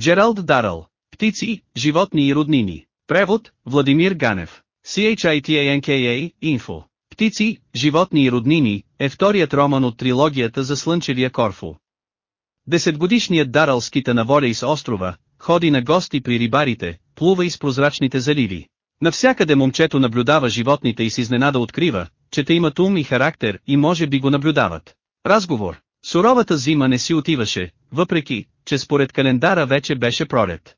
Джералд Даръл. Птици, животни и роднини. Превод, Владимир Ганев. CHITANKA, Info. Птици, животни и роднини, е вторият роман от трилогията за слънчевия Корфу. Десетгодишният Даръл скита на воля из острова, ходи на гости при рибарите, плува из прозрачните заливи. Навсякъде момчето наблюдава животните и с изненада открива, че те имат ум и характер и може би го наблюдават. Разговор. Суровата зима не си отиваше, въпреки, че според календара вече беше пролет.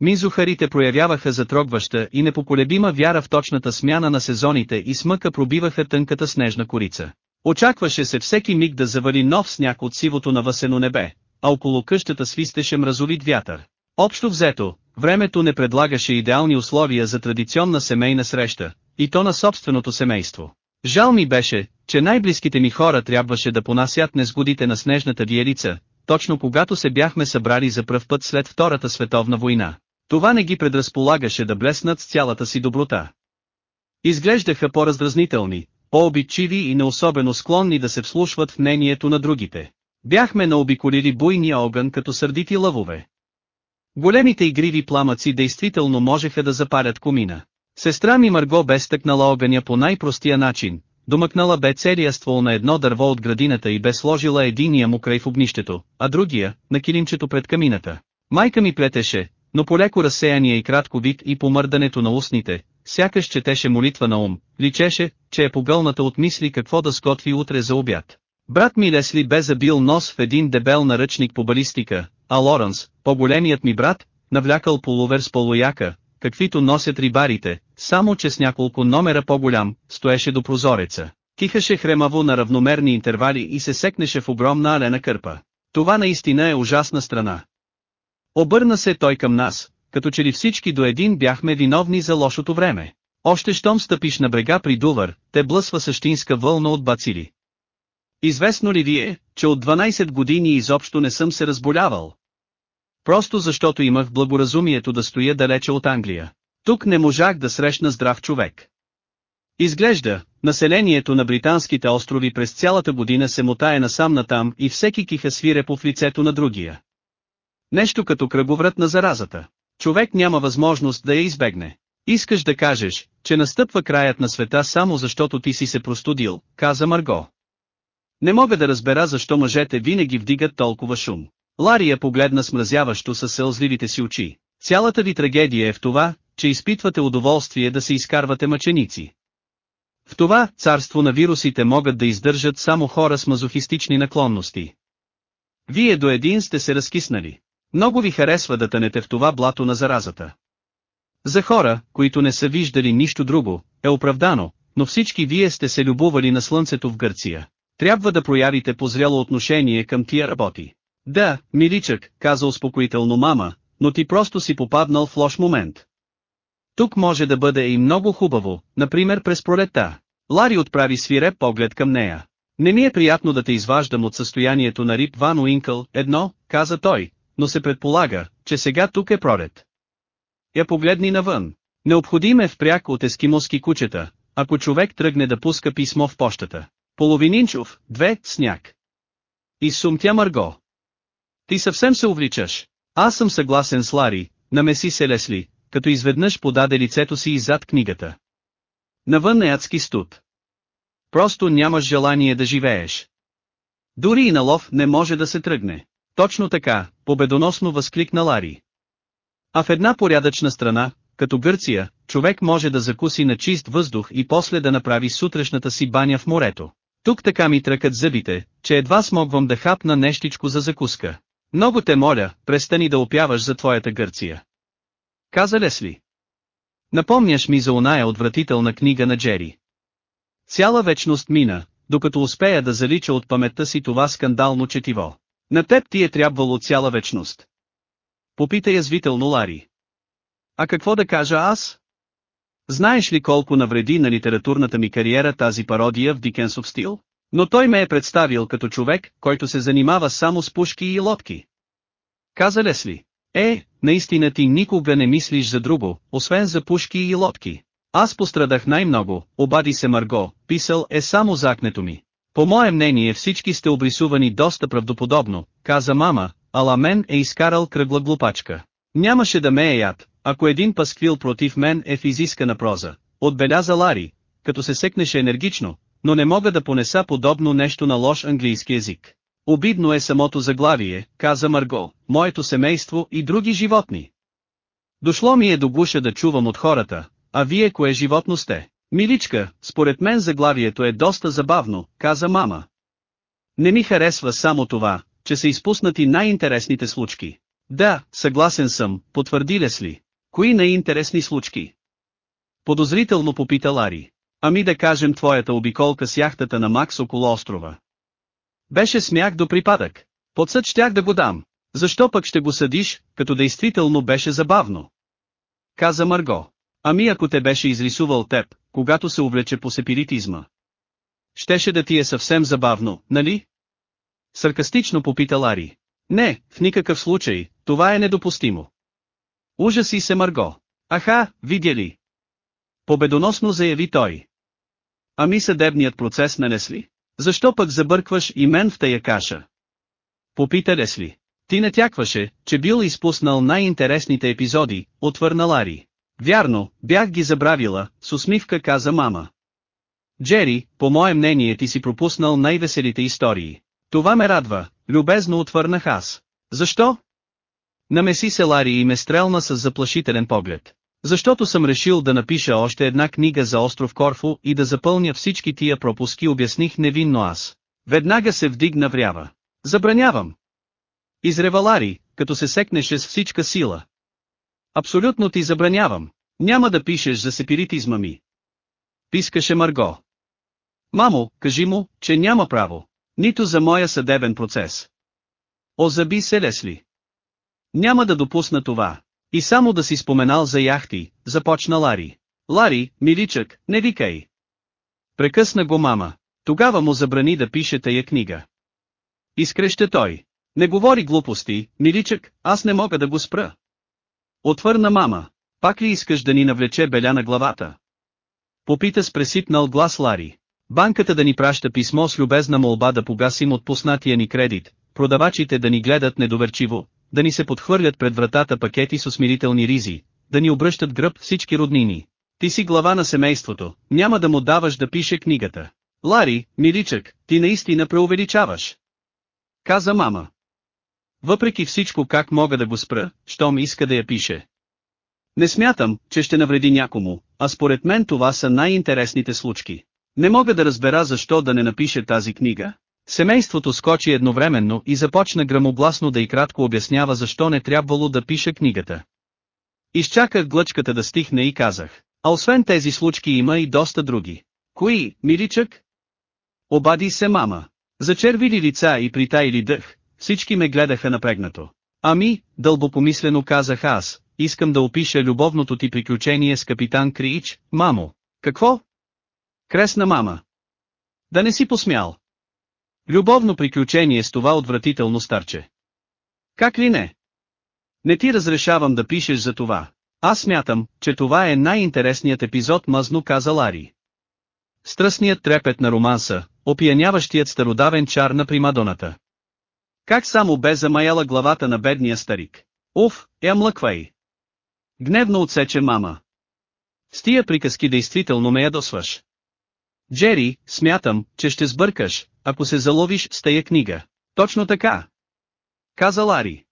Мизухарите проявяваха затрогваща и непоколебима вяра в точната смяна на сезоните и смъка пробиваха тънката снежна корица. Очакваше се всеки миг да завали нов сняг от сивото на въсено небе, а около къщата свистеше мразовит вятър. Общо взето, времето не предлагаше идеални условия за традиционна семейна среща, и то на собственото семейство. Жал ми беше, че най-близките ми хора трябваше да понасят незгодите на снежната виелица, точно когато се бяхме събрали за пръв път след Втората световна война. Това не ги предразполагаше да блеснат с цялата си доброта. Изглеждаха по-раздразнителни, по-обидчиви и не особено склонни да се вслушват в мнението на другите. Бяхме наобиколили буйния огън като сърдити лъвове. Големите игриви пламъци действително можеха да запалят комина. Сестра ми Марго бе стъкнала огъня по най-простия начин, домъкнала бе целия ствол на едно дърво от градината и бе сложила единия му край в огнището, а другия, на килимчето пред камината. Майка ми плетеше, но полеко разсеяния и кратко вид и помърдането на устните, сякаш четеше молитва на ум, личеше, че е погълната от мисли какво да сготви утре за обяд. Брат ми Лесли бе забил нос в един дебел наръчник по балистика, а Лоренс, по-големият ми брат, навлякал полувер с полуяка, каквито носят рибарите, само че с няколко номера по-голям, стоеше до прозореца. Кихаше хремаво на равномерни интервали и се секнеше в огромна алена кърпа. Това наистина е ужасна страна. Обърна се той към нас, като че ли всички до един бяхме виновни за лошото време. Още щом стъпиш на брега при Дувър, те блъсва същинска вълна от бацили. Известно ли ви е, че от 12 години изобщо не съм се разболявал? Просто защото имах благоразумието да стоя далече от Англия. Тук не можах да срещна здрав човек. Изглежда, населението на британските острови през цялата година се мотае насам натам и всеки киха свире по в лицето на другия. Нещо като кръговрат на заразата. Човек няма възможност да я избегне. Искаш да кажеш, че настъпва краят на света само защото ти си се простудил, каза Марго. Не мога да разбера защо мъжете винаги вдигат толкова шум. Лария погледна смразяващо със сълзливите си очи. Цялата ви трагедия е в това, че изпитвате удоволствие да се изкарвате мъченици. В това царство на вирусите могат да издържат само хора с мазохистични наклонности. Вие до един сте се разкиснали. Много ви харесва да тънете в това блато на заразата. За хора, които не са виждали нищо друго, е оправдано, но всички вие сте се любовали на слънцето в Гърция. Трябва да проявите позряло отношение към тия работи. Да, миличък, каза успокоително мама, но ти просто си попаднал в лош момент. Тук може да бъде и много хубаво, например през пролетта. Лари отправи свиреп поглед към нея. Не ми е приятно да те изваждам от състоянието на Рип Ван Уинкъл, едно, каза той, но се предполага, че сега тук е пролет. Я погледни навън. Необходим е впряк от ескимоски кучета, ако човек тръгне да пуска писмо в почтата. Половининчов, две, сняг. И сумтя Марго. Ти съвсем се увличаш. Аз съм съгласен с Лари, намеси се Лесли, като изведнъж подаде лицето си иззад книгата. Навън е адски студ. Просто нямаш желание да живееш. Дори и на лов не може да се тръгне. Точно така, победоносно възкликна Лари. А в една порядъчна страна, като Гърция, човек може да закуси на чист въздух и после да направи сутрешната си баня в морето. Тук така ми тръкат зъбите, че едва смогвам да хапна нещичко за закуска. Много те моля, престани да опяваш за твоята Гърция. Каза Лесли. Напомняш ми за оная отвратителна книга на Джери. Цяла вечност мина, докато успея да залича от паметта си това скандално четиво. На теб ти е трябвало цяла вечност. Попита язвително Лари. А какво да кажа аз? Знаеш ли колко навреди на литературната ми кариера тази пародия в Дикенсов стил? Но той ме е представил като човек, който се занимава само с пушки и лодки. Каза Лесли. Е, наистина ти никога не мислиш за друго, освен за пушки и лодки. Аз пострадах най-много, обади се Марго, писал е само за акнето ми. По мое мнение всички сте обрисувани доста правдоподобно, каза мама, ала мен е изкарал кръгла глупачка. Нямаше да ме е яд, ако един пасквил против мен е в изискана проза, отбеляза Лари, като се секнеше енергично, но не мога да понеса подобно нещо на лош английски език. Обидно е самото заглавие, каза Марго, моето семейство и други животни. Дошло ми е до гуша да чувам от хората, а вие кое животно сте? Миличка, според мен заглавието е доста забавно, каза мама. Не ми харесва само това, че са изпуснати най-интересните случки. Да, съгласен съм, потвърди Лесли. Кои най-интересни случки? Подозрително попита Лари. Ами да кажем твоята обиколка с яхтата на Макс около острова. Беше смях до припадък. Под съд щях да го дам. Защо пък ще го съдиш, като действително беше забавно? Каза Марго. Ами ако те беше изрисувал теб, когато се увлече по сепиритизма. Щеше да ти е съвсем забавно, нали? Саркастично попита Лари. Не, в никакъв случай, това е недопустимо. Ужаси се Марго. Аха, видя ли? Победоносно заяви той. Ами съдебният процес нанесли? Защо пък забъркваш и мен в тая каша? Попита Лесли. Ти натякваше, че бил изпуснал най-интересните епизоди, отвърна Лари. Вярно, бях ги забравила, с усмивка каза мама. Джери, по мое мнение ти си пропуснал най-веселите истории. Това ме радва, любезно отвърнах аз. Защо? Намеси се Лари и ме стрелна с заплашителен поглед. Защото съм решил да напиша още една книга за остров Корфу и да запълня всички тия пропуски обясних невинно аз. Веднага се вдигна врява. Забранявам. Изрева Лари, като се секнеше с всичка сила. Абсолютно ти забранявам. Няма да пишеш за сепиритизма ми. Пискаше Марго. Мамо, кажи му, че няма право. Нито за моя съдебен процес. Озаби се Лесли. Няма да допусна това. И само да си споменал за яхти, започна Лари. Лари, миличък, не викай. Прекъсна го мама. Тогава му забрани да пише тая книга. Изкреща той. Не говори глупости, миличък, аз не мога да го спра. Отвърна мама. Пак ли искаш да ни навлече беля на главата? Попита с пресипнал глас Лари. Банката да ни праща писмо с любезна молба да погасим отпуснатия ни кредит, продавачите да ни гледат недоверчиво, да ни се подхвърлят пред вратата пакети с усмирителни ризи, да ни обръщат гръб всички роднини. Ти си глава на семейството, няма да му даваш да пише книгата. Лари, миличък, ти наистина преувеличаваш. Каза мама. Въпреки всичко как мога да го спра, щом иска да я пише. Не смятам, че ще навреди някому, а според мен това са най-интересните случки. Не мога да разбера защо да не напише тази книга. Семейството скочи едновременно и започна грамогласно да и кратко обяснява защо не трябвало да пише книгата. Изчаках глъчката да стихне и казах, а освен тези случки има и доста други. Кои, миличък? Обади се мама. Зачервили лица и притайли дъх, всички ме гледаха напрегнато. Ами, дълбокомислено казах аз, искам да опиша любовното ти приключение с капитан Крич, мамо. Какво? Кресна мама. Да не си посмял. Любовно приключение с това отвратително старче. Как ли не? Не ти разрешавам да пишеш за това. Аз смятам, че това е най-интересният епизод мъзно каза Лари. Страстният трепет на романса, опияняващият стародавен чар на примадоната. Как само бе замаяла главата на бедния старик. Уф, я млъквай. Гневно отсече мама. С тия приказки действително ме ядосваш. Джери, смятам, че ще сбъркаш, ако се заловиш с тая книга. Точно така. Каза Лари.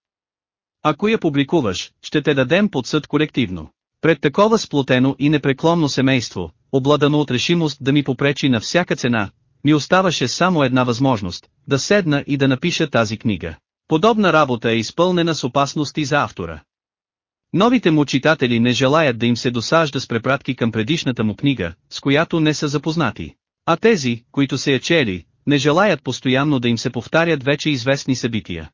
Ако я публикуваш, ще те дадем под съд колективно. Пред такова сплотено и непреклонно семейство, обладано от решимост да ми попречи на всяка цена, ми оставаше само една възможност, да седна и да напиша тази книга. Подобна работа е изпълнена с опасности за автора. Новите му читатели не желаят да им се досажда с препратки към предишната му книга, с която не са запознати. А тези, които се я чели, не желаят постоянно да им се повтарят вече известни събития.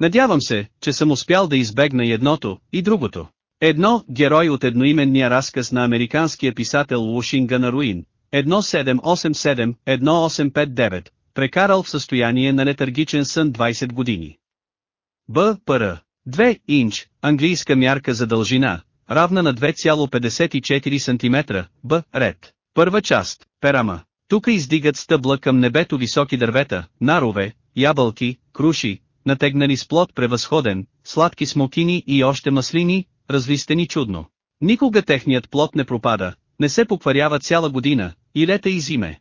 Надявам се, че съм успял да избегна и едното, и другото. Едно, герой от едноименния разказ на американския писател Лушинга Руин, 1787-1859, прекарал в състояние на летаргичен сън 20 години. Б. Пр. 2 инч, английска мярка за дължина, равна на 2,54 см, Б. Ред. Първа част, перама. Тука издигат стъбла към небето високи дървета, нарове, ябълки, круши, натегнали с плод превъзходен, сладки смокини и още маслини, развистени чудно. Никога техният плод не пропада, не се покварява цяла година, и лета и зиме.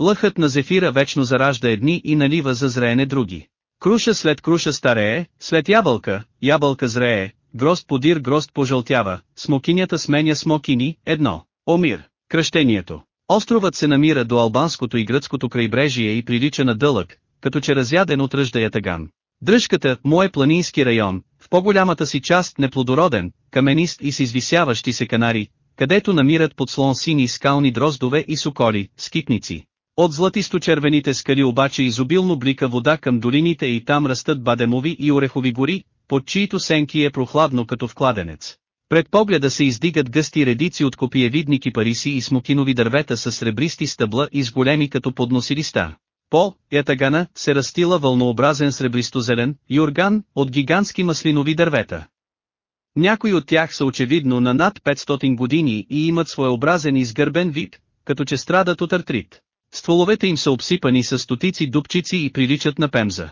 Лъхът на зефира вечно заражда едни и налива за зреене други. Круша след круша старее, след ябълка, ябълка зрее, грост подир грост пожълтява, смокинята сменя смокини, едно. Омир, кръщението. Островът се намира до албанското и гръцкото крайбрежие и прилича на дълъг, като че разяден от ръжда ятаган. Дръжката, мое планински район, в по-голямата си част неплодороден, каменист и с извисяващи се канари, където намират подслон сини скални дроздове и соколи, скитници. От златисто-червените скали обаче изобилно блика вода към долините и там растат бадемови и орехови гори, под чието сенки е прохладно като в кладенец. Пред погледа се издигат гъсти редици от копиевидни кипариси и смокинови дървета с сребристи стъбла и с големи като подноси листа. По ятагана се растила вълнообразен сребристозелен юрган от гигантски маслинови дървета. Някои от тях са очевидно на над 500 години и имат своеобразен изгърбен вид, като че страдат от артрит. Стволовете им са обсипани с стотици дупчици и приличат на пемза.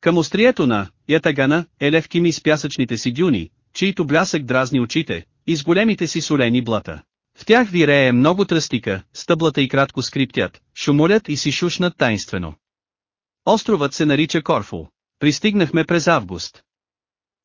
Към острието на ятагана е левкими с пясъчните си дюни, чието блясък дразни очите, и с големите си солени блата. В тях вирее много тръстика, стъблата и кратко скриптят, шумолят и си шушнат тайнствено. Островът се нарича Корфу. Пристигнахме през август.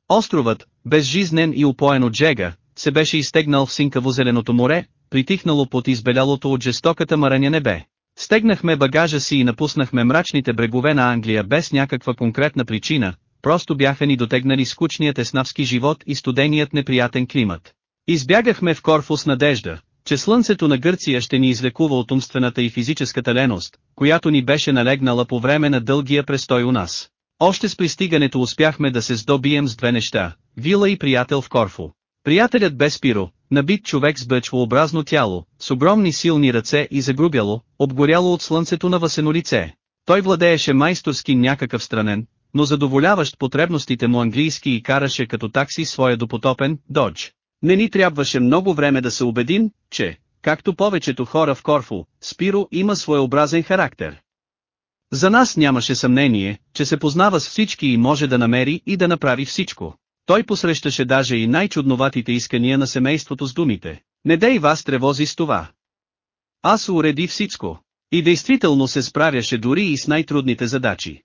Островът, безжизнен и упоен от жега, се беше изтегнал в синкаво-зеленото море, притихнало под избелялото от жестоката мараня небе. Стегнахме багажа си и напуснахме мрачните брегове на Англия без някаква конкретна причина, просто бяха ни дотегнали скучният еснавски живот и студеният неприятен климат. Избягахме в Корфу с надежда, че слънцето на Гърция ще ни излекува от умствената и физическата леност, която ни беше налегнала по време на дългия престой у нас. Още с пристигането успяхме да се здобием с две неща – вила и приятел в Корфу. Приятелят без пиро, набит човек с бъчвообразно тяло, с огромни силни ръце и загрубяло, обгоряло от слънцето на васено лице. Той владееше майсторски някакъв странен, но задоволяващ потребностите му английски и караше като такси своя допотопен «Додж». Не ни трябваше много време да се убедим, че, както повечето хора в Корфу, Спиро има своеобразен характер. За нас нямаше съмнение, че се познава с всички и може да намери и да направи всичко. Той посрещаше даже и най-чудноватите искания на семейството с думите. Не дей вас тревози с това. Аз уреди всичко. И действително се справяше дори и с най-трудните задачи.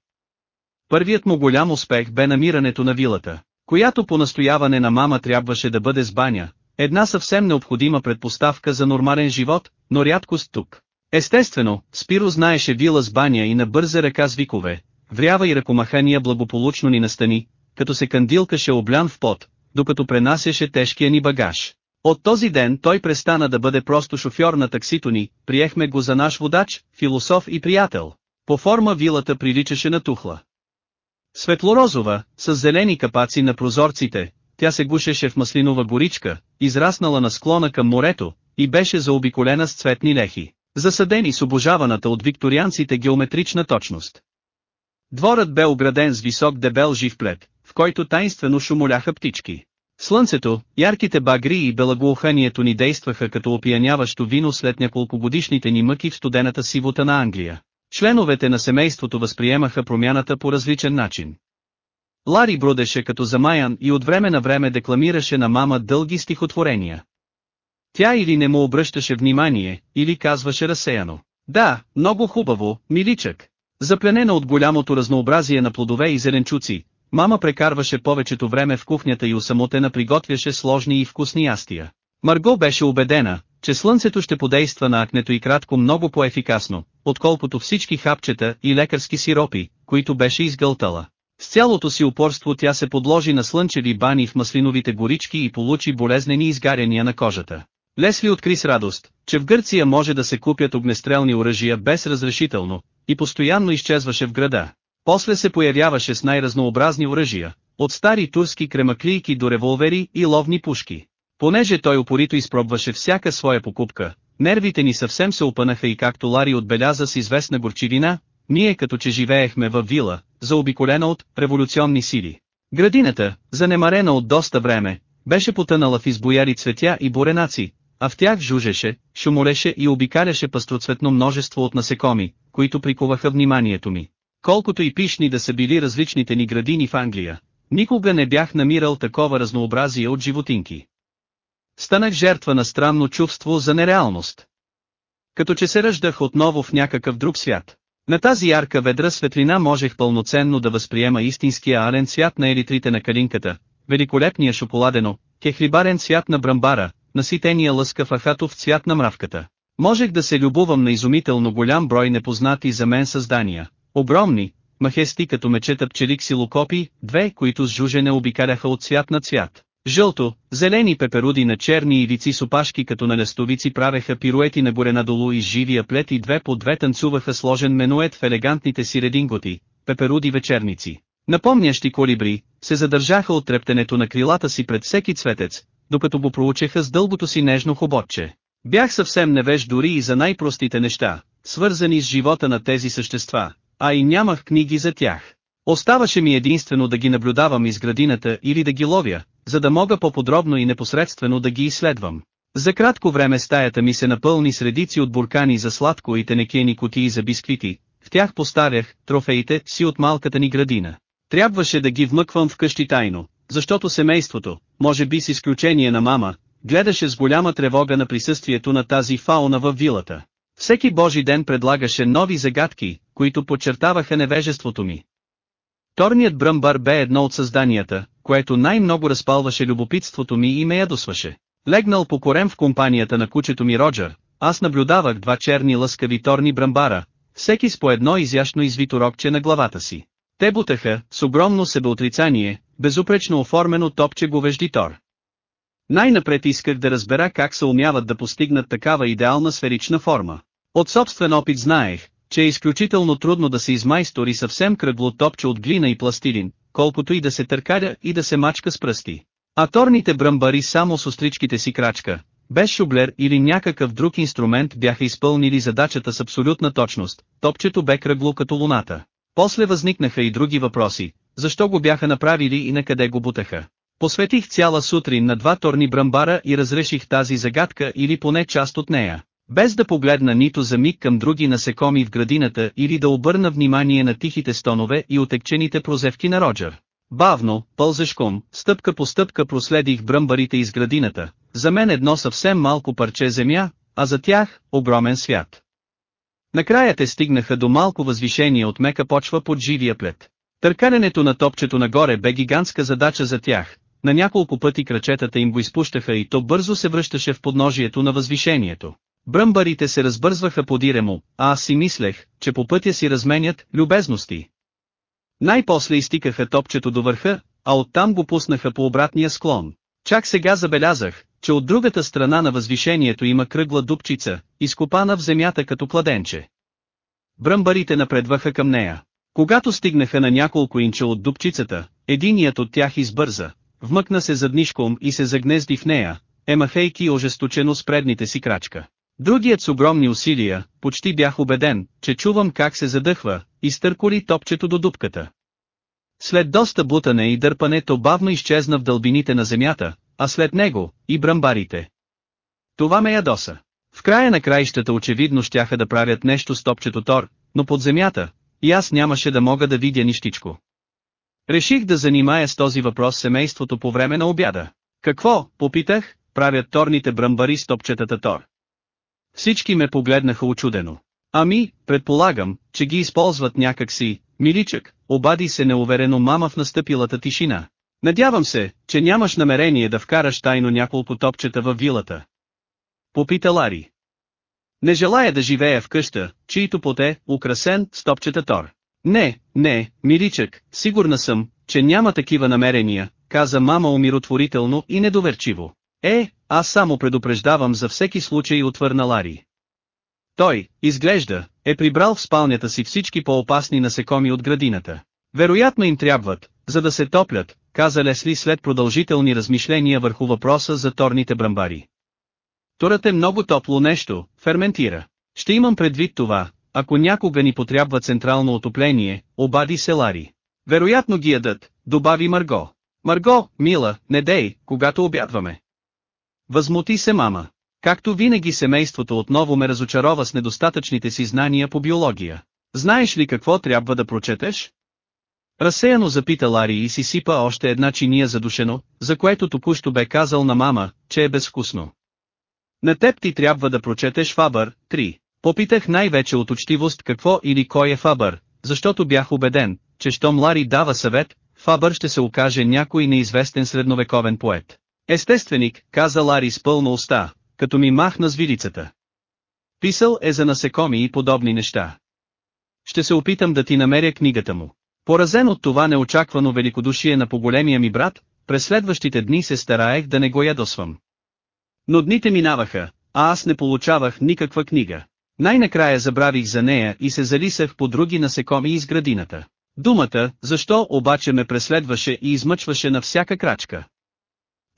Първият му голям успех бе намирането на вилата, която по настояване на мама трябваше да бъде с баня, една съвсем необходима предпоставка за нормален живот, но рядкост тук. Естествено, Спиро знаеше вила с баня и на бърза ръка с викове, врява и ръкомахания благополучно ни настани, като се кандилкаше облян в пот, докато пренасяше тежкия ни багаж. От този ден той престана да бъде просто шофьор на таксито ни, приехме го за наш водач, философ и приятел. По форма вилата приличаше на тухла. Светлорозова, с зелени капаци на прозорците, тя се гушеше в маслинова горичка, израснала на склона към морето, и беше заобиколена с цветни лехи, засадени с обожаваната от викторианците геометрична точност. Дворът бе ограден с висок дебел жив плет, в който тайнствено шумоляха птички. Слънцето, ярките багри и белагоуханието ни действаха като опияняващо вино след няколко годишните ни мъки в студената сивота на Англия. Членовете на семейството възприемаха промяната по различен начин. Лари бродеше като замаян и от време на време декламираше на мама дълги стихотворения. Тя или не му обръщаше внимание, или казваше разсеяно. Да, много хубаво, миличък. Запленена от голямото разнообразие на плодове и зеленчуци, мама прекарваше повечето време в кухнята и усамотена приготвяше сложни и вкусни ястия. Марго беше убедена, че слънцето ще подейства на акнето и кратко много по-ефикасно, отколкото всички хапчета и лекарски сиропи, които беше изгълтала. С цялото си упорство тя се подложи на слънчеви бани в маслиновите горички и получи болезнени изгаряния на кожата. Лесли откри с радост, че в Гърция може да се купят огнестрелни оръжия без разрешително, и постоянно изчезваше в града. После се появяваше с най-разнообразни оръжия, от стари турски кремаклийки до револвери и ловни пушки. Понеже той упорито изпробваше всяка своя покупка, нервите ни съвсем се опънаха и както Лари отбеляза с известна горчивина, ние като че живеехме във вила, заобиколена от революционни сили. Градината, занемарена от доста време, беше потънала в избояри цветя и буренаци, а в тях жужеше, шумолеше и обикаляше пастроцветно множество от насекоми, които прикуваха вниманието ми. колкото и пишни да са били различните ни градини в Англия, никога не бях намирал такова разнообразие от животинки. Станах жертва на странно чувство за нереалност. Като че се ръждах отново в някакъв друг свят. На тази ярка ведра светлина можех пълноценно да възприема истинския арен свят на елитрите на калинката, великолепния шоколадено, кехлибарен цвят на брамбара, наситения лъскав ахатов цвят на мравката. Можех да се любувам на изумително голям брой непознати за мен създания, огромни, махести като мечета пчелик силокопи, две, които с жужене обикаляха от цвят на цвят. Жълто, зелени пеперуди на черни ивици с опашки като на лестовици правеха пируети нагоре надолу и живия плет и две по две танцуваха сложен менует в елегантните си рединготи, пеперуди вечерници. Напомнящи колибри, се задържаха от трептенето на крилата си пред всеки цветец, докато го проучеха с дългото си нежно хоботче. Бях съвсем невеж дори и за най-простите неща, свързани с живота на тези същества, а и нямах книги за тях. Оставаше ми единствено да ги наблюдавам из градината или да ги ловя, за да мога по-подробно и непосредствено да ги изследвам. За кратко време стаята ми се напълни с редици от буркани за сладко и тенекени кутии за бисквити, в тях постарях трофеите си от малката ни градина. Трябваше да ги вмъквам вкъщи тайно, защото семейството, може би с изключение на мама, гледаше с голяма тревога на присъствието на тази фауна във вилата. Всеки божи ден предлагаше нови загадки, които подчертаваха невежеството ми. Торният бръмбар бе едно от създанията, което най-много разпалваше любопитството ми и ме ядосваше. Легнал по корем в компанията на кучето ми Роджер, аз наблюдавах два черни лъскави торни брамбара, всеки с по едно изящно извито рокче на главата си. Те бутаха, с огромно себеотрицание, безупречно оформено топче говежди тор. Най-напред исках да разбера как се умяват да постигнат такава идеална сферична форма. От собствен опит знаех, че е изключително трудно да се измайстори съвсем кръгло топче от глина и пластилин, колкото и да се търкаля и да се мачка с пръсти. А торните бръмбари само с остричките си крачка, без шублер или някакъв друг инструмент бяха изпълнили задачата с абсолютна точност, топчето бе кръгло като луната. После възникнаха и други въпроси, защо го бяха направили и на къде го бутаха. Посветих цяла сутрин на два торни бръмбара и разреших тази загадка или поне част от нея. Без да погледна нито за миг към други насекоми в градината или да обърна внимание на тихите стонове и отекчените прозевки на Роджер. Бавно, пълзешком, стъпка по стъпка проследих бръмбарите из градината, за мен едно съвсем малко парче земя, а за тях – огромен свят. Накрая те стигнаха до малко възвишение от мека почва под живия плет. Търкалянето на топчето нагоре бе гигантска задача за тях, на няколко пъти крачетата им го изпущаха и то бързо се връщаше в подножието на възвишението. Бръмбарите се разбързваха подире му, а аз си мислех, че по пътя си разменят любезности. Най-после изтикаха топчето до върха, а оттам го пуснаха по обратния склон. Чак сега забелязах, че от другата страна на възвишението има кръгла дупчица, изкопана в земята като кладенче. Бръмбарите напредваха към нея. Когато стигнаха на няколко инча от дупчицата, единият от тях избърза, вмъкна се заднишком и се загнезди в нея, емахейки ожесточено с предните си крачка. Другият с огромни усилия, почти бях убеден, че чувам как се задъхва, изтърколи топчето до дупката. След доста бутане и дърпане то бавно изчезна в дълбините на земята, а след него, и брамбарите. Това ме ядоса. В края на краищата очевидно щяха да правят нещо с топчето Тор, но под земята, и аз нямаше да мога да видя нищичко. Реших да занимая с този въпрос семейството по време на обяда. Какво, попитах, правят торните бръмбари с топчетата Тор. Всички ме погледнаха очудено. Ами, предполагам, че ги използват някак си, миличък, обади се неуверено мама в настъпилата тишина. Надявам се, че нямаш намерение да вкараш тайно няколко топчета във вилата. Попита Лари. Не желая да живея в къща, чието поте, украсен с топчета Тор. Не, не, миличък, сигурна съм, че няма такива намерения, каза мама умиротворително и недоверчиво. Е, аз само предупреждавам за всеки случай отвърна Лари. Той, изглежда, е прибрал в спалнята си всички по-опасни насекоми от градината. Вероятно им трябват, за да се топлят, каза Лесли след продължителни размишления върху въпроса за торните брамбари. Турът е много топло нещо, ферментира. Ще имам предвид това, ако някога ни потрябва централно отопление, обади се Лари. Вероятно ги ядат, добави Марго. Марго, мила, не дей, когато обядваме. Възмути се мама. Както винаги семейството отново ме разочарова с недостатъчните си знания по биология. Знаеш ли какво трябва да прочетеш? Разсеяно запита Лари и си сипа още една чиния задушено, за което току-що бе казал на мама, че е безвкусно. На теб ти трябва да прочетеш Фабър, 3. Попитах най-вече от учтивост какво или кой е Фабър, защото бях убеден, че щом Лари дава съвет, Фабър ще се окаже някой неизвестен средновековен поет. Естественик, каза Лари с пълна уста, като ми махна с вилицата. Писал е за насекоми и подобни неща. Ще се опитам да ти намеря книгата му. Поразен от това неочаквано великодушие на поголемия ми брат, през следващите дни се стараех да не го ядосвам. Но дните минаваха, а аз не получавах никаква книга. Най-накрая забравих за нея и се залисах по други насекоми из градината. Думата, защо обаче ме преследваше и измъчваше на всяка крачка.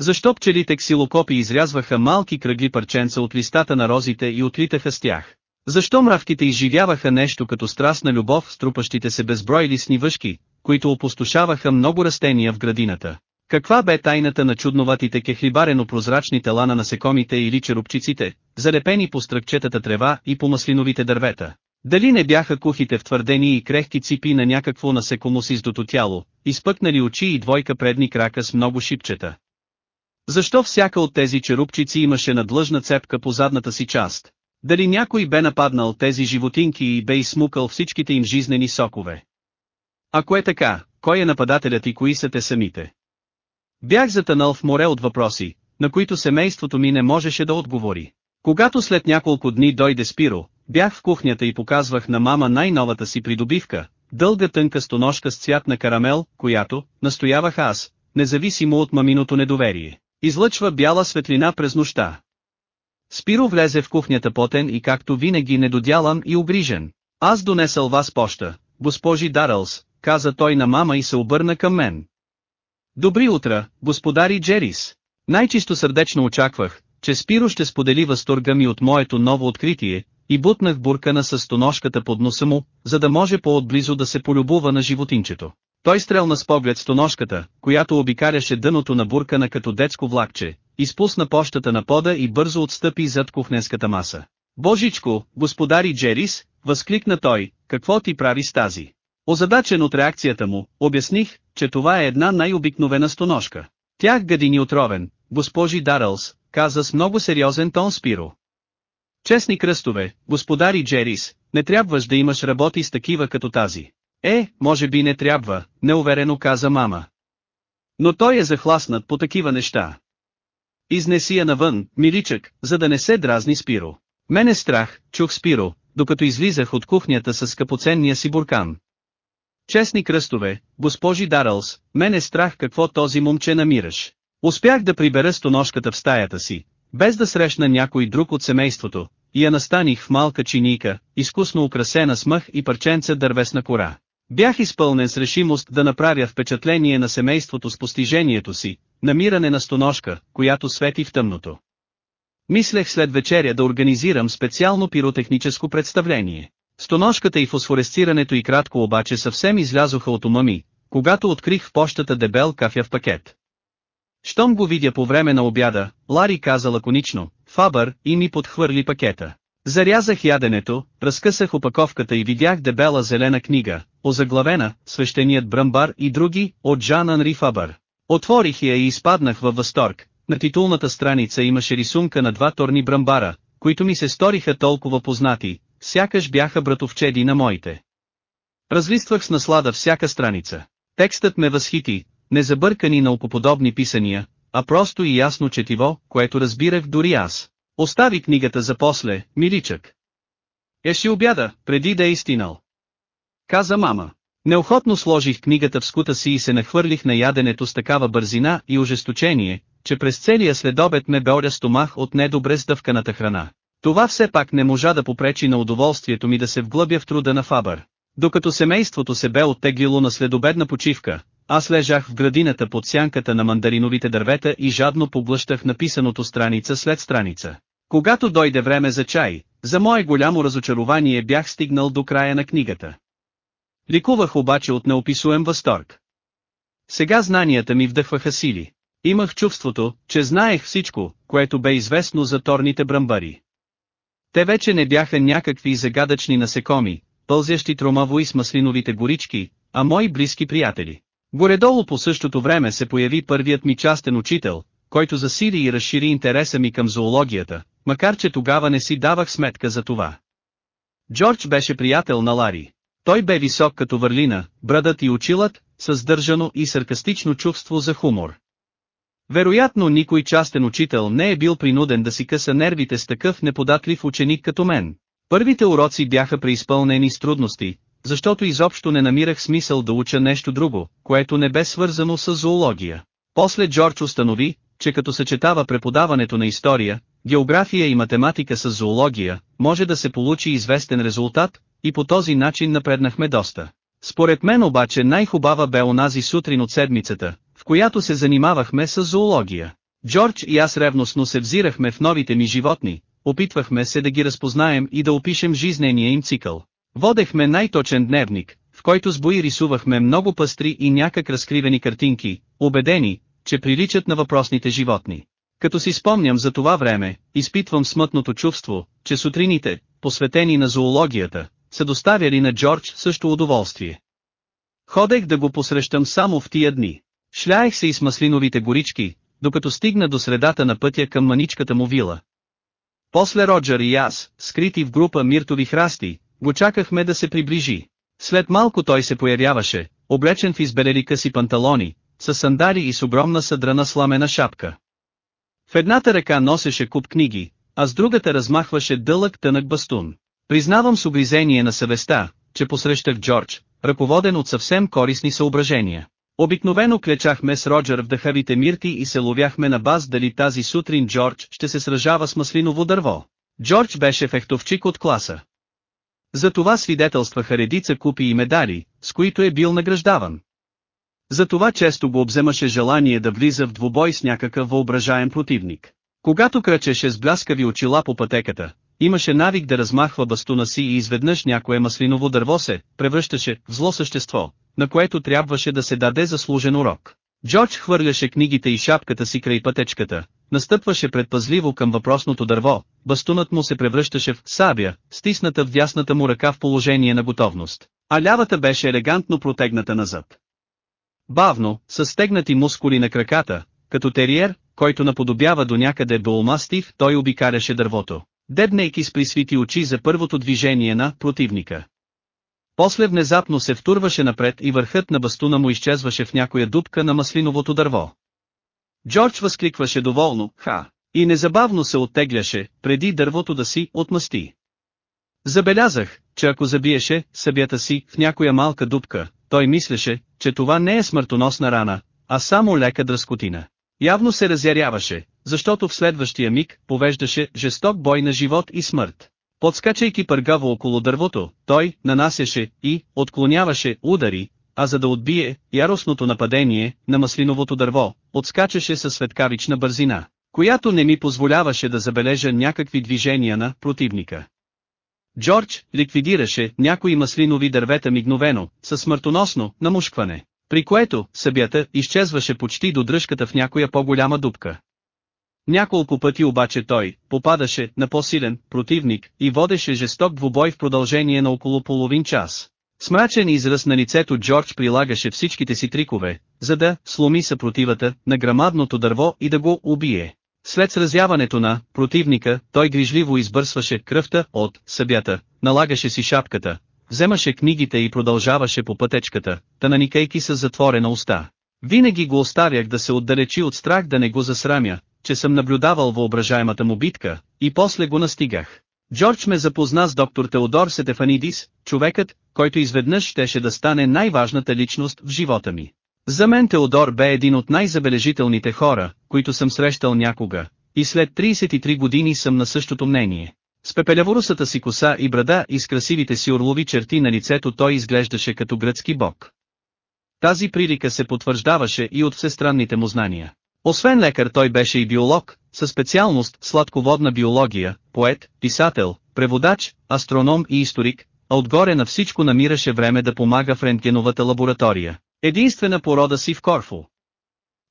Защо пчелите ксилокопи изрязваха малки кръгли парченца от листата на розите и отлитаха с тях? Защо мравките изживяваха нещо като страстна любов с трупащите се безброй лисни въшки, които опустошаваха много растения в градината? Каква бе тайната на чудноватите кехлибарено прозрачни тела на насекомите или черупчиците, залепени по стръкчетата трева и по маслиновите дървета? Дали не бяха кухите в твърдени и крехки ципи на някакво насекомо с издото тяло, изпъкнали очи и двойка предни крака с много шипчета? Защо всяка от тези черупчици имаше надлъжна цепка по задната си част? Дали някой бе нападнал тези животинки и бе изсмукал всичките им жизнени сокове? Ако е така, кой е нападателят и кои са те самите? Бях затънал в море от въпроси, на които семейството ми не можеше да отговори. Когато след няколко дни дойде Спиро, бях в кухнята и показвах на мама най-новата си придобивка, дълга тънка стоножка с цвят на карамел, която, настоявах аз, независимо от маминото недоверие, излъчва бяла светлина през нощта. Спиро влезе в кухнята потен и както винаги недодялан и обрижен. Аз донесъл вас поща, госпожи Дарълс, каза той на мама и се обърна към мен. Добри утра, господари Джерис. Най-чисто сърдечно очаквах, че Спиро ще сподели възторга ми от моето ново откритие, и бутнах буркана с стоножката под носа му, за да може по-отблизо да се полюбува на животинчето. Той стрелна с поглед стоножката, която обикаляше дъното на буркана като детско влакче, изпусна пощата на пода и бързо отстъпи зад кухненската маса. Божичко, господари Джерис, възкликна той, какво ти прави с тази? Озадачен от реакцията му, обясних, че това е една най-обикновена стоножка. Тях гадини отровен, госпожи Дарълс, каза с много сериозен тон Спиро. Честни кръстове, господари Джерис, не трябваш да имаш работи с такива като тази. Е, може би не трябва, неуверено каза мама. Но той е захласнат по такива неща. Изнеси я навън, миличък, за да не се дразни Спиро. Мене страх, чух Спиро, докато излизах от кухнята с скъпоценния си буркан. Честни кръстове, госпожи Дарълс, мен е страх какво този момче намираш. Успях да прибера стоножката в стаята си, без да срещна някой друг от семейството, и я настаних в малка чиника, изкусно украсена с мъх и парченца дървесна кора. Бях изпълнен с решимост да направя впечатление на семейството с постижението си, намиране на стоножка, която свети в тъмното. Мислех след вечеря да организирам специално пиротехническо представление. Стоножката и фосфоресцирането и кратко обаче съвсем излязоха от ума ми, когато открих в почтата дебел кафя в пакет. Щом го видя по време на обяда, Лари каза лаконично, Фабър, и ми подхвърли пакета. Зарязах яденето, разкъсах опаковката и видях дебела зелена книга, озаглавена, свещеният бръмбар и други, от Жан Анри Фабър. Отворих я и изпаднах във възторг. На титулната страница имаше рисунка на два торни бръмбара, които ми се сториха толкова познати, сякаш бяха братовчеди на моите. Разлиствах с наслада всяка страница. Текстът ме възхити, не забъркани наукоподобни писания, а просто и ясно четиво, което разбирах дори аз. Остави книгата за после, миличък. Еши обяда, преди да е истинал. Каза мама. Неохотно сложих книгата в скута си и се нахвърлих на яденето с такава бързина и ожесточение, че през целия следобед ме беоря стомах от недобре сдъвканата храна. Това все пак не можа да попречи на удоволствието ми да се вглъбя в труда на Фабър. Докато семейството се бе оттеглило на следобедна почивка, аз лежах в градината под сянката на мандариновите дървета и жадно поглъщах написаното страница след страница. Когато дойде време за чай, за мое голямо разочарование бях стигнал до края на книгата. Ликувах обаче от неописуем възторг. Сега знанията ми вдъхваха сили. Имах чувството, че знаех всичко, което бе известно за торните брамбари. Те вече не бяха някакви загадъчни насекоми, пълзящи тромаво и с маслиновите горички, а мои близки приятели. Горедолу по същото време се появи първият ми частен учител, който засили и разшири интереса ми към зоологията, макар че тогава не си давах сметка за това. Джордж беше приятел на Лари. Той бе висок като върлина, брадът и очилът, с сдържано и саркастично чувство за хумор. Вероятно никой частен учител не е бил принуден да си къса нервите с такъв неподатлив ученик като мен. Първите уроци бяха преизпълнени с трудности, защото изобщо не намирах смисъл да уча нещо друго, което не бе свързано с зоология. После Джордж установи, че като съчетава преподаването на история, география и математика с зоология, може да се получи известен резултат, и по този начин напреднахме доста. Според мен обаче най-хубава бе онази сутрин от седмицата, в която се занимавахме с зоология. Джордж и аз ревностно се взирахме в новите ми животни, опитвахме се да ги разпознаем и да опишем жизнения им цикъл. Водехме най-точен дневник, в който с бои рисувахме много пастри и някак разкривени картинки, убедени, че приличат на въпросните животни. Като си спомням за това време, изпитвам смътното чувство, че сутрините, посветени на зоологията, са доставяли на Джордж също удоволствие. Ходех да го посрещам само в тия дни. Шляех се и с маслиновите горички, докато стигна до средата на пътя към маничката му вила. После Роджер и аз, скрити в група миртови храсти, го чакахме да се приближи. След малко той се появяваше, облечен в избелели къси панталони, с сандари и с огромна съдрана сламена шапка. В едната ръка носеше куп книги, а с другата размахваше дълъг тънък бастун. Признавам с обризение на съвестта, че посрещах Джордж, ръководен от съвсем корисни съображения. Обикновено клечахме с Роджер в дъхавите мирти и се ловяхме на баз дали тази сутрин Джордж ще се сражава с маслиново дърво. Джордж беше фехтовчик от класа. За това свидетелстваха редица купи и медали, с които е бил награждаван. За това често го обземаше желание да влиза в двубой с някакъв въображаем противник. Когато кръчеше с бляскави очила по пътеката, имаше навик да размахва бастуна си и изведнъж някое маслиново дърво се превръщаше в зло същество, на което трябваше да се даде заслужен урок. Джордж хвърляше книгите и шапката си край пътечката, настъпваше предпазливо към въпросното дърво, бастунът му се превръщаше в сабя, стисната в дясната му ръка в положение на готовност, а лявата беше елегантно протегната назад. Бавно, с стегнати мускули на краката, като териер, който наподобява до някъде долмастив, той обикаляше дървото, дебнейки с присвити очи за първото движение на противника. После внезапно се втурваше напред и върхът на бастуна му изчезваше в някоя дупка на маслиновото дърво. Джордж възкликваше доволно, ха, и незабавно се оттегляше, преди дървото да си отмъсти. Забелязах, че ако забиеше събята си в някоя малка дупка, той мислеше, че това не е смъртоносна рана, а само лека дръскотина. Явно се разяряваше, защото в следващия миг повеждаше жесток бой на живот и смърт. Подскачайки пъргаво около дървото, той нанасяше и отклоняваше удари, а за да отбие яростното нападение на маслиновото дърво, отскачаше със светкавична бързина, която не ми позволяваше да забележа някакви движения на противника. Джордж ликвидираше някои маслинови дървета мигновено, със смъртоносно намушкване, при което събята изчезваше почти до дръжката в някоя по-голяма дупка. Няколко пъти обаче той попадаше на по-силен противник и водеше жесток двубой в продължение на около половин час. С мрачен израз на лицето Джордж прилагаше всичките си трикове, за да сломи съпротивата на грамадното дърво и да го убие. След сразяването на противника, той грижливо избърсваше кръвта от събята, налагаше си шапката, вземаше книгите и продължаваше по пътечката, та наникайки с затворена уста. Винаги го оставях да се отдалечи от страх да не го засрамя, че съм наблюдавал въображаемата му битка, и после го настигах. Джордж ме запозна с доктор Теодор Сетефанидис, човекът, който изведнъж щеше да стане най-важната личност в живота ми. За мен Теодор бе един от най-забележителните хора, които съм срещал някога, и след 33 години съм на същото мнение. С пепелеворусата си коса и брада и с красивите си орлови черти на лицето той изглеждаше като гръцки бог. Тази прилика се потвърждаваше и от всестранните му знания. Освен лекар той беше и биолог, със специалност сладководна биология, поет, писател, преводач, астроном и историк, а отгоре на всичко намираше време да помага в рентгеновата лаборатория, единствена порода си в Корфу.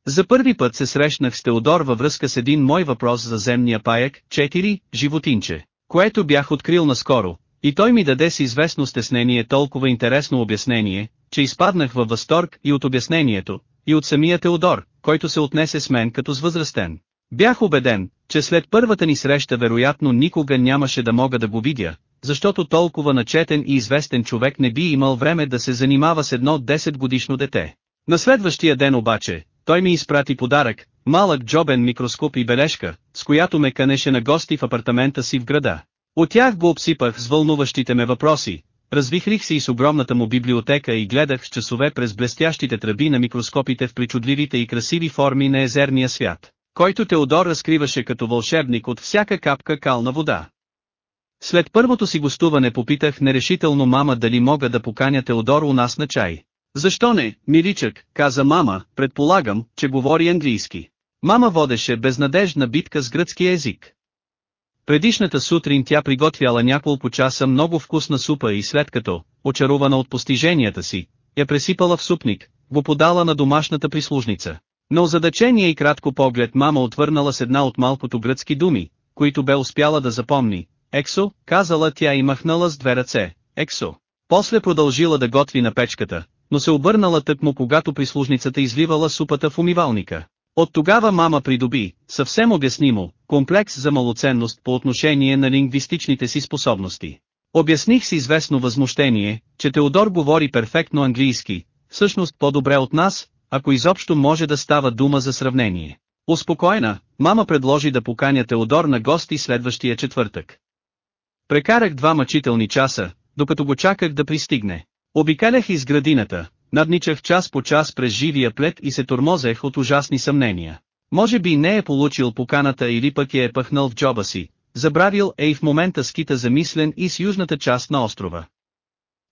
За първи път се срещнах с Теодор във връзка с един мой въпрос за земния паяк, 4, животинче, което бях открил наскоро, И той ми даде с известно стеснение толкова интересно обяснение, че изпаднах във възторг и от обяснението, и от самия Теодор, който се отнесе с мен като с възрастен. Бях убеден, че след първата ни среща вероятно никога нямаше да мога да го видя, защото толкова начетен и известен човек не би имал време да се занимава с едно 10 годишно дете. На следващия ден обаче, той ми изпрати подарък, малък джобен микроскоп и бележка, с която ме канеше на гости в апартамента си в града. От тях го обсипах с вълнуващите ме въпроси, развихрих се и с огромната му библиотека и гледах с часове през блестящите тръби на микроскопите в причудливите и красиви форми на езерния свят, който Теодор разкриваше като вълшебник от всяка капка кална вода. След първото си гостуване попитах нерешително мама дали мога да поканя Теодор у нас на чай. Защо не, миличък, каза мама, предполагам, че говори английски. Мама водеше безнадежна битка с гръцки език. Предишната сутрин тя приготвяла няколко часа много вкусна супа и след като, очарована от постиженията си, я пресипала в супник, го подала на домашната прислужница. Но задачение и кратко поглед мама отвърнала с една от малкото гръцки думи, които бе успяла да запомни. Ексо, казала тя и махнала с две ръце. Ексо. После продължила да готви на печката, но се обърнала тъкмо когато прислужницата изливала супата в умивалника. От тогава мама придоби, съвсем обяснимо, комплекс за малоценност по отношение на лингвистичните си способности. Обясних с известно възмущение, че Теодор говори перфектно английски, всъщност по-добре от нас, ако изобщо може да става дума за сравнение. Успокоена, мама предложи да поканя Теодор на гости следващия четвъртък. Прекарах два мъчителни часа, докато го чаках да пристигне. Обикалях из градината, надничах час по час през живия плет и се тормозех от ужасни съмнения. Може би не е получил поканата или пък я е пъхнал в джоба си, забравил е и в момента скита замислен и с южната част на острова.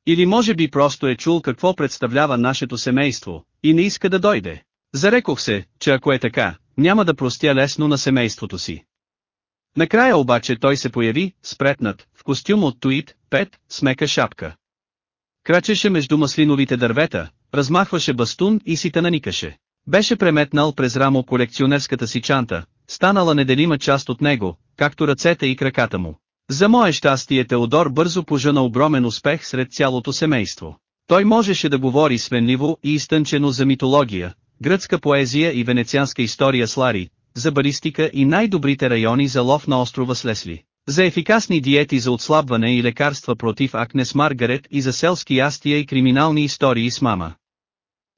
Или може би просто е чул какво представлява нашето семейство, и не иска да дойде. Зарекох се, че ако е така, няма да простя лесно на семейството си. Накрая обаче той се появи, спретнат, в костюм от туит, пет, с мека шапка. Крачеше между маслиновите дървета, размахваше бастун и си наникаше. Беше преметнал през рамо колекционерската си чанта, станала неделима част от него, както ръцете и краката му. За мое щастие Теодор бързо пожена огромен успех сред цялото семейство. Той можеше да говори свенливо и изтънчено за митология, гръцка поезия и венецианска история с Лари, за балистика и най-добрите райони за лов на острова Слесли. За ефикасни диети за отслабване и лекарства против акне с Маргарет и за селски ястия и криминални истории с мама.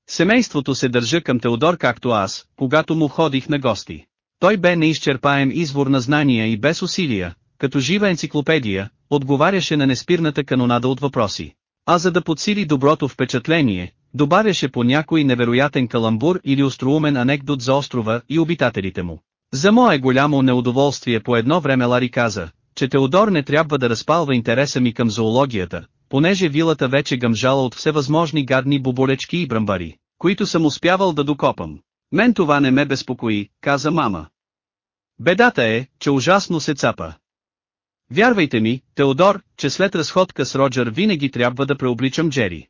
Семейството се държа към Теодор както аз, когато му ходих на гости. Той бе неизчерпаем извор на знания и без усилия, като жива енциклопедия, отговаряше на неспирната канонада от въпроси. А за да подсили доброто впечатление, добавяше по някой невероятен каламбур или остроумен анекдот за острова и обитателите му. За мое голямо неудоволствие по едно време Лари каза, че Теодор не трябва да разпалва интереса ми към зоологията, понеже вилата вече гъмжала от всевъзможни гадни боболечки и брамбари, които съм успявал да докопам. Мен това не ме безпокои, каза мама. Бедата е, че ужасно се цапа. Вярвайте ми, Теодор, че след разходка с Роджер винаги трябва да преобличам Джери.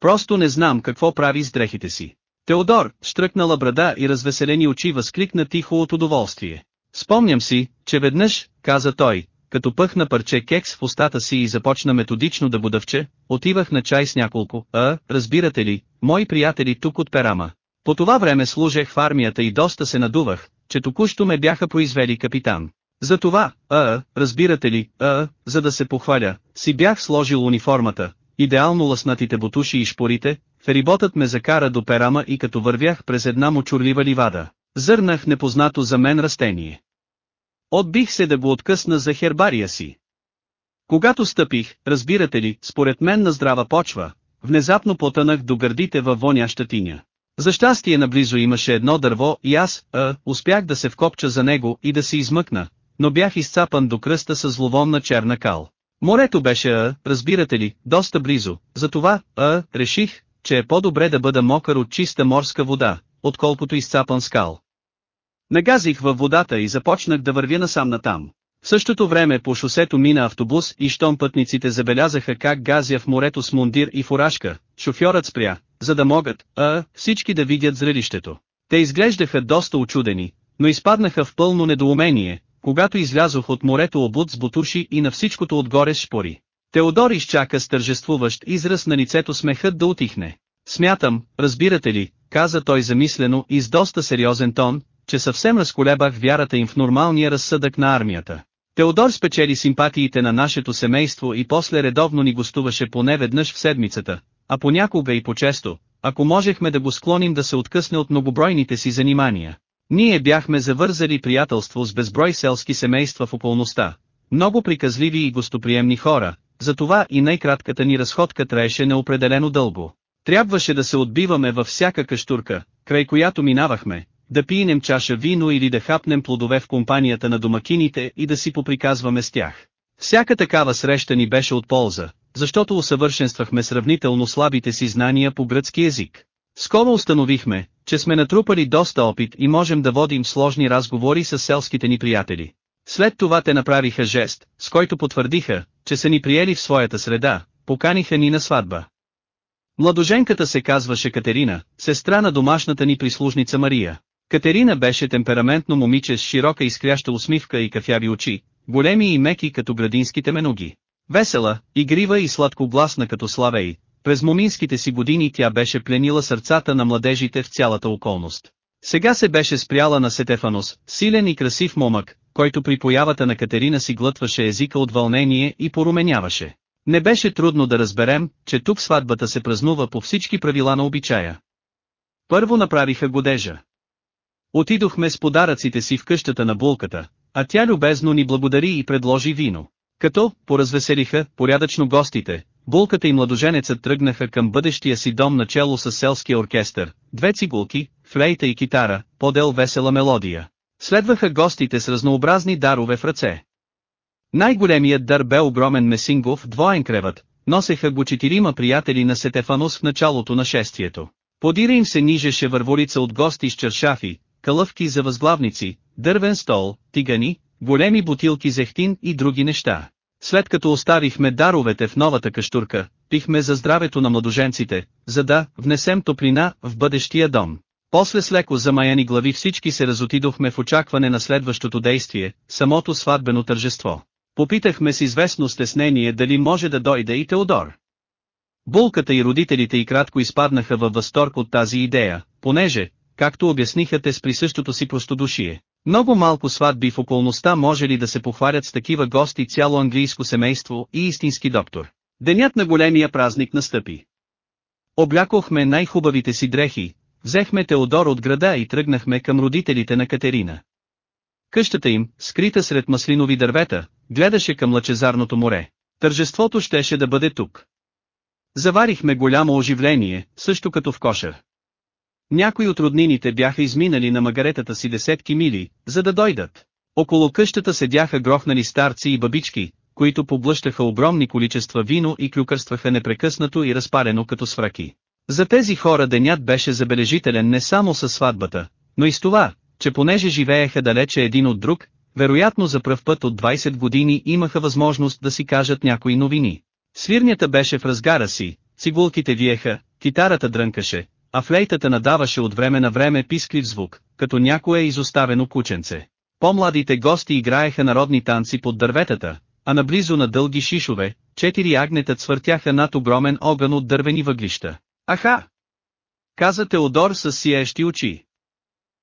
Просто не знам какво прави с дрехите си. Теодор, штръкнала брада и развеселени очи възкликна тихо от удоволствие. Спомням си, че веднъж, каза той, като пъхна парче кекс в устата си и започна методично да будавче, отивах на чай с няколко, а, разбирате ли, мои приятели тук от Перама. По това време служех в армията и доста се надувах, че току-що ме бяха произвели капитан. За това, а, разбирате ли, а, за да се похваля, си бях сложил униформата, идеално лъснатите бутуши и шпорите, фериботът ме закара до перама и като вървях през една мочурлива ливада, зърнах непознато за мен растение. Отбих се да го откъсна за хербария си. Когато стъпих, разбирате ли, според мен на здрава почва, внезапно потънах до гърдите във воняща тиня. За щастие наблизо имаше едно дърво и аз, а, успях да се вкопча за него и да се измъкна, но бях изцапан до кръста с зловонна черна кал. Морето беше, а, разбирате ли, доста близо, затова, а, реших, че е по-добре да бъда мокър от чиста морска вода, отколкото изцапан скал. Нагазих във водата и започнах да вървя насам натам. В същото време по шосето мина автобус и щом пътниците забелязаха как газя в морето с мундир и фуражка, шофьорът спря, за да могат, а, всички да видят зрелището. Те изглеждаха доста очудени, но изпаднаха в пълно недоумение, когато излязох от морето обут с бутуши и на всичкото отгоре с шпори. Теодор изчака с тържествуващ израз на лицето смехът да отихне. Смятам, разбирате ли, каза той замислено и с доста сериозен тон, че съвсем разколебах вярата им в нормалния разсъдък на армията. Теодор спечели симпатиите на нашето семейство и после редовно ни гостуваше поне веднъж в седмицата, а понякога и по-често, ако можехме да го склоним да се откъсне от многобройните си занимания. Ние бяхме завързали приятелство с безброй селски семейства в околността, много приказливи и гостоприемни хора, затова и най-кратката ни разходка траеше неопределено дълго. Трябваше да се отбиваме във всяка каштурка, край която минавахме, да пиенем чаша вино или да хапнем плодове в компанията на домакините и да си поприказваме с тях. Всяка такава среща ни беше от полза, защото усъвършенствахме сравнително слабите си знания по гръцки език. Скоро установихме, че сме натрупали доста опит и можем да водим сложни разговори с селските ни приятели. След това те направиха жест, с който потвърдиха, че са ни приели в своята среда, поканиха ни на сватба. Младоженката се казваше Катерина, сестра на домашната ни прислужница Мария. Катерина беше темпераментно момиче с широка изкряща усмивка и кафяви очи, големи и меки като градинските меноги. Весела, игрива и сладкогласна като славей, през моминските си години тя беше пленила сърцата на младежите в цялата околност. Сега се беше спряла на Сетефанос, силен и красив момък, който при появата на Катерина си глътваше езика от вълнение и поруменяваше. Не беше трудно да разберем, че тук сватбата се празнува по всички правила на обичая. Първо направиха годежа. Отидохме с подаръците си в къщата на булката, а тя любезно ни благодари и предложи вино. Като, поразвеселиха, порядъчно гостите, булката и младоженецът тръгнаха към бъдещия си дом начало с селския оркестър, две цигулки, флейта и китара, подел весела мелодия. Следваха гостите с разнообразни дарове в ръце. Най-големият дар бе огромен месингов двоен креват, носеха го четирима приятели на Сетефанос в началото на шествието. Подира им се нижеше върволица от гости с чершафи, калъвки за възглавници, дървен стол, тигани, големи бутилки зехтин и други неща. След като оставихме даровете в новата каштурка, пихме за здравето на младоженците, за да внесем топлина в бъдещия дом. После с леко замаяни глави всички се разотидохме в очакване на следващото действие, самото сватбено тържество. Попитахме с известно стеснение дали може да дойде и Теодор. Булката и родителите и кратко изпаднаха във възторг от тази идея, понеже, както обясниха те с присъщото си простодушие, много малко сватби в околността може ли да се похвалят с такива гости цяло английско семейство и истински доктор. Денят на големия празник настъпи. Облякохме най-хубавите си дрехи, взехме Теодор от града и тръгнахме към родителите на Катерина. Къщата им, скрита сред маслинови дървета, гледаше към лъчезарното море. Тържеството щеше да бъде тук. Заварихме голямо оживление, също като в кошер. Някои от роднините бяха изминали на магаретата си десетки мили, за да дойдат. Около къщата седяха грохнали старци и бабички, които поблъщаха огромни количества вино и клюкърстваха непрекъснато и разпарено като свраки. За тези хора денят беше забележителен не само със сватбата, но и с това, че понеже живееха далече един от друг, вероятно за пръв път от 20 години имаха възможност да си кажат някои новини. Свирнята беше в разгара си, цигулките виеха, китарата дрънкаше, а флейтата надаваше от време на време писклив звук, като някое изоставено кученце. По-младите гости играеха народни танци под дърветата, а наблизо на дълги шишове, четири агнета цвъртяха над огромен огън от дървени въглища. Аха! Каза Теодор с сияещи очи.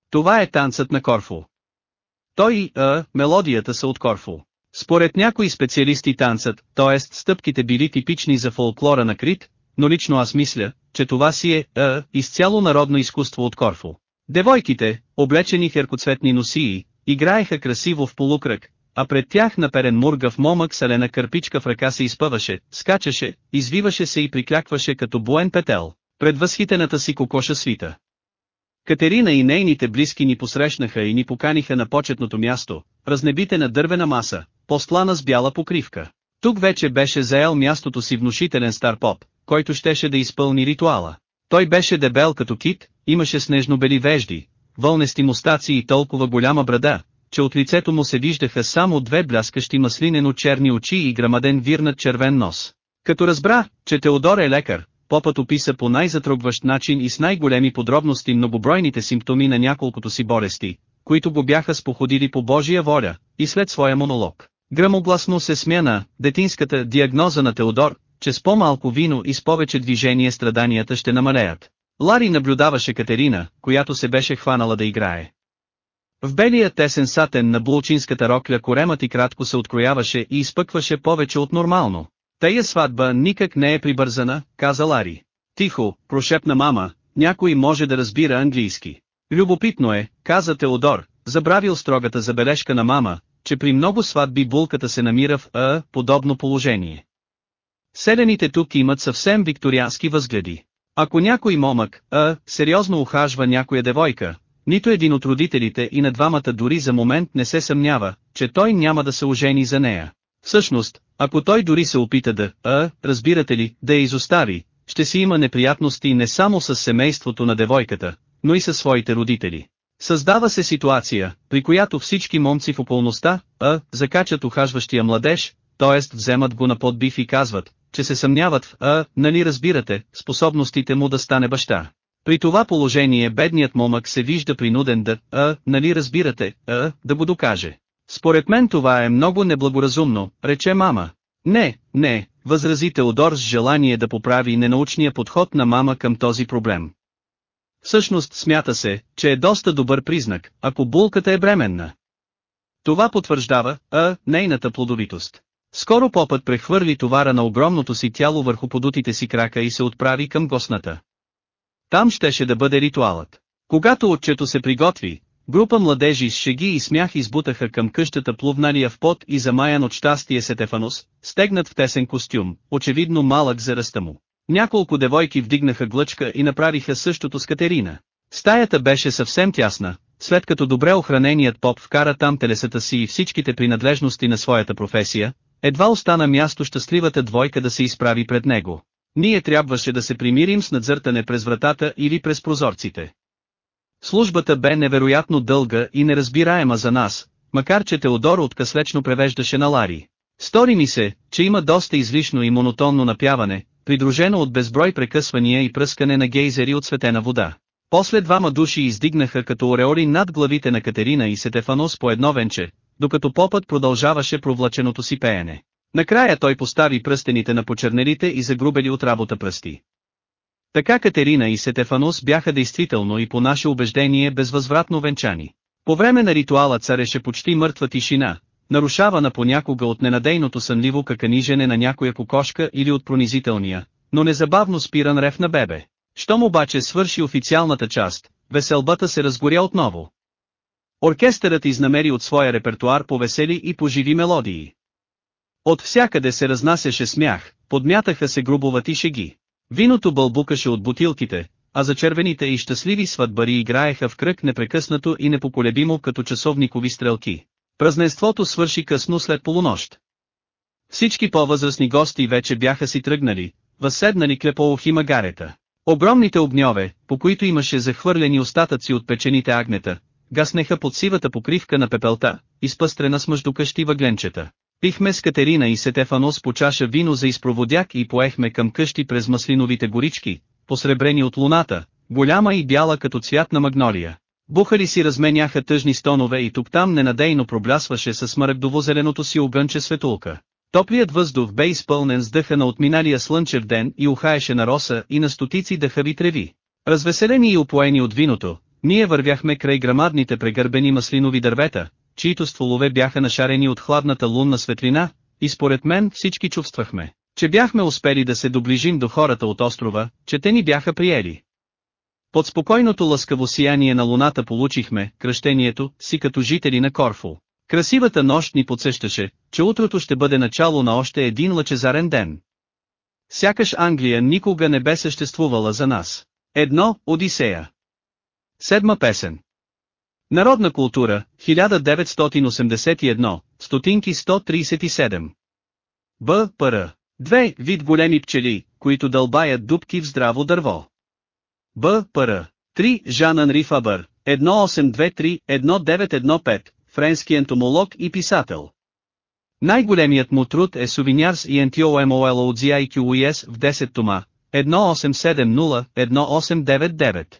Това е танцът на Корфу. Той и а, мелодията са от Корфу. Според някои специалисти танцът, т.е. стъпките били типични за фолклора на Крит, но лично аз мисля, че това си е, а, изцяло народно изкуство от Корфу. Девойките, облечени в носии, играеха красиво в полукръг, а пред тях наперен мургав момък салена кърпичка в ръка се изпъваше, скачаше, извиваше се и приклякваше като буен петел, пред възхитената си кокоша свита. Катерина и нейните близки ни посрещнаха и ни поканиха на почетното място, разнебите на дървена маса, постлана с бяла покривка. Тук вече беше заел мястото си внушителен стар поп, който щеше да изпълни ритуала. Той беше дебел като кит, имаше снежно-бели вежди, вълнести мустаци и толкова голяма брада, че от лицето му се виждаха само две бляскащи маслинено-черни очи и грамаден вирнат червен нос. Като разбра, че Теодор е лекар, попът описа по най-затрогващ начин и с най-големи подробности многобройните симптоми на няколкото си болести, които го бяха споходили по Божия воля, и след своя монолог. Грамогласно се смяна детинската диагноза на Теодор, че с по-малко вино и с повече движение страданията ще намалеят. Лари наблюдаваше Катерина, която се беше хванала да играе. В белия тесен сатен на булчинската рокля коремът и кратко се открояваше и изпъкваше повече от нормално. Тая сватба никак не е прибързана, каза Лари. Тихо, прошепна мама, някой може да разбира английски. Любопитно е, каза Теодор, забравил строгата забележка на мама, че при много сватби булката се намира в а, подобно положение. Селените тук имат съвсем викториански възгледи. Ако някой момък, а, сериозно ухажва някоя девойка, нито един от родителите и на двамата дори за момент не се съмнява, че той няма да се ожени за нея. Всъщност, ако той дори се опита да, а, разбирате ли, да я изостави, ще си има неприятности не само с семейството на девойката, но и със своите родители. Създава се ситуация, при която всички момци в околността, а, закачат ухажващия младеж, т.е. вземат го на подбив и казват, че се съмняват в, а, нали разбирате, способностите му да стане баща. При това положение бедният момък се вижда принуден да, а, нали разбирате, а, да го докаже. Според мен това е много неблагоразумно, рече мама. Не, не, възрази Теодор с желание да поправи ненаучния подход на мама към този проблем. Всъщност смята се, че е доста добър признак, ако булката е бременна. Това потвърждава, а, нейната плодовитост. Скоро попът прехвърли товара на огромното си тяло върху подутите си крака и се отправи към гостната. Там щеше да бъде ритуалът. Когато отчето се приготви, група младежи с шеги и смях избутаха към къщата плувналия в пот и замаян от щастие Сетефанос, стегнат в тесен костюм, очевидно малък за ръста му. Няколко девойки вдигнаха глъчка и направиха същото с Катерина. Стаята беше съвсем тясна, след като добре охраненият поп вкара там телесата си и всичките принадлежности на своята професия, едва остана място щастливата двойка да се изправи пред него. Ние трябваше да се примирим с надзъртане през вратата или през прозорците. Службата бе невероятно дълга и неразбираема за нас, макар че Теодор откъслечно превеждаше на Лари. Стори ми се, че има доста излишно и монотонно напяване, придружено от безброй прекъсвания и пръскане на гейзери от светена вода. После двама души издигнаха като ореоли над главите на Катерина и Сетефанос по едно венче, докато попът продължаваше провлаченото си пеене. Накрая той постави пръстените на почернелите и загрубели от работа пръсти. Така Катерина и Сетефанос бяха действително и по наше убеждение безвъзвратно венчани. По време на ритуала цареше почти мъртва тишина, нарушавана понякога от ненадейното сънливо каканижене на някоя кокошка или от пронизителния, но незабавно спиран рев на бебе. Щом обаче свърши официалната част, веселбата се разгоря отново. Оркестърът изнамери от своя репертуар по весели и по живи мелодии. От всякъде се разнасяше смях, подмятаха се грубовати шеги. Виното бълбукаше от бутилките, а зачервените и щастливи сватбари играеха в кръг непрекъснато и непоколебимо като часовникови стрелки. Празненството свърши късно след полунощ. Всички по-възрастни гости вече бяха си тръгнали, възседнали клепо и магарета. Огромните огньове, по които имаше захвърлени остатъци от печените агнета, гаснеха под сивата покривка на пепелта, изпъстрена с мъждукащи въгленчета. Пихме с Катерина и Сетефанос по чаша вино за изпроводяк и поехме към къщи през маслиновите горички, посребрени от луната, голяма и бяла като цвят на магнолия. Бухари си разменяха тъжни стонове и тук-там ненадейно проблясваше с смарагдово-зеленото си огънче светулка. Топлият въздух бе изпълнен с дъха на отминалия слънчев ден и ухаеше на роса и на стотици дъхави треви. Развеселени и опоени от виното, ние вървяхме край грамадните прегърбени маслинови дървета, чието стволове бяха нашарени от хладната лунна светлина, и според мен всички чувствахме, че бяхме успели да се доближим до хората от острова, че те ни бяха приели. Под спокойното лъскаво сияние на луната получихме кръщението си като жители на Корфу. Красивата нощ ни подсещаше, че утрото ще бъде начало на още един лъчезарен ден. Сякаш Англия никога не бе съществувала за нас. Едно, Одисея. Седма песен. Народна култура, 1981, стотинки 137. Б. Пр. Две вид големи пчели, които дълбаят дубки в здраво дърво. Б. Пр. 3. Жан Анри Фабър, 1823-1915, френски ентомолог и писател. Най-големият му труд е Сувинярс и Ентиомол от ZIQUS в 10 тома, 1870-1899.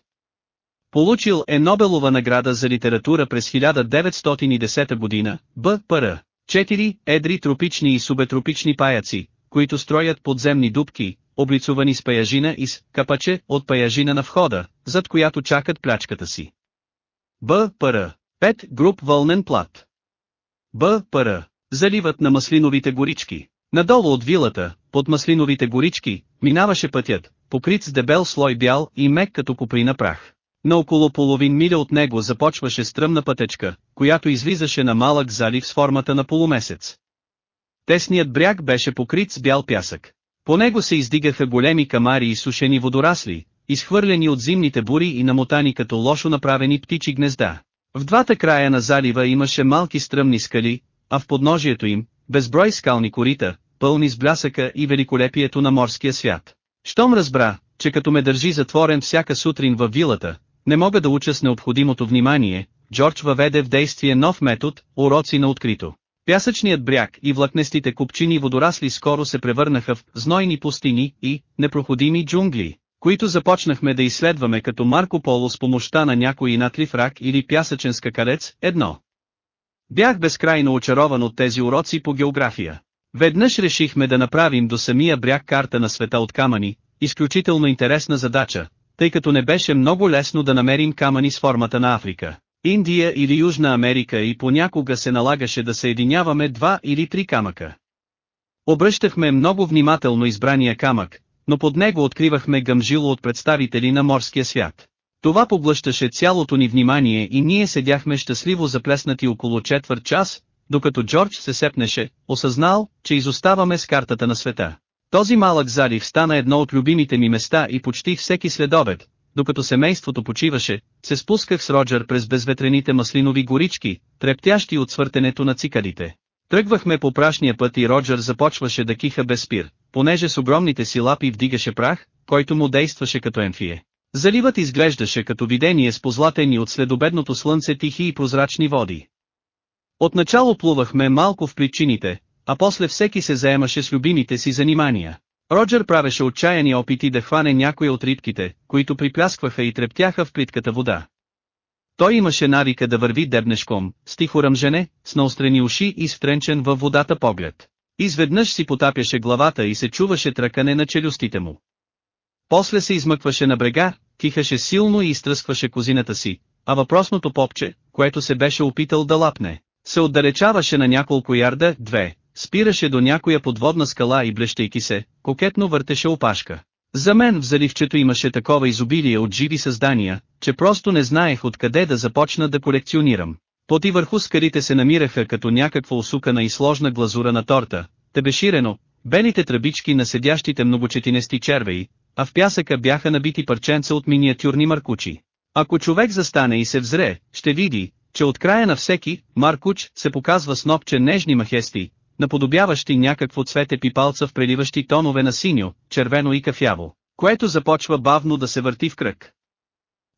Получил е Нобелова награда за литература през 1910 година, Б.П.Р. 4. Едри тропични и субетропични паяци, които строят подземни дубки, облицувани с паяжина и с капаче от паяжина на входа, зад която чакат плячката си. Б.П.Р. 5. Груп вълнен плат. Б.П.Р. Заливът на маслиновите горички. Надолу от вилата, под маслиновите горички, минаваше пътят, покрит с дебел слой бял и мек като куприна прах. На около половин миля от него започваше стръмна пътечка, която излизаше на малък залив с формата на полумесец. Тесният бряг беше покрит с бял пясък. По него се издигаха големи камари и сушени водорасли, изхвърлени от зимните бури и намотани като лошо направени птичи гнезда. В двата края на залива имаше малки стръмни скали, а в подножието им, безброй скални корита, пълни с блясъка и великолепието на морския свят. Щом разбра, че като ме държи затворен всяка сутрин във вилата, не мога да уча с необходимото внимание, Джордж въведе в действие нов метод, уроци на открито. Пясъчният бряг и влакнестите купчини водорасли скоро се превърнаха в знойни пустини и непроходими джунгли, които започнахме да изследваме като Марко Поло с помощта на някой натлив рак или пясъчен скакалец, едно. Бях безкрайно очарован от тези уроци по география. Веднъж решихме да направим до самия бряг карта на света от камъни, изключително интересна задача, тъй като не беше много лесно да намерим камъни с формата на Африка, Индия или Южна Америка и понякога се налагаше да съединяваме два или три камъка. Обръщахме много внимателно избрания камък, но под него откривахме гъмжило от представители на морския свят. Това поглъщаше цялото ни внимание и ние седяхме щастливо заплеснати около четвърт час, докато Джордж се сепнеше, осъзнал, че изоставаме с картата на света. Този малък залив стана едно от любимите ми места и почти всеки следобед, докато семейството почиваше, се спусках с Роджер през безветрените маслинови горички, трептящи от свъртенето на цикадите. Тръгвахме по прашния път и Роджер започваше да киха без спир, понеже с огромните си лапи вдигаше прах, който му действаше като емфие. Заливът изглеждаше като видение с позлатени от следобедното слънце тихи и прозрачни води. Отначало плувахме малко в причините, а после всеки се заемаше с любимите си занимания. Роджер правеше отчаяни опити да хване някоя от рибките, които припляскваха и трептяха в плитката вода. Той имаше навика да върви дебнешком, с тихо ръмжене, с наострени уши и стренчен във водата поглед. Изведнъж си потапяше главата и се чуваше тръкане на челюстите му. После се измъкваше на брега, кихаше силно и изтръскваше козината си, а въпросното попче, което се беше опитал да лапне, се отдалечаваше на няколко ярда, две, спираше до някоя подводна скала и блещейки се, кокетно въртеше опашка. За мен в заливчето имаше такова изобилие от живи създания, че просто не знаех откъде да започна да колекционирам. Под и върху скалите се намираха като някаква усукана и сложна глазура на торта, тебеширено, белите тръбички на седящите многочетинести червеи, а в пясъка бяха набити парченца от миниатюрни маркучи. Ако човек застане и се взре, ще види, че от края на всеки маркуч се показва снопче нежни махести, наподобяващи някакво цвете пипалца в преливащи тонове на синьо, червено и кафяво, което започва бавно да се върти в кръг.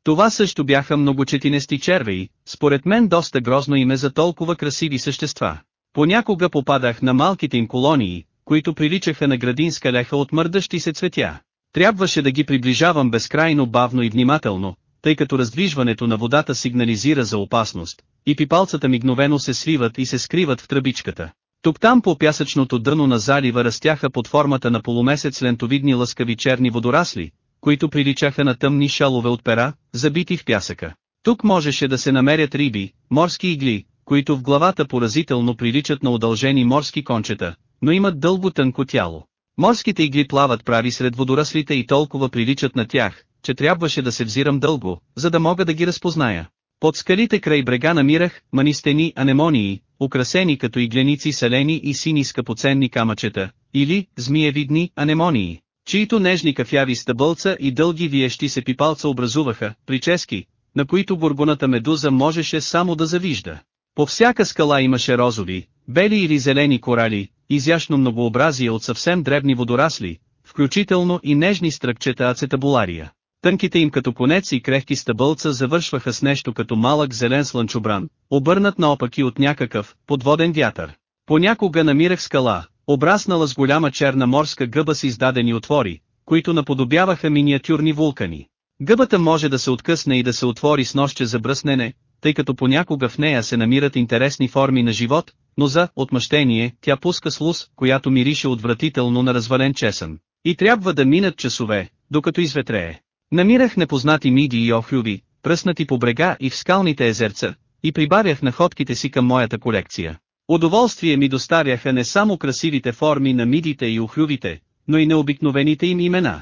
Това също бяха многочетинести червеи, според мен доста грозно име за толкова красиви същества. Понякога попадах на малките им колонии, които приличаха на градинска леха от мърдащи се цветя. Трябваше да ги приближавам безкрайно бавно и внимателно, тъй като раздвижването на водата сигнализира за опасност, и пипалцата мигновено се свиват и се скриват в тръбичката. Тук-там по пясъчното дъно на залива растяха под формата на полумесец лентовидни лъскави черни водорасли, които приличаха на тъмни шалове от пера, забити в пясъка. Тук можеше да се намерят риби, морски игли, които в главата поразително приличат на удължени морски кончета, но имат дълго тънко тяло. Морските игли плават прави сред водораслите и толкова приличат на тях, че трябваше да се взирам дълго, за да мога да ги разпозная. Под скалите край брега намирах манистени анемонии, украсени като игленици селени и сини скъпоценни камъчета, или змиевидни анемонии, чието нежни кафяви стъбълца и дълги виещи се пипалца образуваха, прически, на които бургоната медуза можеше само да завижда. По всяка скала имаше розови, бели или зелени корали, изящно многообразие от съвсем дребни водорасли, включително и нежни стръкчета ацетабулария. Тънките им като конец и крехки стъбълца завършваха с нещо като малък зелен слънчобран, обърнат наопаки от някакъв подводен вятър. Понякога намирах скала, обраснала с голяма черна морска гъба с издадени отвори, които наподобяваха миниатюрни вулкани. Гъбата може да се откъсне и да се отвори с нощче за бръснене, тъй като понякога в нея се намират интересни форми на живот, но за отмъщение тя пуска слуз, която мирише отвратително на развален чесън. И трябва да минат часове, докато изветрее. Намирах непознати миди и охлюви, пръснати по брега и в скалните езерца, и прибавях находките си към моята колекция. Удоволствие ми доставяха не само красивите форми на мидите и охлювите, но и необикновените им имена.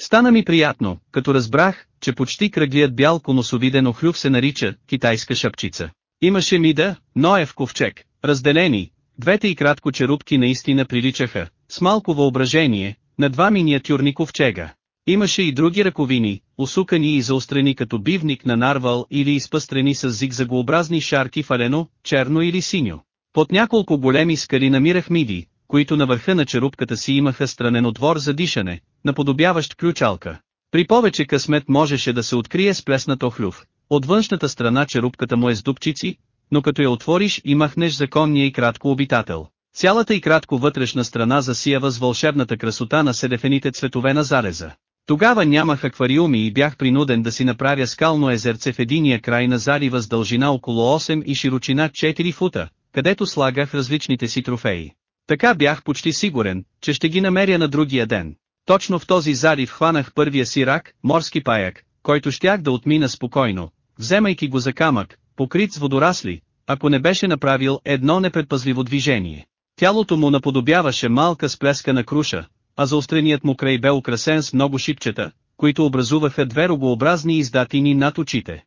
Стана ми приятно, като разбрах, че почти кръглият бял коносовиден охлюв се нарича «китайска шапчица». Имаше мида, Ноев ковчег, разделени, двете и кратко черупки наистина приличаха, с малко въображение, на два миниатюрни ковчега. Имаше и други ръковини, усукани и заострени като бивник на нарвал или изпъстрени с зигзагообразни шарки фалено, черно или синьо. Под няколко големи скали намирах миди, които на върха на черупката си имаха странен отвор за дишане, наподобяващ ключалка. При повече късмет можеше да се открие сплеснат охлюв. От външната страна черупката му е с дупчици, но като я отвориш и махнеш законния и кратко обитател. Цялата и кратко вътрешна страна засиява с вълшебната красота на седефените цветове на зареза. Тогава нямах аквариуми и бях принуден да си направя скално езерце в единия край на залива с дължина около 8 и широчина 4 фута, където слагах различните си трофеи. Така бях почти сигурен, че ще ги намеря на другия ден. Точно в този залив хванах първия си рак, морски паяк, който щях да отмина спокойно, вземайки го за камък, покрит с водорасли, ако не беше направил едно непредпазливо движение. Тялото му наподобяваше малка сплескана круша, а заостреният му край бе украсен с много шипчета, които образуваха две рогообразни издатини над очите.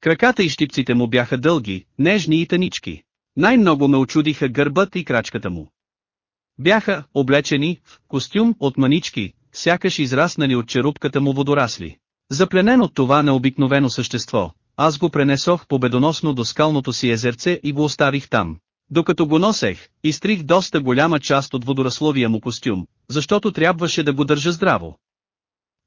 Краката и щипците му бяха дълги, нежни и тънички. Най-много ме очудиха гърбът и крачката му. Бяха облечени в костюм от манички, сякаш израснали от черупката му водорасли. Запленен от това необикновено същество, аз го пренесох победоносно до скалното си езерце и го оставих там. Докато го носех, изтрих доста голяма част от водорасловия му костюм, защото трябваше да го държа здраво.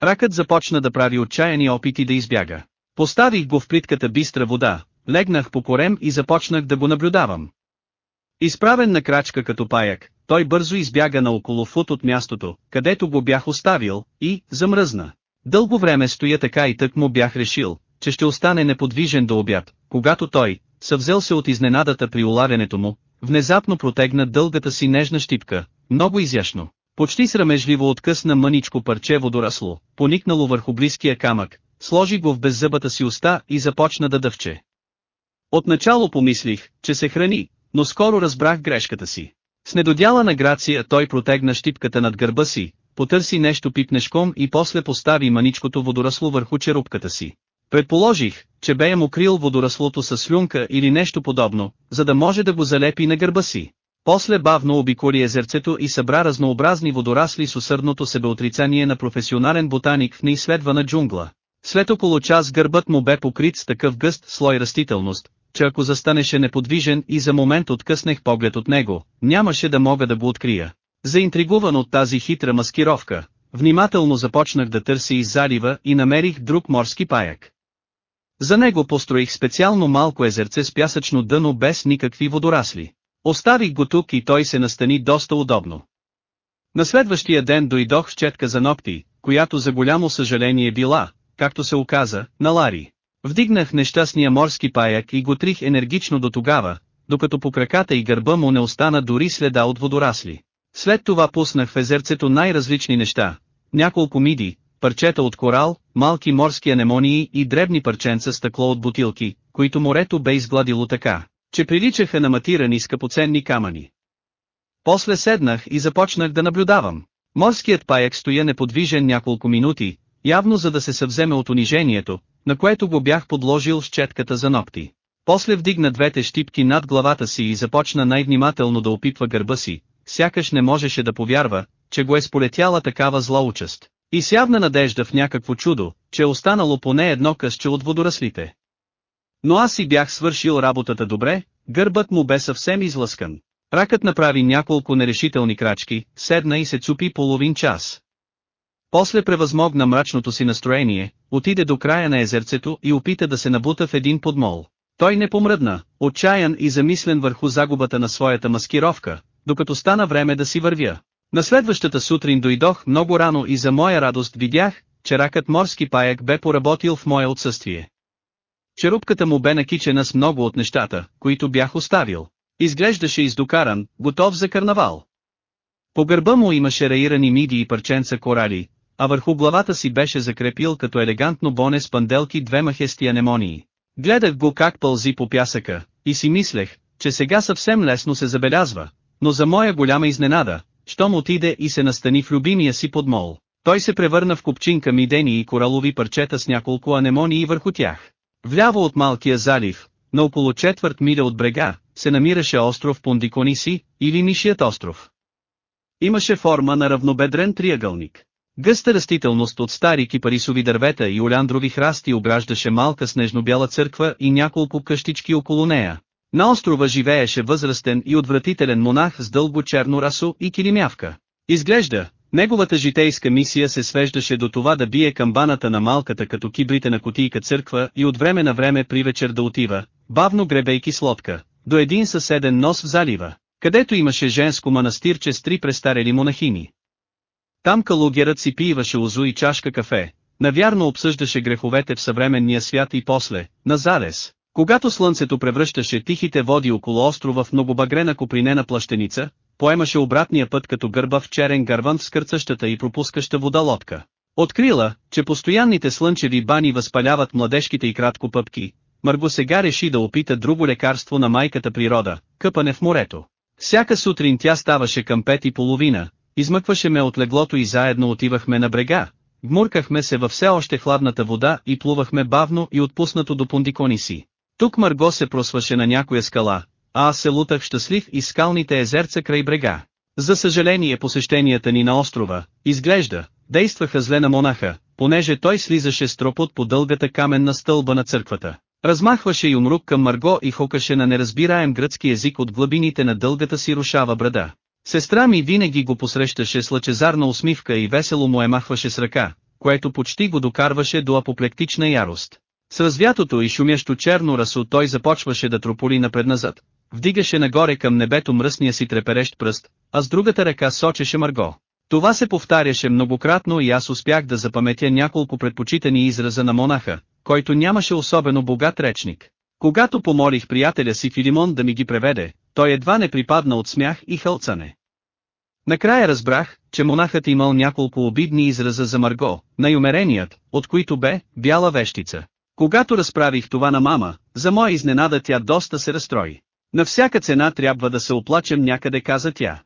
Ракът започна да прави отчаяни опити да избяга. Поставих го в плитката бистра вода, легнах по корем и започнах да го наблюдавам. Изправен на крачка като паяк, той бързо избяга на около фут от мястото, където го бях оставил, и замръзна. Дълго време стоя така и тък му бях решил, че ще остане неподвижен до обяд, когато той, съвзел се от изненадата при улавянето му, внезапно протегна дългата си нежна щипка, много изящно. Почти срамежливо откъсна мъничко парче водорасло, поникнало върху близкия камък, сложи го в беззъбата си уста и започна да дъвче. Отначало помислих, че се храни, но скоро разбрах грешката си. С недодяла на грация той протегна щипката над гърба си, потърси нещо пипнешком и после постави маничкото водорасло върху черупката си. Предположих, че бе я мокрил водораслото с слюнка или нещо подобно, за да може да го залепи на гърба си. После бавно обиколи езерцето и събра разнообразни водорасли с усърдното себеотрицание на професионален ботаник в неизследвана джунгла. След около час гърбът му бе покрит с такъв гъст слой растителност, че ако застанеше неподвижен и за момент откъснех поглед от него, нямаше да мога да го открия. Заинтригуван от тази хитра маскировка, внимателно започнах да търся из залива и намерих друг морски паяк. За него построих специално малко езерце с пясъчно дъно без никакви водорасли. Оставих го тук и той се настани доста удобно. На следващия ден дойдох с четка за ногти, която за голямо съжаление била, както се оказа, на Лари. Вдигнах нещастния морски паяк и го трих енергично до тогава, докато по краката и гърба му не остана дори следа от водорасли. След това пуснах в езерцето най-различни неща, няколко миди, парчета от корал, малки морски анемонии и дребни парченца стъкло от бутилки, които морето бе изгладило така, че приличаха на матирани скъпоценни камъни. После седнах и започнах да наблюдавам. Морският паяк стоя неподвижен няколко минути, явно за да се съвземе от унижението, на което го бях подложил с четката за ногти. После вдигна двете щипки над главата си и започна най-внимателно да опитва гърба си, сякаш не можеше да повярва, че го е сполетяла такава зла участ. И с явна надежда в някакво чудо, че е останало поне едно късче от водораслите. Но аз си бях свършил работата добре, гърбът му бе съвсем излъскан. Ракът направи няколко нерешителни крачки, седна и се цупи половин час. После превъзмогна мрачното си настроение, отиде до края на езерцето и опита да се набута в един подмол. Той не помръдна, отчаян и замислен върху загубата на своята маскировка, докато стана време да си вървя. На следващата сутрин дойдох много рано и за моя радост видях, че ракът морски паяк бе поработил в мое отсъствие. Черупката му бе накичена с много от нещата, които бях оставил. Изглеждаше издокаран, готов за карнавал. По гърба му имаше раирани миди и парченца корали, а върху главата си беше закрепил като елегантно боне с панделки две махести анемонии. Гледах го как пълзи по пясъка, и си мислех, че сега съвсем лесно се забелязва, но за моя голяма изненада, щом отиде и се настани в любимия си подмол, той се превърна в купчинка мидени и коралови парчета с няколко анемонии върху тях. Вляво от малкия залив, на около четвърт миля от брега, се намираше остров Пондикониси, или Мишият остров. Имаше форма на равнобедрен триъгълник. Гъста растителност от стари кипарисови дървета и оляндрови храсти ображдаше малка снежно-бяла църква и няколко къщички около нея. На острова живееше възрастен и отвратителен монах с дълго черно расо и килимявка. Изглежда, неговата житейска мисия се свеждаше до това да бие камбаната на малката като кибрите на котийка църква и от време на време при вечер да отива, бавно гребейки с лодка, до един съседен нос в залива, където имаше женско манастирче с три престарели монахини. Там калугерът си пиваше озу и чашка кафе, навярно обсъждаше греховете в съвременния свят и после, на зарез, когато слънцето превръщаше тихите води около острова в многобагрена копринена плащеница, поемаше обратния път като гърба в черен гарван в скърцащата и пропускаща вода лодка. Открила, че постоянните слънчеви бани възпаляват младежките и кратко пъпки, Марго сега реши да опита друго лекарство на майката природа, къпане в морето. Всяка сутрин тя ставаше към пет и половина, измъкваше ме от леглото и заедно отивахме на брега, гмуркахме се във все още хладната вода и плувахме бавно и отпуснато до пондикони си. Тук Марго се просваше на някоя скала, а аз се лутах щастлив из скалните езерца край брега. За съжаление посещенията ни на острова, изглежда, действаха зле на монаха, понеже той слизаше с тропот по дългата каменна стълба на църквата. Размахваше юмрук към Марго и хокаше на неразбираем гръцки език от глъбините на дългата си рушава брада. Сестра ми винаги го посрещаше с лъчезарна усмивка и весело му е махваше с ръка, което почти го докарваше до апоплектична ярост. С развятото и шумящо черно расо той започваше да трополи напредназад, вдигаше нагоре към небето мръсния си треперещ пръст, а с другата ръка сочеше Марго. Това се повтаряше многократно и аз успях да запаметя няколко предпочитани израза на монаха, който нямаше особено богат речник. Когато помолих приятеля си Филимон да ми ги преведе, той едва не припадна от смях и хълцане. Накрая разбрах, че монахът имал няколко обидни израза за Марго, най-умереният, от които бе, бяла вещица. Когато разправих това на мама, за моя изненада тя доста се разстрои. На всяка цена трябва да се оплачем някъде каза тя.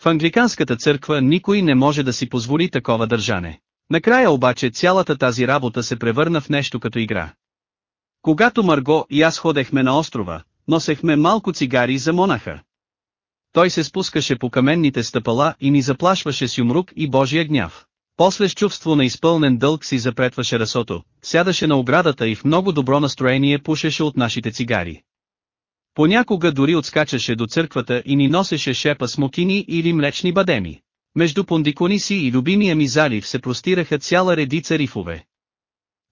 В англиканската църква никой не може да си позволи такова държане. Накрая обаче цялата тази работа се превърна в нещо като игра. Когато Марго и аз ходехме на острова, носехме малко цигари за монаха. Той се спускаше по каменните стъпала и ни заплашваше с юмрук и Божия гняв. После с чувство на изпълнен дълг си запретваше расото, сядаше на оградата и в много добро настроение пушеше от нашите цигари. Понякога дори отскачаше до църквата и ни носеше шепа смокини или млечни бадеми. Между Пондикониси и любимия ми залив се простираха цяла редица рифове.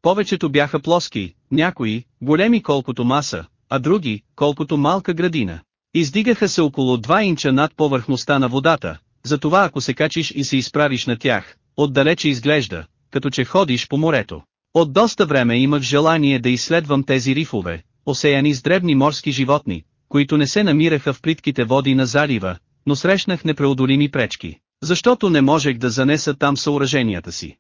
Повечето бяха плоски, някои, големи колкото маса, а други, колкото малка градина. Издигаха се около 2 инча над повърхността на водата, затова ако се качиш и се изправиш на тях, отдалече изглежда, като че ходиш по морето. От доста време имах желание да изследвам тези рифове, осеяни с дребни морски животни, които не се намираха в плитките води на залива, но срещнах непреодолими пречки, защото не можех да занеса там съоръженията си.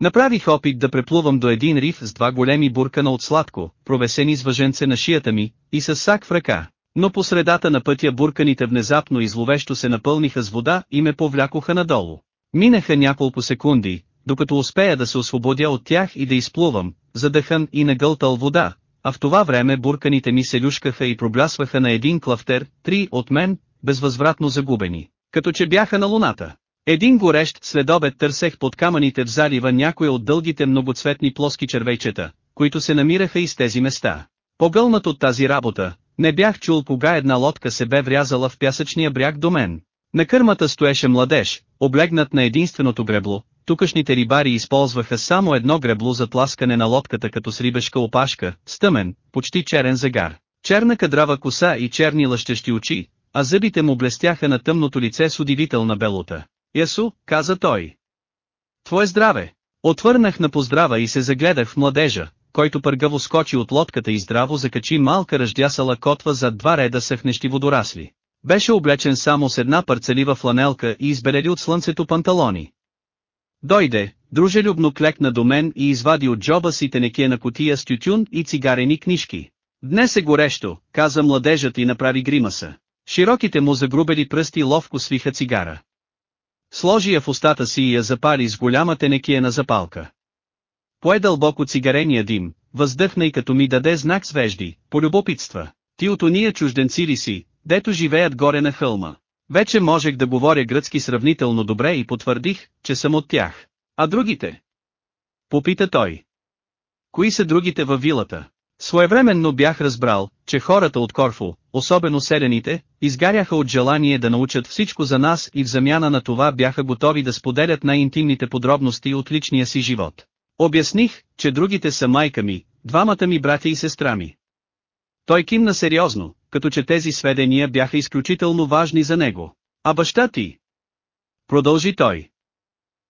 Направих опит да преплувам до един риф с два големи буркана от сладко, провесени с въженце на шията ми, и с сак в ръка. Но по средата на пътя бурканите внезапно и зловещо се напълниха с вода и ме повлякоха надолу. Минаха няколко секунди, докато успея да се освободя от тях и да изплувам, задъхан и нагълтал вода, а в това време бурканите ми се люшкаха и проблясваха на един клафтер, три от мен, безвъзвратно загубени, като че бяха на луната. Един горещ следобед търсех под камъните в залива някои от дългите многоцветни плоски червейчета, които се намираха из тези места. Погълнат от тази работа, не бях чул кога една лодка се бе врязала в пясъчния бряг до мен. На кърмата стоеше младеж, облегнат на единственото гребло, тукашните рибари използваха само едно гребло за тласкане на лодката като с рибешка опашка, стъмен, почти черен загар, черна кадрава коса и черни лъщещи очи, а зъбите му блестяха на тъмното лице с удивителна белота. Ясу, каза той. Твое здраве! Отвърнах на поздрава и се загледах в младежа, който пъргаво скочи от лодката и здраво закачи малка ръждясала котва за два реда съхнещи водорасли. Беше облечен само с една парцелива фланелка и избелели от слънцето панталони. Дойде, дружелюбно клекна до мен и извади от джоба си тенекия котия с тютюн и цигарени книжки. Днес е горещо, каза младежът и направи гримаса. Широките му загрубели пръсти ловко свиха цигара. Сложи я в устата си и я запали с голяма тенекия запалка. Пое дълбоко цигарения дим, въздъхна и като ми даде знак свежди, полюбопитства. Ти от уния чужденци ли си, дето живеят горе на хълма. Вече можех да говоря гръцки сравнително добре и потвърдих, че съм от тях. А другите? Попита той. Кои са другите във вилата? Своевременно бях разбрал, че хората от Корфу, особено селените, изгаряха от желание да научат всичко за нас и в замяна на това бяха готови да споделят най-интимните подробности от личния си живот. Обясних, че другите са майка ми, двамата ми братя и сестра ми. Той кимна сериозно, като че тези сведения бяха изключително важни за него. А баща ти? Продължи той.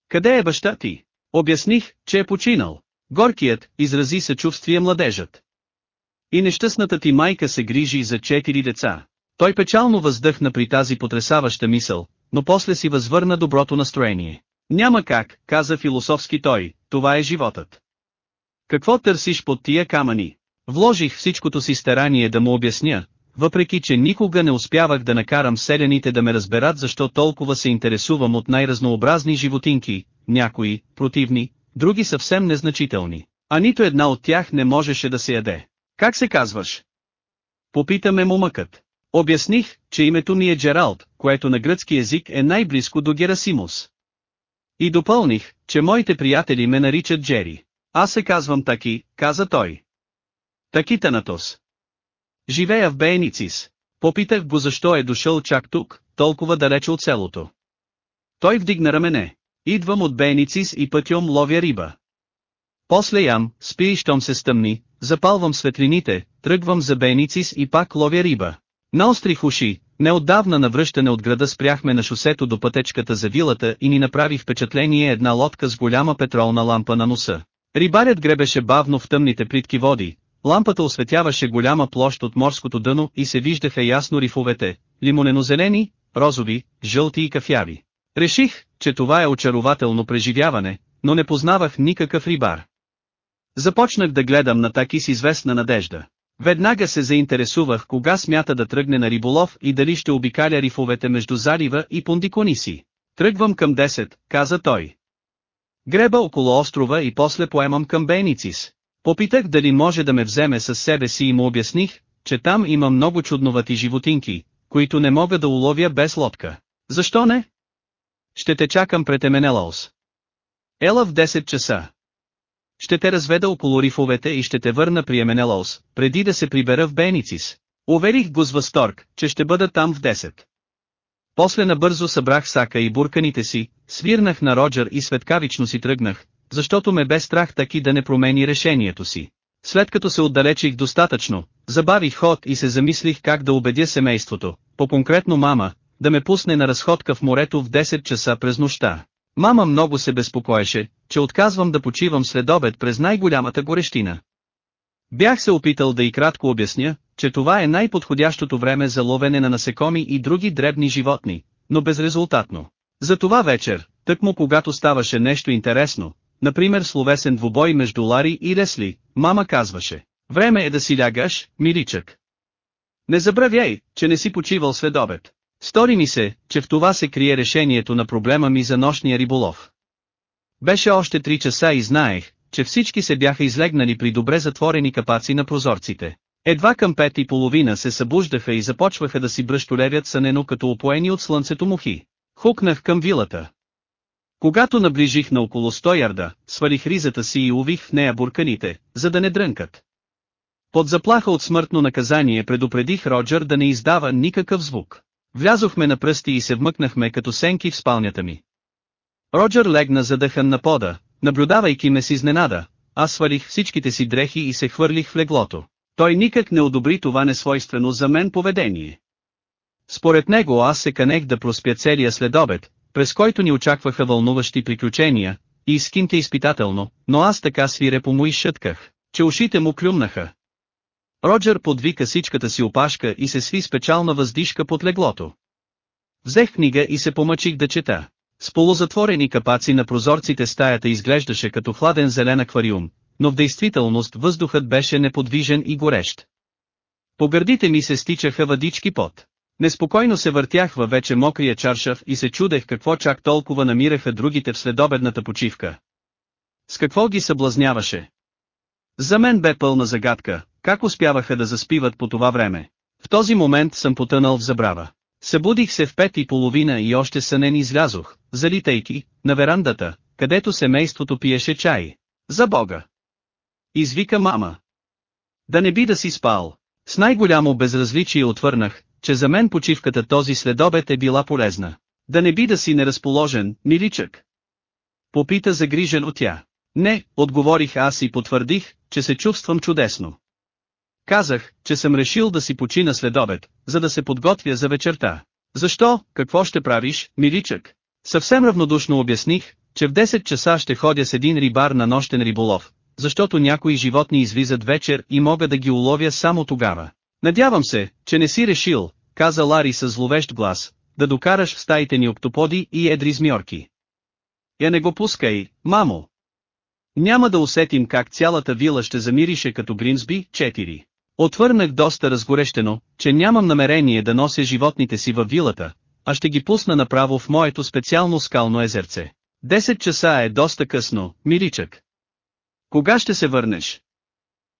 Къде е баща ти? Обясних, че е починал. Горкият, изрази съчувствие младежът. И нещастната ти майка се грижи за четири деца. Той печално въздъхна при тази потрясаваща мисъл, но после си възвърна доброто настроение. Няма как, каза философски той, това е животът. Какво търсиш под тия камъни? Вложих всичкото си старание да му обясня, въпреки че никога не успявах да накарам селените да ме разберат защо толкова се интересувам от най-разнообразни животинки, някои, противни, други съвсем незначителни, а нито една от тях не можеше да се яде. Как се казваш? Попитаме му мъкът. Обясних, че името ми е Джералд, което на гръцки език е най-близко до Герасимус. И допълних, че моите приятели ме наричат Джери. Аз се казвам Таки, каза той. Таки Танатос. Живея в Бееницис. Попитах го защо е дошъл чак тук, толкова далече от селото. Той вдигна рамене. Идвам от Бееницис и пътьом ловя риба. После ям, спи щом се стъмни, запалвам светлините, тръгвам за Бееницис и пак ловя риба. Наострих уши, неотдавна на връщане от града спряхме на шосето до пътечката за вилата и ни направи впечатление една лодка с голяма петролна лампа на носа. Рибарят гребеше бавно в тъмните плитки води, лампата осветяваше голяма площ от морското дъно и се виждаха ясно рифовете, лимонено-зелени, розови, жълти и кафяви. Реших, че това е очарователно преживяване, но не познавах никакъв рибар. Започнах да гледам на таки с известна надежда. Веднага се заинтересувах кога смята да тръгне на риболов и дали ще обикаля рифовете между залива и Пондикониси. Тръгвам към 10, каза той. Греба около острова и после поемам към Бейницис. Попитах дали може да ме вземе със себе си и му обясних, че там има много чудновати животинки, които не мога да уловя без лодка. Защо не? Ще те чакам пред Еменелаос. Ела в 10 часа. Ще те разведа около рифовете и ще те върна при Еменелаос, преди да се прибера в Беницис. Уверих го с възторг, че ще бъда там в 10. После набързо събрах сака и бурканите си, свирнах на Роджер и светкавично си тръгнах, защото ме бе страх таки да не промени решението си. След като се отдалечих достатъчно, забавих ход и се замислих как да убедя семейството, по-конкретно мама, да ме пусне на разходка в морето в 10 часа през нощта. Мама много се безпокоеше, че отказвам да почивам след обед през най-голямата горещина. Бях се опитал да и кратко обясня, че това е най-подходящото време за ловене на насекоми и други дребни животни, но безрезултатно. За това вечер, тъкмо когато ставаше нещо интересно, например словесен двубой между Лари и Ресли, мама казваше, време е да си лягаш, миричък. Не забравяй, че не си почивал след обед. Стори ми се, че в това се крие решението на проблема ми за нощния риболов. Беше още 3 часа и знаех, че всички се бяха излегнали при добре затворени капаци на прозорците. Едва към пет и половина се събуждаха и започваха да си бръщолевят сънено като опоени от слънцето мухи. Хукнах към вилата. Когато наближих на около 100 ярда, свалих ризата си и увих в нея бурканите, за да не дрънкат. Под заплаха от смъртно наказание предупредих Роджер да не издава никакъв звук. Влязохме на пръсти и се вмъкнахме като сенки в спалнята ми. Роджер легна задъхан на пода, наблюдавайки ме с изненада, аз свалих всичките си дрехи и се хвърлих в леглото. Той никак не одобри това несвойствено за мен поведение. Според него аз се канех да проспя целия следобед, през който ни очакваха вълнуващи приключения, и изкимте изпитателно, но аз така свирепо му изшътках, че ушите му клюмнаха. Роджер подвика всичката си опашка и се сви с печална въздишка под леглото. Взех книга и се помъчих да чета. С полузатворени капаци на прозорците стаята изглеждаше като хладен зелен аквариум, но в действителност въздухът беше неподвижен и горещ. По гърдите ми се стичаха въдички пот. Неспокойно се въртях във вече мокрия чаршав и се чудех какво чак толкова намираха другите в следобедната почивка. С какво ги съблазняваше? За мен бе пълна загадка, как успяваха да заспиват по това време. В този момент съм потънал в забрава. Събудих се в пет и половина и още сънен излязох, залитайки, на верандата, където семейството пиеше чай. За Бога! Извика мама. Да не би да си спал. С най-голямо безразличие отвърнах, че за мен почивката този следобед е била полезна. Да не би да си неразположен, миличък. Попита загрижен от тя. Не, отговорих аз и потвърдих, че се чувствам чудесно. Казах, че съм решил да си почина след обед, за да се подготвя за вечерта. Защо, какво ще правиш, миличък? Съвсем равнодушно обясних, че в 10 часа ще ходя с един рибар на нощен риболов, защото някои животни излизат вечер и мога да ги уловя само тогава. Надявам се, че не си решил, каза Лари с зловещ глас, да докараш в стаите ни октоподи и едри змьорки. Я не го пускай, мамо. Няма да усетим как цялата вила ще замирише като Гринсби, 4. Отвърнах доста разгорещено, че нямам намерение да нося животните си във вилата, а ще ги пусна направо в моето специално скално езерце. Десет часа е доста късно, миричък. Кога ще се върнеш?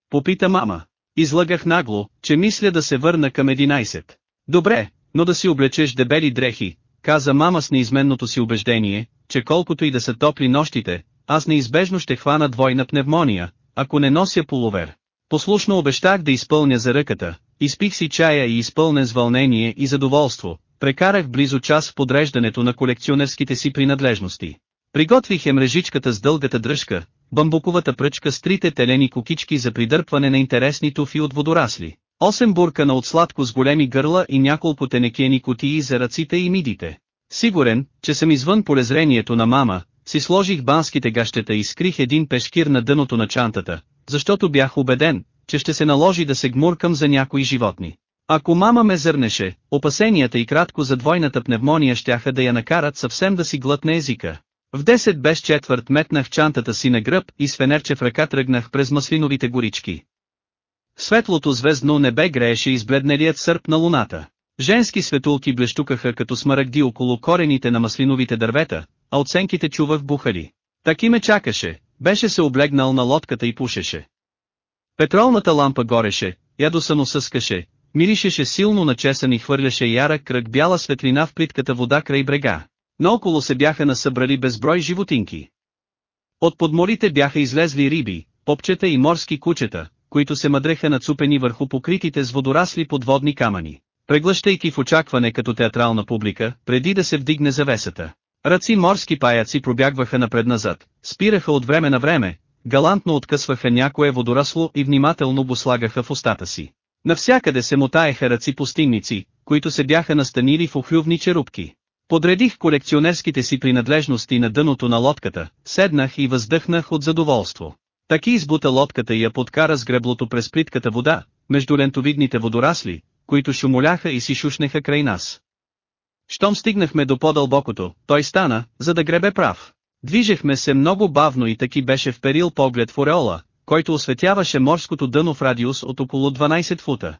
Попита мама. Излагах нагло, че мисля да се върна към 11. Добре, но да си облечеш дебели дрехи, каза мама с неизменното си убеждение, че колкото и да са топли нощите, аз неизбежно ще хвана двойна пневмония, ако не нося полувер. Послушно обещах да изпълня за ръката, изпих си чая и изпълнен с вълнение и задоволство, прекарах близо час в подреждането на колекционерските си принадлежности. Приготвих е мрежичката с дългата дръжка, бамбуковата пръчка с трите телени кукички за придърпване на интересни туфи от водорасли, 8 буркана от сладко с големи гърла и няколко тенекени кутии за ръците и мидите. Сигурен, че съм извън полезрението на мама, си сложих банските гащета и скрих един пешкир на дъното на чантата, защото бях убеден, че ще се наложи да се гмуркам за някои животни. Ако мама ме зърнеше, опасенията и кратко за двойната пневмония щяха да я накарат съвсем да си глътне езика. В 10 без четвърт метнах чантата си на гръб и с фенерче в ръка тръгнах през маслиновите горички. Светлото звездно небе грееше избледнелият сърп на луната. Женски светулки блещукаха като смарагди около корените на маслиновите дървета, а оценките чувах бухали. Таки ме чакаше, беше се облегнал на лодката и пушеше. Петролната лампа гореше, ядосано съскаше, миришеше силно начесан и хвърляше ярък кръг бяла светлина в плитката вода край брега. Наоколо се бяха насъбрали безброй животинки. От подморите бяха излезли риби, попчета и морски кучета, които се мъдреха нацупени върху покритите с водорасли подводни камъни, преглъщайки в очакване като театрална публика, преди да се вдигне завесата. Ръци морски паяци пробягваха напред-назад, спираха от време на време, галантно откъсваха някое водорасло и внимателно го слагаха в устата си. Навсякъде се мотаеха ръци пустинници, които се бяха настанили в охлювни черупки. Подредих колекционерските си принадлежности на дъното на лодката, седнах и въздъхнах от задоволство. Таки избута лодката и я подкара с греблото през плитката вода, между лентовидните водорасли, които шумоляха и си шушнеха край нас. Щом стигнахме до по-дълбокото, той стана, за да гребе прав. Движехме се много бавно и таки беше вперил поглед в ореола, който осветяваше морското дъно в радиус от около 12 фута.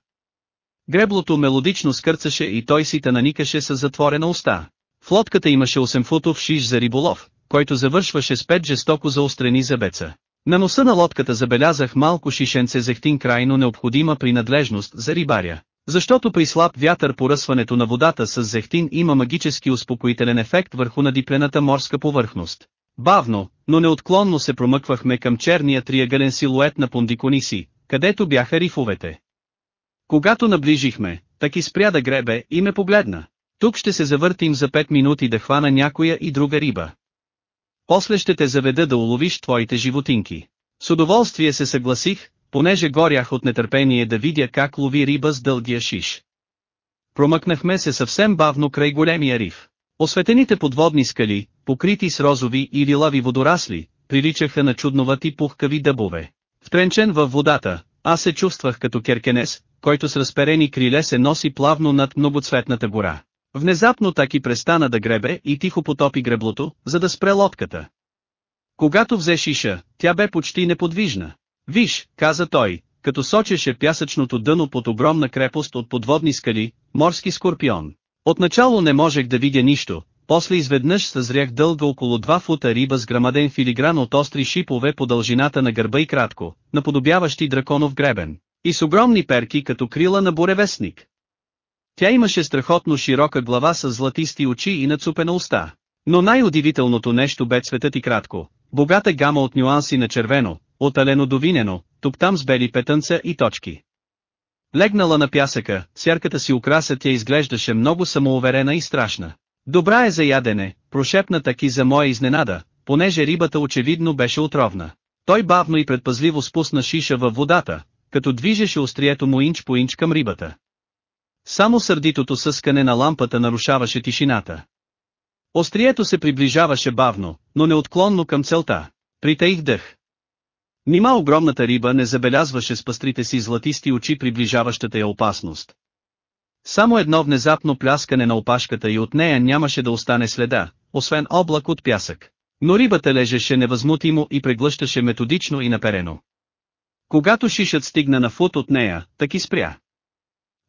Греблото мелодично скърцаше и той си наникаше с затворена уста. В лодката имаше 8 футов шиш за риболов, който завършваше с 5 жестоко заострени зъбеца. На носа на лодката забелязах малко шишенце зехтин крайно необходима принадлежност за рибаря. Защото при слаб вятър поръсването на водата с зехтин има магически успокоителен ефект върху надиплената морска повърхност. Бавно, но неотклонно се промъквахме към черния триъгълен силует на Пондикониси, където бяха рифовете. Когато наближихме, так и спря да гребе и ме погледна. Тук ще се завъртим за 5 минути да хвана някоя и друга риба. После ще те заведа да уловиш твоите животинки. С удоволствие се съгласих, понеже горях от нетърпение да видя как лови риба с дългия шиш. Промъкнахме се съвсем бавно край големия риф. Осветените подводни скали, покрити с розови или лави водорасли, приличаха на чудновати пухкави дъбове. Втренчен във водата, аз се чувствах като керкенес, който с разперени криле се носи плавно над многоцветната гора. Внезапно таки престана да гребе и тихо потопи греблото, за да спре лодката. Когато взе шиша, тя бе почти неподвижна. Виж, каза той, като сочеше пясъчното дъно под огромна крепост от подводни скали, морски скорпион. Отначало не можех да видя нищо, после изведнъж съзрях дълга около 2 фута риба с грамаден филигран от остри шипове по дължината на гърба и кратко, наподобяващи драконов гребен, и с огромни перки като крила на буревестник. Тя имаше страхотно широка глава с златисти очи и нацупена уста. Но най-удивителното нещо бе цветът и кратко, богата гама от нюанси на червено, от алено до винено, тук-там с бели петънца и точки. Легнала на пясъка, сярката си украса тя изглеждаше много самоуверена и страшна. Добра е за ядене, прошепна таки за моя изненада, понеже рибата очевидно беше отровна. Той бавно и предпазливо спусна шиша във водата, като движеше острието му инч по инч към рибата. Само сърдитото съскане на лампата нарушаваше тишината. Острието се приближаваше бавно, но неотклонно към целта. Притаих дъх. Нима огромната риба не забелязваше с пастрите си златисти очи приближаващата я опасност. Само едно внезапно пляскане на опашката и от нея нямаше да остане следа, освен облак от пясък. Но рибата лежеше невъзмутимо и преглъщаше методично и наперено. Когато шишът стигна на фут от нея, таки спря.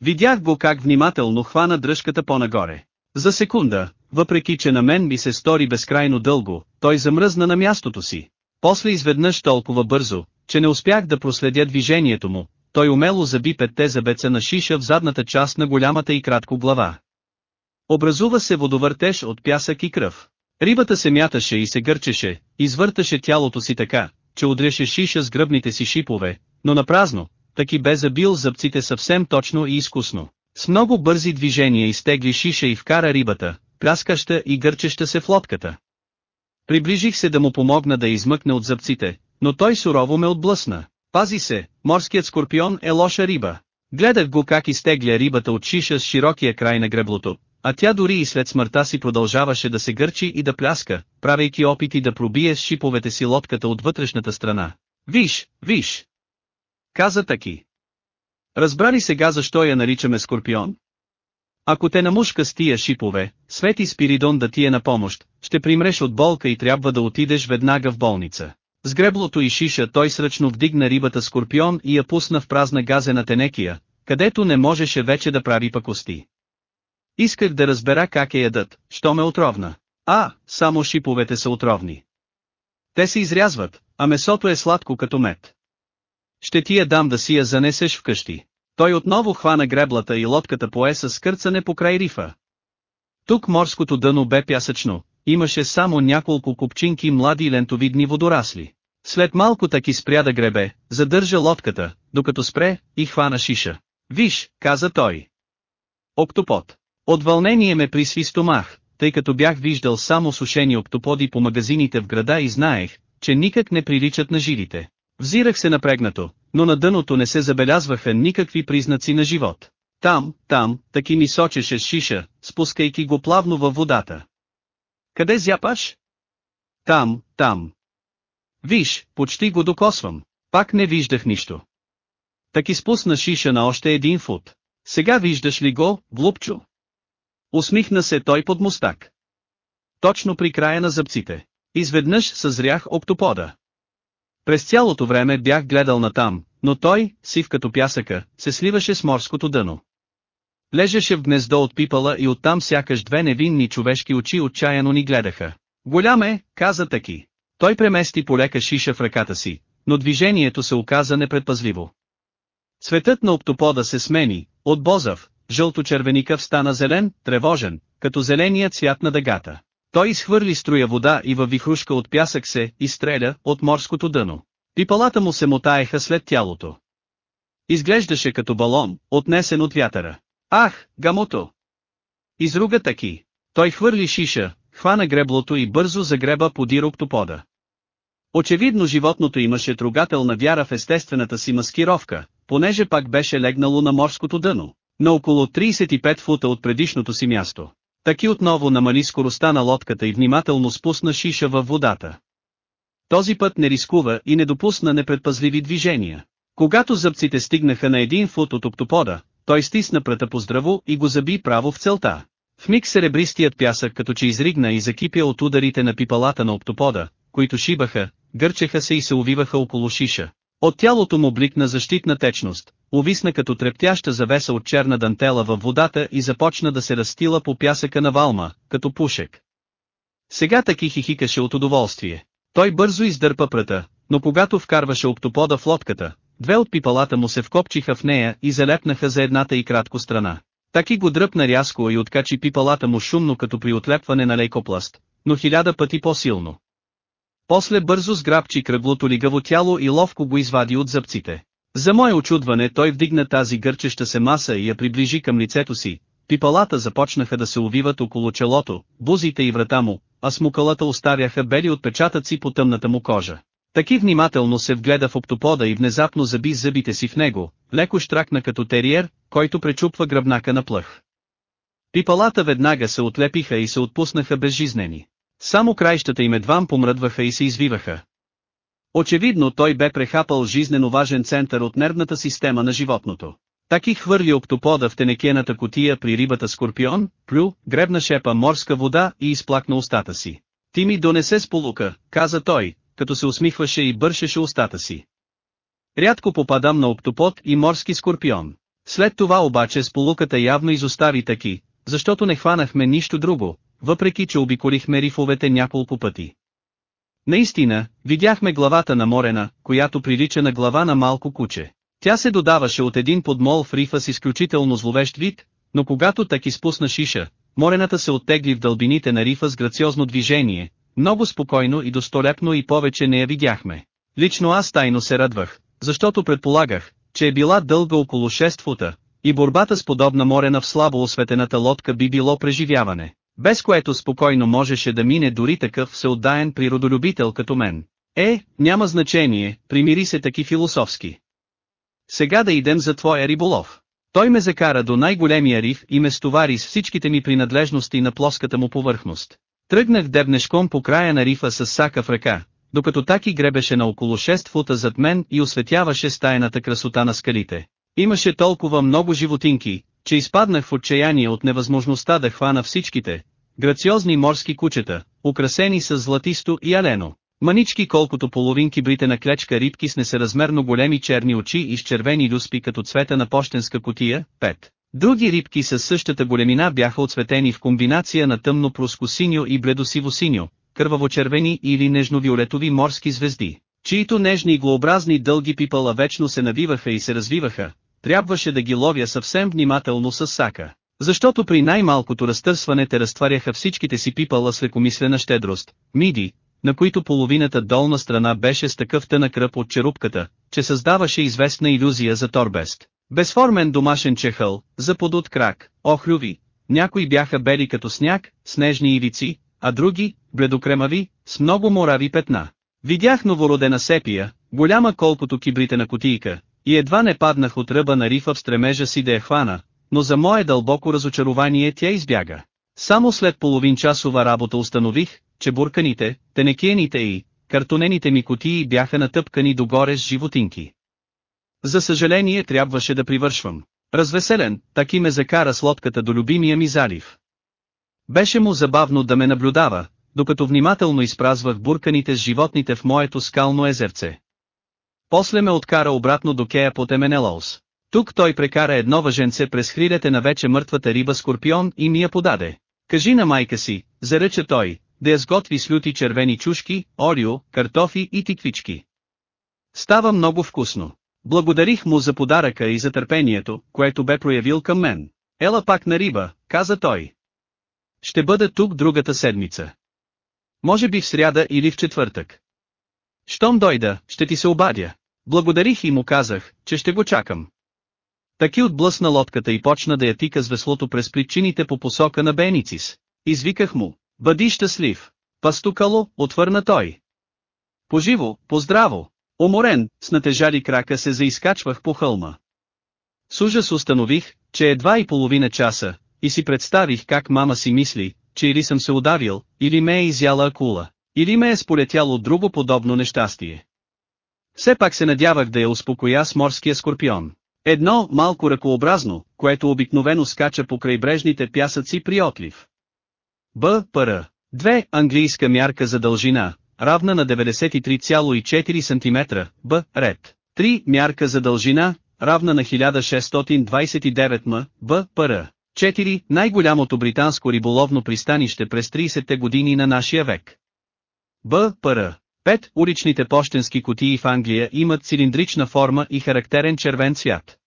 Видях го как внимателно хвана дръжката по-нагоре. За секунда, въпреки че на мен ми се стори безкрайно дълго, той замръзна на мястото си. После изведнъж толкова бързо, че не успях да проследя движението му, той умело заби петте забеца на шиша в задната част на голямата и кратко глава. Образува се водовъртеж от пясък и кръв. Рибата се мяташе и се гърчеше, извърташе тялото си така, че удреше шиша с гръбните си шипове, но на таки бе забил зъбците съвсем точно и изкусно. С много бързи движения изтегли шиша и вкара рибата, пляскаща и гърчеща се в лодката. Приближих се да му помогна да измъкне от зъбците, но той сурово ме отблъсна. Пази се, морският скорпион е лоша риба. Гледах го как изтегля рибата от шиша с широкия край на греблото, а тя дори и след смъртта си продължаваше да се гърчи и да пляска, правейки опити да пробие с шиповете си лодката от вътрешната страна. Виж, виж! Каза таки. Разбрали сега защо я наричаме скорпион? Ако те намушка с тия шипове, Свети Спиридон да ти е на помощ, ще примреш от болка и трябва да отидеш веднага в болница. С греблото и шиша той сръчно вдигна рибата скорпион и я пусна в празна газена тенекия, където не можеше вече да прави пакости. Исках да разбера как е ядат, що ме отровна. А, само шиповете са отровни. Те се изрязват, а месото е сладко като мед. Ще ти я дам да си я занесеш вкъщи. Той отново хвана греблата и лодката пое с скърцане по край рифа. Тук морското дъно бе пясъчно, имаше само няколко купчинки млади лентовидни водорасли. След малко таки спря да гребе, задържа лодката, докато спре, и хвана шиша. Виж, каза той. Октопод. От вълнение ме присви стомах, тъй като бях виждал само сушени октоподи по магазините в града и знаех, че никак не приличат на жилите. Взирах се напрегнато, но на дъното не се забелязваха никакви признаци на живот. Там, там, таки ми сочеше с шиша, спускайки го плавно във водата. Къде зяпаш? Там, там. Виж, почти го докосвам. Пак не виждах нищо. Таки спусна шиша на още един фут. Сега виждаш ли го, глупчо? Усмихна се той под мустак. Точно при края на зъбците. Изведнъж съзрях октопода. През цялото време бях гледал натам, но той, сив като пясъка, се сливаше с морското дъно. Лежеше в гнездо от пипала и оттам сякаш две невинни човешки очи отчаяно ни гледаха. Голям е, каза таки. Той премести полека шиша в ръката си, но движението се оказа непредпазливо. Цветът на оптопода се смени, от бозав, жълто-червеникъв стана зелен, тревожен, като зеления цвят на дъгата. Той изхвърли струя вода и във вихрушка от пясък се изстреля от морското дъно. Пипалата му се мотаеха след тялото. Изглеждаше като балон, отнесен от вятъра. Ах, гамото! Изруга таки. Той хвърли шиша, хвана греблото и бързо загреба подир октопода. Очевидно животното имаше трогателна вяра в естествената си маскировка, понеже пак беше легнало на морското дъно, на около 35 фута от предишното си място. Таки отново намали скоростта на лодката и внимателно спусна шиша във водата. Този път не рискува и не допусна непредпазливи движения. Когато зъбците стигнаха на един фут от октопода, той стисна пръта по здраво и го заби право в целта. В миг серебристият пясък като че изригна и закипя от ударите на пипалата на октопода, които шибаха, гърчеха се и се увиваха около шиша. От тялото му бликна защитна течност, увисна като трептяща завеса от черна дантела във водата и започна да се разстила по пясъка на валма, като пушек. Сега таки хихикаше от удоволствие. Той бързо издърпа пръта, но когато вкарваше оптопода в лодката, две от пипалата му се вкопчиха в нея и залепнаха за едната и кратко страна. Таки го дръпна рязко и откачи пипалата му шумно като при отлепване на лейкопласт, но хиляда пъти по-силно. После бързо сграбчи кръглото лигаво тяло и ловко го извади от зъбците. За мое очудване той вдигна тази гърчеща се маса и я приближи към лицето си, пипалата започнаха да се увиват около челото, бузите и врата му, а смукалата остаряха бели отпечатъци по тъмната му кожа. Таки внимателно се вгледа в оптопода и внезапно заби зъбите си в него, леко штракна като териер, който пречупва гръбнака на плъх. Пипалата веднага се отлепиха и се отпуснаха безжизнени. Само краищата им едвам помръдваха и се извиваха. Очевидно той бе прехапал жизнено важен център от нервната система на животното. Таки хвърли октопода в тенекената котия при рибата скорпион, плю, гребна шепа морска вода и изплакна устата си. Ти ми донесе сполука, каза той, като се усмихваше и бършеше устата си. Рядко попадам на октопод и морски скорпион. След това обаче сполуката явно изостави таки, защото не хванахме нищо друго, въпреки че обиколихме рифовете няколко пъти. Наистина, видяхме главата на Морена, която прилича на глава на малко куче. Тя се додаваше от един подмол в рифа с изключително зловещ вид, но когато так изпусна шиша, Морената се оттегли в дълбините на рифа с грациозно движение, много спокойно и достолепно и повече не я видяхме. Лично аз тайно се радвах, защото предполагах, че е била дълга около 6 фута, и борбата с подобна морена в слабо осветената лодка би било преживяване, без което спокойно можеше да мине дори такъв всеотдаен природолюбител като мен. Е, няма значение, примири се таки философски. Сега да идем за твоя риболов. Той ме закара до най-големия риф и ме стовари с всичките ми принадлежности на плоската му повърхност. Тръгнах дебнешком по края на рифа с сака в ръка, докато таки гребеше на около 6 фута зад мен и осветяваше стайната красота на скалите. Имаше толкова много животинки, че изпаднах в отчаяние от невъзможността да хвана всичките, грациозни морски кучета, украсени с златисто и алено. Манички колкото половинки бритена клечка рибки с несъразмерно големи черни очи и с червени люспи като цвета на почтенска котия, 5. Други рибки с същата големина бяха отцветени в комбинация на тъмно проско-синьо и бледосиво-синьо, кърваво-червени или нежно-виолетови морски звезди, чието нежни и глообразни дълги пипала вечно се навиваха и се развиваха, трябваше да ги ловя съвсем внимателно с сака. Защото при най-малкото разтърсване те разтваряха всичките си пипала с лекомислена щедрост, миди, на които половината долна страна беше с такъв тънък ръб от черупката, че създаваше известна иллюзия за торбест. Безформен домашен чехъл, за подут крак, охлюви, някои бяха бели като сняг, снежни ивици, а други, бледокремави, с много морави петна. Видях новородена сепия, голяма колкото кибрите на котийка, и едва не паднах от ръба на рифа в стремежа си да я хвана, но за мое дълбоко разочарование тя избяга. Само след половин часова работа установих, че бурканите, тенекиените и картонените ми котии бяха натъпкани догоре с животинки. За съжаление трябваше да привършвам. Развеселен, таки ме закара с лодката до любимия ми залив. Беше му забавно да ме наблюдава, докато внимателно изпразвах бурканите с животните в моето скално езерце. После ме откара обратно до Кея под Еменелаус. Тук той прекара едно въженце през хрилете на вече мъртвата риба скорпион и ми я подаде. Кажи на майка си, заръча той, да я сготви с люти червени чушки, орио, картофи и тиквички. Става много вкусно. Благодарих му за подаръка и за търпението, което бе проявил към мен. Ела пак на риба, каза той. Ще бъда тук другата седмица. Може би в сряда или в четвъртък. Щом дойда, ще ти се обадя. Благодарих и му казах, че ще го чакам. Таки отблъсна лодката и почна да я тика с веслото през причините по посока на Беницис. Извиках му, бъди щастлив. Пастукало, отвърна той. Поживо, поздраво. Уморен, с натежали крака се заискачвах по хълма. С ужас установих, че едва и половина часа, и си представих как мама си мисли, че или съм се ударил, или ме е изяла акула, или ме е сполетяло друго подобно нещастие. Все пак се надявах да я успокоя с морския скорпион. Едно малко ръкообразно, което обикновено скача по крайбрежните пясъци при отлив. Б. Пр. 2. Английска мярка за дължина, равна на 93,4 см, Б. Ред. 3. Мярка за дължина, равна на 1629 м, Б. Пр. 4. Най-голямото британско риболовно пристанище през 30-те години на нашия век. Б. Пр. 5. Уличните почтенски кутии в Англия имат цилиндрична форма и характерен червен цвят.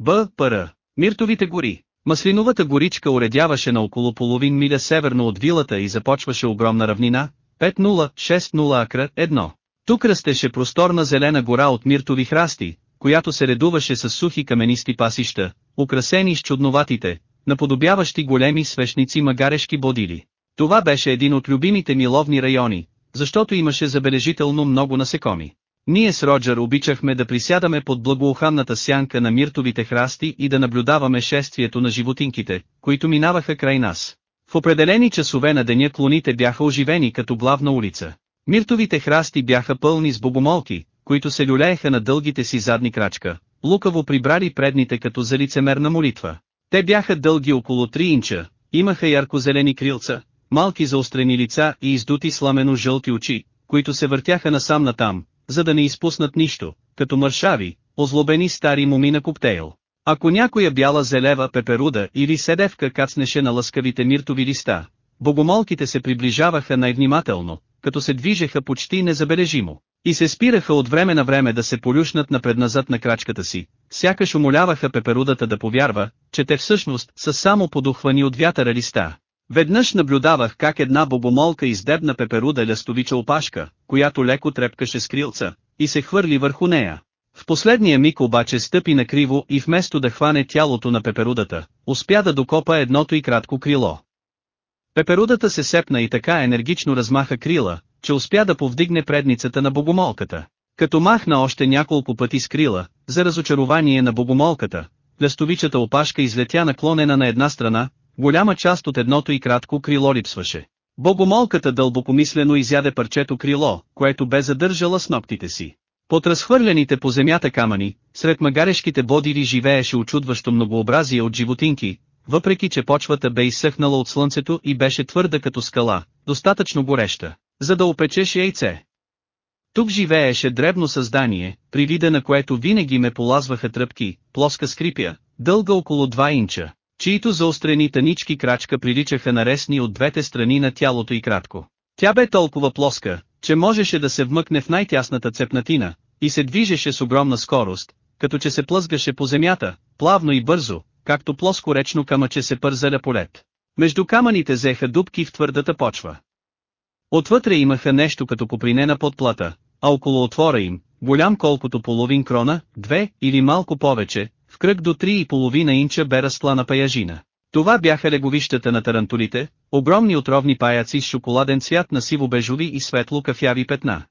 Б. Пр. Миртовите гори. Маслиновата горичка уредяваше на около половин миля северно от вилата и започваше огромна равнина, 5-0-6-0 акра 1. Тук растеше просторна зелена гора от миртови храсти, която се редуваше с сухи каменисти пасища, украсени с чудноватите, наподобяващи големи свещници магарешки бодили. Това беше един от любимите ми ловни райони, защото имаше забележително много насекоми. Ние с Роджер обичахме да присядаме под благоуханната сянка на миртовите храсти и да наблюдаваме шествието на животинките, които минаваха край нас. В определени часове на деня клоните бяха оживени като главна улица. Миртовите храсти бяха пълни с богомолки, които се люлееха на дългите си задни крачка, лукаво прибрали предните като за лицемерна молитва. Те бяха дълги около 3 инча, имаха ярко-зелени крилца, малки заострени лица и издути сламено-жълти очи, които се въртяха насам натам, за да не изпуснат нищо, като мършави, озлобени стари моми на коктейл. Ако някоя бяла зелева пеперуда или седевка кацнеше на лъскавите миртови листа, богомолките се приближаваха най-внимателно, като се движеха почти незабележимо, и се спираха от време на време да се полюшнат напредназад на крачката си, сякаш умоляваха пеперудата да повярва, че те всъщност са само подухвани от вятъра листа. Веднъж наблюдавах как една богомолка издебна пеперуда лястовича опашка, която леко трепкаше с крилца, и се хвърли върху нея. В последния миг обаче стъпи накриво и вместо да хване тялото на пеперудата, успя да докопа едното и кратко крило. Пеперудата се сепна и така енергично размаха крила, че успя да повдигне предницата на богомолката. Като махна още няколко пъти с крила, за разочарование на богомолката, лестовичата опашка излетя наклонена на една страна, голяма част от едното и кратко крило липсваше. Богомолката дълбокомислено изяде парчето крило, което бе задържала с ногтите си. Под разхвърлените по земята камъни, сред магарешките бодири живееше очудващо многообразие от животинки, въпреки че почвата бе изсъхнала от слънцето и беше твърда като скала, достатъчно гореща, за да опечеш яйце. Тук живееше дребно създание, при вида на което винаги ме полазваха тръпки, плоска скрипя, дълга около 2 инча, чието заострени танички крачка приличаха на ресни от двете страни на тялото и кратко. Тя бе толкова плоска, че можеше да се вмъкне в най-тясната цепнатина, и се движеше с огромна скорост, като че се плъзгаше по земята, плавно и бързо, както плоско речно камъче се пързаля полет. Между камъните зеха дубки в твърдата почва. Отвътре имаха нещо като попринена подплата, а около отвора им, голям колкото половин крона, две или малко повече, в кръг до 3,5 инча бе на паяжина. Това бяха леговищата на тарантулите, огромни отровни паяци с шоколаден цвят на сиво-бежови и светло-кафяви петна.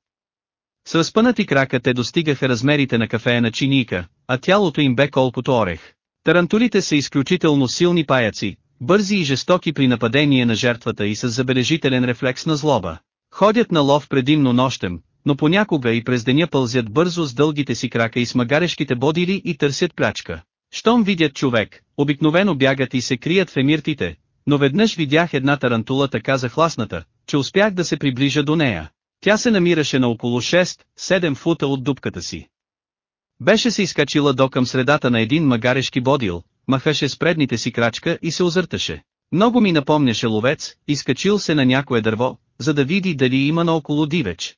С разпънати крака те достигаха размерите на кафеена чиника, а тялото им бе колкото орех. Тарантулите са изключително силни паяци, бързи и жестоки при нападение на жертвата и с забележителен рефлекс на злоба. Ходят на лов предимно нощем, но понякога и през деня пълзят бързо с дългите си крака и с магарешките бодили и търсят плячка. Щом видят човек, обикновено бягат и се крият в емиртите, но веднъж видях една тарантула така захласната, че успях да се приближа до нея. Тя се намираше на около 6-7 фута от дупката си. Беше се изкачила до към средата на един магарешки бодил, махаше с предните си крачка и се озърташе. Много ми напомняше ловец, изкачил се на някое дърво, за да види дали има наоколо дивеч.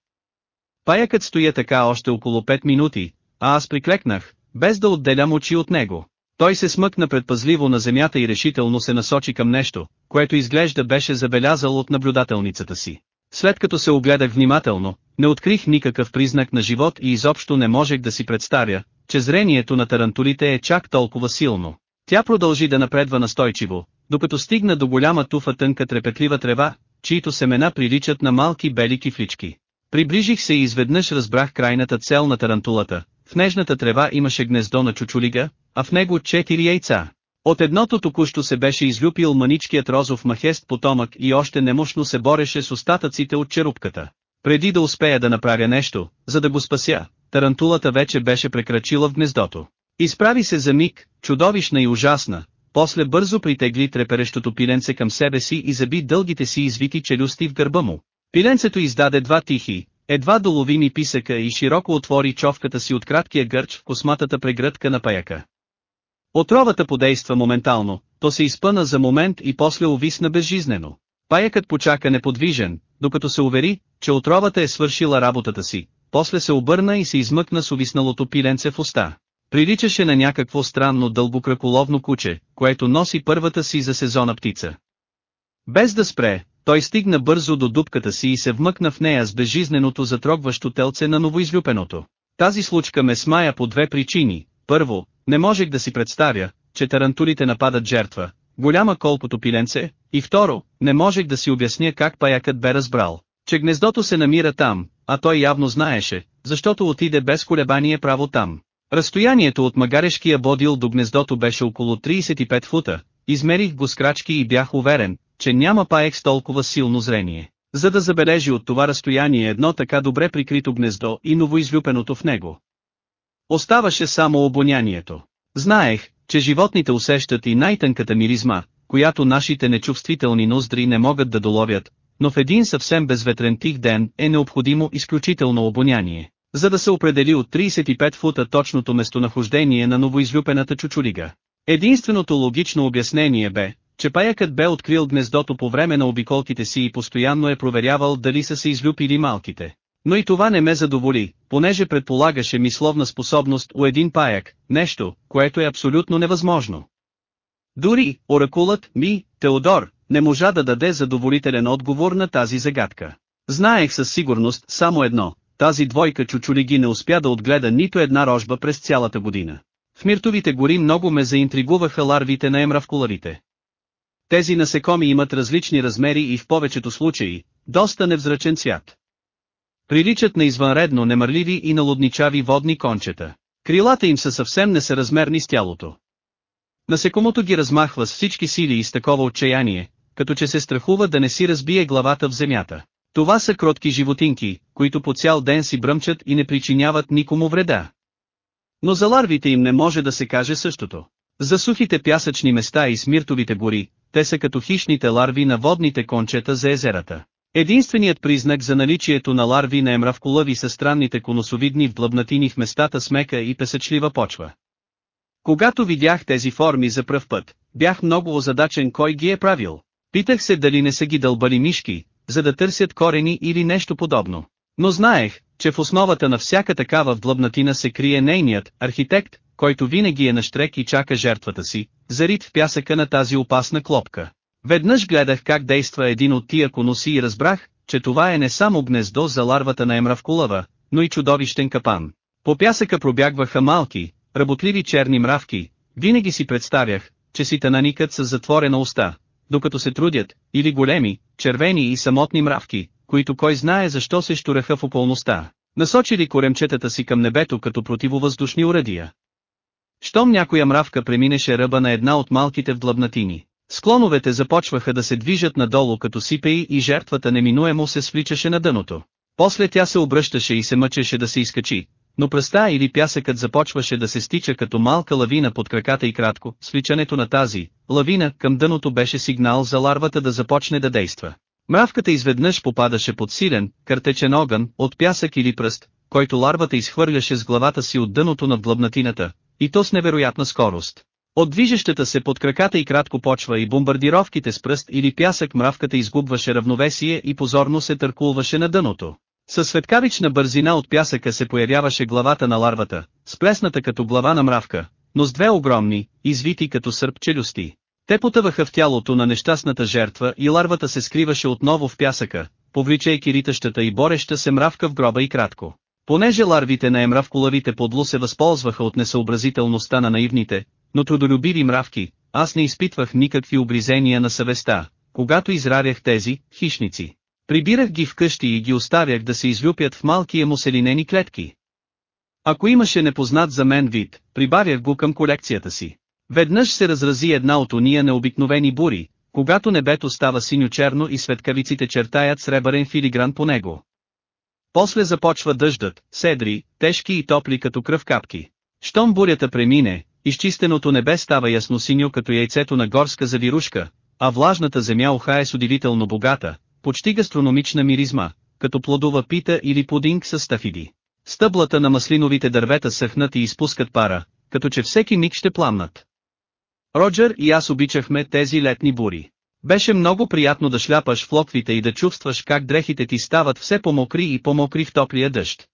Паякът стоя така още около 5 минути, а аз приклекнах, без да отделям очи от него. Той се смъкна предпазливо на земята и решително се насочи към нещо, което изглежда беше забелязал от наблюдателницата си. След като се огледах внимателно, не открих никакъв признак на живот и изобщо не можех да си представя, че зрението на тарантулите е чак толкова силно. Тя продължи да напредва настойчиво, докато стигна до голяма туфа тънка трепетлива трева, чието семена приличат на малки бели кифлички. Приближих се и изведнъж разбрах крайната цел на тарантулата. В нежната трева имаше гнездо на чучулига, а в него четири яйца. От едното току-що се беше излюпил маничкият розов махест потомък и още немощно се бореше с остатъците от черупката. Преди да успея да направя нещо, за да го спася, тарантулата вече беше прекрачила в гнездото. Изправи се за миг, чудовищна и ужасна, после бързо притегли треперещото пиленце към себе си и заби дългите си извити челюсти в гърба му. Пиленцето издаде два тихи, едва доловими писъка и широко отвори човката си от краткия гърч в косматата прегръдка на паяка. Отровата подейства моментално, то се изпъна за момент и после увисна безжизнено. Паякът почака неподвижен, докато се увери, че отровата е свършила работата си, после се обърна и се измъкна с увисналото пиленце в уста. Приличаше на някакво странно дълбокраколовно куче, което носи първата си за сезона птица. Без да спре, той стигна бързо до дупката си и се вмъкна в нея с безжизненото затрогващо телце на новоизлюпеното. Тази случка ме смая по две причини. Първо, не можех да си представя, че тарантулите нападат жертва, голяма колкото пиленце, и второ, не можех да си обясня как паякът бе разбрал, че гнездото се намира там, а той явно знаеше, защото отиде без колебание право там. Разстоянието от магарешкия бодил до гнездото беше около 35 фута, измерих го с крачки и бях уверен, че няма паек с толкова силно зрение, за да забележи от това разстояние едно така добре прикрито гнездо и новоизлюпеното в него. Оставаше само обонянието. Знаех, че животните усещат и най-тънката миризма, която нашите нечувствителни ноздри не могат да доловят, но в един съвсем безветрен тих ден е необходимо изключително обоняние, за да се определи от 35 фута точното местонахождение на новоизлюпената чучулига. Единственото логично обяснение бе, че паякът бе открил гнездото по време на обиколките си и постоянно е проверявал дали са се излюпили малките. Но и това не ме задоволи, понеже предполагаше мисловна способност у един паяк, нещо, което е абсолютно невъзможно. Дори, оракулът ми, Теодор, не можа да даде задоволителен отговор на тази загадка. Знаех със сигурност само едно, тази двойка чучулиги не успя да отгледа нито една рожба през цялата година. В миртовите гори много ме заинтригуваха ларвите на емравкуларите. Тези насекоми имат различни размери и в повечето случаи, доста невзрачен цвят. Приличат на извънредно немърливи и налудничави водни кончета. Крилата им са съвсем несъразмерни с тялото. Насекомото ги размахва с всички сили и с такова отчаяние, като че се страхува да не си разбие главата в земята. Това са кротки животинки, които по цял ден си бръмчат и не причиняват никому вреда. Но за ларвите им не може да се каже същото. За сухите пясъчни места и смиртовите гори, те са като хищните ларви на водните кончета за езерата. Единственият признак за наличието на ларви на емравколъви са странните конусовидни в длъбнатини в местата с мека и песъчлива почва. Когато видях тези форми за пръв път, бях много озадачен кой ги е правил. Питах се дали не са ги дълбали мишки, за да търсят корени или нещо подобно. Но знаех, че в основата на всяка такава вдлъбнатина се крие нейният архитект, който винаги е на штрек и чака жертвата си, зарит в пясъка на тази опасна клопка. Веднъж гледах как действа един от тия конуси и разбрах, че това е не само гнездо за ларвата на емравкулава, но и чудовищен капан. По пясъка пробягваха малки, работливи черни мравки, винаги си представях, че си тананикът с затворена уста, докато се трудят, или големи, червени и самотни мравки, които кой знае защо се штураха в околността, насочили коремчетата си към небето като противовъздушни урадия. Щом някоя мравка преминеше ръба на една от малките вдлъбнатини, склоновете започваха да се движат надолу като сипеи и жертвата неминуемо се свличаше на дъното. После тя се обръщаше и се мъчеше да се изкачи, но пръста или пясъкът започваше да се стича като малка лавина под краката и кратко, свличането на тази лавина към дъното беше сигнал за ларвата да започне да действа. Мравката изведнъж попадаше под силен, картечен огън, от пясък или пръст, който ларвата изхвърляше с главата си от дъното над длъбнатината, и то с невероятна скорост. От движещата се под краката и кратко почва и бомбардировките с пръст или пясък мравката изгубваше равновесие и позорно се търкулваше на дъното. Със светкавична бързина от пясъка се появяваше главата на ларвата, сплесната като глава на мравка, но с две огромни, извити като сърп челюсти. Те потъваха в тялото на нещастната жертва и ларвата се скриваше отново в пясъка, повличайки ритащата и бореща се мравка в гроба и кратко. Понеже ларвите на емравкулавите подло се възползваха от несъобразителността на наивните, но трудолюбиви мравки, аз не изпитвах никакви обризения на съвестта, когато израрях тези хищници. Прибирах ги вкъщи и ги оставях да се излюпят в малки емуселинени клетки. Ако имаше непознат за мен вид, прибавях го към колекцията си. Веднъж се разрази една от уния необикновени бури, когато небето става синьо-черно и светкавиците чертаят сребърен филигран по него. После започва дъждът, седри, тежки и топли като кръв капки. Щом бурята премине, изчистеното небе става ясно-синьо като яйцето на горска завирушка, а влажната земя ухае с удивително богата, почти гастрономична миризма, като плодова пита или пудинг с стафиди. Стъблата на маслиновите дървета съхнат и изпускат пара, като че всеки миг ще пламнат. Роджер и аз обичахме тези летни бури. Беше много приятно да шляпаш в локвите и да чувстваш как дрехите ти стават все по-мокри и по-мокри в топлия дъжд.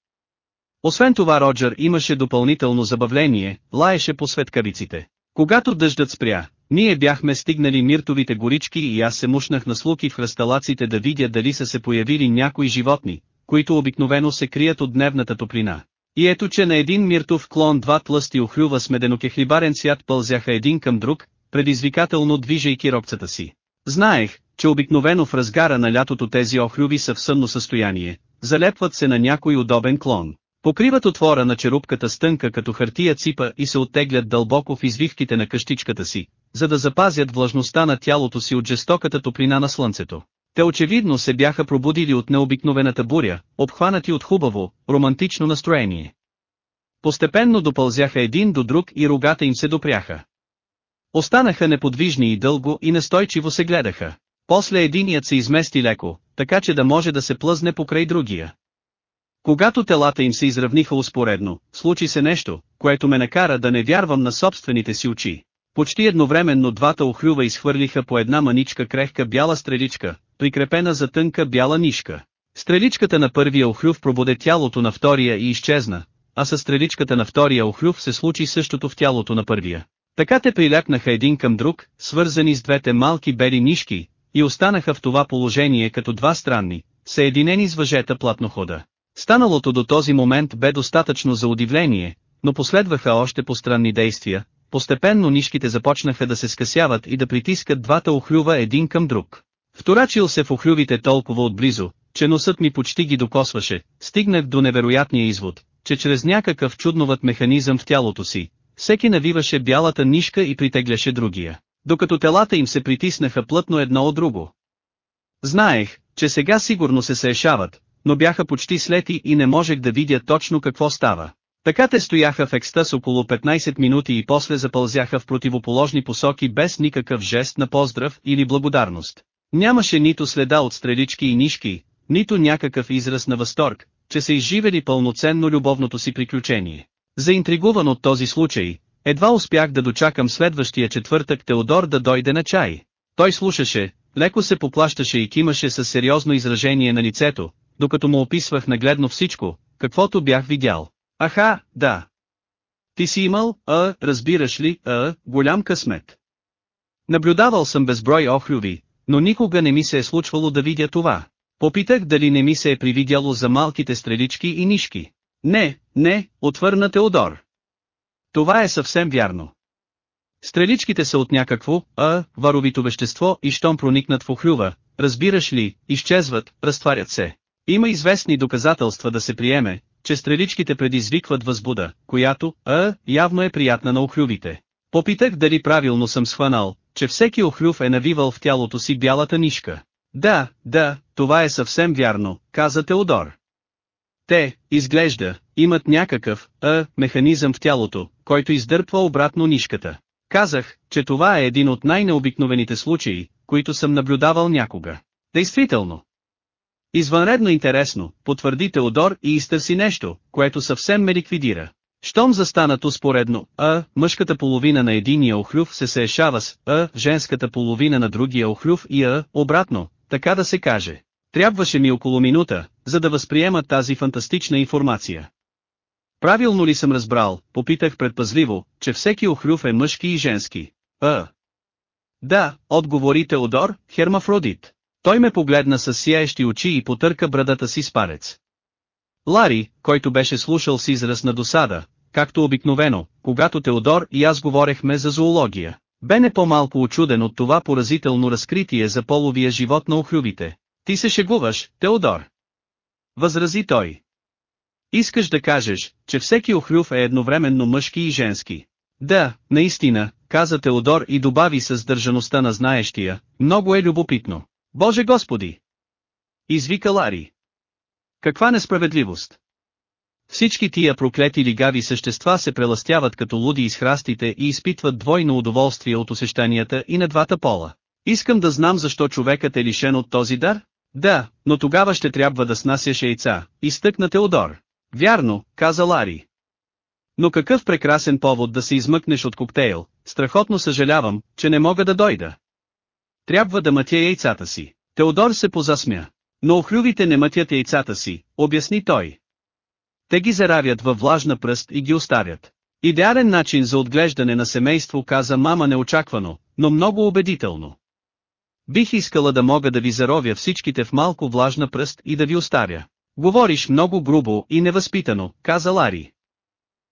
Освен това Роджер имаше допълнително забавление, лаеше по светкавиците. Когато дъждът спря, ние бяхме стигнали миртовите горички и аз се мушнах на слуки в хръсталаците да видя дали са се появили някои животни, които обикновено се крият от дневната топлина. И ето че на един миртов клон два тлъсти охлюва с меденокехлибарен цвят пълзяха един към друг, предизвикателно движейки робцата си. Знаех, че обикновено в разгара на лятото тези охлюви са в сънно състояние, залепват се на някой удобен клон. Покриват отвора на черупката стънка като хартия ципа и се оттеглят дълбоко в извивките на къщичката си, за да запазят влажността на тялото си от жестоката топлина на слънцето. Те очевидно се бяха пробудили от необикновената буря, обхванати от хубаво, романтично настроение. Постепенно допълзяха един до друг и рогата им се допряха. Останаха неподвижни и дълго и настойчиво се гледаха. После единият се измести леко, така че да може да се плъзне покрай другия. Когато телата им се изравниха успоредно, случи се нещо, което ме накара да не вярвам на собствените си очи. Почти едновременно двата охлюва изхвърлиха по една маничка крехка бяла стреличка, прикрепена за тънка бяла нишка. Стреличката на първия охлюв пробуде тялото на втория и изчезна, а със стреличката на втория охлюв се случи същото в тялото на първия. Така те прилякнаха един към друг, свързани с двете малки бели нишки, и останаха в това положение като два странни, съединени с въжета платнохода. Станалото до този момент бе достатъчно за удивление, но последваха още постранни действия, постепенно нишките започнаха да се скъсяват и да притискат двата охлюва един към друг. Вторачил се в охлювите толкова отблизо, че носът ми почти ги докосваше, стигнах до невероятния извод, че чрез някакъв чудноват механизъм в тялото си, всеки навиваше бялата нишка и притегляше другия, докато телата им се притиснаха плътно едно от друго. Знаех, че сега сигурно се съешават, но бяха почти слети и не можех да видя точно какво става. Така те стояха в екстаз около 15 минути и после запълзяха в противоположни посоки без никакъв жест на поздрав или благодарност. Нямаше нито следа от стрелички и нишки, нито някакъв израз на възторг, че са изживели пълноценно любовното си приключение. Заинтригуван от този случай, едва успях да дочакам следващия четвъртък Теодор да дойде на чай. Той слушаше, леко се поплащаше и кимаше със сериозно изражение на лицето, докато му описвах нагледно всичко, каквото бях видял. Аха, да. Ти си имал, а, разбираш ли, а, голям късмет. Наблюдавал съм безброй охлюви, но никога не ми се е случвало да видя това. Попитах дали не ми се е привидяло за малките стрелички и нишки. Не, не, отвърна Теодор. Това е съвсем вярно. Стреличките са от някакво, а, варовито вещество и щом проникнат в охлюва, разбираш ли, изчезват, разтварят се. Има известни доказателства да се приеме, че стреличките предизвикват възбуда, която, а, явно е приятна на охлювите. Попитах дали правилно съм схванал, че всеки охлюв е навивал в тялото си бялата нишка. Да, да, това е съвсем вярно, каза Теодор. Те, изглежда, имат някакъв, а, механизъм в тялото, който издърпва обратно нишката. Казах, че това е един от най-необикновените случаи, които съм наблюдавал някога. Действително. Извънредно интересно, потвърди Теодор и изтърси нещо, което съвсем ме ликвидира. Щом застанат успоредно, а, мъжката половина на единия охлюв се съешава с, а, женската половина на другия охлюв и а, обратно, така да се каже. Трябваше ми около минута, за да възприема тази фантастична информация. Правилно ли съм разбрал, попитах предпазливо, че всеки охлюв е мъжки и женски. А. Да, отговори Теодор, хермафродит. Той ме погледна с сияещи очи и потърка брадата си с парец. Лари, който беше слушал с израз на досада, както обикновено, когато Теодор и аз говорехме за зоология, бе не по-малко очуден от това поразително разкритие за половия живот на охлювите. Ти се шегуваш, Теодор. Възрази той. Искаш да кажеш, че всеки охлюв е едновременно мъжки и женски. Да, наистина, каза Теодор и добави с държаността на знаещия, много е любопитно. Боже Господи! Извика Лари. Каква несправедливост! Всички тия проклети лигави същества се преластяват като луди из храстите и изпитват двойно удоволствие от усещанията и на двата пола. Искам да знам защо човекът е лишен от този дар? Да, но тогава ще трябва да снасяш яйца, изтъкна Теодор. Вярно, каза Лари. Но какъв прекрасен повод да се измъкнеш от коктейл, страхотно съжалявам, че не мога да дойда. Трябва да мътя яйцата си. Теодор се позасмя. Но охлювите не мътят яйцата си, обясни той. Те ги заравят във влажна пръст и ги оставят. Идеален начин за отглеждане на семейство каза мама неочаквано, но много убедително. Бих искала да мога да ви заровя всичките в малко влажна пръст и да ви оставя. Говориш много грубо и невъзпитано, каза Лари.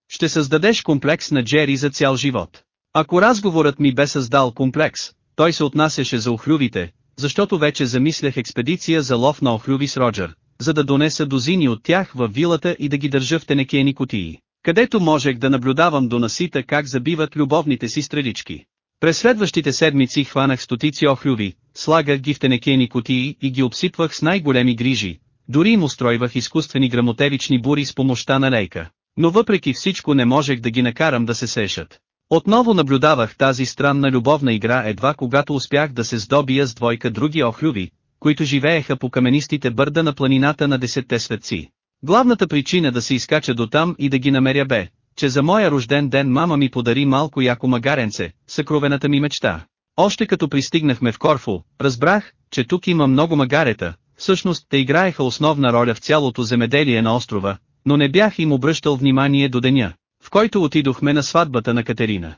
Ще създадеш комплекс на Джери за цял живот. Ако разговорът ми бе създал комплекс, той се отнасяше за охлювите, защото вече замислях експедиция за лов на охлюви с Роджер, за да донеса дозини от тях в вилата и да ги държа в тенекени кутии, където можех да наблюдавам до насита как забиват любовните си стрелички. През следващите седмици хванах стотици охлюви, слагах ги в тенекени кутии и ги обсипвах с най-големи грижи, дори им устройвах изкуствени грамотевични бури с помощта на лейка. Но въпреки всичко не можех да ги накарам да се сешат. Отново наблюдавах тази странна любовна игра едва когато успях да се здобия с двойка други охлюви, които живееха по каменистите бърда на планината на десетте светци. Главната причина да се изкача до там и да ги намеря бе, че за моя рожден ден мама ми подари малко яко магаренце, съкровената ми мечта. Още като пристигнахме в Корфу, разбрах, че тук има много магарета, всъщност те играеха основна роля в цялото земеделие на острова, но не бях им обръщал внимание до деня, в който отидохме на сватбата на Катерина.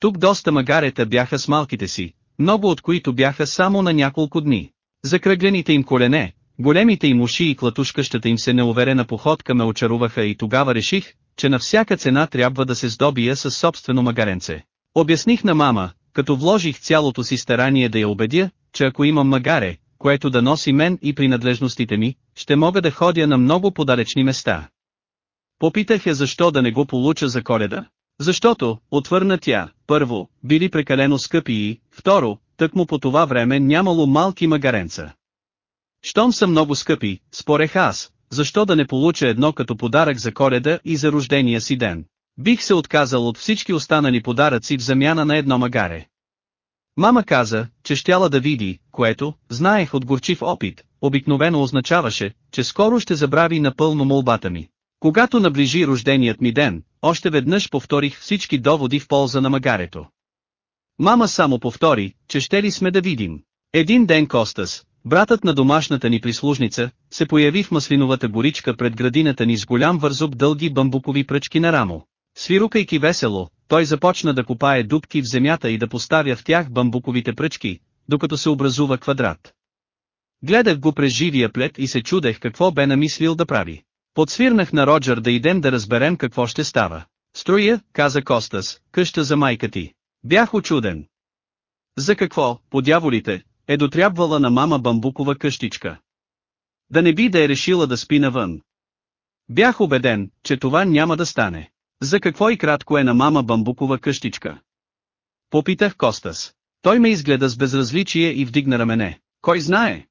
Тук доста магарета бяха с малките си, много от които бяха само на няколко дни. Закръглените им колене, големите им уши и клатушкащата им се неуверена походка ме очаруваха и тогава реших, че на всяка цена трябва да се здобия със собствено магаренце. Обясних на мама, като вложих цялото си старание да я убедя, че ако имам магаре, което да носи мен и принадлежностите ми, ще мога да ходя на много подалечни места. Попитах я защо да не го получа за коледа. Защото, отвърна тя, първо, били прекалено скъпи и, второ, тъкмо по това време нямало малки магаренца. Щом са много скъпи, спорех аз, защо да не получа едно като подарък за коледа и за рождения си ден. Бих се отказал от всички останали подаръци в замяна на едно магаре. Мама каза, че щяла да види, което, знаех от горчив опит, обикновено означаваше, че скоро ще забрави напълно молбата ми. Когато наближи рожденият ми ден, още веднъж повторих всички доводи в полза на магарето. Мама само повтори, че ще ли сме да видим. Един ден Костас, братът на домашната ни прислужница, се появи в маслиновата горичка пред градината ни с голям вързуб дълги бамбукови пръчки на рамо. Свирукайки весело, той започна да копае дубки в земята и да поставя в тях бамбуковите пръчки, докато се образува квадрат. Гледах го през живия плет и се чудех какво бе намислил да прави. Подсвирнах на Роджер да идем да разберем какво ще става. Строя, каза Костас, къща за майка ти. Бях очуден. За какво, по дяволите, е дотрябвала на мама бамбукова къщичка. Да не би да е решила да спи навън. Бях убеден, че това няма да стане. За какво и кратко е на мама бамбукова къщичка? Попитах Костас. Той ме изгледа с безразличие и вдигна рамене. Кой знае?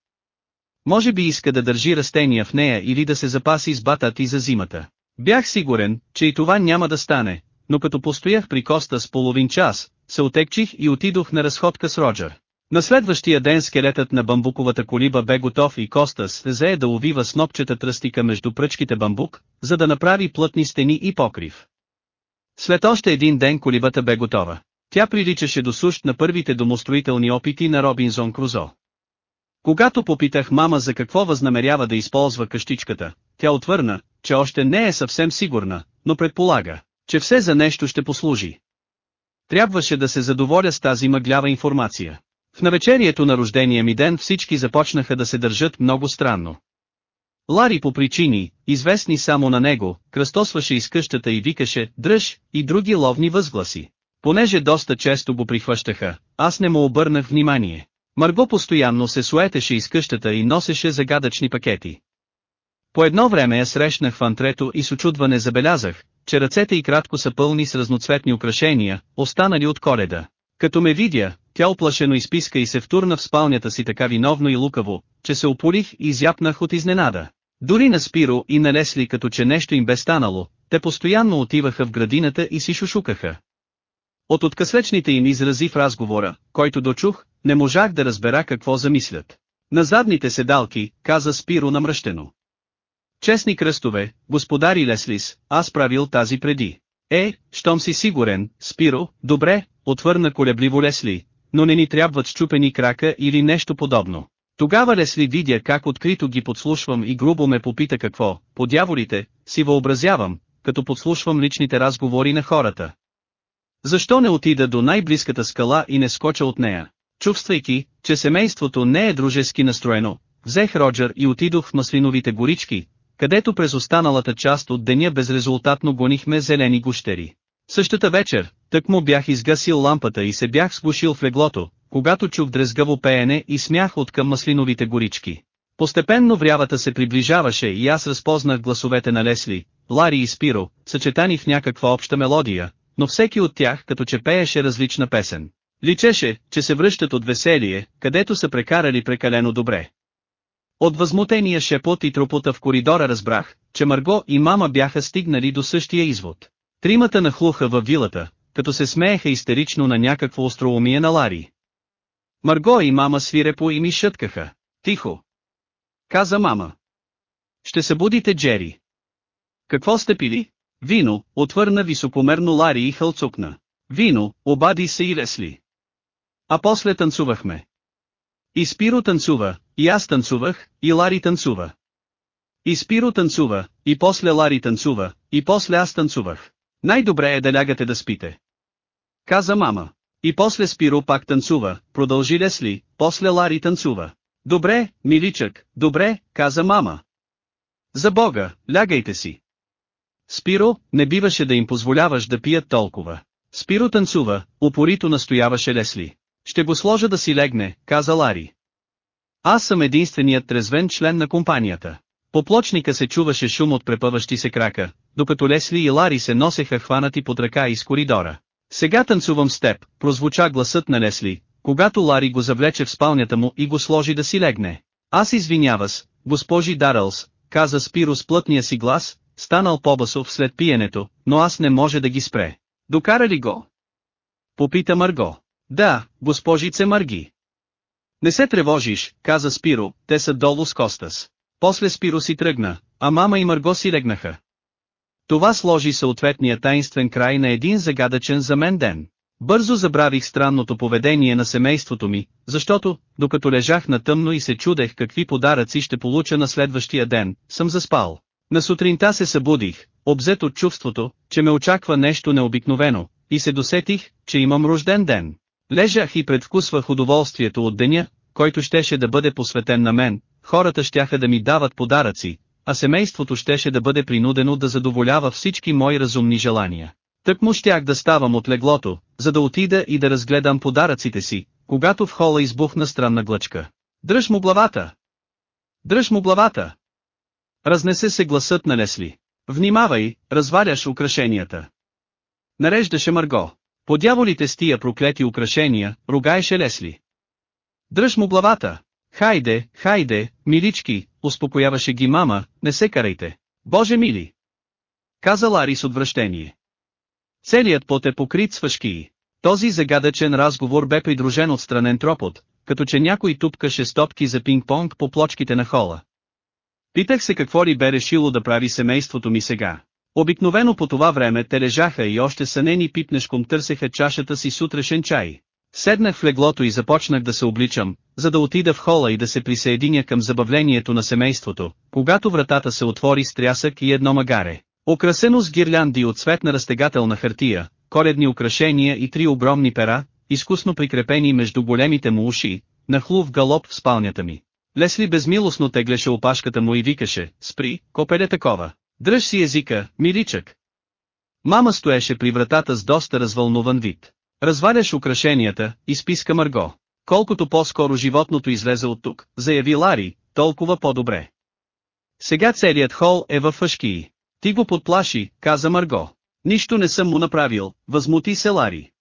Може би иска да държи растения в нея или да се запаси с батат и за зимата. Бях сигурен, че и това няма да стане, но като постоях при Коста с половин час, се отекчих и отидох на разходка с Роджер. На следващия ден скелетът на бамбуковата колиба бе готов и Костас взе да увива снопчета тръстика между пръчките бамбук, за да направи плътни стени и покрив. След още един ден колибата бе готова. Тя приличаше до сущ на първите домостроителни опити на Робинзон Крузо. Когато попитах мама за какво възнамерява да използва къщичката, тя отвърна, че още не е съвсем сигурна, но предполага, че все за нещо ще послужи. Трябваше да се задоволя с тази мъглява информация. В навечерието на рождения ми ден всички започнаха да се държат много странно. Лари по причини, известни само на него, кръстосваше из къщата и викаше «дръж» и други ловни възгласи. Понеже доста често го прихващаха, аз не му обърнах внимание. Марго постоянно се суетеше из къщата и носеше загадъчни пакети. По едно време я срещнах в антрето и с очудване забелязах, че ръцете й кратко са пълни с разноцветни украшения, останали от коледа. Като ме видя, тя оплашено изписка и се втурна в спалнята си така виновно и лукаво, че се опорих и изяпнах от изненада. Дори на Спиро и на Лесли като че нещо им бе станало, те постоянно отиваха в градината и си шушукаха. От откъслечните им изрази в разговора, който дочух, не можах да разбера какво замислят. На задните седалки, каза Спиро намръщено. Честни кръстове, господари Леслис, аз правил тази преди. Е, щом си сигурен, Спиро, добре, отвърна колебливо Лесли, но не ни трябват щупени крака или нещо подобно. Тогава Лесли видя как открито ги подслушвам и грубо ме попита какво, по дяволите, си въобразявам, като подслушвам личните разговори на хората. Защо не отида до най-близката скала и не скоча от нея? Чувствайки, че семейството не е дружески настроено, взех Роджер и отидох в маслиновите горички, където през останалата част от деня безрезултатно гонихме зелени гущери. Същата вечер, тък му бях изгасил лампата и се бях сгушил в леглото, когато чух дрезгаво пеене и смях от към маслиновите горички. Постепенно врявата се приближаваше и аз разпознах гласовете на Лесли, Лари и Спиро, съчетани в някаква обща мелодия, но всеки от тях като че пееше различна песен. Личеше, че се връщат от веселие, където са прекарали прекалено добре. От възмутения шепот и тропота в коридора разбрах, че Марго и мама бяха стигнали до същия извод. Тримата нахлуха във вилата, като се смееха истерично на някакво остроумие на Лари. Марго и мама свирепо и ми шъткаха. Тихо. Каза мама. Ще събудите Джери. Какво сте пили? Вино, отвърна високомерно Лари и хълцукна. Вино, обади се и Лесли. А после танцувахме. И Спиро танцува, и аз танцувах, и Лари танцува. И Спиро танцува, и после Лари танцува, и после аз танцувах. Най-добре е да лягате да спите. Каза мама. И после Спиро пак танцува, продължи Лесли, после Лари танцува. Добре, миличък, добре, каза мама. За Бога, лягайте си. Спиро, не биваше да им позволяваш да пият толкова. Спиро танцува, упорито настояваше Лесли. Ще го сложа да си легне, каза Лари. Аз съм единственият трезвен член на компанията. По плочника се чуваше шум от препъващи се крака, докато Лесли и Лари се носеха хванати под ръка из коридора. Сега танцувам с теб, прозвуча гласът на Лесли, когато Лари го завлече в спалнята му и го сложи да си легне. Аз извинява с, госпожи Дарълс, каза Спиро с плътния си глас, станал по-басов след пиенето, но аз не може да ги спре. Докара ли го? Попита Марго. Да, госпожице Марги. Не се тревожиш, каза Спиро, те са долу с Костас. После Спиро си тръгна, а мама и Марго си легнаха. Това сложи съответния таинствен край на един загадъчен за мен ден. Бързо забравих странното поведение на семейството ми, защото, докато лежах на тъмно и се чудех какви подаръци ще получа на следващия ден, съм заспал. На сутринта се събудих, обзет от чувството, че ме очаква нещо необикновено, и се досетих, че имам рожден ден. Лежах и предвкусвах удоволствието от деня, който щеше да бъде посветен на мен, хората щяха да ми дават подаръци, а семейството щеше да бъде принудено да задоволява всички мои разумни желания. Тък му щях да ставам от леглото, за да отида и да разгледам подаръците си, когато в хола избухна странна глъчка. Дръж му главата! Дръж му главата! Разнесе се гласът на Лесли. Внимавай, разваляш украшенията. Нареждаше Марго. По дяволите с тия проклети украшения, ругаеше Лесли. Дръж му главата! Хайде, хайде, милички, успокояваше ги мама, не се карайте. Боже мили! Каза Лари с отвращение. Целият пот е покрит с въшки. Този загадъчен разговор бе придружен от странен тропот, като че някой тупкаше стопки за пинг-понг по плочките на хола. Питах се какво ли бе решило да прави семейството ми сега. Обикновено по това време те лежаха и още сънени пипнешком търсеха чашата си сутрешен чай. Седнах в леглото и започнах да се обличам, за да отида в хола и да се присъединя към забавлението на семейството, когато вратата се отвори с трясък и едно магаре. Украсено с гирлянди от цветна разтегателна хартия, коледни украшения и три огромни пера, изкусно прикрепени между големите му уши, нахлу в галоп в спалнята ми. Лесли безмилостно теглеше опашката му и викаше, спри, копеле такова, дръж си езика, миличък. Мама стоеше при вратата с доста развълнуван вид. Разваляш украшенията, изписка Марго. Колкото по-скоро животното излезе от тук, заяви Лари, толкова по-добре. Сега целият хол е във фъшкии. Ти го подплаши, каза Марго. Нищо не съм му направил, възмути се Лари.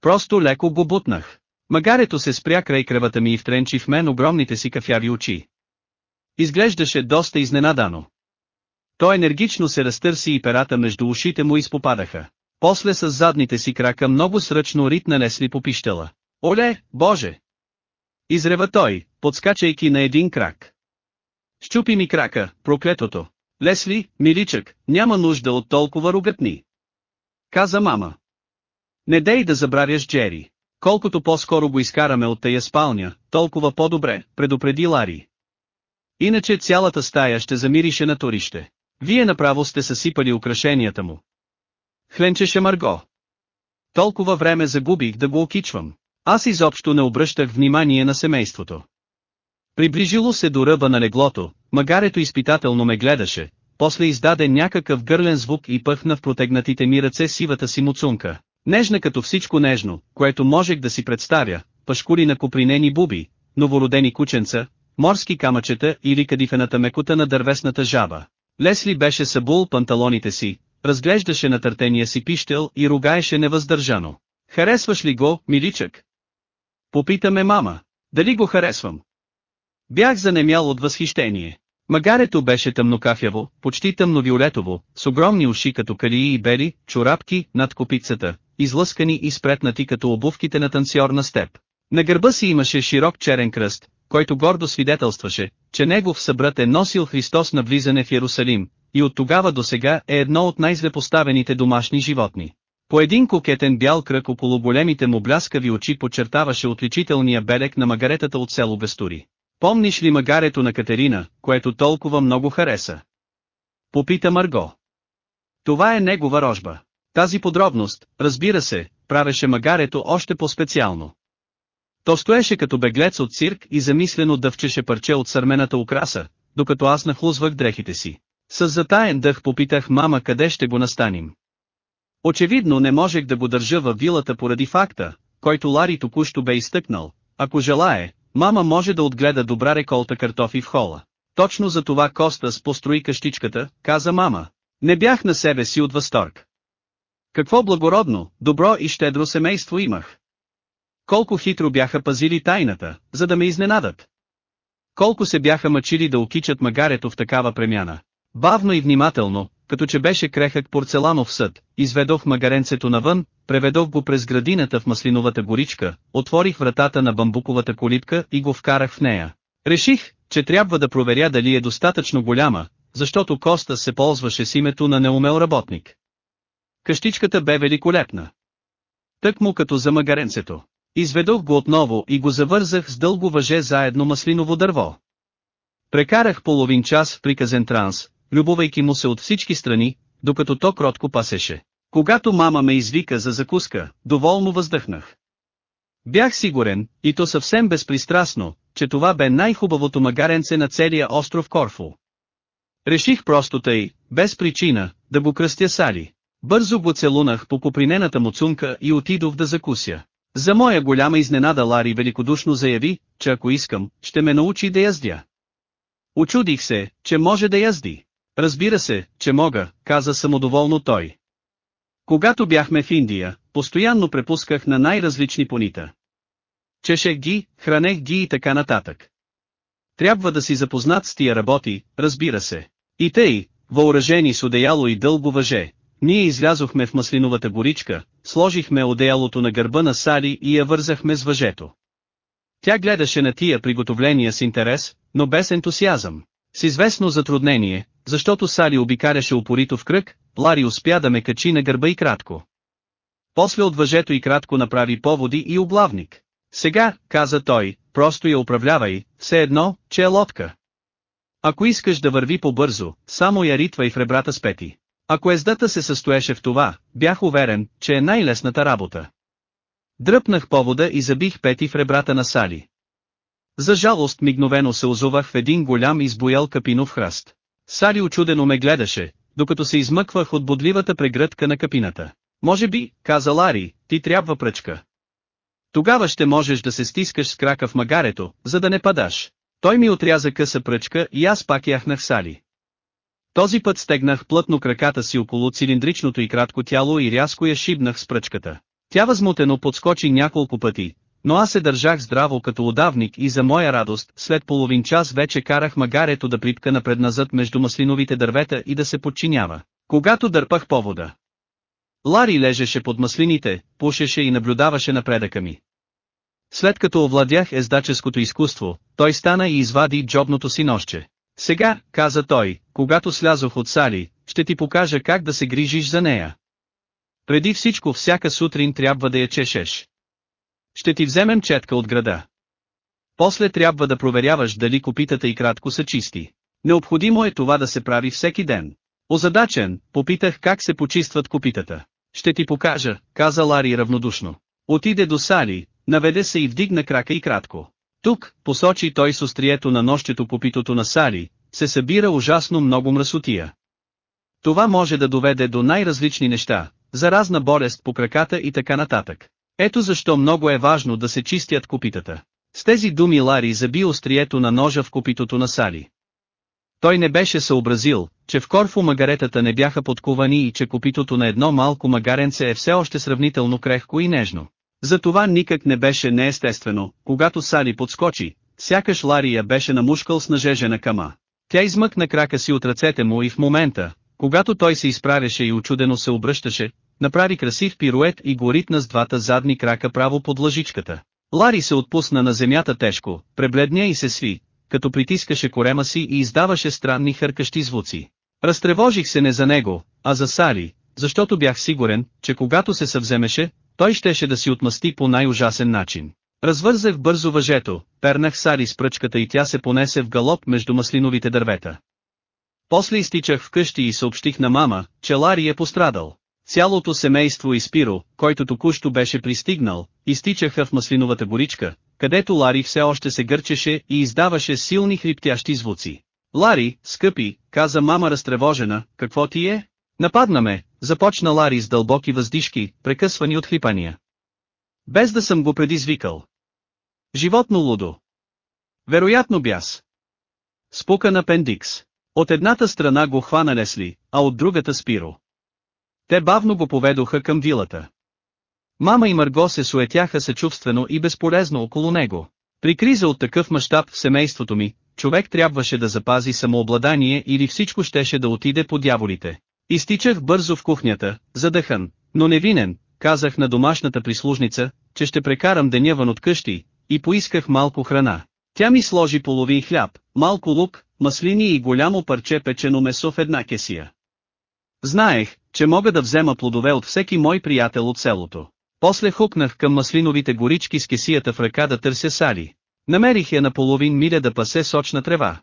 Просто леко го бутнах. Магарето се спря край кръвата ми и втренчи в мен огромните си кафяви очи. Изглеждаше доста изненадано. Той енергично се разтърси и перата между ушите му изпопадаха. После с задните си крака много сръчно ритна Лесли по пищела. Оле, боже! Изрева той, подскачайки на един крак. Щупи ми крака, проклетото. Лесли, миличък, няма нужда от толкова ругатни. Каза мама. Не дей да забравяш Джери. Колкото по-скоро го изкараме от тая спалня, толкова по-добре, предупреди Лари. Иначе цялата стая ще замирише на торище. Вие направо сте съсипали украшенията му. Хленчеше Марго. Толкова време загубих да го окичвам. Аз изобщо не обръщах внимание на семейството. Приближило се до ръба на леглото, магарето изпитателно ме гледаше, после издаде някакъв гърлен звук и пъхна в протегнатите ми ръце сивата си муцунка. Нежна като всичко нежно, което можех да си представя, пашкури на копринени буби, новородени кученца, морски камъчета или кадифената мекота на дървесната жаба. Лесли беше събул панталоните си, разглеждаше на търтения си пищел и ругаеше невъздържано. Харесваш ли го, миличък? Попитаме мама. Дали го харесвам? Бях занемял от възхищение. Магарето беше тъмнокафяво, почти тъмновиолетово, с огромни уши като калии и бели, чорапки над копицата, излъскани и спретнати като обувките на танцор на степ. На гърба си имаше широк черен кръст, който гордо свидетелстваше, че негов събрат е носил Христос на влизане в Иерусалим, и от тогава до сега е едно от най-зле поставените домашни животни. По един кокетен бял кръг около големите му бляскави очи подчертаваше отличителния белек на магаретата от село Бестури. Помниш ли магарето на Катерина, което толкова много хареса? Попита Марго. Това е негова рожба. Тази подробност, разбира се, правеше магарето още по-специално. То стоеше като беглец от цирк и замислено дъвчеше парче от сърмената украса, докато аз нахлузвах дрехите си. С затаен дъх попитах мама къде ще го настаним. Очевидно не можех да го държа във вилата поради факта, който Лари току-що бе изтъкнал. Ако желае, мама може да отгледа добра реколта картофи в хола. Точно за това Костас построи къщичката, каза мама. Не бях на себе си от възторг. Какво благородно, добро и щедро семейство имах. Колко хитро бяха пазили тайната, за да ме изненадат. Колко се бяха мъчили да окичат магарето в такава премяна. Бавно и внимателно, като че беше крехък порцеланов съд, изведох магаренцето навън, преведох го през градината в маслиновата горичка, отворих вратата на бамбуковата колипка и го вкарах в нея. Реших, че трябва да проверя дали е достатъчно голяма, защото Коста се ползваше с името на неумел работник. Къщичката бе великолепна. Тък му като за магаренцето. Изведох го отново и го завързах с дълго въже заедно маслиново дърво. Прекарах половин час в приказен транс, любовайки му се от всички страни, докато то кротко пасеше. Когато мама ме извика за закуска, доволно въздъхнах. Бях сигурен, и то съвсем безпристрастно, че това бе най-хубавото магаренце на целия остров Корфу. Реших просто тъй, без причина, да го кръстя Сали. Бързо го целунах по попринената му цунка и отидох да закуся. За моя голяма изненада Лари великодушно заяви, че ако искам, ще ме научи да яздя. Очудих се, че може да язди. Разбира се, че мога, каза самодоволно той. Когато бяхме в Индия, постоянно препусках на най-различни понита. Чешех ги, хранех ги и така нататък. Трябва да си запознат с тия работи, разбира се. И тъй, въоръжени с одеяло и дълго въже, ние излязохме в маслиновата горичка, сложихме одеялото на гърба на Сали и я вързахме с въжето. Тя гледаше на тия приготовления с интерес, но без ентусиазъм. С известно затруднение, защото Сали обикаляше упорито в кръг, Лари успя да ме качи на гърба и кратко. После от въжето и кратко направи поводи и облавник. Сега, каза той, просто я управлявай, все едно, че е лодка. Ако искаш да върви по-бързо, само я ритвай в ребрата с пети. Ако ездата се състоеше в това, бях уверен, че е най-лесната работа. Дръпнах повода и забих пети в ребрата на Сали. За жалост мигновено се озовах в един голям избоял капинов храст. Сали очудено ме гледаше, докато се измъквах от бодливата прегръдка на капината. Може би, каза Лари, ти трябва пръчка. Тогава ще можеш да се стискаш с крака в магарето, за да не падаш. Той ми отряза къса пръчка и аз пак яхнах Сали. Този път стегнах плътно краката си около цилиндричното и кратко тяло и рязко я шибнах с пръчката. Тя възмутено подскочи няколко пъти, но аз се държах здраво като удавник и за моя радост, след половин час вече карах магарето да припка напредназад между маслиновите дървета и да се подчинява. Когато дърпах повода. Лари лежеше под маслините, пушеше и наблюдаваше напредъка ми. След като овладях ездаческото изкуство, той стана и извади джобното си нощче. Сега, каза той, когато слязох от Сали, ще ти покажа как да се грижиш за нея. Преди всичко всяка сутрин трябва да я чешеш. Ще ти вземем четка от града. После трябва да проверяваш дали копитата и кратко са чисти. Необходимо е това да се прави всеки ден. Озадачен, попитах как се почистват копитата. Ще ти покажа, каза Лари равнодушно. Отиде до Сали, наведе се и вдигна крака и кратко. Тук, посочи той с острието на нощето попитото на Сали, се събира ужасно много мръсотия. Това може да доведе до най-различни неща, заразна болест по краката и така нататък. Ето защо много е важно да се чистят копитата. С тези думи Лари заби острието на ножа в копитото на Сали. Той не беше съобразил, че в Корфу магаретата не бяха подкувани и че копитото на едно малко магаренце е все още сравнително крехко и нежно. Затова никак не беше неестествено, когато Сали подскочи, сякаш Лария беше намушкал с нажежена кама. Тя измъкна крака си от ръцете му и в момента, когато той се изправяше и очудено се обръщаше, направи красив пирует и го ритна с двата задни крака право под лъжичката. Лари се отпусна на земята тежко, пребледня и се сви, като притискаше корема си и издаваше странни хъркащи звуци. Разтревожих се не за него, а за Сали, защото бях сигурен, че когато се съвземеше, той щеше да си отмъсти по най-ужасен начин. Развързах бързо въжето, пернах Сари с пръчката и тя се понесе в галоп между маслиновите дървета. После изтичах вкъщи и съобщих на мама, че Лари е пострадал. Цялото семейство и Спиро, който току-що беше пристигнал, изтичаха в маслиновата горичка, където Лари все още се гърчеше и издаваше силни хриптящи звуци. Лари, скъпи, каза мама разтревожена, какво ти е? Нападна ме, започна Лари с дълбоки въздишки, прекъсвани от хлипания. Без да съм го предизвикал. Животно лудо. Вероятно бяс. Спукан апендикс. От едната страна го хвана Лесли, а от другата Спиро. Те бавно го поведоха към вилата. Мама и Марго се суетяха съчувствено и безполезно около него. При криза от такъв мащаб в семейството ми, човек трябваше да запази самообладание или всичко щеше да отиде по дяволите. Изтичах бързо в кухнята, задъхан, но невинен, казах на домашната прислужница, че ще прекарам деня вън от къщи, и поисках малко храна. Тя ми сложи половин хляб, малко лук, маслини и голямо парче печено месо в една кесия. Знаех, че мога да взема плодове от всеки мой приятел от селото. После хукнах към маслиновите горички с кесията в ръка да търся Сали. Намерих я на половин миля да пасе сочна трева.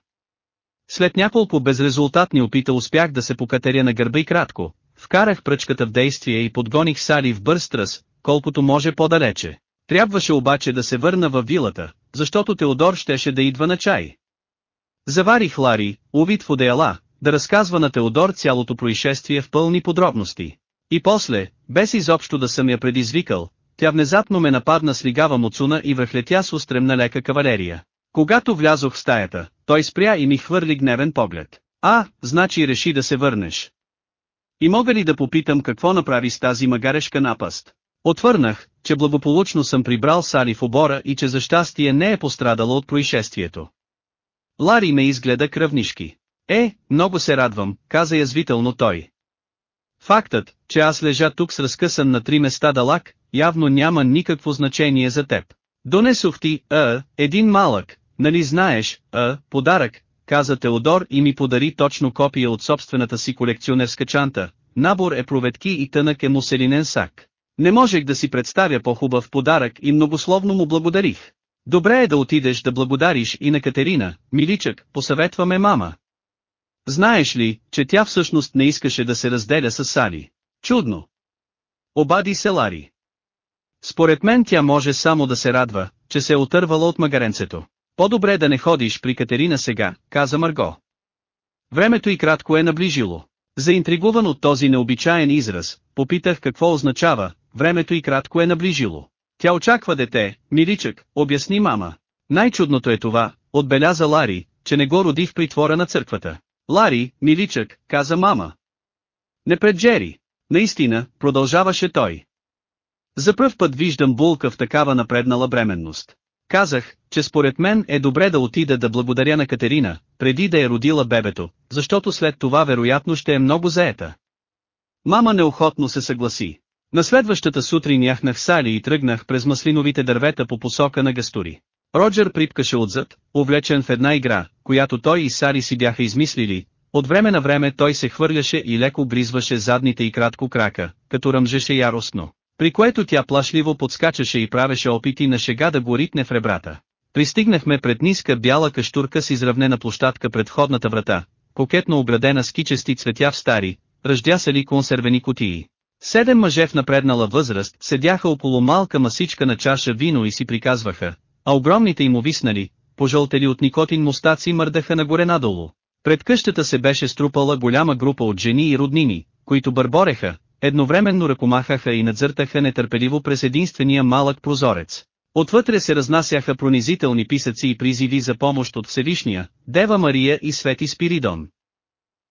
След няколко безрезултатни опита успях да се покатеря на гърба и кратко, вкарах пръчката в действие и подгоних Сали в бърз тръс, колкото може по-далече. Трябваше обаче да се върна във вилата, защото Теодор щеше да идва на чай. Заварих Лари, увид в одеяла, да разказва на Теодор цялото происшествие в пълни подробности. И после, без изобщо да съм я предизвикал, тя внезапно ме нападна с лигава муцуна и връхлетя с устремна лека кавалерия. Когато влязох в стаята, той спря и ми хвърли гневен поглед. А, значи реши да се върнеш. И мога ли да попитам какво направи с тази магарешка напаст? Отвърнах, че благополучно съм прибрал Сали в обора и че за щастие не е пострадала от происшествието. Лари ме изгледа кръвнишки. Е, много се радвам, каза язвително той. Фактът, че аз лежа тук с разкъсан на три места далак, явно няма никакво значение за теб. Донесох ти, а, един малък, нали знаеш, а, подарък, каза Теодор и ми подари точно копия от собствената си колекционерска чанта, набор е проветки и тънък е муселинен сак. Не можех да си представя по-хубав подарък и многословно му благодарих. Добре е да отидеш да благодариш и на Катерина, миличък, посъветваме мама. Знаеш ли, че тя всъщност не искаше да се разделя с Сали? Чудно. Обади се Лари. Според мен тя може само да се радва, че се е отървала от магаренцето. По-добре да не ходиш при Катерина сега, каза Марго. Времето и кратко е наближило. Заинтригуван от този необичаен израз, попитах какво означава, времето и кратко е наближило. Тя очаква дете, миличък, обясни мама. Най-чудното е това, отбеляза Лари, че не го роди в притвора на църквата. Лари, миличък, каза мама. Не пред Джери. Наистина, продължаваше той. За пръв път виждам булка в такава напреднала бременност. Казах, че според мен е добре да отида да благодаря на Катерина, преди да е родила бебето, защото след това вероятно ще е много заета. Мама неохотно се съгласи. На следващата сутрин яхнах сали и тръгнах през маслиновите дървета по посока на Гастури. Роджер припкаше отзад, увлечен в една игра, която той и Сари си бяха измислили, от време на време той се хвърляше и леко бризваше задните и кратко крака, като ръмжеше яростно, при което тя плашливо подскачаше и правеше опити на шега да го ритне в ребрата. Пристигнахме пред ниска бяла каштурка с изравнена площадка пред входната врата, кокетно обградена с кичести цветя в стари, ръждясали консервени кутии. Седем мъже в напреднала възраст седяха около малка масичка на чаша вино и си приказваха, а огромните им овиснали, пожълтели от никотин мустаци мърдаха нагоре надолу. Пред къщата се беше струпала голяма група от жени и роднини, които бърбореха, едновременно ръкомахаха и надзъртаха нетърпеливо през единствения малък прозорец. Отвътре се разнасяха пронизителни писъци и призиви за помощ от Всевишния, Дева Мария и Свети Спиридон.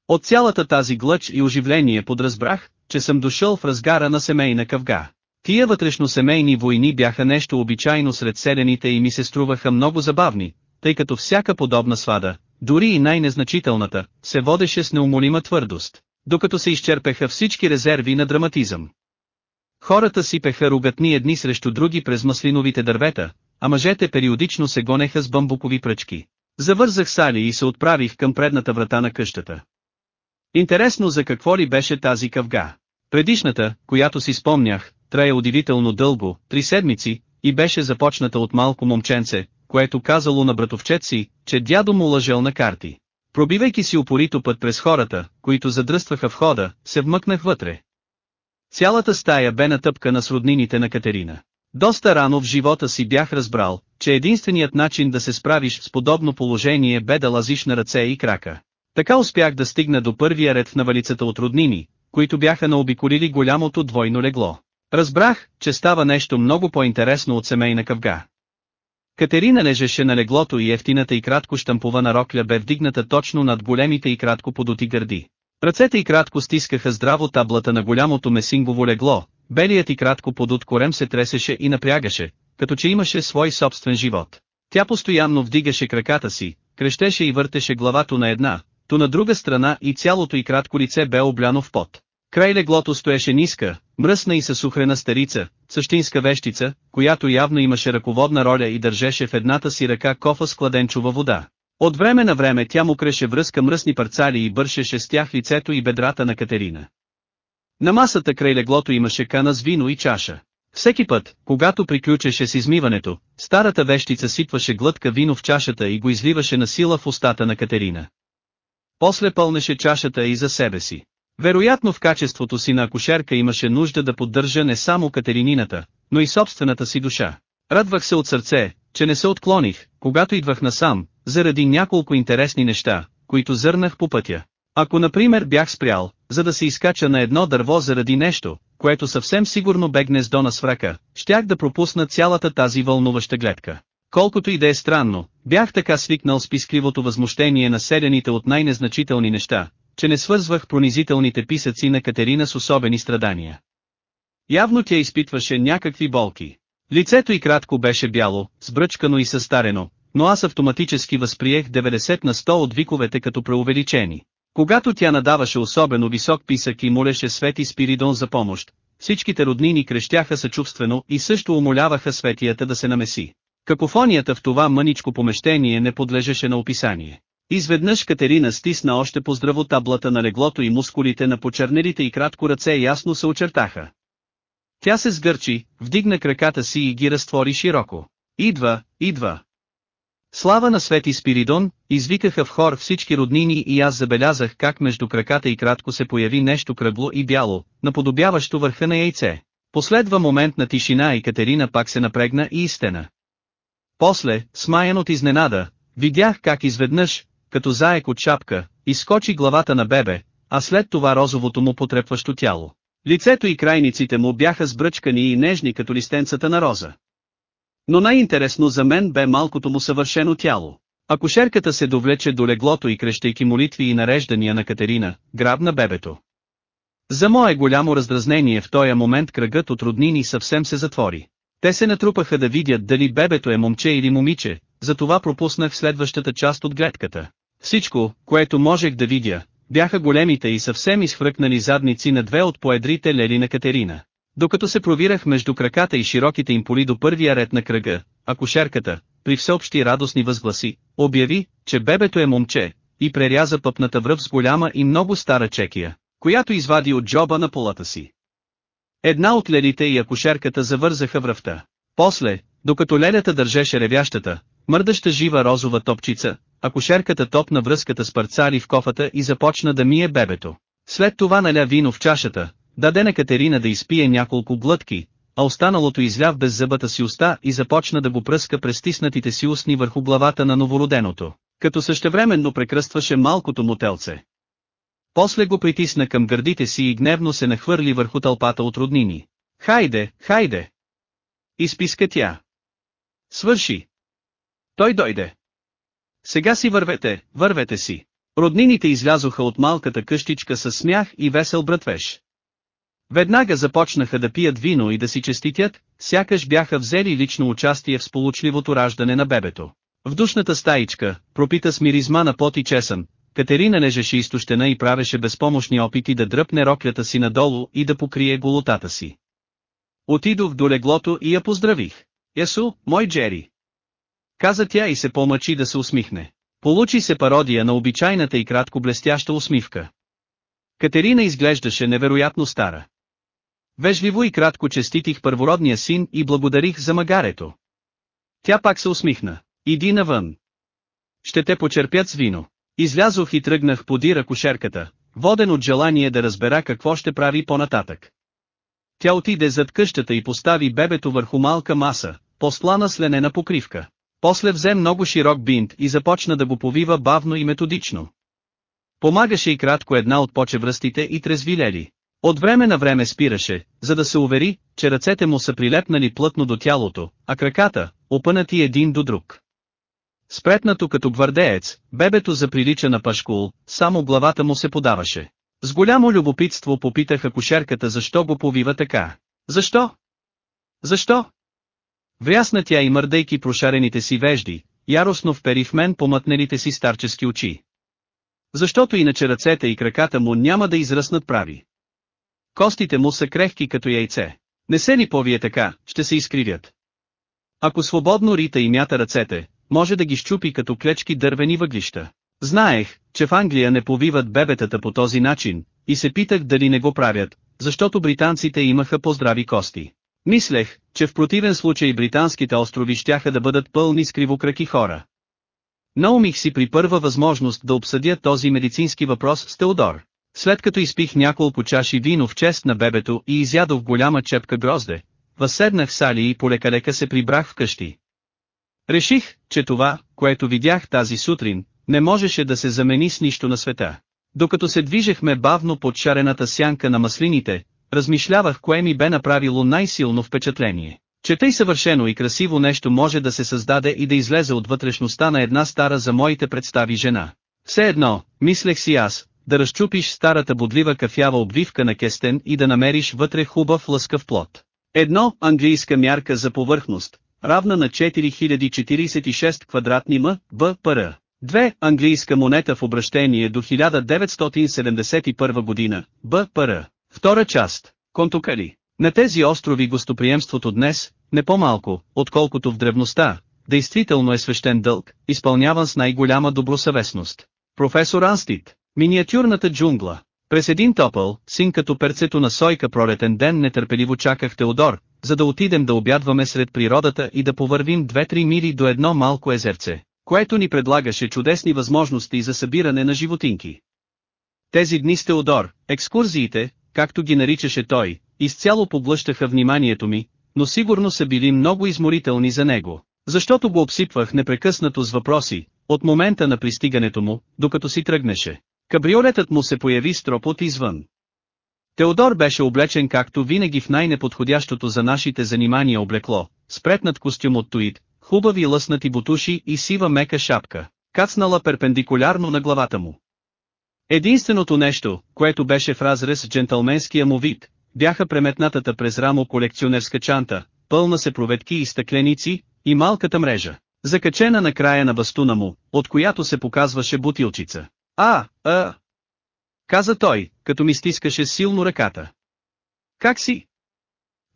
От цялата тази глъч и оживление подразбрах, че съм дошъл в разгара на семейна къвга. Тия вътрешно-семейни войни бяха нещо обичайно сред селените и ми се струваха много забавни, тъй като всяка подобна свада, дори и най-незначителната, се водеше с неумолима твърдост, докато се изчерпеха всички резерви на драматизъм. Хората сипеха ругатни едни срещу други през маслиновите дървета, а мъжете периодично се гонеха с бамбукови пръчки. Завързах сали и се отправих към предната врата на къщата. Интересно за какво ли беше тази къвга. Предишната, която си спомнях, трае удивително дълго, три седмици, и беше започната от малко момченце, което казало на братовчет си, че дядо му лъжел на карти. Пробивайки си упорито път през хората, които задръстваха входа, се вмъкнах вътре. Цялата стая бе натъпкана с роднините на Катерина. Доста рано в живота си бях разбрал, че единственият начин да се справиш с подобно положение бе да лазиш на ръце и крака. Така успях да стигна до първия ред в навалицата от роднини, които бяха наобиколили голямото двойно легло. Разбрах, че става нещо много по-интересно от семейна къвга. Катерина лежеше на леглото и ефтината и кратко штампована рокля бе вдигната точно над големите и кратко подоти гърди. Ръцете и кратко стискаха здраво таблата на голямото месингово легло, белият и кратко подот корем се тресеше и напрягаше, като че имаше свой собствен живот. Тя постоянно вдигаше краката си, крещеше и въртеше главато на една, то на друга страна и цялото и кратко лице бе обляно в пот. Край леглото стоеше ниска, мръсна и съсухрена старица, същинска вещица, която явно имаше ръководна роля и държеше в едната си ръка кофа с кладенчова вода. От време на време тя му креше връзка мръсни парцали и бършеше с тях лицето и бедрата на Катерина. На масата край леглото имаше кана с вино и чаша. Всеки път, когато приключеше с измиването, старата вещица сипваше глътка вино в чашата и го изливаше на сила в устата на Катерина. После пълнеше чашата и за себе си. Вероятно в качеството си на акушерка имаше нужда да поддържа не само Катеринината, но и собствената си душа. Радвах се от сърце, че не се отклоних, когато идвах насам, заради няколко интересни неща, които зърнах по пътя. Ако например бях спрял, за да се изкача на едно дърво заради нещо, което съвсем сигурно бе гнездо на сврака, щях да пропусна цялата тази вълнуваща гледка. Колкото и да е странно, бях така свикнал с пискливото възмущение на селените от най-незначителни неща, че не свързвах пронизителните писъци на Катерина с особени страдания. Явно тя изпитваше някакви болки. Лицето й кратко беше бяло, сбръчкано и състарено, но аз автоматически възприех 90 на 100 от виковете като преувеличени. Когато тя надаваше особено висок писък и молеше Свети Спиридон за помощ, всичките роднини крещяха съчувствено и също умоляваха Светията да се намеси. Какофонията в това мъничко помещение не подлежеше на описание. Изведнъж Катерина стисна още по здраво таблата на леглото и мускулите на почернелите и кратко ръце ясно се очертаха. Тя се сгърчи, вдигна краката си и ги разтвори широко. Идва, идва. Слава на Свети Спиридон, извикаха в хор всички роднини и аз забелязах как между краката и кратко се появи нещо кръгло и бяло, наподобяващо върха на яйце. Последва момент на тишина и Катерина пак се напрегна и изтена. После, смаян от изненада, видях как изведнъж, като заек от шапка, изскочи главата на бебе, а след това розовото му потрепващо тяло. Лицето и крайниците му бяха сбръчкани и нежни като листенцата на роза. Но най-интересно за мен бе малкото му съвършено тяло. Акушерката се довлече до леглото и крещейки молитви и нареждания на Катерина, грабна бебето. За мое голямо раздразнение в този момент кръгът от роднини съвсем се затвори. Те се натрупаха да видят дали бебето е момче или момиче, затова пропуснах следващата част от гледката. Всичко, което можех да видя, бяха големите и съвсем изхвръкнали задници на две от поедрите лели на Катерина. Докато се провирах между краката и широките им поли до първия ред на кръга, акушерката, при всеобщи радостни възгласи, обяви, че бебето е момче, и преряза пъпната връв с голяма и много стара чекия, която извади от джоба на полата си. Една от лелите и акушерката завързаха връвта. После, докато лелята държеше ревящата, мърдаща жива розова топчица, акушерката топна връзката с парцари в кофата и започна да мие бебето. След това наля вино в чашата, даде на Катерина да изпие няколко глътки, а останалото изляв без зъбата си уста и започна да го пръска през стиснатите си устни върху главата на новороденото, като същевременно прекръстваше малкото му телце. После го притисна към гърдите си и гневно се нахвърли върху тълпата от роднини. Хайде, хайде! Изписка тя. Свърши. Той дойде. Сега си вървете, вървете си. Роднините излязоха от малката къщичка с смях и весел братвеж. Веднага започнаха да пият вино и да си честитят, сякаш бяха взели лично участие в сполучливото раждане на бебето. В душната стаичка, пропита с миризма на пот и чесън, Катерина лежеше изтощена и правеше безпомощни опити да дръпне роклята си надолу и да покрие голотата си. Отидох до леглото и я поздравих. Ясу, мой Джери. Каза тя и се помъчи да се усмихне. Получи се пародия на обичайната и кратко блестяща усмивка. Катерина изглеждаше невероятно стара. Вежливо и кратко честитих първородния син и благодарих за магарето. Тя пак се усмихна. Иди навън. Ще те почерпят с вино. Излязох и тръгнах подира кошерката, воден от желание да разбера какво ще прави по-нататък. Тя отиде зад къщата и постави бебето върху малка маса, послана с ленена покривка. После взе много широк бинт и започна да го повива бавно и методично. Помагаше и кратко една от почевръстите и трезвилели. От време на време спираше, за да се увери, че ръцете му са прилепнали плътно до тялото, а краката, опънати един до друг. Спретнато като гвардеец, бебето заприлича на пашкул, само главата му се подаваше. С голямо любопитство попитах акушерката защо го повива така. Защо? Защо? Врясна тя и мърдейки прошарените си вежди, яростно впери в мен помътнелите си старчески очи. Защото иначе ръцете и краката му няма да изръснат прави. Костите му са крехки като яйце. Не се ли повие така, ще се изкривят. Ако свободно рита и мята ръцете, може да ги щупи като клечки дървени въглища. Знаех, че в Англия не повиват бебетата по този начин, и се питах дали не го правят, защото британците имаха поздрави кости. Мислех, че в противен случай британските острови щяха да бъдат пълни с кривокраки хора. Наумих си при първа възможност да обсъдя този медицински въпрос с Теодор. След като изпих няколко чаши вино в чест на бебето и изядох голяма чепка грозде, възседнах сали и полека-лека се прибрах вкъщи. Реших, че това, което видях тази сутрин, не можеше да се замени с нищо на света. Докато се движехме бавно под шарената сянка на маслините, размишлявах кое ми бе направило най-силно впечатление. Че тъй съвършено и красиво нещо може да се създаде и да излезе от вътрешността на една стара за моите представи жена. Все едно, мислех си аз, да разчупиш старата бодлива кафява обвивка на кестен и да намериш вътре хубав лъскав плод. Едно, английска мярка за повърхност, равна на 4046 квадратни м, б, пр. Две, английска монета в обращение до 1971 година, б, пр. Втора част, Контукали. На тези острови гостоприемството днес, не по-малко, отколкото в древността, действително е свещен дълг, изпълняван с най-голяма добросъвестност. Професор Анстит, миниатюрната джунгла. През един топъл, син като перцето на сойка пролетен ден нетърпеливо чаках Теодор, за да отидем да обядваме сред природата и да повървим 2-3 мили до едно малко езерце, което ни предлагаше чудесни възможности за събиране на животинки. Тези дни с Теодор, екскурзиите, както ги наричаше той, изцяло поблъщаха вниманието ми, но сигурно са били много изморителни за него, защото го обсипвах непрекъснато с въпроси, от момента на пристигането му, докато си тръгнеше. Кабриолетът му се появи стропот извън. Теодор беше облечен както винаги в най-неподходящото за нашите занимания облекло, спретнат костюм от туит, хубави лъснати бутуши и сива мека шапка. кацнала перпендикулярно на главата му. Единственото нещо, което беше в разрез с джентълменския му вид, бяха преметнатата през рамо колекционерска чанта, пълна се проветки и стъкленици, и малката мрежа, закачена на края на бастуна му, от която се показваше бутилчица. А, а, каза той, като ми стискаше силно ръката. Как си?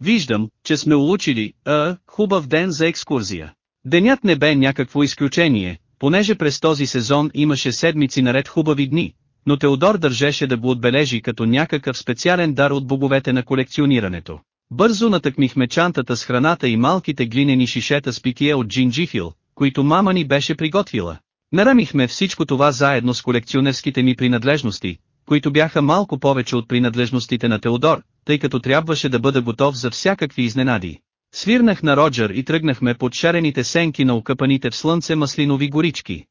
Виждам, че сме улучили, а, хубав ден за екскурзия. Денят не бе някакво изключение, понеже през този сезон имаше седмици наред хубави дни, но Теодор държеше да го отбележи като някакъв специален дар от боговете на колекционирането. Бързо натъкмихме чантата с храната и малките глинени шишета с питие от джинджифил, които мама ни беше приготвила. Нарамихме всичко това заедно с колекционерските ми принадлежности, които бяха малко повече от принадлежностите на Теодор, тъй като трябваше да бъда готов за всякакви изненади. Свирнах на Роджер и тръгнахме под шарените сенки на окъпаните в слънце маслинови горички.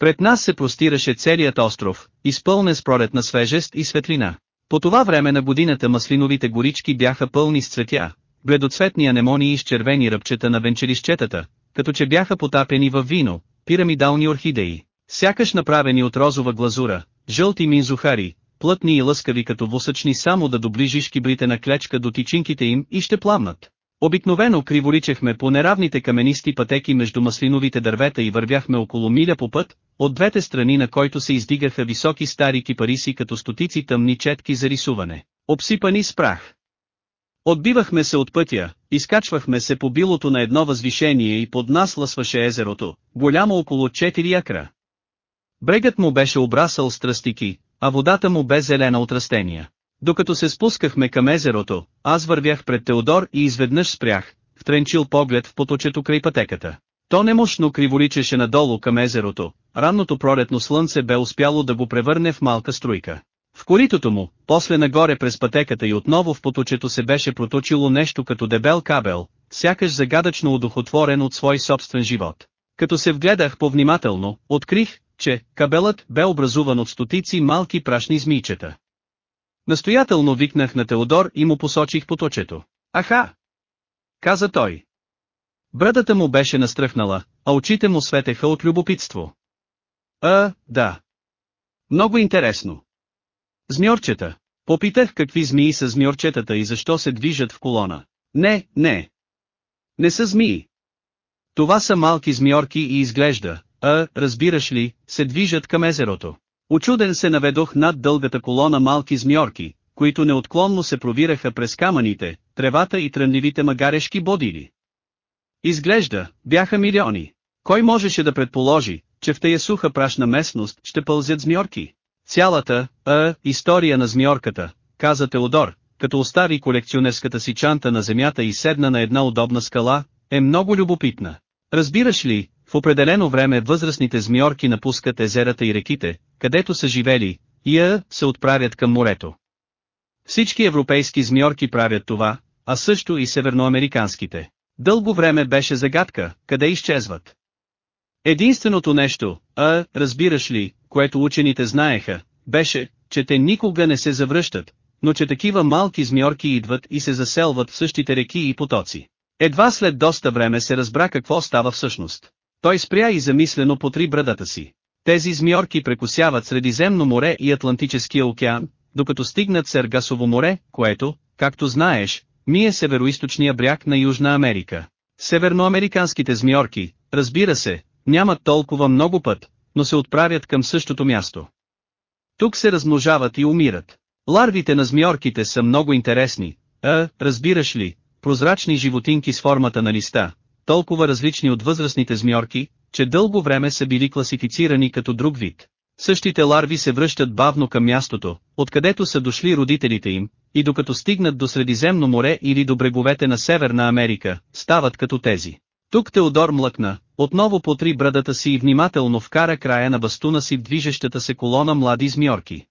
Пред нас се простираше целият остров, изпълнен с пролетна свежест и светлина. По това време на годината маслиновите горички бяха пълни с цветя, бледоцветни анемонии с червени ръбчета на венчелищетата, като че бяха потапени в вино, пирамидални орхидеи, сякаш направени от розова глазура, жълти минзухари, плътни и лъскави като восъчни само да доближиш кибрите на клечка до тичинките им и ще пламнат. Обикновено криволичехме по неравните каменисти пътеки между маслиновите дървета и вървяхме около миля по път, от двете страни на който се издигаха високи стари кипариси като стотици тъмни четки за рисуване, обсипани с прах. Отбивахме се от пътя, изкачвахме се по билото на едно възвишение и под нас лъсваше езерото, голямо около 4 акра. Брегът му беше обрасъл с тръстики, а водата му бе зелена от растения. Докато се спускахме към езерото, аз вървях пред Теодор и изведнъж спрях, втренчил поглед в поточето край пътеката. То немощно криволичеше надолу към езерото, ранното пролетно слънце бе успяло да го превърне в малка струйка. В коритото му, после нагоре през пътеката и отново в поточето се беше проточило нещо като дебел кабел, сякаш загадъчно удохотворен от свой собствен живот. Като се вгледах повнимателно, открих, че кабелът бе образуван от стотици малки прашни змийчета. Настоятелно викнах на Теодор и му посочих поточето. Аха! Каза той. Брадата му беше настръхнала, а очите му светеха от любопитство. А, да. Много интересно. Змьорчета. Попитах какви змии са змьорчетата и защо се движат в колона. Не, не. Не са змии. Това са малки змиорки и изглежда, а, разбираш ли, се движат към езерото. Очуден се наведох над дългата колона малки змиорки, които неотклонно се провираха през камъните, тревата и трънливите магарешки бодили. Изглежда, бяха милиони. Кой можеше да предположи, че в тая суха прашна местност ще пълзят змиорки? Цялата, а, история на змиорката, каза Теодор, като остави колекционерската си чанта на земята и седна на една удобна скала, е много любопитна. Разбираш ли, в определено време възрастните змиорки напускат езерата и реките, където са живели, и а, се отправят към морето. Всички европейски змиорки правят това, а също и северноамериканските. Дълго време беше загадка, къде изчезват. Единственото нещо, а, разбираш ли, което учените знаеха, беше, че те никога не се завръщат, но че такива малки змиорки идват и се заселват в същите реки и потоци. Едва след доста време се разбра какво става всъщност. Той спря и замислено потри брадата си. Тези змиорки прекусяват Средиземно море и Атлантическия океан, докато стигнат Сергасово море, което, както знаеш, ми е североисточния бряг на Южна Америка. Северноамериканските змиорки, разбира се, нямат толкова много път, но се отправят към същото място. Тук се размножават и умират. Ларвите на змиорките са много интересни, а, разбираш ли, прозрачни животинки с формата на листа, толкова различни от възрастните змиорки, че дълго време са били класифицирани като друг вид. Същите ларви се връщат бавно към мястото, откъдето са дошли родителите им, и докато стигнат до Средиземно море или до бреговете на Северна Америка, стават като тези. Тук Теодор млъкна, отново потри брадата си и внимателно вкара края на бастуна си в движещата се колона млади змиорки.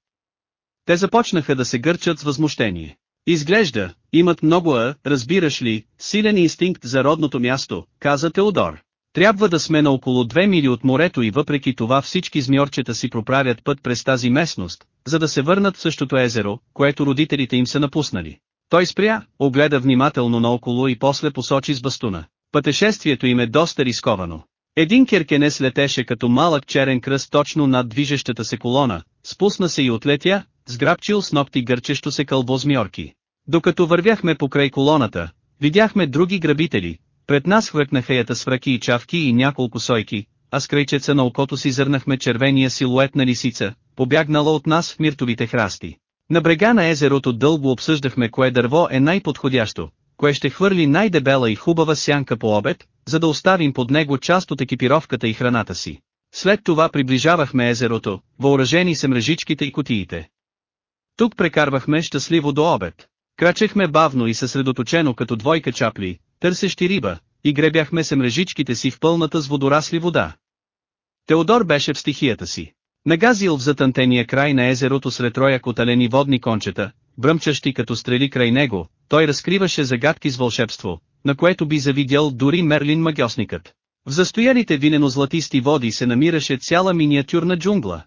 Те започнаха да се гърчат с възмущение. Изглежда, имат много а, разбираш ли, силен инстинкт за родното място, каза Теодор. Трябва да сме на около 2 мили от морето и въпреки това всички змьорчета си проправят път през тази местност, за да се върнат в същото езеро, което родителите им са напуснали. Той спря, огледа внимателно наоколо и после посочи с бастуна. Пътешествието им е доста рисковано. Един керкенес летеше като малък черен кръст точно над движещата се колона, спусна се и отлетя, сграбчил с ногти гърчещо се кълбо с мьорки. Докато вървяхме покрай колоната, видяхме други грабители, пред нас хвъркнаха ята с враки и чавки и няколко сойки, а с крайчеца на окото си зърнахме червения силует на лисица, побягнала от нас в миртовите храсти. На брега на езерото дълго обсъждахме кое дърво е най-подходящо, кое ще хвърли най-дебела и хубава сянка по обед, за да оставим под него част от екипировката и храната си. След това приближавахме езерото, въоръжени с мрежичките и котиите. Тук прекарвахме щастливо до обед. Крачехме бавно и съсредоточено като двойка чапли, търсещи риба, и гребяхме се мрежичките си в пълната с водорасли вода. Теодор беше в стихията си. Нагазил в затънтения край на езерото сред роя коталени водни кончета, бръмчащи като стрели край него, той разкриваше загадки с вълшебство, на което би завидял дори Мерлин магиосникът. В застоялите винено-златисти води се намираше цяла миниатюрна джунгла.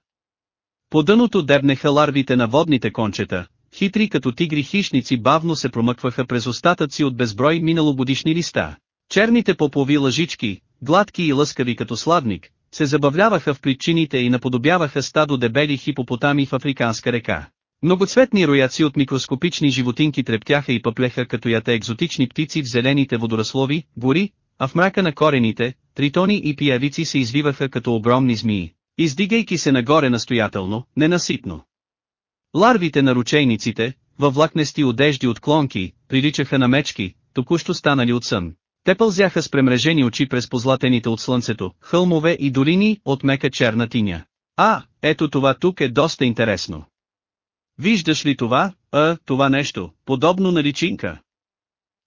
По дъното дебнеха ларвите на водните кончета, хитри като тигри хищници бавно се промъкваха през остатъци от безброй миналогодишни листа. Черните попови лъжички, гладки и лъскави като сладник, се забавляваха в причините и наподобяваха стадо дебели хипопотами в Африканска река. Многоцветни рояци от микроскопични животинки трептяха и пъплеха като ята екзотични птици в зелените водорослови, гори, а в мрака на корените, тритони и пиявици се извиваха като огромни змии, издигайки се нагоре настоятелно, ненаситно. Ларвите на ручейниците, във влакнести одежди от клонки, приличаха на мечки, току-що станали от сън. Те пълзяха с премрежени очи през позлатените от слънцето, хълмове и долини от мека черна тиня. А, ето това тук е доста интересно. Виждаш ли това, а, това нещо, подобно на личинка?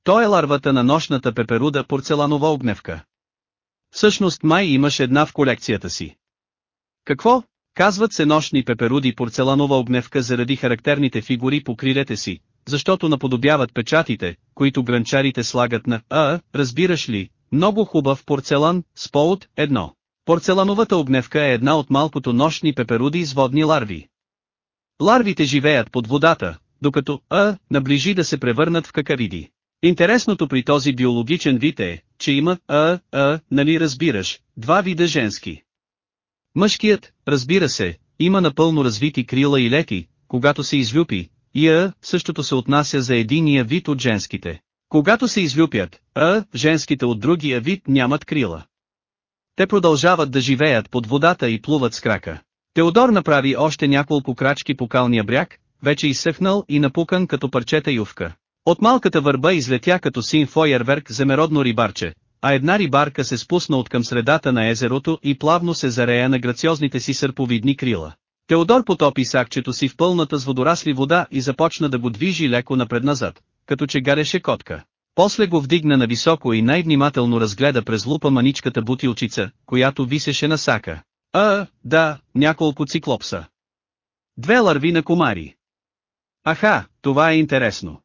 То е ларвата на нощната пеперуда порцеланова огневка. Всъщност май имаш една в колекцията си. Какво? Казват се нощни пеперуди порцеланова огневка заради характерните фигури по крилете си, защото наподобяват печатите, които гранчарите слагат на «А», разбираш ли, много хубав порцелан, с повод, едно. Порцелановата огневка е една от малкото нощни пеперуди с водни ларви. Ларвите живеят под водата, докато «А» наближи да се превърнат в какавиди. Интересното при този биологичен вид е, че има «А», «А», нали разбираш, два вида женски. Мъжкият, разбира се, има напълно развити крила и лети, когато се излюпи, и А, същото се отнася за единия вид от женските. Когато се излюпят, А, женските от другия вид нямат крила. Те продължават да живеят под водата и плуват с крака. Теодор направи още няколко крачки по калния бряг, вече изсъхнал и напукан като парчета ювка. От малката върба излетя като син фойерверк земеродно рибарче, а една рибарка се спусна от към средата на езерото и плавно се зарея на грациозните си сърповидни крила. Теодор потопи сакчето си в пълната с водорасли вода и започна да го движи леко напред-назад, като че гареше котка. После го вдигна на високо и най-внимателно разгледа през лупа маничката бутилчица, която висеше на сака. А, да, няколко циклопса. Две ларви на комари. Аха, това е интересно.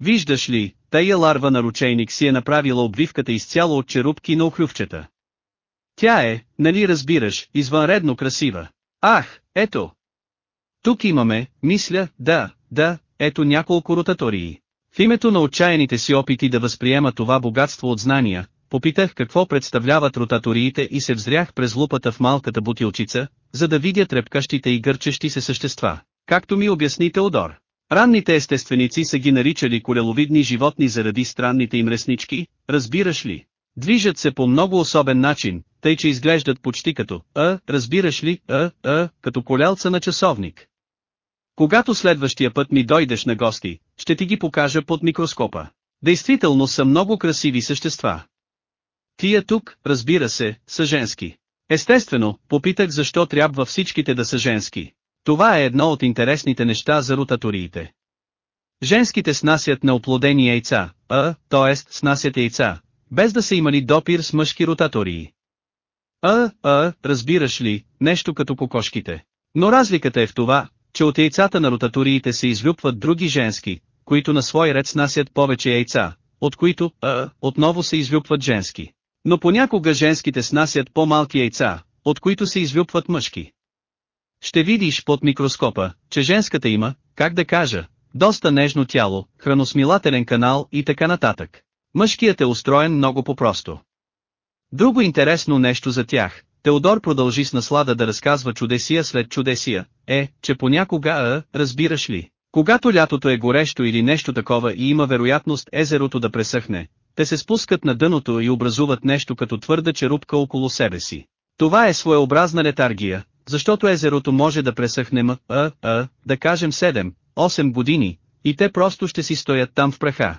Виждаш ли, тая ларва на ручейник си е направила обвивката изцяло от черупки на охлювчета. Тя е, нали разбираш, извънредно красива. Ах, ето! Тук имаме, мисля, да, да, ето няколко ротатории. В името на отчаяните си опити да възприема това богатство от знания, попитах какво представляват ротаториите и се взрях през лупата в малката бутилчица, за да видя трепкащите и гърчещи се същества, както ми обясни Теодор. Ранните естественици са ги наричали колеловидни животни заради странните им реснички, разбираш ли? Движат се по много особен начин, тъй че изглеждат почти като, а, разбираш ли, а, а, като колелца на часовник. Когато следващия път ми дойдеш на гости, ще ти ги покажа под микроскопа. Действително са много красиви същества. Тия тук, разбира се, са женски. Естествено, попитах защо трябва всичките да са женски. Това е едно от интересните неща за ротаториите. Женските снасят неоплодени яйца, а, т.е. снасят яйца, без да са имали допир с мъжки ротатории. А, а, разбираш ли, нещо като кокошките. Но разликата е в това, че от яйцата на ротаториите се излюпват други женски, които на свой ред снасят повече яйца, от които, а, отново се излюпват женски. Но понякога женските снасят по-малки яйца, от които се излюпват мъжки. Ще видиш под микроскопа, че женската има, как да кажа, доста нежно тяло, храносмилателен канал и така нататък. Мъжкият е устроен много по-просто. Друго интересно нещо за тях, Теодор продължи с наслада да разказва чудесия след чудесия, е, че понякога, а, разбираш ли, когато лятото е горещо или нещо такова и има вероятност езерото да пресъхне, те се спускат на дъното и образуват нещо като твърда черупка около себе си. Това е своеобразна летаргия, защото езерото може да пресъхне м, а, а, да кажем 7, 8 години, и те просто ще си стоят там в праха.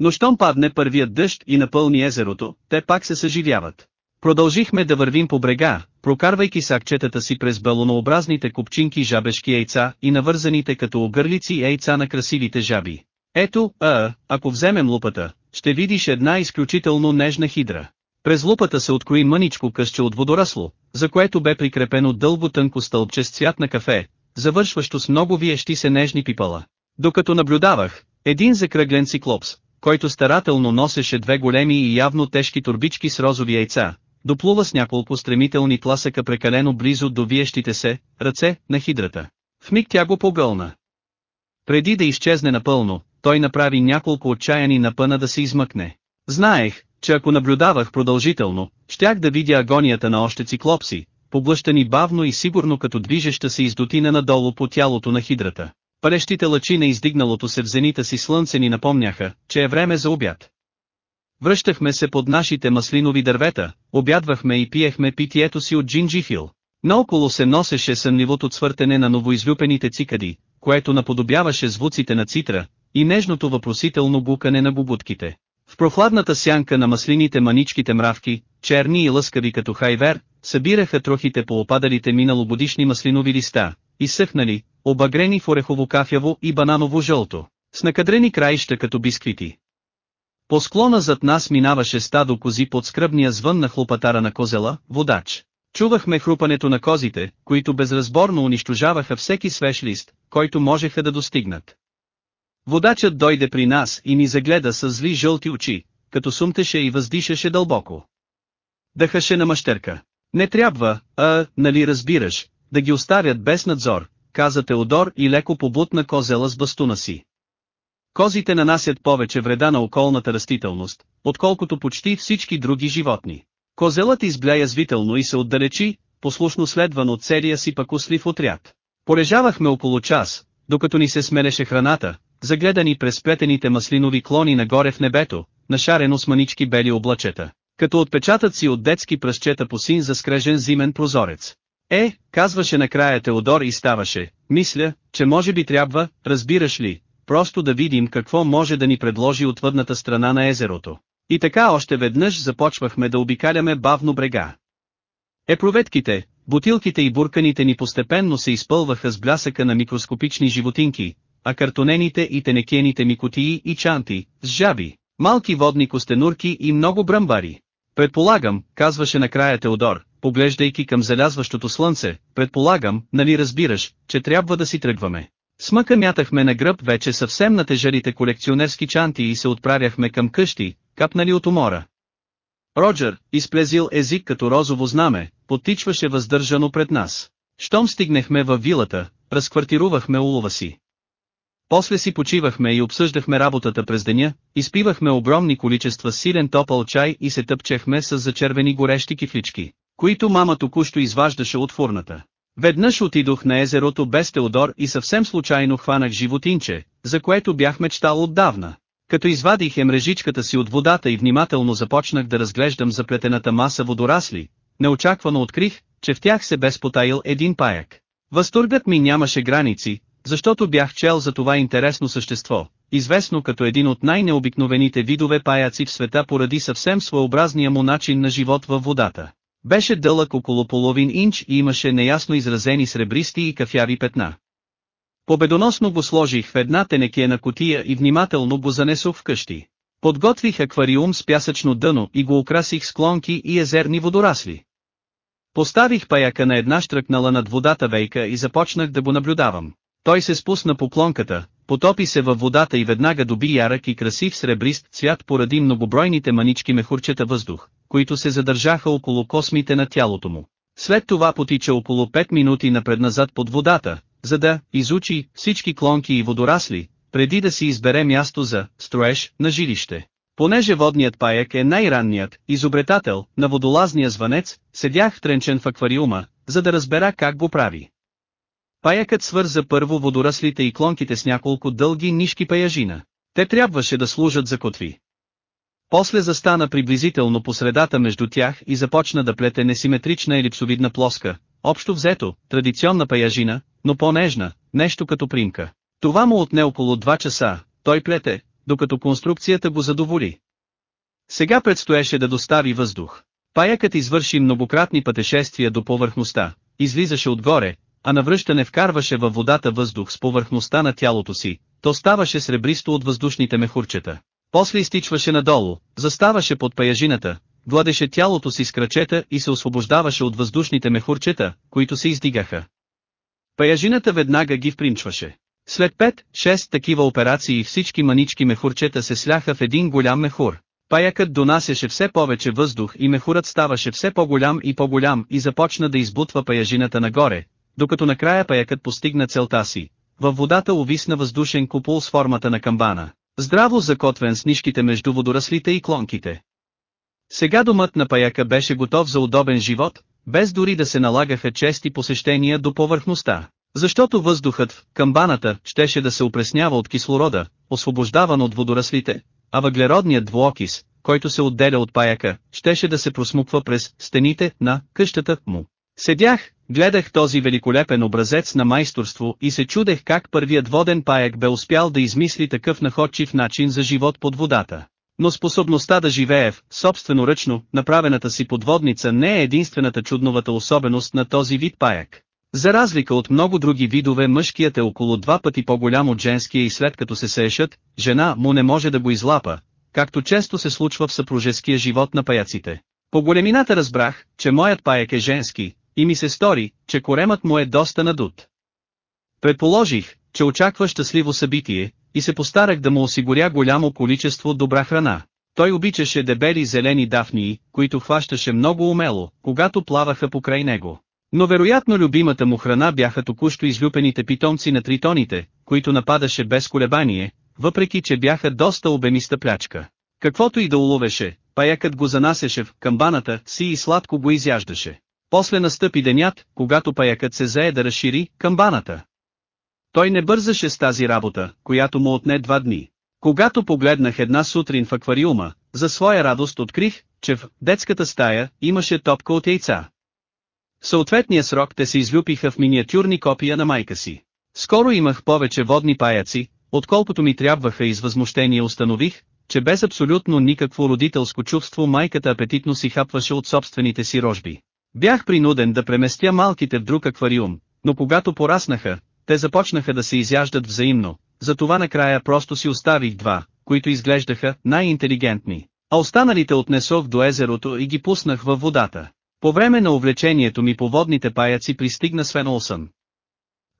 Но щом падне първият дъжд и напълни езерото, те пак се съживяват. Продължихме да вървим по брега, прокарвайки сакчетата си през балонообразните купчинки жабешки яйца и навързаните като огърлици яйца на красивите жаби. Ето, а, ако вземем лупата, ще видиш една изключително нежна хидра. През лупата се открои мъничко късче от водорасло, за което бе прикрепено дълго тънко стълбче с цвят на кафе, завършващо с много виещи се нежни пипала. Докато наблюдавах, един закръглен циклопс, който старателно носеше две големи и явно тежки турбички с розови яйца, доплува с няколко стремителни тласъка прекалено близо до виещите се, ръце, на хидрата. В миг тя го погълна. Преди да изчезне напълно, той направи няколко отчаяни напъна да се измъкне. Знаех, че ако наблюдавах продължително, щях да видя агонията на още циклопси, поблъщани бавно и сигурно като движеща се издотина надолу по тялото на хидрата. Парещите лъчи на издигналото се в зенита си слънце ни напомняха, че е време за обяд. Връщахме се под нашите маслинови дървета, обядвахме и пиехме питието си от джинджифил. Наоколо се носеше сънливото цвъртене на новоизлюпените цикади, което наподобяваше звуците на цитра, и нежното въпросително букане на бубутките. В прохладната сянка на маслините маничките мравки, черни и лъскави като хайвер, събираха трохите по опадалите миналогодишни маслинови листа, изсъхнали, обагрени в орехово-кафяво и бананово жълто, с накадрени краища като бисквити. По склона зад нас минаваше стадо кози под скръбния звън на хлопатара на козела, водач. Чувахме хрупането на козите, които безразборно унищожаваха всеки свеж лист, който можеха да достигнат. Водачът дойде при нас и ни загледа с зли жълти очи, като сумтеше и въздишаше дълбоко. Дъхаше на мъщерка. Не трябва, а, нали разбираш, да ги оставят без надзор, каза Теодор и леко побутна козела с бастуна си. Козите нанасят повече вреда на околната растителност, отколкото почти всички други животни. Козелът избля язвително и се отдалечи, послушно следван от целия си пакуслив отряд. Порежавахме около час, докато ни се смелеше храната, загледани през плетените маслинови клони нагоре в небето, нашарено с манички бели облачета, като отпечатат си от детски пръщета по син за скрежен зимен прозорец. Е, казваше накрая Теодор и ставаше, мисля, че може би трябва, разбираш ли, просто да видим какво може да ни предложи отвъдната страна на езерото. И така още веднъж започвахме да обикаляме бавно брега. Епроветките, бутилките и бурканите ни постепенно се изпълваха с блясъка на микроскопични животинки, а картонените и тенекените ми кутии и чанти, с жаби, малки водни костенурки и много бръмбари. Предполагам, казваше накрая Теодор, поглеждайки към залязващото слънце, предполагам, нали разбираш, че трябва да си тръгваме. Смъка мятахме на гръб вече съвсем на тежарите колекционерски чанти и се отправяхме към къщи, капнали от умора. Роджер, изплезил език като розово знаме, потичваше въздържано пред нас. Щом стигнахме във вилата, разквартирувахме улова си. После си почивахме и обсъждахме работата през деня, изпивахме огромни количества силен топъл чай и се тъпчехме с зачервени горещи кифлички, които мама току-що изваждаше от фурната. Веднъж отидох на езерото без Теодор и съвсем случайно хванах животинче, за което бях мечтал отдавна. Като извадих емрежичката си от водата и внимателно започнах да разглеждам заплетената маса водорасли, неочаквано открих, че в тях се безпотаил един паяк. Възторгът ми нямаше граници, защото бях чел за това интересно същество, известно като един от най-необикновените видове паяци в света поради съвсем своеобразния му начин на живот във водата. Беше дълъг около половин инч и имаше неясно изразени сребристи и кафяви петна. Победоносно го сложих в една тенекена котия и внимателно го занесох вкъщи. Подготвих аквариум с пясъчно дъно и го украсих с клонки и езерни водорасли. Поставих паяка на една штръкнала над водата вейка и започнах да го наблюдавам. Той се спусна по клонката, потопи се във водата и веднага доби ярък и красив сребрист цвят поради многобройните манички мехурчета въздух, които се задържаха около космите на тялото му. След това потича около 5 минути напредназад под водата, за да изучи всички клонки и водорасли, преди да си избере място за строеж на жилище. Понеже водният паяк е най-ранният изобретател на водолазния звънец, седях тренчен в аквариума, за да разбера как го прави. Паякът свърза първо водораслите и клонките с няколко дълги нишки паяжина. Те трябваше да служат за котви. После застана приблизително по средата между тях и започна да плете несиметрична елипсовидна плоска, общо взето, традиционна паяжина, но по-нежна, нещо като примка. Това му отне около 2 часа, той плете, докато конструкцията го задоволи. Сега предстоеше да достави въздух. Паякът извърши многократни пътешествия до повърхността, излизаше отгоре, а навръщане вкарваше във водата въздух с повърхността на тялото си, то ставаше сребристо от въздушните мехурчета. После изтичваше надолу, заставаше под паяжината, гладеше тялото си с крачета и се освобождаваше от въздушните мехурчета, които се издигаха. Паяжината веднага ги впринчваше. След 5-6 такива операции всички манички мехурчета се сляха в един голям мехур. Паякът донасяше все повече въздух и мехурът ставаше все по-голям и по-голям и започна да избутва паяжината нагоре, докато накрая паякът постигна целта си. Във водата увисна въздушен купол с формата на камбана, здраво закотвен с нишките между водораслите и клонките. Сега домът на паяка беше готов за удобен живот, без дори да се налагаха чести посещения до повърхността. Защото въздухът в камбаната щеше да се опреснява от кислорода, освобождаван от водораслите, а въглеродният двуокис, който се отделя от паяка, щеше да се просмуква през стените на къщата му. Седях, гледах този великолепен образец на майсторство и се чудех как първият воден паяк бе успял да измисли такъв находчив начин за живот под водата. Но способността да живее в, собственоръчно, направената си подводница не е единствената чудновата особеност на този вид паяк. За разлика от много други видове мъжкият е около два пъти по-голям от женския и след като се сеешат, жена му не може да го излапа, както често се случва в съпружеския живот на паяците. По големината разбрах, че моят паяк е женски, и ми се стори, че коремът му е доста надут. Предположих, че очаква щастливо събитие, и се постарах да му осигуря голямо количество добра храна. Той обичаше дебели зелени дафнии, които хващаше много умело, когато плаваха покрай него. Но вероятно любимата му храна бяха току-що излюпените питомци на тритоните, които нападаше без колебание, въпреки че бяха доста обемиста плячка. Каквото и да уловеше, паякът го занасяше в камбаната си и сладко го изяждаше. После настъпи денят, когато паякът се зае да разшири камбаната. Той не бързаше с тази работа, която му отне два дни. Когато погледнах една сутрин в аквариума, за своя радост открих, че в детската стая имаше топка от яйца. В съответния срок те се излюпиха в миниатюрни копия на майка си. Скоро имах повече водни паяци, отколкото ми трябваха и с възмущение установих, че без абсолютно никакво родителско чувство майката апетитно си хапваше от собствените си рожби. Бях принуден да преместя малките в друг аквариум, но когато пораснаха, те започнаха да се изяждат взаимно, затова накрая просто си оставих два, които изглеждаха най-интелигентни, а останалите отнесох до езерото и ги пуснах във водата. По време на увлечението ми по водните паяци пристигна Свен Олсън.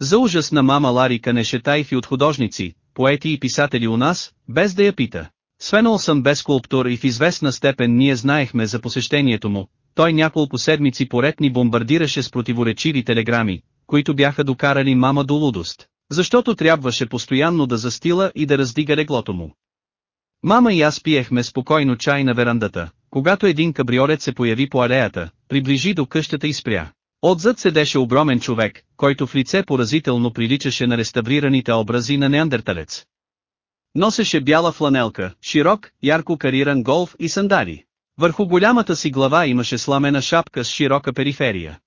За ужас на мама Лари канеше тайфи от художници, поети и писатели у нас, без да я пита. Свен Олсън бе скулптор и в известна степен ние знаехме за посещението му, той няколко седмици поред ни бомбардираше с противоречиви телеграми, които бяха докарали мама до лудост, защото трябваше постоянно да застила и да раздига реглото му. Мама и аз пиехме спокойно чай на верандата, когато един кабриолет се появи по алеята, приближи до къщата и спря. Отзад седеше огромен човек, който в лице поразително приличаше на реставрираните образи на неандерталец. Носеше бяла фланелка, широк, ярко кариран голф и сандали. Върху голямата си глава имаше сламена шапка с широка периферия.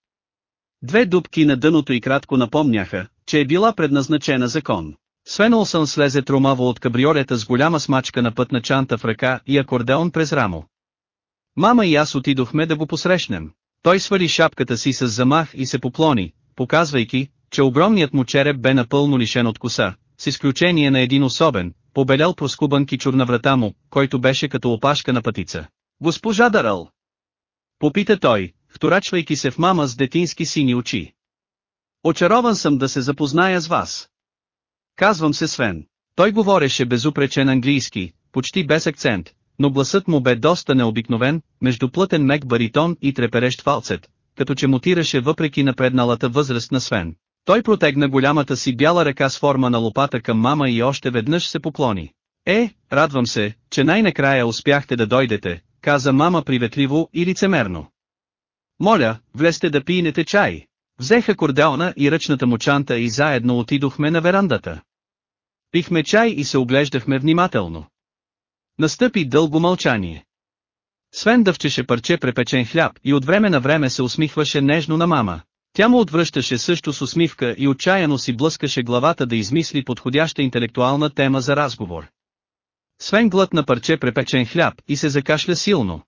Две дубки на дъното и кратко напомняха, че е била предназначена за кон. Свен Олсън слезе тромаво от кабриолета с голяма смачка на пътна чанта в ръка и акордеон през рамо. Мама и аз отидохме да го посрещнем. Той свали шапката си с замах и се поклони, показвайки, че огромният му череп бе напълно лишен от коса, с изключение на един особен, побелял проскубан кичур на врата му, който беше като опашка на пътица. Госпожа Дарал! Попита той, вторачвайки се в мама с детински сини очи. Очарован съм да се запозная с вас. Казвам се Свен. Той говореше безупречен английски, почти без акцент, но гласът му бе доста необикновен, между плътен мек баритон и треперещ фалцет, като че мутираше въпреки напредналата възраст на Свен. Той протегна голямата си бяла ръка с форма на лопата към мама и още веднъж се поклони. Е, радвам се, че най-накрая успяхте да дойдете, каза мама приветливо и лицемерно. Моля, влезте да пинете чай. Взеха корделна и ръчната му чанта и заедно отидохме на верандата. Пихме чай и се оглеждахме внимателно. Настъпи дълго мълчание. Свен дъвчеше парче препечен хляб и от време на време се усмихваше нежно на мама. Тя му отвръщаше също с усмивка и отчаяно си блъскаше главата да измисли подходяща интелектуална тема за разговор. Свен глътна парче препечен хляб и се закашля силно.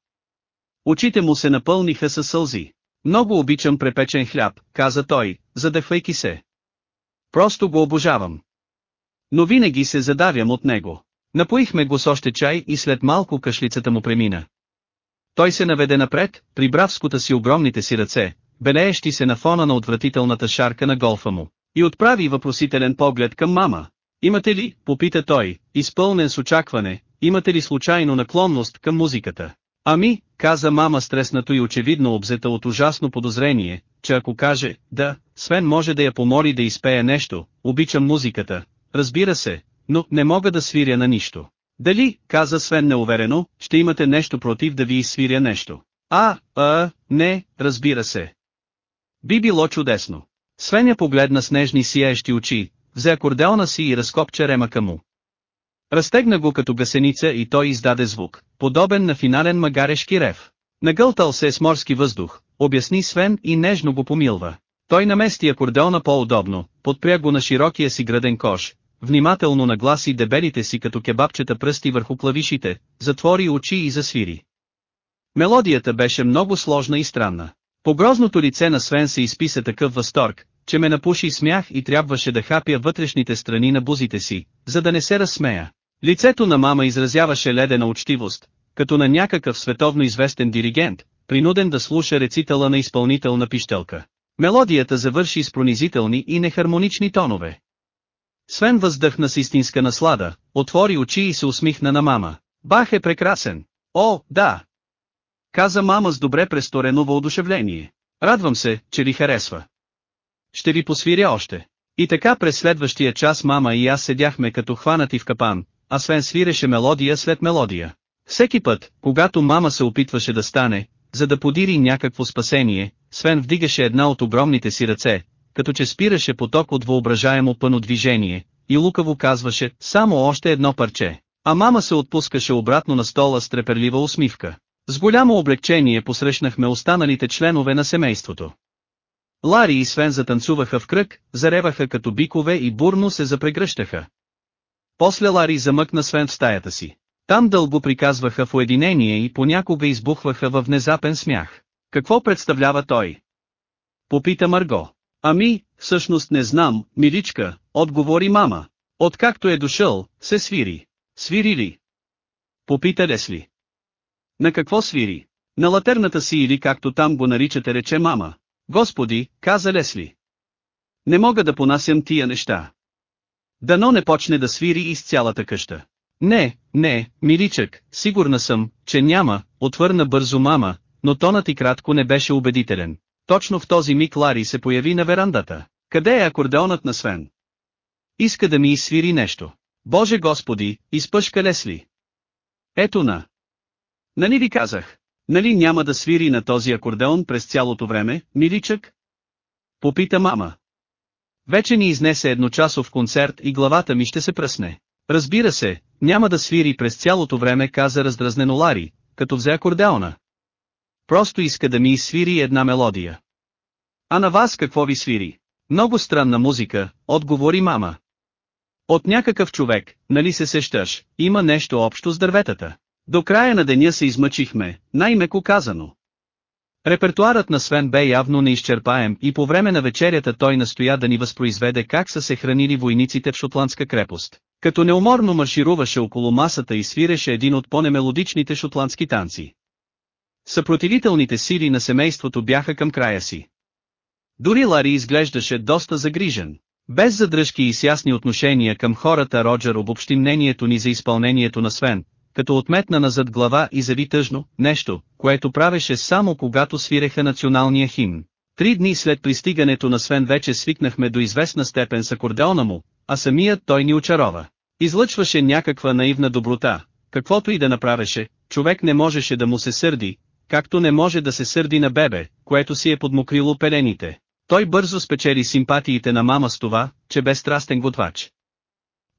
Очите му се напълниха със сълзи. Много обичам препечен хляб, каза той, задъхвайки се. Просто го обожавам. Но винаги се задавям от него. Напоихме го с още чай и след малко кашлицата му премина. Той се наведе напред, прибра в скута си огромните си ръце, белеещи се на фона на отвратителната шарка на голфа му, и отправи въпросителен поглед към мама. Имате ли, попита той, изпълнен с очакване, имате ли случайно наклонност към музиката? Ами, каза мама стреснато и очевидно обзета от ужасно подозрение, че ако каже, да, Свен може да я помоли да изпее нещо, обичам музиката, разбира се, но не мога да свиря на нищо. Дали, каза Свен неуверено, ще имате нещо против да ви изсвиря нещо? А, а, не, разбира се. Би било чудесно. Свеня погледна с нежни сияещи очи, взе акордеона си и разкопча ремъка му. Разтегна го като гасеница и той издаде звук, подобен на финален магарешки рев. Нагълтал се с морски въздух, обясни Свен и нежно го помилва. Той намести акордеона по-удобно, подпря го на широкия си граден кош, внимателно нагласи дебелите си като кебабчета пръсти върху клавишите, затвори очи и засвири. Мелодията беше много сложна и странна. По грозното лице на Свен се изписа такъв възторг, че ме напуши смях и трябваше да хапя вътрешните страни на бузите си, за да не се разсмея. Лицето на мама изразяваше ледена учтивост, като на някакъв световно известен диригент, принуден да слуша рецитала на изпълнителна пищелка. Мелодията завърши с пронизителни и нехармонични тонове. Свен въздъхна с истинска наслада, отвори очи и се усмихна на мама. Бах е прекрасен. О, да. Каза мама с добре престорено въодушевление. Радвам се, че ви харесва. Ще ви посвиря още. И така през следващия час мама и аз седяхме като хванати в капан, а Свен свиреше мелодия след мелодия. Всеки път, когато мама се опитваше да стане, за да подири някакво спасение, Свен вдигаше една от огромните си ръце, като че спираше поток от въображаемо пъно движение, и лукаво казваше, само още едно парче. А мама се отпускаше обратно на стола с треперлива усмивка. С голямо облегчение посрещнахме останалите членове на семейството. Лари и Свен затанцуваха в кръг, зареваха като бикове и бурно се запрегръщаха. После Лари замъкна Свен в стаята си. Там дълго приказваха в уединение и понякога избухваха във внезапен смях. Какво представлява той? Попита Марго. Ами, всъщност не знам, миличка, отговори мама. Откакто е дошъл, се свири. Свири ли? Попита Лесли. На какво свири? На латерната си или както там го наричате рече мама. Господи, каза Лесли. Не мога да понасям тия неща. Дано не почне да свири из цялата къща. Не, не, миличък, сигурна съм, че няма, отвърна бързо мама, но тонът и кратко не беше убедителен. Точно в този миг Лари се появи на верандата. Къде е акордеонът на Свен? Иска да ми изсвири нещо. Боже Господи, изпъшка Лесли. Ето на. Нали ви казах? Нали няма да свири на този акордеон през цялото време, миличък? Попита мама. Вече ни изнесе едночасов концерт и главата ми ще се пръсне. Разбира се, няма да свири през цялото време каза раздразнено Лари, като взе акордеона. Просто иска да ми изсвири една мелодия. А на вас какво ви свири? Много странна музика, отговори мама. От някакъв човек, нали се сещаш, има нещо общо с дърветата. До края на деня се измъчихме, най-меко казано. Репертуарът на Свен бе явно неизчерпаем и по време на вечерята той настоя да ни възпроизведе как са се хранили войниците в шотландска крепост. Като неуморно маршируваше около масата и свиреше един от по-немелодичните шотландски танци. Съпротивителните сили на семейството бяха към края си. Дори Лари изглеждаше доста загрижен. Без задръжки и с ясни отношения към хората Роджер обобщи мнението ни за изпълнението на Свен, като отметна назад глава и зави тъжно, нещо, което правеше само когато свиреха националния химн. Три дни след пристигането на Свен вече свикнахме до известна степен с акордеона му, а самият той ни очарова. Излъчваше някаква наивна доброта, каквото и да направеше, човек не можеше да му се сърди, както не може да се сърди на бебе, което си е подмокрило пелените. Той бързо спечели симпатиите на мама с това, че бе страстен готвач.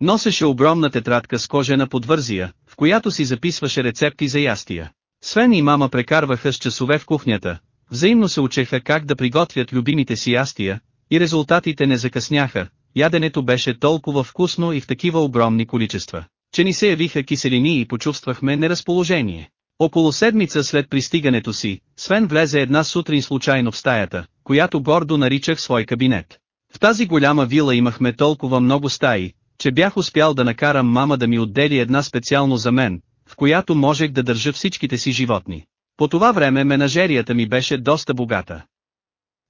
Носеше огромна тетрадка с кожена подвързия, в която си записваше рецепти за ястия. Свен и мама прекарваха с часове в кухнята, взаимно се учеха как да приготвят любимите си ястия, и резултатите не закъсняха, яденето беше толкова вкусно и в такива огромни количества, че ни се явиха киселини и почувствахме неразположение. Около седмица след пристигането си, Свен влезе една сутрин случайно в стаята, която гордо наричах свой кабинет. В тази голяма вила имахме толкова много стаи, че бях успял да накарам мама да ми отдели една специално за мен, в която можех да държа всичките си животни. По това време менажерията ми беше доста богата.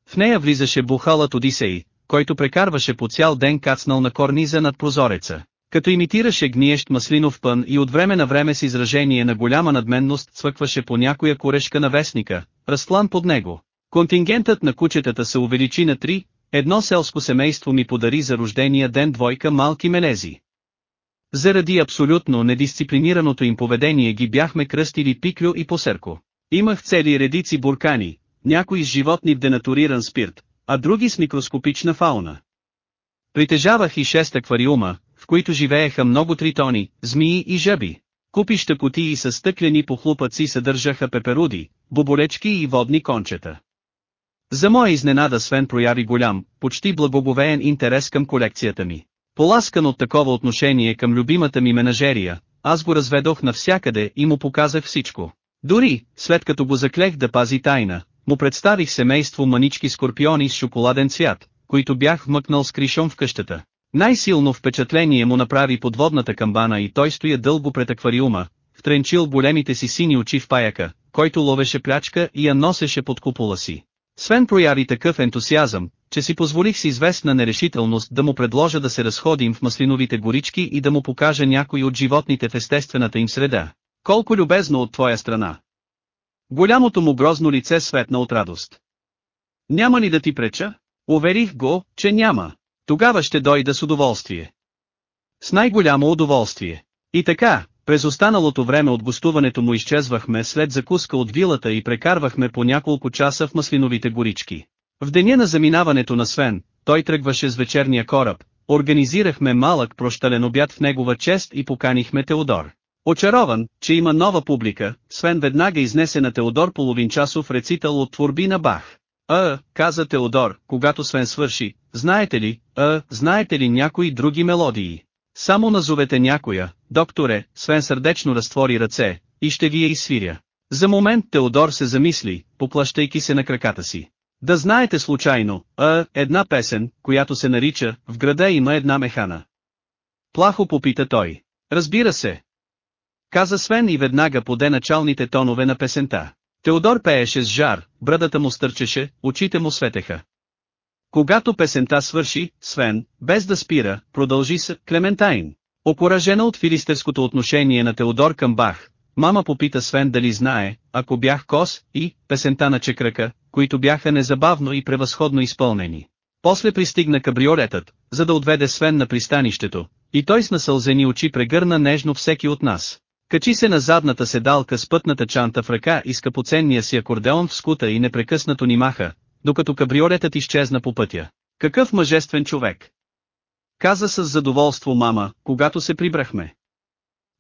В нея влизаше бухалът Одисей, който прекарваше по цял ден кацнал на корниза над прозореца, като имитираше гниещ маслинов пън и от време на време с изражение на голяма надменност цвъкваше по някоя корешка на вестника, разплан под него. Контингентът на кучетата се увеличи на три, едно селско семейство ми подари за рождения ден двойка малки мелези. Заради абсолютно недисциплинираното им поведение ги бяхме кръстили Пиклю и Посерко. Имах цели редици буркани, някои с животни в денатуриран спирт, а други с микроскопична фауна. Притежавах и шест аквариума, в които живееха много тритони, змии и жаби. Купища кутии с стъклени похлупъци съдържаха пеперуди, боболечки и водни кончета. За моя изненада Свен прояви голям, почти благоговеен интерес към колекцията ми. Поласкан от такова отношение към любимата ми менажерия, аз го разведох навсякъде и му показах всичко. Дори, след като го заклех да пази тайна, му представих семейство манички скорпиони с шоколаден цвят, които бях вмъкнал с кришом в къщата. Най-силно впечатление му направи подводната камбана и той стоя дълго пред аквариума, втренчил големите си сини очи в паяка, който ловеше плячка и я носеше под купола си. Свен прояви такъв ентусиазъм, че си позволих с известна нерешителност да му предложа да се разходим в маслиновите горички и да му покажа някои от животните в естествената им среда. Колко любезно от твоя страна! Голямото му грозно лице светна от радост. Няма ли да ти преча? Уверих го, че няма. Тогава ще дойда с удоволствие. С най-голямо удоволствие. И така, през останалото време от гостуването му изчезвахме след закуска от вилата и прекарвахме по няколко часа в маслиновите горички. В деня на заминаването на Свен, той тръгваше с вечерния кораб, организирахме малък прощален обяд в негова чест и поканихме Теодор. Очарован, че има нова публика, Свен веднага изнесе на Теодор половинчасов рецитал от творби на Бах. А, каза Теодор, когато Свен свърши, знаете ли, а, знаете ли някои други мелодии? Само назовете някоя, докторе, Свен сърдечно разтвори ръце, и ще ви я изсвиря. За момент Теодор се замисли, поплащайки се на краката си. Да знаете случайно, а, една песен, която се нарича «В града има една механа». Плахо попита той. Разбира се. Каза Свен и веднага поде началните тонове на песента. Теодор пееше с жар, брадата му стърчеше, очите му светеха. Когато песента свърши, Свен, без да спира, продължи с Клементайн. Окоражена от филистерското отношение на Теодор към Бах, мама попита Свен дали знае, ако бях кос, и песента на чекрака, които бяха незабавно и превъзходно изпълнени. После пристигна кабриолетът, за да отведе Свен на пристанището, и той с насълзени очи прегърна нежно всеки от нас. Качи се на задната седалка с пътната чанта в ръка и скъпоценния си акордеон в скута и непрекъснато ни маха, докато кабриолетът изчезна по пътя. Какъв мъжествен човек! Каза с задоволство мама, когато се прибрахме.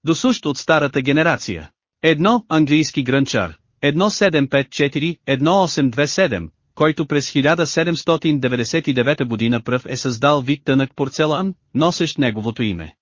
Досущ от старата генерация. Едно, английски грънчар, 1754-1827, който през 1799 година пръв е създал вид тънък порцелан, носещ неговото име.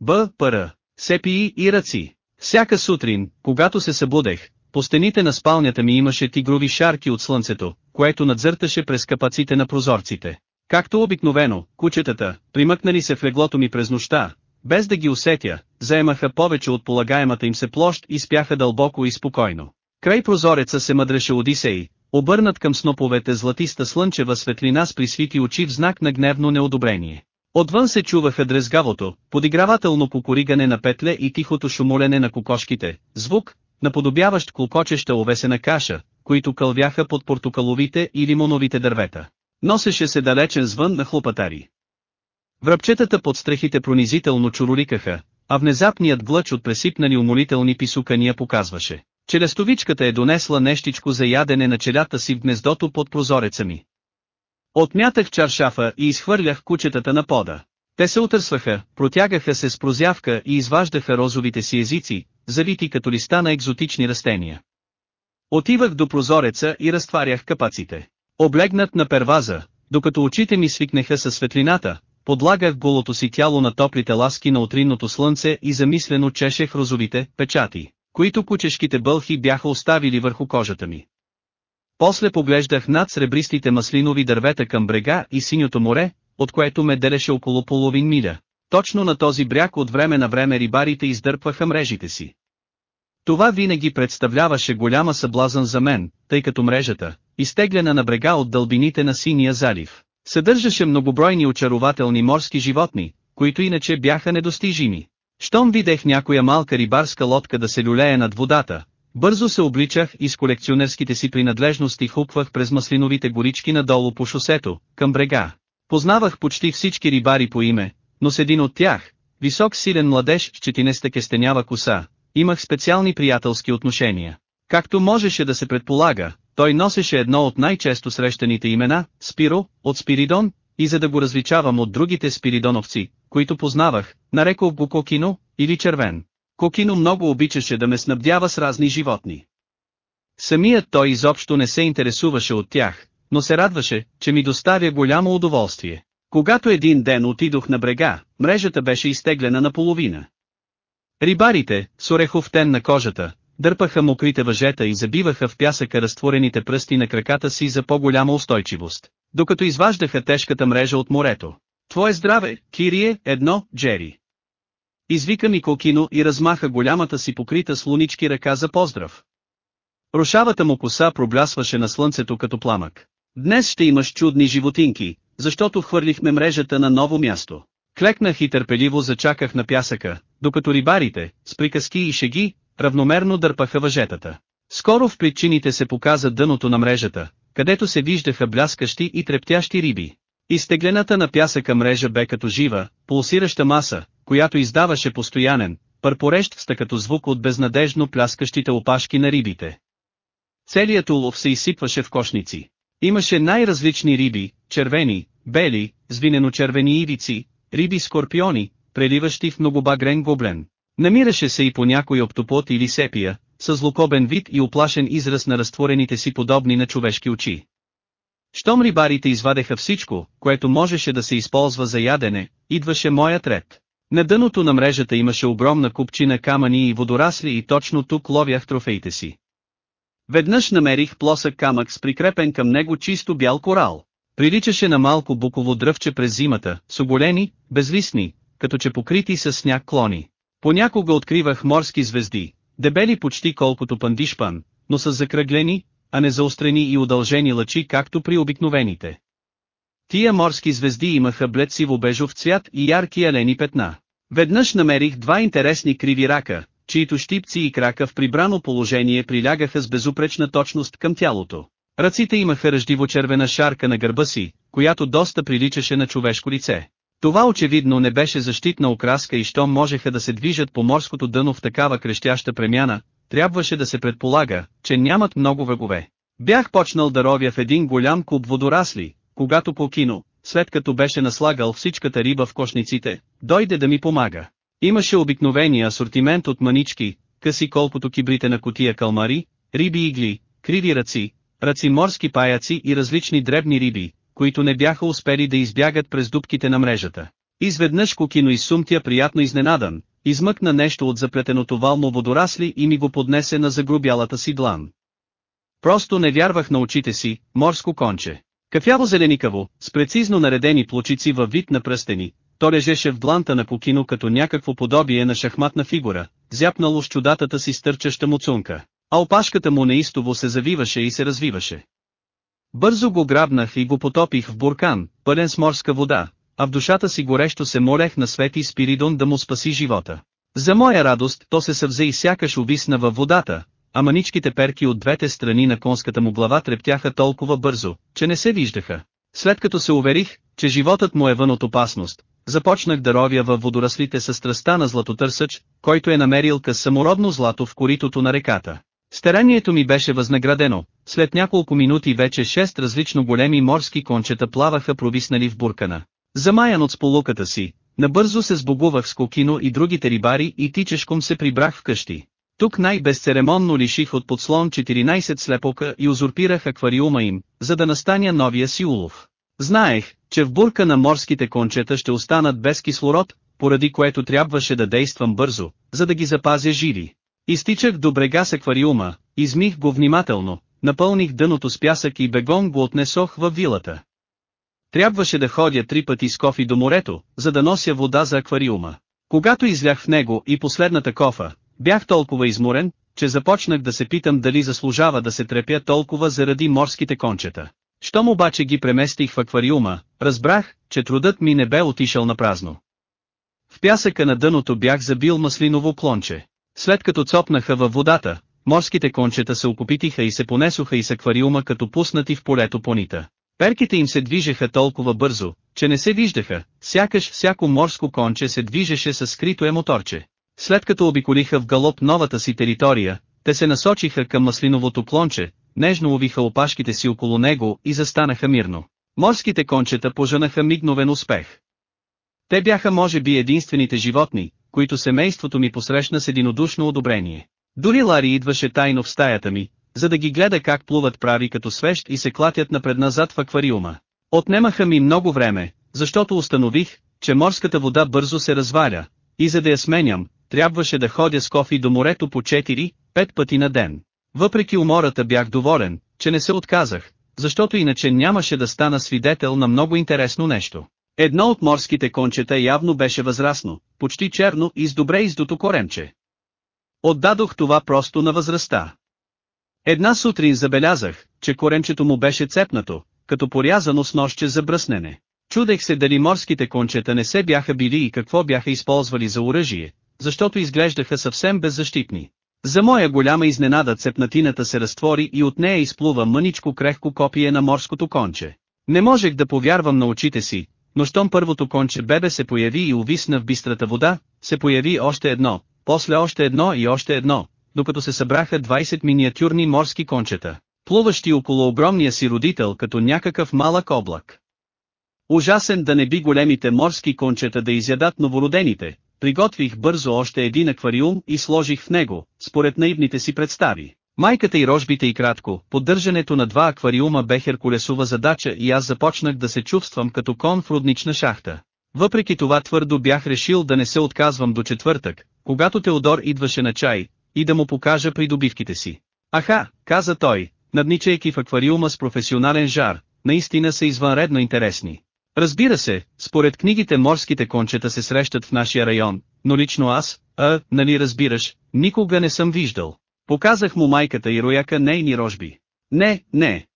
Б. Р. Сепии и ръци. Всяка сутрин, когато се събудех, по стените на спалнята ми имаше тигрови шарки от слънцето, което надзърташе през капаците на прозорците. Както обикновено, кучетата, примъкнали се в леглото ми през нощта, без да ги усетя, заемаха повече от полагаемата им се площ и спяха дълбоко и спокойно. Край прозореца се мъдреше Одисей, обърнат към сноповете златиста слънчева светлина с присвити очи в знак на гневно неодобрение. Отвън се чуваха дрезгавото, подигравателно покоригане на петле и тихото шумолене на кокошките, звук, наподобяващ клокочеща овесена каша, които кълвяха под портокаловите и лимоновите дървета. Носеше се далечен звън на хлопатари. Връбчетата под страхите пронизително чуроликаха, а внезапният глъч от пресипнали умолителни писукания показваше, че лестовичката е донесла нещичко за ядене на челята си в гнездото под прозореца ми. Отмятах чаршафа и изхвърлях кучетата на пода. Те се отърсваха, протягаха се с прозявка и изваждаха розовите си езици, завити като листа на екзотични растения. Отивах до прозореца и разтварях капаците. Облегнат на перваза, докато очите ми свикнеха със светлината, подлагах голото си тяло на топлите ласки на утринното слънце и замислено чешех розовите печати, които кучешките бълхи бяха оставили върху кожата ми. После поглеждах над сребристите маслинови дървета към брега и синьото море, от което ме делеше около половин миля. Точно на този бряг от време на време рибарите издърпваха мрежите си. Това винаги представляваше голяма съблазън за мен, тъй като мрежата, изтеглена на брега от дълбините на синия залив, съдържаше многобройни очарователни морски животни, които иначе бяха недостижими. Щом видех някоя малка рибарска лодка да се люлее над водата, бързо се обличах и с колекционерските си принадлежности хупвах през маслиновите горички надолу по шосето, към брега. Познавах почти всички рибари по име, но с един от тях, висок силен младеж с четинеста кестенява коса, имах специални приятелски отношения. Както можеше да се предполага, той носеше едно от най-често срещаните имена, Спиро, от Спиридон, и за да го различавам от другите спиридоновци, които познавах, нарекох го Кокино, или Червен. Кокино много обичаше да ме снабдява с разни животни. Самият той изобщо не се интересуваше от тях, но се радваше, че ми доставя голямо удоволствие. Когато един ден отидох на брега, мрежата беше изтеглена наполовина. Рибарите, с орехов тен на кожата, дърпаха мокрите въжета и забиваха в пясъка разтворените пръсти на краката си за по-голяма устойчивост, докато изваждаха тежката мрежа от морето. Твое здраве, Кирие, едно, Джери. Извика ми Кокино и размаха голямата си покрита с лунички ръка за поздрав. Рушавата му коса проблясваше на слънцето като пламък. Днес ще имаш чудни животинки, защото хвърлихме мрежата на ново място. Клекнах и търпеливо зачаках на пясъка, докато рибарите, с приказки и шеги, равномерно дърпаха въжетата. Скоро в причините се показа дъното на мрежата, където се виждаха бляскащи и трептящи риби. Изтеглената на пясъка мрежа бе като жива, пулсираща маса, която издаваше постоянен, пърпорещ стъкато звук от безнадежно пляскащите опашки на рибите. Целият улов се изсипваше в кошници. Имаше най-различни риби, червени, бели, звинено-червени ивици, риби-скорпиони, преливащи в многобагрен гоблен. Намираше се и по някой оптопот или сепия, с злокобен вид и оплашен израз на разтворените си подобни на човешки очи. Щом рибарите извадеха всичко, което можеше да се използва за ядене, идваше моят ред. На дъното на мрежата имаше огромна купчина камъни и водорасли и точно тук ловях трофеите си. Веднъж намерих плосък камък с прикрепен към него чисто бял корал. Приличаше на малко буково дръвче през зимата, с оголени, безлисни, като че покрити с сняг клони. Понякога откривах морски звезди, дебели почти колкото пандишпан, но с закръглени, а не заострени и удължени лъчи както при обикновените. Тия морски звезди имаха блед сиво-бежов цвят и ярки алени петна. Веднъж намерих два интересни криви рака, чието щипци и крака в прибрано положение прилягаха с безупречна точност към тялото. Ръците имаха ръждиво-червена шарка на гърба си, която доста приличаше на човешко лице. Това очевидно не беше защитна окраска и щом можеха да се движат по морското дъно в такава крещяща премяна, трябваше да се предполага, че нямат много врагове. Бях почнал да ровя в един голям куб водорасли, когато Покино, след като беше наслагал всичката риба в кошниците, дойде да ми помага. Имаше обикновения асортимент от манички, къси колкото кибрите на котия калмари, риби игли, криви ръци, ръци морски паяци и различни дребни риби, които не бяха успели да избягат през дубките на мрежата. Изведнъж Кокино изсумтя приятно изненадан, измъкна нещо от заплетеното вално водорасли и ми го поднесе на загрубялата си длан. Просто не вярвах на очите си, морско конче. Кафяво-зеленикаво, с прецизно наредени плочици във вид на пръстени, то лежеше в дланта на Кокино като някакво подобие на шахматна фигура, зяпнало с чудатата си стърчаща муцунка, а опашката му неистово се завиваше и се развиваше. Бързо го грабнах и го потопих в буркан, пълен с морска вода, а в душата си горещо се молех на Свети Спиридон да му спаси живота. За моя радост то се съвзе и сякаш увисна във водата, а маничките перки от двете страни на конската му глава трептяха толкова бързо, че не се виждаха. След като се уверих, че животът му е вън от опасност, започнах да ровя във водораслите с страста на златотърсъч, който е намерил къс самородно злато в коритото на реката. Старанието ми беше възнаградено, след няколко минути вече шест различно големи морски кончета плаваха провиснали в буркана. Замаян от сполуката си, набързо се сбогувах с Кокино и другите рибари и тичешком се прибрах вкъщи. Тук най-безцеремонно лиших от подслон 14 слепока и узурпирах аквариума им, за да настаня новия си улов. Знаех, че в бурка на морските кончета ще останат без кислород, поради което трябваше да действам бързо, за да ги запазя живи. Изтичах до брега с аквариума, измих го внимателно, напълних дъното с пясък и бегом го отнесох във вилата. Трябваше да ходя три пъти с кофи до морето, за да нося вода за аквариума. Когато излях в него и последната кофа, бях толкова изморен, че започнах да се питам дали заслужава да се трепя толкова заради морските кончета. Щом обаче ги преместих в аквариума, разбрах, че трудът ми не бе отишъл на празно. В пясъка на дъното бях забил маслиново клонче. След като цопнаха във водата, морските кончета се окупитиха и се понесоха из аквариума като пуснати в полето понита. Перките им се движеха толкова бързо, че не се виждаха, сякаш всяко морско конче се движеше с скрито е моторче. След като обиколиха в галоп новата си територия, те се насочиха към маслиновото клонче, нежно увиха опашките си около него и застанаха мирно. Морските кончета пожанаха мигновен успех. Те бяха може би единствените животни, които семейството ми посрещна с единодушно одобрение. Дори Лари идваше тайно в стаята ми, за да ги гледа как плуват прави като свещ и се клатят напредназад в аквариума. Отнемаха ми много време, защото установих, че морската вода бързо се разваля, и за да я сменям, трябваше да ходя с кофи до морето по 4-5 пъти на ден. Въпреки умората бях доволен, че не се отказах, защото иначе нямаше да стана свидетел на много интересно нещо. Едно от морските кончета явно беше възрасно, почти черно и с добре издото коремче. Отдадох това просто на възрастта. Една сутрин забелязах, че коремчето му беше цепнато, като порязано с нощче за бръснене. Чудех се дали морските кончета не се бяха били и какво бяха използвали за оръжие, защото изглеждаха съвсем беззащитни. За моя голяма изненада цепнатината се разтвори и от нея изплува мъничко крехко копие на морското конче. Не можех да повярвам на очите си, но щом първото конче бебе се появи и увисна в бистрата вода, се появи още едно, после още едно и още едно, докато се събраха 20 миниатюрни морски кончета, плуващи около огромния си родител като някакъв малък облак. Ужасен да не би големите морски кончета да изядат новородените, приготвих бързо още един аквариум и сложих в него, според наивните си представи. Майката и рожбите и кратко, поддържането на два аквариума бе Херкулесова задача и аз започнах да се чувствам като кон в руднична шахта. Въпреки това твърдо бях решил да не се отказвам до четвъртък, когато Теодор идваше на чай, и да му покажа придобивките си. Аха, каза той, надничайки в аквариума с професионален жар, наистина са извънредно интересни. Разбира се, според книгите морските кончета се срещат в нашия район, но лично аз, а, нали разбираш, никога не съм виждал. Показах му майката и рояка нейни рожби. Не, не.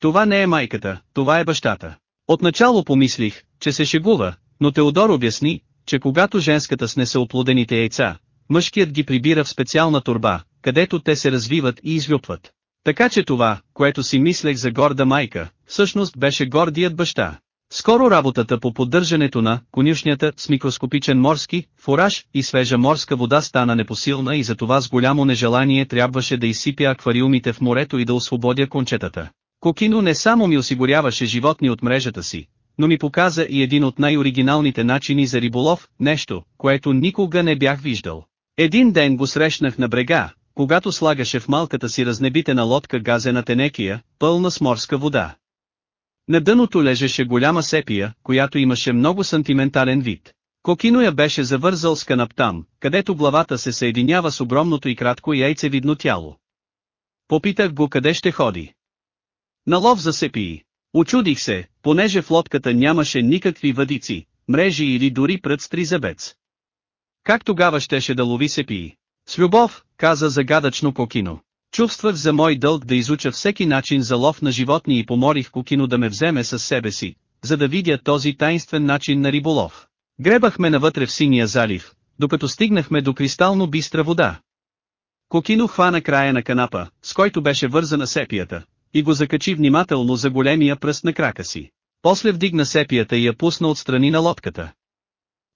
Това не е майката, това е бащата. Отначало помислих, че се шегува, но Теодор обясни, че когато женската снесе оплодените яйца, мъжкият ги прибира в специална турба, където те се развиват и излюпват. Така че това, което си мислех за горда майка, всъщност беше гордият баща. Скоро работата по поддържането на конюшнята с микроскопичен морски, фураж и свежа морска вода стана непосилна и затова с голямо нежелание трябваше да изсипя аквариумите в морето и да освободя кончетата. Кокино не само ми осигуряваше животни от мрежата си, но ми показа и един от най-оригиналните начини за риболов, нещо, което никога не бях виждал. Един ден го срещнах на брега, когато слагаше в малката си разнебитена лодка газена тенекия, пълна с морска вода. На дъното лежеше голяма сепия, която имаше много сантиментален вид. Кокино я беше завързал с канап там, където главата се съединява с огромното и кратко яйцевидно тяло. Попитах го къде ще ходи. На лов за сепии. Очудих се, понеже в лодката нямаше никакви въдици, мрежи или дори прът с. Как тогава щеше да лови сепии? С любов, каза загадъчно Кокино. Чувствах за мой дълг да изуча всеки начин за лов на животни и помолих Кокино да ме вземе с себе си, за да видя този таинствен начин на риболов. Гребахме навътре в синия залив, докато стигнахме до кристално бистра вода. Кокино хвана края на канапа, с който беше вързана сепията, и го закачи внимателно за големия пръст на крака си. После вдигна сепията и я пусна отстрани на лодката.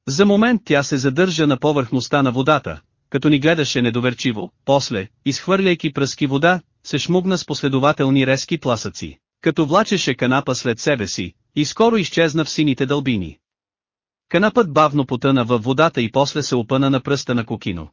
За момент тя се задържа на повърхността на водата, като ни гледаше недоверчиво, после, изхвърляйки пръски вода, се шмугна с последователни резки тласъци, като влачеше канапа след себе си, и скоро изчезна в сините дълбини. Канапът бавно потъна във водата и после се опъна на пръста на Кокино.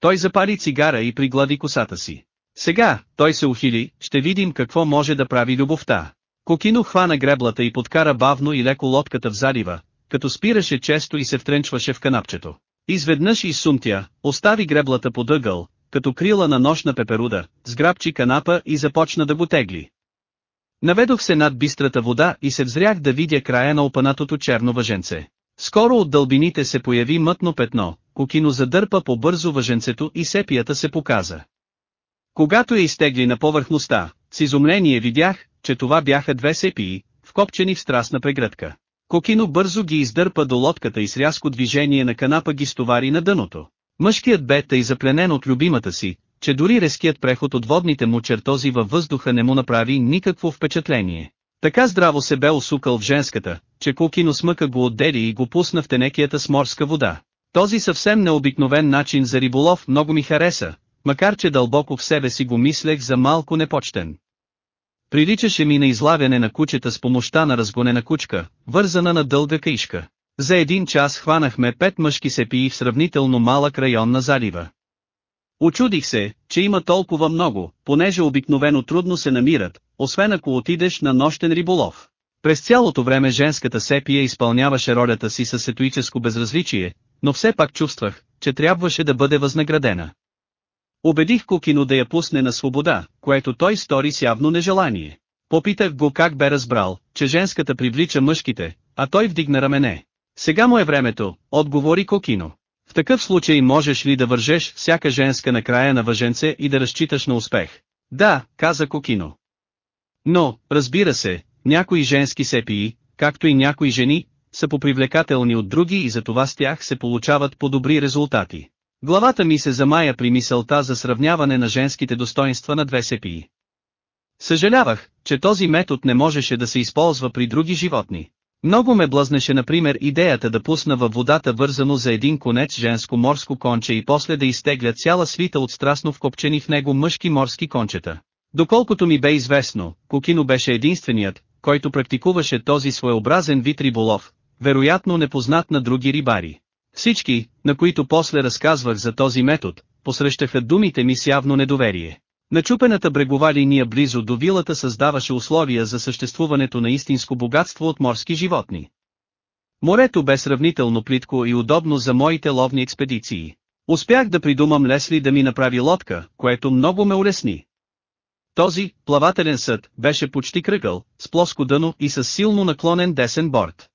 Той запали цигара и приглади косата си. Сега, той се ухили, ще видим какво може да прави любовта. Кокино хвана греблата и подкара бавно и леко лодката в залива, като спираше често и се втренчваше в канапчето. Изведнъж изсумтя, остави греблата под ъгъл, като крила на нощна пеперуда, сграбчи канапа и започна да го тегли. Наведох се над бистрата вода и се взрях да видя края на опанатото черно въженце. Скоро от дълбините се появи мътно петно, Кокино задърпа по-бързо въженцето и сепията се показа. Когато я изтегли на повърхността, с изумление видях, че това бяха две сепии, вкопчени в страстна прегръдка. Кокино бързо ги издърпа до лодката и с рязко движение на канапа ги стовари на дъното. Мъжкият бе тъй запленен от любимата си, че дори резкият преход от водните му чертози във въздуха не му направи никакво впечатление. Така здраво се бе усукал в женската, че Кукино смъка го отдели и го пусна в тенекията с морска вода. Този съвсем необикновен начин за риболов много ми хареса, макар че дълбоко в себе си го мислех за малко непочтен. Приличаше ми на излавяне на кучета с помощта на разгонена кучка, вързана на дълга каишка. За един час хванахме пет мъжки сепии в сравнително малък район на залива. Очудих се, че има толкова много, понеже обикновено трудно се намират, освен ако отидеш на нощен риболов. През цялото време женската сепия изпълняваше ролята си със сетуическо безразличие, но все пак чувствах, че трябваше да бъде възнаградена. Убедих Кукино да я пусне на свобода, което той стори с явно нежелание. Попитах го как бе разбрал, че женската привлича мъжките, а той вдигна рамене. Сега му е времето, отговори Кокино. В такъв случай можеш ли да вържеш всяка женска на края на въженце и да разчиташ на успех? Да, каза Кокино. Но, разбира се, някои женски сепии, както и някои жени, са попривлекателни от други и за това с тях се получават по-добри резултати. Главата ми се замая при мисълта за сравняване на женските достоинства на две сепии. Съжалявах, че този метод не можеше да се използва при други животни. Много ме блъзнеше например идеята да пусна във водата вързано за един конец женско морско конче и после да изтегля цяла свита от страстно вкопчени в него мъжки морски кончета. Доколкото ми бе известно, Кокино беше единственият, който практикуваше този своеобразен вид риболов, вероятно непознат на други рибари. Всички, на които после разказвах за този метод, посрещаха думите ми с явно недоверие. Начупената брегова линия близо до вилата създаваше условия за съществуването на истинско богатство от морски животни. Морето бе сравнително плитко и удобно за моите ловни експедиции. Успях да придумам Лесли да ми направи лодка, което много ме улесни. Този, плавателен съд, беше почти кръгъл, с плоско дъно и с силно наклонен десен борт.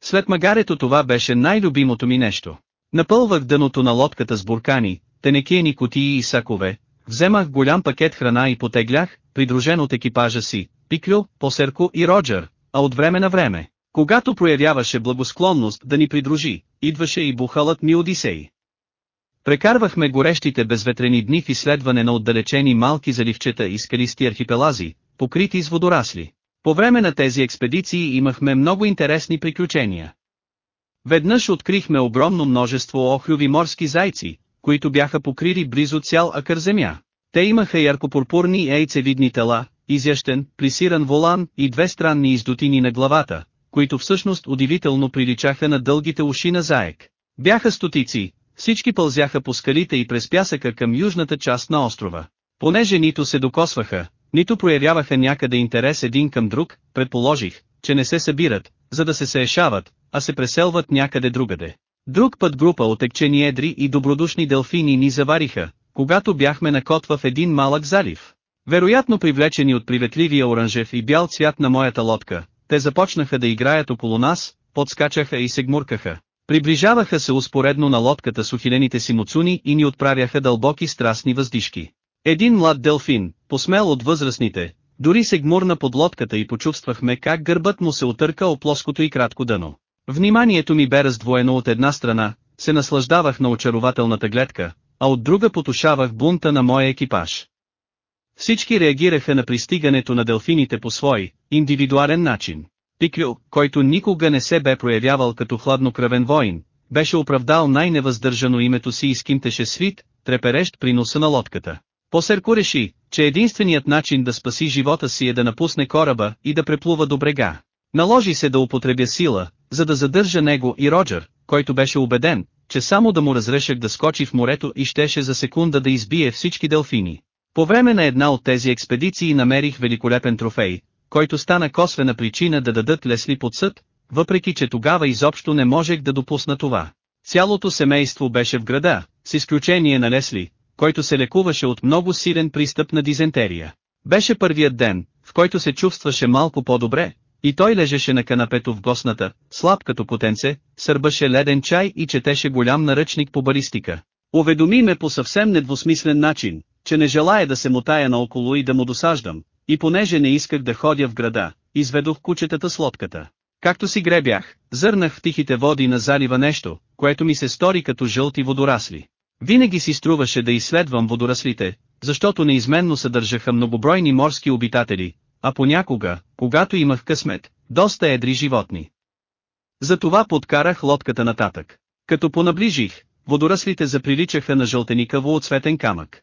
След магарето това беше най-любимото ми нещо. Напълвах дъното на лодката с буркани, тенекиени котии и сакове, вземах голям пакет храна и потеглях, придружен от екипажа си, Пиклю, Посерко и Роджер, а от време на време, когато проявяваше благосклонност да ни придружи, идваше и бухалът ми Одисей. Прекарвахме горещите безветрени дни в изследване на отдалечени малки заливчета и скалисти архипелази, покрити с водорасли. По време на тези експедиции имахме много интересни приключения. Веднъж открихме огромно множество охлюви морски зайци, които бяха покрили близо цял акър земя. Те имаха яркопурпурни ейцевидни тела, изящен, плисиран волан и две странни издотини на главата, които всъщност удивително приличаха на дългите уши на заек. Бяха стотици, всички пълзяха по скалите и през пясъка към южната част на острова. Понеже нито се докосваха, нито проявяваха някъде интерес един към друг, предположих, че не се събират, за да се сеешават, а се преселват някъде другаде. Друг път група отекчени едри и добродушни делфини ни завариха, когато бяхме на кот в един малък залив. Вероятно привлечени от приветливия оранжев и бял цвят на моята лодка, те започнаха да играят около нас, подскачаха и се гмуркаха. Приближаваха се успоредно на лодката с ухилените си муцуни и ни отправяха дълбоки страстни въздишки. Един млад делфин, посмел от възрастните, дори се гмурна под лодката и почувствахме как гърбът му се отърка о плоското и кратко дъно. Вниманието ми бе раздвоено от една страна, се наслаждавах на очарователната гледка, а от друга потушавах бунта на моя екипаж. Всички реагираха на пристигането на делфините по свой, индивидуален начин. Пиклю, който никога не се бе проявявал като хладнокръвен воин, беше оправдал най-невъздържано името си и скимтеше свит, треперещ при носа на лодката. Посерко реши, че единственият начин да спаси живота си е да напусне кораба и да преплува до брега. Наложи се да употребя сила, за да задържа него и Роджер, който беше убеден, че само да му разрешах да скочи в морето и щеше за секунда да избие всички делфини. По време на една от тези експедиции намерих великолепен трофей, който стана косвена причина да дадат Лесли под съд, въпреки че тогава изобщо не можех да допусна това. Цялото семейство беше в града, с изключение на Лесли, който се лекуваше от много силен пристъп на дизентерия. Беше първият ден, в който се чувстваше малко по-добре, и той лежеше на канапето в гостната, слаб като потенце, сърбаше леден чай и четеше голям наръчник по балистика. Уведоми ме по съвсем недвусмислен начин, че не желая да се мотая наоколо и да му досаждам, и понеже не исках да ходя в града, изведох кучетата с лодката. Както си гребях, зърнах в тихите води на залива нещо, което ми се стори като жълти водорасли. Винаги си струваше да изследвам водораслите, защото неизменно съдържаха многобройни морски обитатели, а понякога, когато имах късмет, доста едри животни. Затова подкарах лодката нататък. Като понаближих, водораслите заприличаха на жълтеникаво отцветен камък.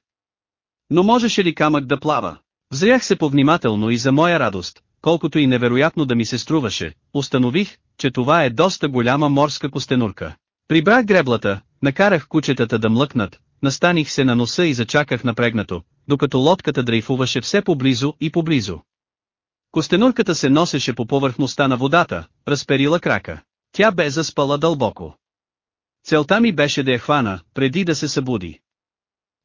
Но можеше ли камък да плава? Взрях се повнимателно и за моя радост, колкото и невероятно да ми се струваше, установих, че това е доста голяма морска костенурка. Прибрах греблата, накарах кучетата да млъкнат, настаних се на носа и зачаках напрегнато, докато лодката дрейфуваше все поблизо и поблизо. Костенурката се носеше по повърхността на водата, разперила крака. Тя бе заспала дълбоко. Целта ми беше да я хвана, преди да се събуди.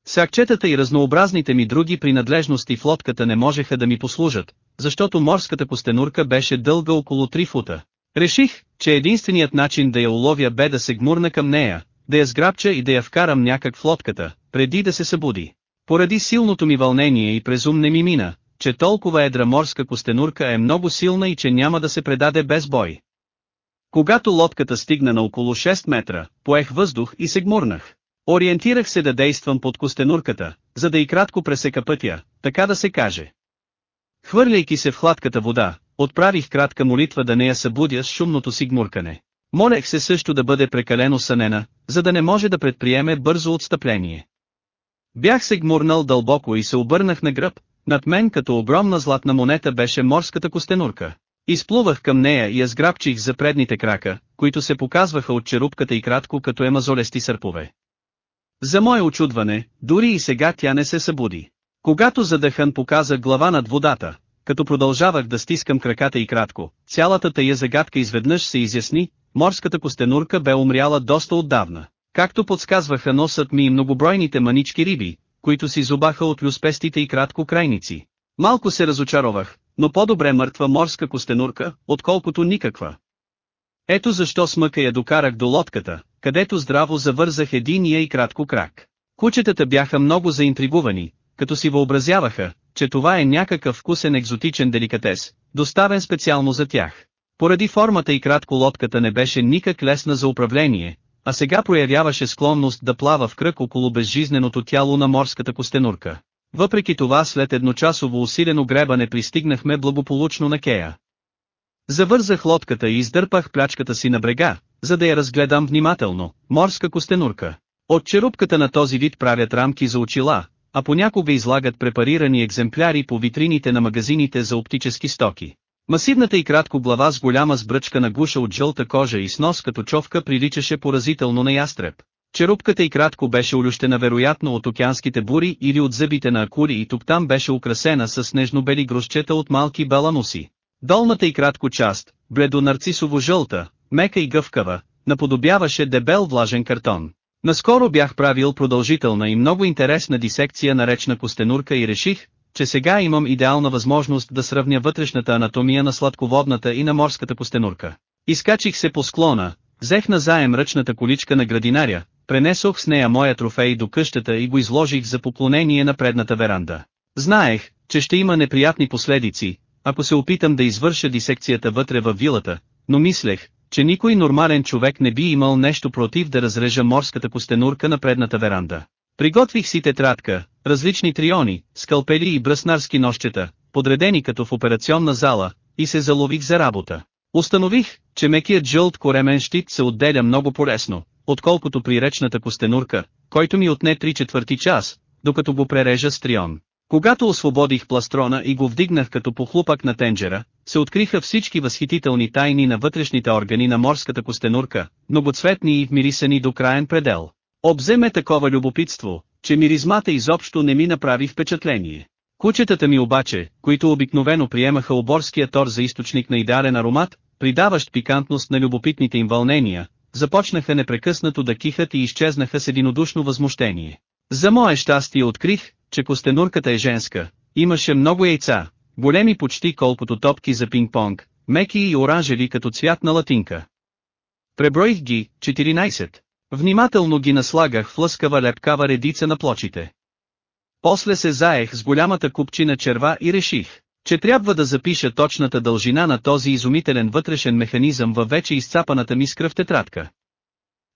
Сакчетата и разнообразните ми други принадлежности в лодката не можеха да ми послужат, защото морската костенурка беше дълга около 3 фута. Реших, че единственият начин да я уловя бе да се гмурна към нея, да я сграбча и да я вкарам някак в лодката, преди да се събуди. Поради силното ми вълнение и презум не ми мина, че толкова едра морска костенурка е много силна и че няма да се предаде без бой. Когато лодката стигна на около 6 метра, поех въздух и се гмурнах. Ориентирах се да действам под костенурката, за да и кратко пресека пътя, така да се каже. Хвърляйки се в хладката вода, отправих кратка молитва да не я събудя с шумното си гмуркане. Молех се също да бъде прекалено сънена, за да не може да предприеме бързо отстъпление. Бях се гмурнал дълбоко и се обърнах на гръб, над мен като огромна златна монета беше морската костенурка. Изплувах към нея и я сграбчих за предните крака, които се показваха от черупката и кратко като емазолести сърпове. За мое очудване, дори и сега тя не се събуди. Когато задъхан показа глава над водата, като продължавах да стискам краката и кратко, цялата тая загадка изведнъж се изясни, морската костенурка бе умряла доста отдавна. Както подсказваха носът ми и многобройните манички риби, които си зубаха от люспестите и кратко крайници. Малко се разочаровах, но по-добре мъртва морска костенурка, отколкото никаква. Ето защо смъка я докарах до лодката, където здраво завързах единия и кратко крак. Кучетата бяха много заинтригувани, като си въобразяваха, че това е някакъв вкусен екзотичен деликатес, доставен специално за тях. Поради формата и кратко лодката не беше никак лесна за управление, а сега проявяваше склонност да плава в кръг около безжизненото тяло на морската костенурка. Въпреки това след едночасово усилено гребане пристигнахме благополучно на Кея. Завързах лодката и издърпах плячката си на брега, за да я разгледам внимателно, морска костенурка. От черупката на този вид правят рамки за очила, а понякога излагат препарирани екземпляри по витрините на магазините за оптически стоки. Масивната и кратко глава с голяма сбръчка на гуша от жълта кожа и с нос като човка приличаше поразително на ястреб. Черупката и кратко беше улющена вероятно от океанските бури или от зъбите на акули и тук там беше украсена с снежно-бели грузчета от малки балануси. Долната и кратко част, бледо нарцисово жълта, мека и гъвкава, наподобяваше дебел влажен картон. Наскоро бях правил продължителна и много интересна дисекция на речна костенурка и реших, че сега имам идеална възможност да сравня вътрешната анатомия на сладководната и на морската костенурка. Изкачих се по склона, взех назаем ръчната количка на градинаря, пренесох с нея моя трофей до къщата и го изложих за поклонение на предната веранда. Знаех, че ще има неприятни последици, ако се опитам да извърша дисекцията вътре във вилата, но мислех, че никой нормален човек не би имал нещо против да разрежа морската костенурка на предната веранда. Приготвих си тетрадка, различни триони, скалпели и бръснарски нощчета, подредени като в операционна зала, и се залових за работа. Установих, че мекият жълт коремен щит се отделя много полесно, отколкото при речната костенурка, който ми отне 3 четвърти час, докато го прережа с трион. Когато освободих пластрона и го вдигнах като похлупак на тенджера, се откриха всички възхитителни тайни на вътрешните органи на морската костенурка, многоцветни и вмирисани до краен предел. Обземе такова любопитство, че миризмата изобщо не ми направи впечатление. Кучетата ми обаче, които обикновено приемаха оборския тор за източник на идеален аромат, придаващ пикантност на любопитните им вълнения, започнаха непрекъснато да кихат и изчезнаха с единодушно възмущение. За мое щастие открих, че костенурката е женска, имаше много яйца, големи почти колкото топки за пинг-понг, меки и оранжеви като цвят на латинка. Преброих ги, 14. Внимателно ги наслагах в лъскава лепкава редица на плочите. После се заех с голямата купчина черва и реших, че трябва да запиша точната дължина на този изумителен вътрешен механизъм във вече изцапаната ми с кръв тетрадка.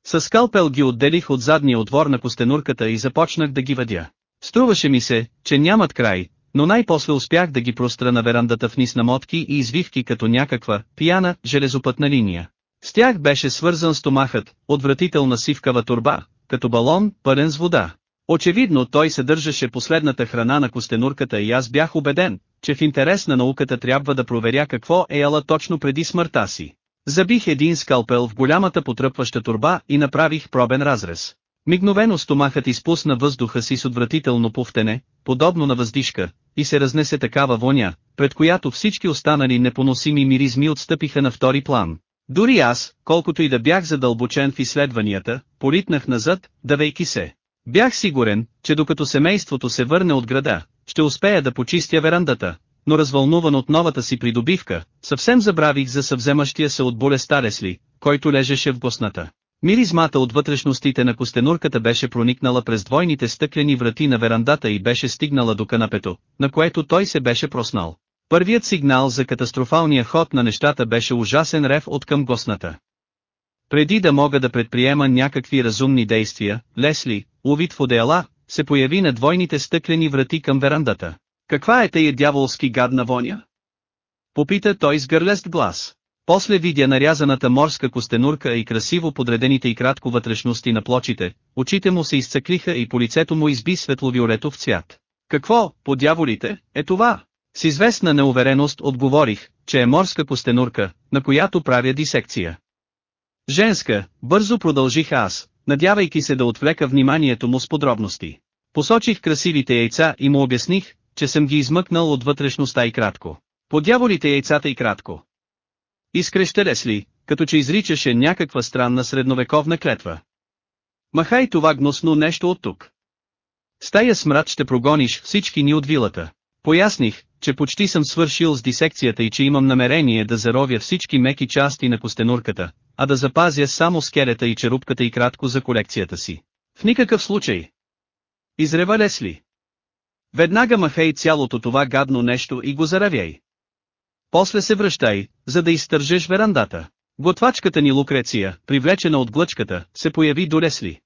С скалпел ги отделих от задния отвор на костенурката и започнах да ги въдя. Струваше ми се, че нямат край, но най-после успях да ги простра на верандата в низ на мотки и извивки като някаква, пияна, железопътна линия. С тях беше свързан стомахът, отвратителна сивкава турба, като балон, пълен с вода. Очевидно той съдържаше последната храна на костенурката и аз бях убеден, че в интерес на науката трябва да проверя какво е яла точно преди смъртта си. Забих един скалпел в голямата потръпваща турба и направих пробен разрез. Мигновено стомахът изпусна въздуха си с отвратително повтене, подобно на въздишка, и се разнесе такава воня, пред която всички останали непоносими миризми отстъпиха на втори план. Дори аз, колкото и да бях задълбочен в изследванията, политнах назад, давейки се. Бях сигурен, че докато семейството се върне от града, ще успея да почистя верандата, но развълнуван от новата си придобивка, съвсем забравих за съвземащия се от болестта Лесли, който лежеше в госната. Миризмата от вътрешностите на костенурката беше проникнала през двойните стъклени врати на верандата и беше стигнала до канапето, на което той се беше проснал. Първият сигнал за катастрофалния ход на нещата беше ужасен рев от към госната. Преди да мога да предприема някакви разумни действия, Лесли, увид в одеяла, се появи на двойните стъклени врати към верандата. Каква е тая дяволски гадна воня? Попита той с гърлест глас. После видя нарязаната морска костенурка и красиво подредените и кратко вътрешности на плочите, очите му се изцъклиха и по лицето му изби светловиолетов цвят. Какво, по дяволите, е това? С известна неувереност отговорих, че е морска костенурка, на която правя дисекция. Женска, бързо продължих аз, надявайки се да отвлека вниманието му с подробности. Посочих красивите яйца и му обясних, че съм ги измъкнал от вътрешността и кратко. Подяволите яйцата и кратко. Изкреща Лесли, като че изричаше някаква странна средновековна клетва. Махай това гносно нещо от тук. С тая смрад ще прогониш всички ни от вилата. Поясних, че почти съм свършил с дисекцията и че имам намерение да заровя всички меки части на костенурката, а да запазя само скелета и черупката и кратко за колекцията си. В никакъв случай. Изрева Лесли. Веднага махай цялото това гадно нещо и го заравяй. После се връщай, за да изтържеш верандата. Готвачката ни Лукреция, привлечена от глъчката, се появи до Лесли.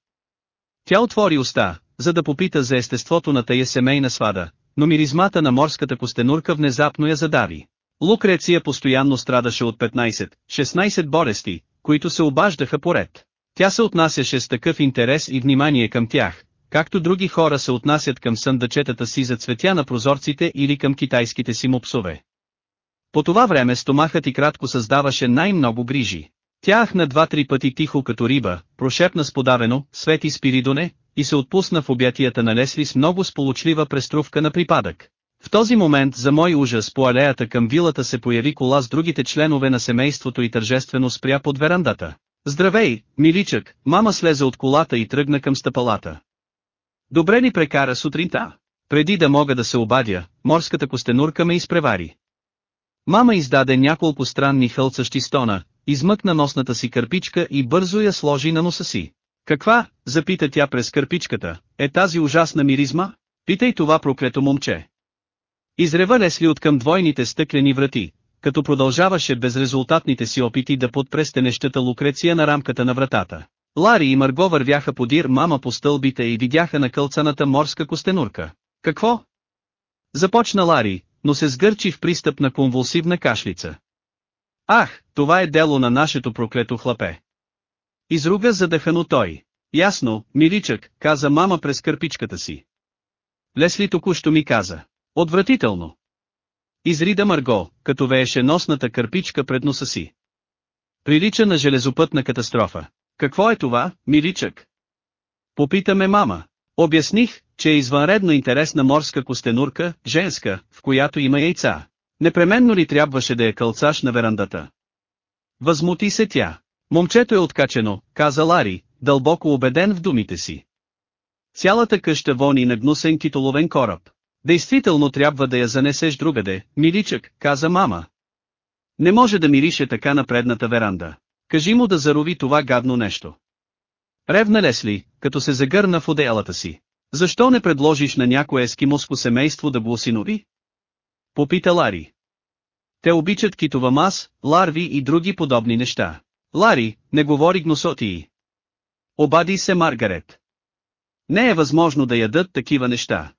Тя отвори уста, за да попита за естеството на тая семейна свада, но миризмата на морската костенурка внезапно я задави. Лукреция постоянно страдаше от 15-16 болести, които се обаждаха поред. Тя се отнасяше с такъв интерес и внимание към тях, както други хора се отнасят към съндъчетата си за цветя на прозорците или към китайските си мопсове. По това време стомахът и кратко създаваше най-много грижи. Тя ахна два-три пъти тихо като риба, прошепна сподавено, Свети Спиридоне, и се отпусна в обятията на Лесли с много сполучлива преструвка на припадък. В този момент за мой ужас по алеята към вилата се появи кола с другите членове на семейството и тържествено спря под верандата. Здравей, миличък, мама слезе от колата и тръгна към стъпалата. Добре ли прекара сутринта? Преди да мога да се обадя, морската костенурка ме изпревари. Мама издаде няколко странни хълцащи стона, измъкна носната си кърпичка и бързо я сложи на носа си. Каква, запита тя през кърпичката, е тази ужасна миризма? Питай това проклето момче. Изрева Лесли от към двойните стъклени врати, като продължаваше безрезултатните си опити да подпре стенещата Лукреция на рамката на вратата. Лари и Марго вървяха подир мама по стълбите и видяха на кълцаната морска костенурка. Какво? Започна Лари, но се сгърчи в пристъп на конвулсивна кашлица. Ах, това е дело на нашето проклето хлапе. Изруга задъхано той. Ясно, миличък, каза мама през кърпичката си. Лесли току-що ми каза. Отвратително. Изрида Марго, като вееше носната кърпичка пред носа си. Прилича на железопътна катастрофа. Какво е това, миличък? Попитаме мама. Обясних, че е извънредно интересна морска костенурка, женска, в която има яйца. Непременно ли трябваше да я кълцаш на верандата? Възмути се тя. Момчето е откачено, каза Лари, дълбоко убеден в думите си. Цялата къща вони на гнусен китоловен кораб. Действително трябва да я занесеш другаде, миличък, каза мама. Не може да мирише така на предната веранда. Кажи му да зарови това гадно нещо. Ревна Лесли, като се загърна в одеялата си. Защо не предложиш на някое ескимоско семейство да го осинови? Попита Лари. Те обичат китова мас, ларви и други подобни неща. Лари, не говори гносотии. Обади се Маргарет. Не е възможно да ядат такива неща.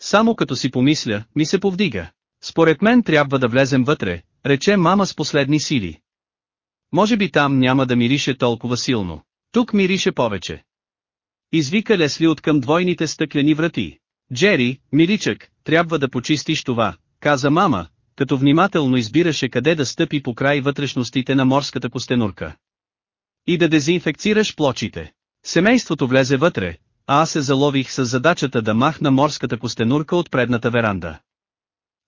Само като си помисля, ми се повдига. Според мен трябва да влезем вътре, рече мама с последни сили. Може би там няма да мирише толкова силно. Тук мирише повече. Извика Лесли от към двойните стъклени врати. Джери, миличък, трябва да почистиш това, каза мама, като внимателно избираше къде да стъпи по край вътрешностите на морската костенурка. И да дезинфекцираш плочите. Семейството влезе вътре, а аз се залових с задачата да махна морската костенурка от предната веранда.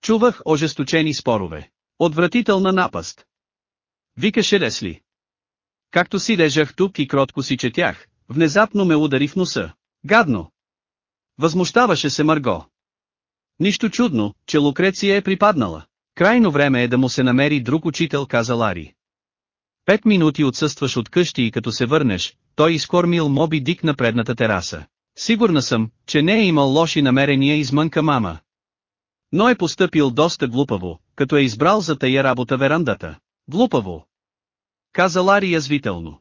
Чувах ожесточени спорове. Отвратителна напаст. Викаше Лесли. Както си лежах тук и кротко си четях, внезапно ме удари в носа. Гадно. Възмущаваше се Марго. Нищо чудно, че Лукреция е припаднала. Крайно време е да му се намери друг учител, каза Лари. Пет минути отсъстваш от къщи и като се върнеш, той изкормил Моби Дик на предната тераса. Сигурна съм, че не е имал лоши намерения измънка мама. Но е постъпил доста глупаво, като е избрал за тая работа верандата. Глупаво. Каза Лари язвително.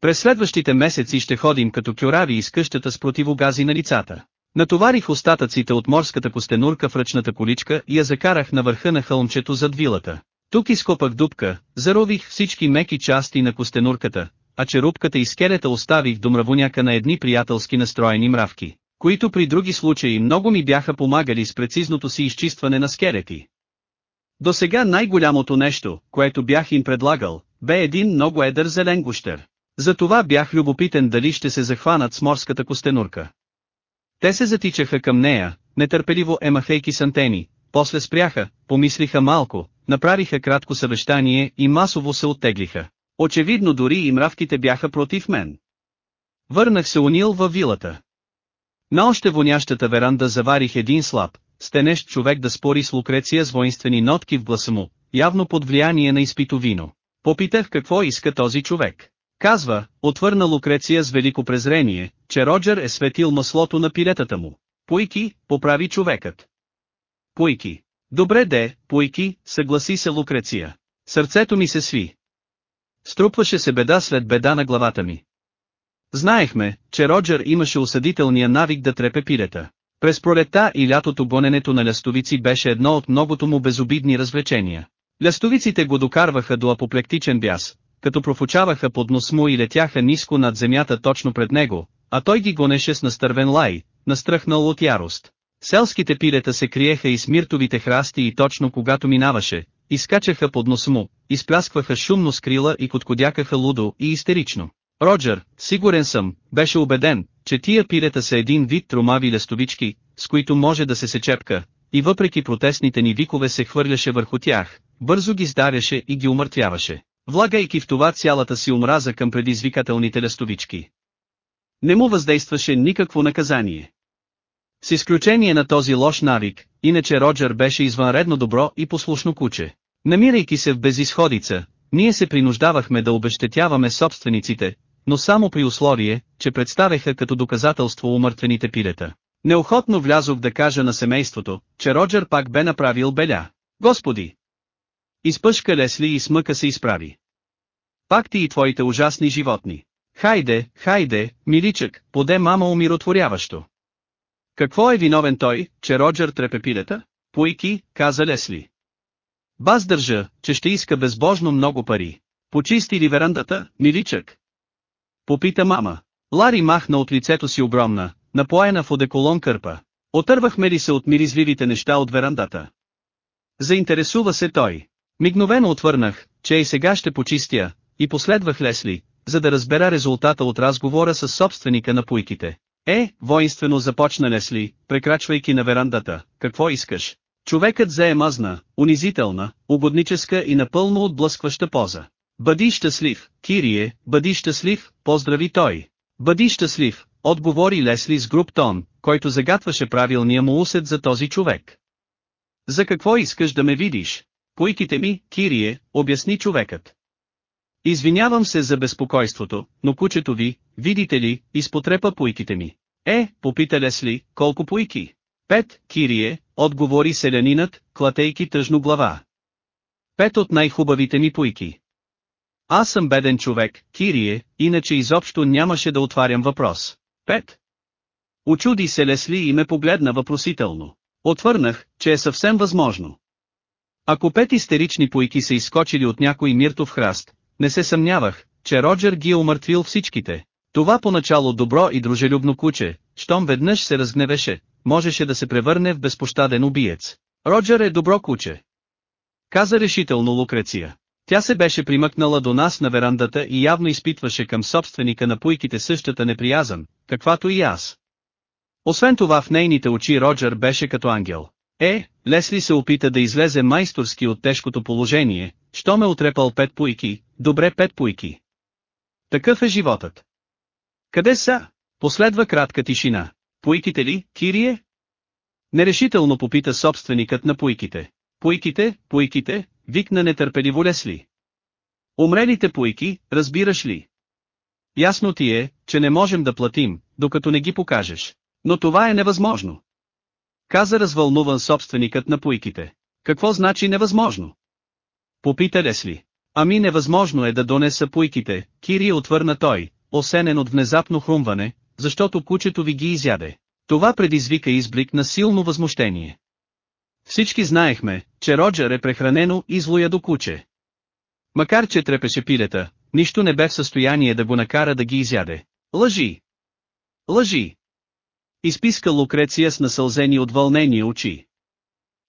През следващите месеци ще ходим като кюрави из къщата с противогази на лицата. Натоварих остатъците от морската костенурка в ръчната количка и я закарах на върха на хълмчето зад вилата. Тук изкопах дупка, зарових всички меки части на костенурката, а черупката и скелета оставих до мравоняка на едни приятелски настроени мравки, които при други случаи много ми бяха помагали с прецизното си изчистване на скелети. До сега най-голямото нещо, което бях им предлагал, бе един много едър зелен гущер. Затова бях любопитен дали ще се захванат с морската костенурка. Те се затичаха към нея, нетърпеливо емахейки сантени, после спряха, помислиха малко, направиха кратко съвещание и масово се оттеглиха. Очевидно дори и мравките бяха против мен. Върнах се унил във вилата. На още вонящата веранда заварих един слаб, стенещ човек да спори с Лукреция с воинствени нотки в гласа му, явно под влияние на изпито вино. Попитах какво иска този човек. Казва, отвърна Лукреция с велико презрение, че Роджер е светил маслото на пилетата му. Пуйки, поправи човекът. Пуйки. Добре де, Пуйки, съгласи се Лукреция. Сърцето ми се сви. Струпваше се беда след беда на главата ми. Знаехме, че Роджер имаше осъдителния навик да трепе пилета. През пролета и лятото гоненето на лястовици беше едно от многото му безобидни развлечения. Лястовиците го докарваха до апоплектичен бяс, като профучаваха под нос му и летяха ниско над земята точно пред него, а той ги гонеше с настървен лай, настръхнал от ярост. Селските пилета се криеха и с миртовите храсти и точно когато минаваше, изкачаха под нос му, изпляскваха шумно с крила и коткодякаха лудо и истерично. Роджер, сигурен съм, беше убеден, че тия пилета са един вид тромави лестовички, с които може да се сечепка, и въпреки протестните ни викове се хвърляше върху тях, бързо ги сдаряше и ги умъртвяваше, влагайки в това цялата си омраза към предизвикателните лестовички. Не му въздействаше никакво наказание. С изключение на този лош навик, иначе Роджер беше извънредно добро и послушно куче. Намирайки се в безисходица, ние се принуждавахме да обещетяваме собствениците, но само при условие, че представеха като доказателство умъртвените пилета. Неохотно влязох да кажа на семейството, че Роджер пак бе направил беля. Господи! Изпъшка Лесли и смъка се изправи. Пак ти и твоите ужасни животни. Хайде, хайде, миличък, поде мама умиротворяващо. Какво е виновен той, че Роджер трепе пилета? Пуйки, каза Лесли. Баз държа, че ще иска безбожно много пари. Почисти ли верандата, миличък? Попита мама. Лари махна от лицето си огромна, напоена в одеколон кърпа. Отървахме ли се от миризливите неща от верандата? Заинтересува се той. Мигновено отвърнах, че и сега ще почистя, и последвах Лесли, за да разбера резултата от разговора с собственика на пуйките. Е, воинствено започна Лесли, прекрачвайки на верандата, какво искаш? Човекът зае мазна, унизителна, угодническа и напълно отблъскваща поза. Бъди щастлив, Кирие, бъди щастлив, поздрави той. Бъди щастлив, отговори Лесли с груб тон, който загатваше правилния му усет за този човек. За какво искаш да ме видиш? Пуйките ми, Кирие, обясни човекът. Извинявам се за безпокойството, но кучето ви, видите ли, изпотрепа пуйките ми. Е, попита Лесли, колко пуйки? Пет, Кирие, отговори селянинът, клатейки тъжно глава. Пет от най-хубавите ми пуйки. Аз съм беден човек, Кирие, иначе изобщо нямаше да отварям въпрос. Пет. Очуди се Лесли и ме погледна въпросително. Отвърнах, че е съвсем възможно. Ако пет истерични пуйки са изскочили от някой миртов храст, не се съмнявах, че Роджер ги е умъртвил всичките. Това поначало добро и дружелюбно куче, щом веднъж се разгневеше, можеше да се превърне в безпощаден убиец. Роджер е добро куче. Каза решително Лукреция. Тя се беше примъкнала до нас на верандата и явно изпитваше към собственика на пуйките същата неприязън, каквато и аз. Освен това в нейните очи Роджер беше като ангел. Е, Лесли се опита да излезе майсторски от тежкото положение, що ме отрепал пет пуйки, добре пет пуйки. Такъв е животът. Къде са? Последва кратка тишина. Пуйките ли, Кирие? Нерешително попита собственикът на пуйките. Пуйките, пуйките, викна нетърпеливо Лесли. Умрелите пуйки, разбираш ли? Ясно ти е, че не можем да платим, докато не ги покажеш. Но това е невъзможно. Каза развълнуван собственикът на пуйките. Какво значи невъзможно? Попита Лесли. Ами невъзможно е да донеса пуйките, Кири отвърна той, осенен от внезапно хрумване, защото кучето ви ги изяде. Това предизвика изблик на силно възмущение. Всички знаехме, че Роджер е прехранено и до куче. Макар че трепеше пилета, нищо не бе в състояние да го накара да ги изяде. Лъжи! Лъжи! Изписка Лукреция с насълзени от вълнение очи.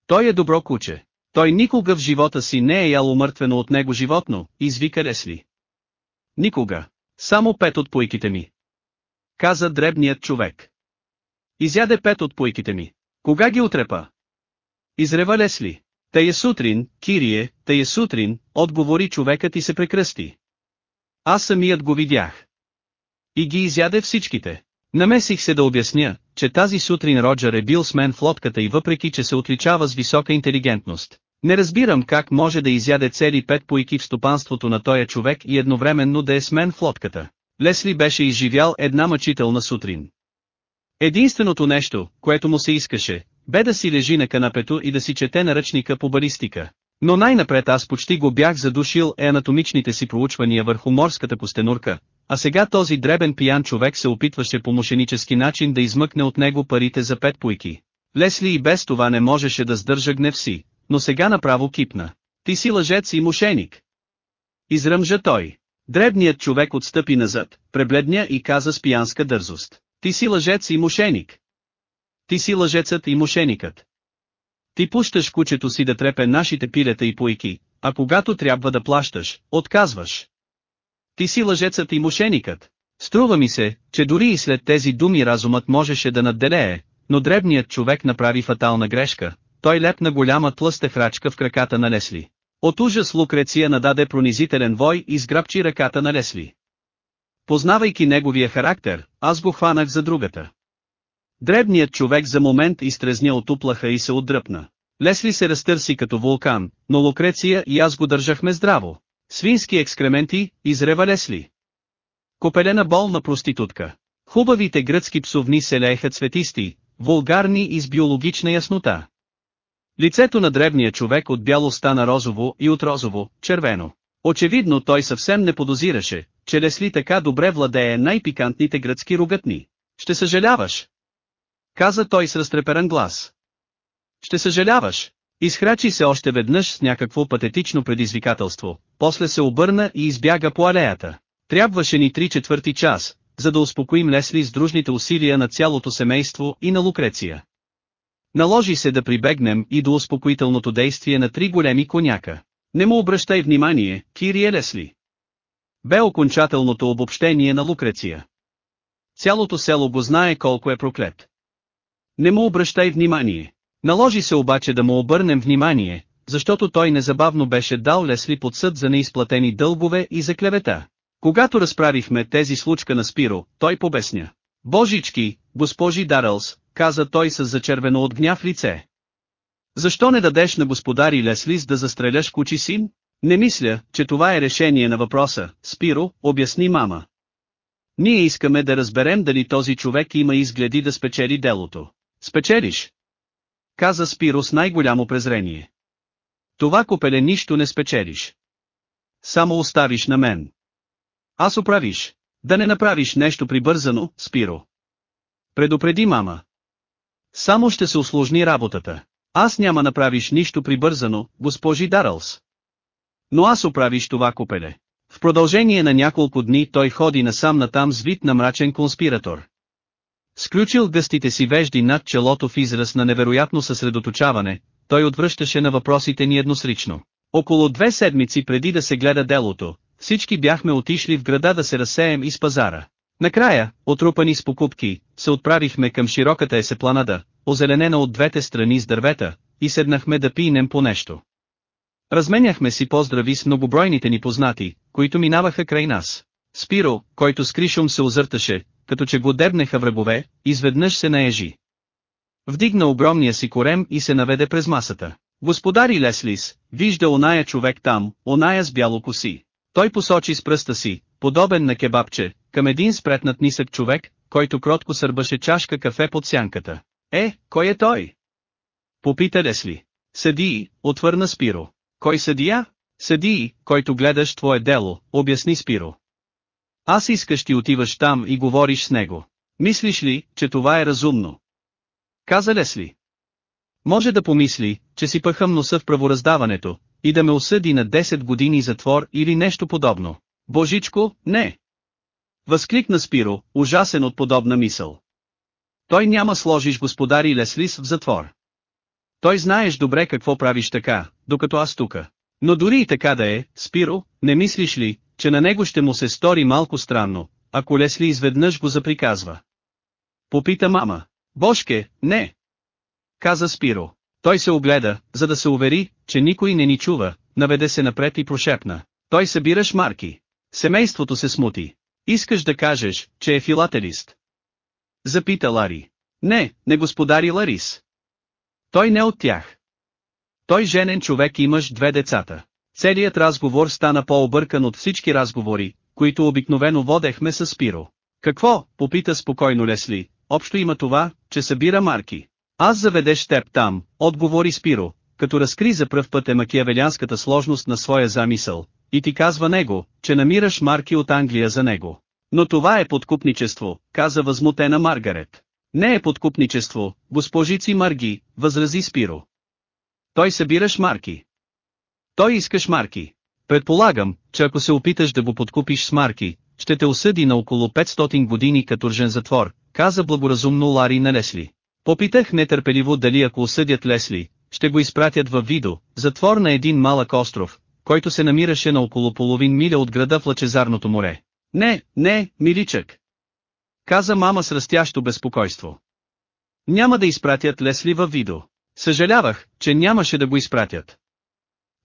Той е добро куче. Той никога в живота си не е ял умъртвено от него животно, извика Ресли. Никога. Само пет от пойките ми. Каза дребният човек. Изяде пет от пойките ми. Кога ги отрепа? Изрева Лесли. Тъй е сутрин, Кирие, тъй е сутрин, отговори човекът и се прекръсти. Аз самият го видях. И ги изяде всичките. Намесих се да обясня, че тази сутрин Роджер е бил с мен в лодката и въпреки че се отличава с висока интелигентност. Не разбирам как може да изяде цели пет поики в стопанството на тоя човек и едновременно да е с мен в лодката. Лесли беше изживял една мъчителна сутрин. Единственото нещо, което му се искаше, бе да си лежи на канапето и да си чете наръчника по балистика. Но най-напред аз почти го бях задушил е анатомичните си проучвания върху морската костенурка, а сега този дребен пиян човек се опитваше по мошенически начин да измъкне от него парите за пет пуйки. Лесли и без това не можеше да сдържа гнев си, но сега направо кипна. Ти си лъжец и мошеник. Изръмжа той. Дребният човек отстъпи назад, пребледня и каза с пиянска дързост. Ти си лъжец и мошеник. Ти си лъжецът и мошеникът. Ти пущаш кучето си да трепе нашите пилета и пуйки, а когато трябва да плащаш, отказваш. Ти си лъжецът и мошеникът. Струва ми се, че дори и след тези думи разумът можеше да надделее, но дребният човек направи фатална грешка, той лепна голяма тлъста храчка в краката на Лесли. От ужас Лукреция нададе пронизителен вой и сграбчи ръката на Лесли. Познавайки неговия характер, аз го хванах за другата. Дребният човек за момент изтрезня от уплаха и се отдръпна. Лесли се разтърси като вулкан, но Лукреция и аз го държахме здраво. Свински екскременти, изрева Лесли. Копелена болна проститутка. Хубавите гръцки псовни се лееха цветисти, вулгарни и с биологична яснота. Лицето на древния човек от бяло стана розово и от розово, червено. Очевидно той съвсем не подозираше, че Лесли така добре владее най-пикантните гръцки ругатни. Ще съжаляваш. Каза той с разтреперан глас. Ще съжаляваш. Изхрачи се още веднъж с някакво патетично предизвикателство, после се обърна и избяга по алеята. Трябваше ни три четвърти час, за да успокоим Лесли с дружните усилия на цялото семейство и на Лукреция. Наложи се да прибегнем и до успокоителното действие на три големи коняка. Не му обръщай внимание, Кирие Лесли. Бе окончателното обобщение на Лукреция. Цялото село го знае колко е проклет. Не му обръщай внимание. Наложи се обаче да му обърнем внимание, защото той незабавно беше дал Лесли под съд за неизплатени дългове и за клевета. Когато разправихме тези случка на Спиро, той побесня. Божички, госпожи Дарълс, каза той с зачервено от гняв лице. Защо не дадеш на господари Леслис да застреляш кучи син? Не мисля, че това е решение на въпроса, Спиро, обясни мама. Ние искаме да разберем дали този човек има изгледи да спечели делото. Спечелиш? Каза Спиро с най-голямо презрение. Това копеле нищо не спечелиш. Само оставиш на мен. Аз оправиш. Да не направиш нещо прибързано, Спиро. Предупреди мама. Само ще се усложни работата. Аз няма направиш нищо прибързано, госпожи Дарълс. Но аз оправиш това купеле. В продължение на няколко дни той ходи насам натам с вид на мрачен конспиратор. Сключил гъстите си вежди над челото в израз на невероятно съсредоточаване, той отвръщаше на въпросите ни едносрично. Около две седмици преди да се гледа делото, всички бяхме отишли в града да се разсеем из пазара. Накрая, отрупани с покупки, се отправихме към широката есепланада, озеленена от двете страни с дървета, и седнахме да пинем по нещо. Разменяхме си поздрави с многобройните ни познати, които минаваха край нас. Спиро, който с кришум се озърташе, като че го дебнеха врагове, изведнъж се наежи. Вдигна огромния си корем и се наведе през масата. Господари Леслис, вижда оная човек там, оная с бяло коси. Той посочи с пръста си, подобен на кебабче, към един спретнат нисък човек, който кротко сърбаше чашка кафе под сянката. Е, кой е той? Попита Лесли. Съдии, отвърна Спиро. Кой съдия? Съдии, който гледаш твое дело, обясни Спиро. Аз искаш ти отиваш там и говориш с него. Мислиш ли, че това е разумно? Каза Лесли. Може да помисли, че си пъхам носа в правораздаването, и да ме осъди на 10 години затвор или нещо подобно. Божичко, не! Възкликна Спиро, ужасен от подобна мисъл. Той няма сложиш господари Леслис в затвор. Той знаеш добре какво правиш така, докато аз тука. Но дори и така да е, Спиро, не мислиш ли, че на него ще му се стори малко странно, ако Лесли изведнъж го заприказва? Попита мама. Бошке, не. Каза Спиро. Той се огледа, за да се увери, че никой не ни чува, наведе се напред и прошепна. Той събира шмарки. Семейството се смути. Искаш да кажеш, че е филателист. Запита Лари. Не, не господари Ларис. Той не от тях. Той женен човек и мъж две децата. Целият разговор стана по-объркан от всички разговори, които обикновено водехме с Спиро. Какво, попита спокойно Лесли, общо има това, че събира марки. Аз заведеш теб там, отговори Спиро, като разкри за пръв път е макиявелянската сложност на своя замисъл, и ти казва него, че намираш марки от Англия за него. Но това е подкупничество, каза възмутена Маргарет. Не е подкупничество, госпожици Марги, възрази Спиро. Той събираш марки. Той искаш марки. Предполагам, че ако се опиташ да го подкупиш с марки, ще те осъди на около 500 години като ржен затвор, каза благоразумно Лари на Лесли. Попитах нетърпеливо дали ако осъдят Лесли, ще го изпратят във Видо, затвор на един малък остров, който се намираше на около половин миля от града в Лъчезарното море. Не, не, миличък. Каза мама с растящо безпокойство. Няма да изпратят Лесли във Видо. Съжалявах, че нямаше да го изпратят.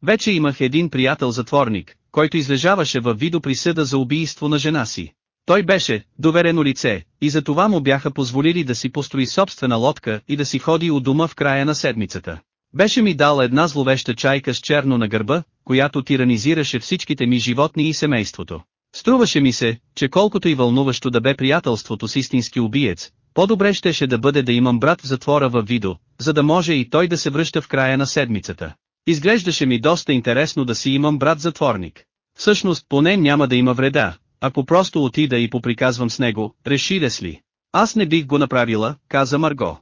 Вече имах един приятел затворник, който излежаваше във видо присъда за убийство на жена си. Той беше доверено лице, и за това му бяха позволили да си построи собствена лодка и да си ходи у дома в края на седмицата. Беше ми дал една зловеща чайка с черно на гърба, която тиранизираше всичките ми животни и семейството. Струваше ми се, че колкото и вълнуващо да бе приятелството с истински убиец, по-добре щеше да бъде да имам брат в затвора във видо, за да може и той да се връща в края на седмицата. Изглеждаше ми доста интересно да си имам брат затворник. Всъщност поне няма да има вреда, ако просто отида и поприказвам с него, реши Лесли. Аз не бих го направила, каза Марго.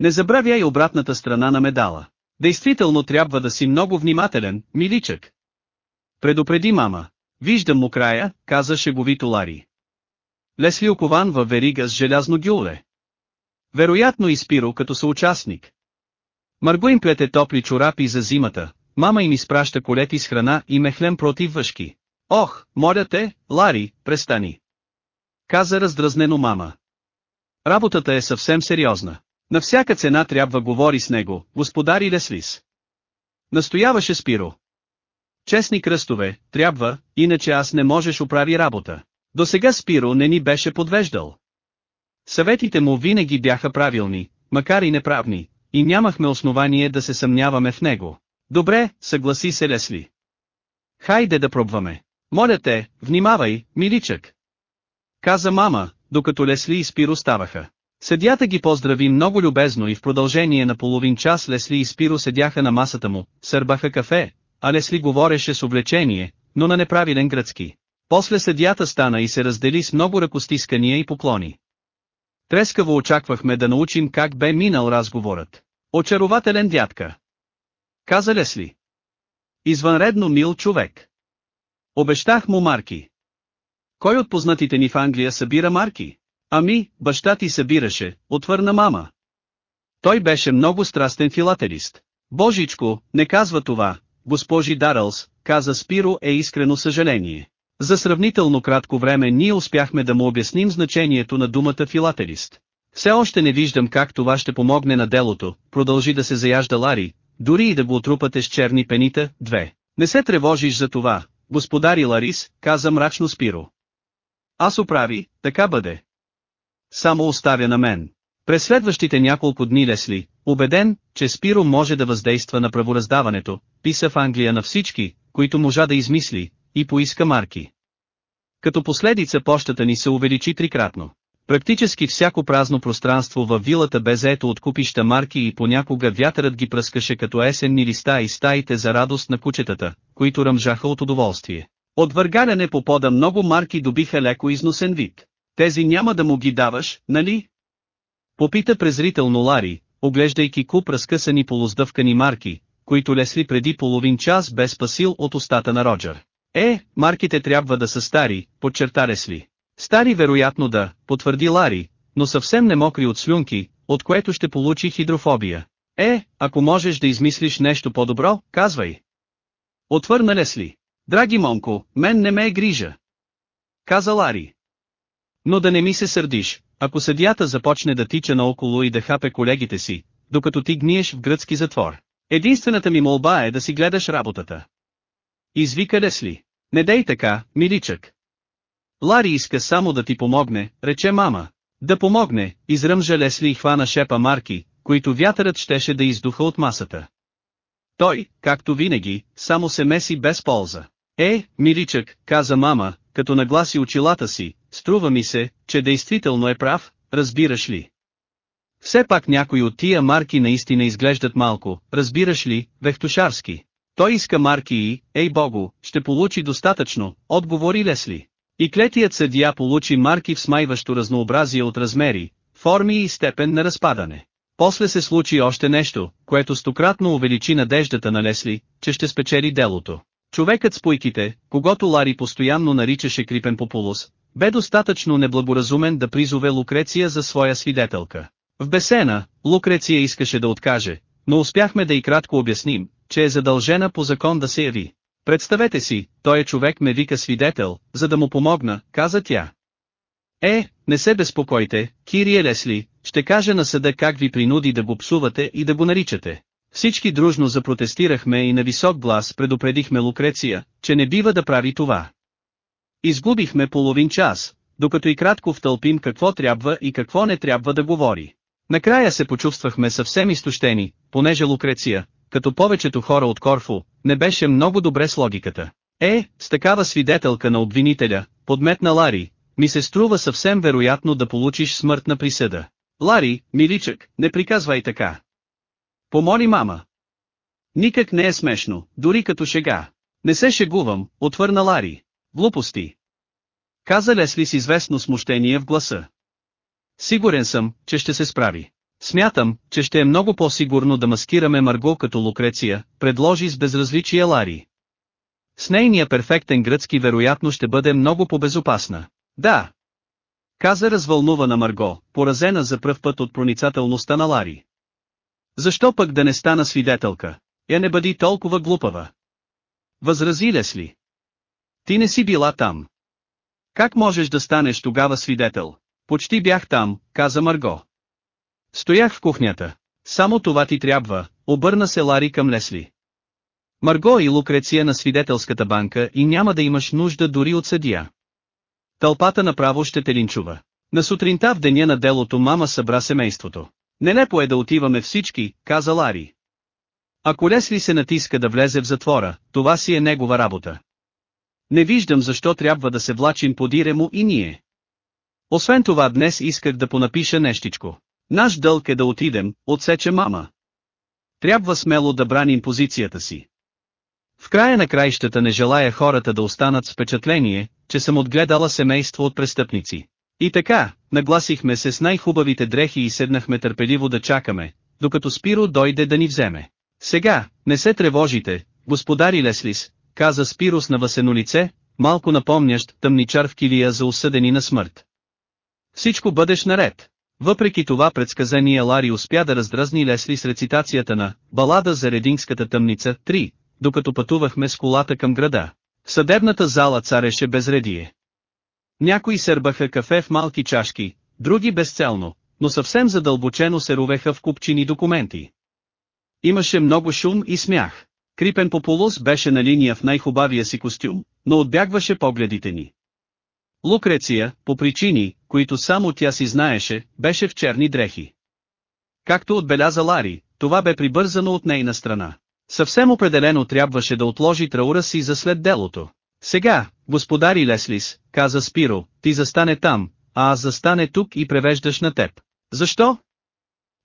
Не забравяй обратната страна на медала. Действително трябва да си много внимателен, миличък. Предупреди мама. Виждам му края, каза шеговито Лари. Лесли окован във верига с желязно гюле. Вероятно и Спиро като съучастник. Марго им плете топли чорапи за зимата, мама им изпраща колети с храна и мехлем против въшки. Ох, моля те, Лари, престани. Каза раздразнено мама. Работата е съвсем сериозна. На всяка цена трябва говори с него, господари Леслис. Настояваше Спиро. Честни кръстове, трябва, иначе аз не можеш оправи работа. До сега Спиро не ни беше подвеждал. Съветите му винаги бяха правилни, макар и неправни, и нямахме основание да се съмняваме в него. Добре, съгласи се Лесли. Хайде да пробваме. Моля те, внимавай, миличък. Каза мама, докато Лесли и Спиро ставаха. Съдята ги поздрави много любезно и в продължение на половин час Лесли и Спиро седяха на масата му, сърбаха кафе, а Лесли говореше с увлечение, но на неправилен гръцки. После съдията стана и се раздели с много ръкостискания и поклони. Трескаво очаквахме да научим как бе минал разговорът. Очарователен дядка. Каза Лесли. Извънредно мил човек. Обещах му марки. Кой от познатите ни в Англия събира марки? Ами, баща ти събираше, отвърна мама. Той беше много страстен филателист. Божичко, не казва това, госпожи Дарълс, каза Спиро е искрено съжаление. За сравнително кратко време ние успяхме да му обясним значението на думата филателист. Все още не виждам как това ще помогне на делото, продължи да се заяжда Лари, дори и да го отрупате с черни пенита, две. Не се тревожиш за това, господари Ларис, каза мрачно Спиро. Аз оправи, така бъде. Само оставя на мен. През следващите няколко дни Лесли, убеден, че Спиро може да въздейства на правораздаването, писа в Англия на всички, които можа да измисли, и поиска марки. Като последица пощата ни се увеличи трикратно. Практически всяко празно пространство във вилата бе заето от купища марки и понякога вятърът ги пръскаше като есенни листа и стаите за радост на кучетата, които ръмжаха от удоволствие. От въргаляне по пода много марки добиха леко износен вид. Тези няма да му ги даваш, нали? Попита презрително Лари, оглеждайки куп разкъсани полуздъвкани марки, които лесли преди половин час бе спасил от устата на Роджер. Е, марките трябва да са стари, подчерта Лесли. Стари вероятно да, потвърди Лари, но съвсем не мокри от слюнки, от което ще получи хидрофобия. Е, ако можеш да измислиш нещо по-добро, казвай. Отвърна Лесли. Драги момко, мен не ме е грижа. Каза Лари. Но да не ми се сърдиш, ако съдията започне да тича наоколо и да хапе колегите си, докато ти гниеш в гръцки затвор. Единствената ми молба е да си гледаш работата. Извика Лесли. Не дей така, миличък. Лари иска само да ти помогне, рече мама. Да помогне, изръмжа Лесли и хвана шепа марки, които вятърът щеше да издуха от масата. Той, както винаги, само се меси без полза. Е, миличък, каза мама, като нагласи очилата си, струва ми се, че действително е прав, разбираш ли. Все пак някои от тия марки наистина изглеждат малко, разбираш ли, вехтушарски. Той иска марки и, ей богу, ще получи достатъчно, отговори Лесли. И клетият съдия получи марки в смайващо разнообразие от размери, форми и степен на разпадане. После се случи още нещо, което стократно увеличи надеждата на Лесли, че ще спечели делото. Човекът с пуйките, когато Лари постоянно наричаше Крипен Популус, бе достатъчно неблагоразумен да призове Лукреция за своя свидетелка. В бесена, Лукреция искаше да откаже, но успяхме да и кратко обясним, че е задължена по закон да се яви. Представете си, той е човек ме вика свидетел, за да му помогна, каза тя. Е, не се безпокойте, Кирие Лесли, ще кажа на съда как ви принуди да го псувате и да го наричате. Всички дружно запротестирахме и на висок глас предупредихме Лукреция, че не бива да прави това. Изгубихме половин час, докато и кратко втълпим какво трябва и какво не трябва да говори. Накрая се почувствахме съвсем изтощени, понеже Лукреция, като повечето хора от Корфу, не беше много добре с логиката. Е, с такава свидетелка на обвинителя, подметна Лари, ми се струва съвсем вероятно да получиш смъртна присъда. Лари, миличък, не приказвай така. Помоли мама. Никак не е смешно, дори като шега. Не се шегувам, отвърна Лари. Глупости. Каза Лесли с известно смущение в гласа. Сигурен съм, че ще се справи. Смятам, че ще е много по-сигурно да маскираме Марго като Лукреция, предложи с безразличие Лари. С нейния перфектен гръцки вероятно ще бъде много по-безопасна. Да. Каза развълнувана Марго, поразена за пръв път от проницателността на Лари. Защо пък да не стана свидетелка? Я не бъди толкова глупава. Възрази Лесли. Ти не си била там. Как можеш да станеш тогава свидетел? Почти бях там, каза Марго. Стоях в кухнята. Само това ти трябва, обърна се Лари към Лесли. Марго и Лукреция на свидетелската банка и няма да имаш нужда дори от съдия. Тълпата направо ще те линчува. На сутринта в деня на делото мама събра семейството. Нелепо е да отиваме всички, каза Лари. Ако Лесли се натиска да влезе в затвора, това си е негова работа. Не виждам защо трябва да се влачим подире му и ние. Освен това днес исках да понапиша нещичко. Наш дълг е да отидем, отсече мама. Трябва смело да браним позицията си. В края на краищата не желая хората да останат с впечатление, че съм отгледала семейство от престъпници. И така, нагласихме се с най-хубавите дрехи и седнахме търпеливо да чакаме, докато Спиро дойде да ни вземе. Сега, не се тревожите, господари Леслис, каза Спирос на въсено лице, малко напомнящ тъмничар в килия за осъдени на смърт. Всичко бъдеш наред. Въпреки това предсказание Лари успя да раздразни Лесли с рецитацията на «Балада за Редингската тъмница» 3, докато пътувахме с колата към града. В съдебната зала цареше безредие. Някои сърбаха кафе в малки чашки, други безцелно, но съвсем задълбочено се ровеха в купчини документи. Имаше много шум и смях. Крипен Популус беше на линия в най-хубавия си костюм, но отбягваше погледите ни. Лукреция, по причини, които само тя си знаеше, беше в черни дрехи. Както отбеляза Лари, това бе прибързано от нейна страна. Съвсем определено трябваше да отложи траура си за след делото. Сега, господари Леслис, каза Спиро, ти застане там, а аз застане тук и превеждаш на теб. Защо?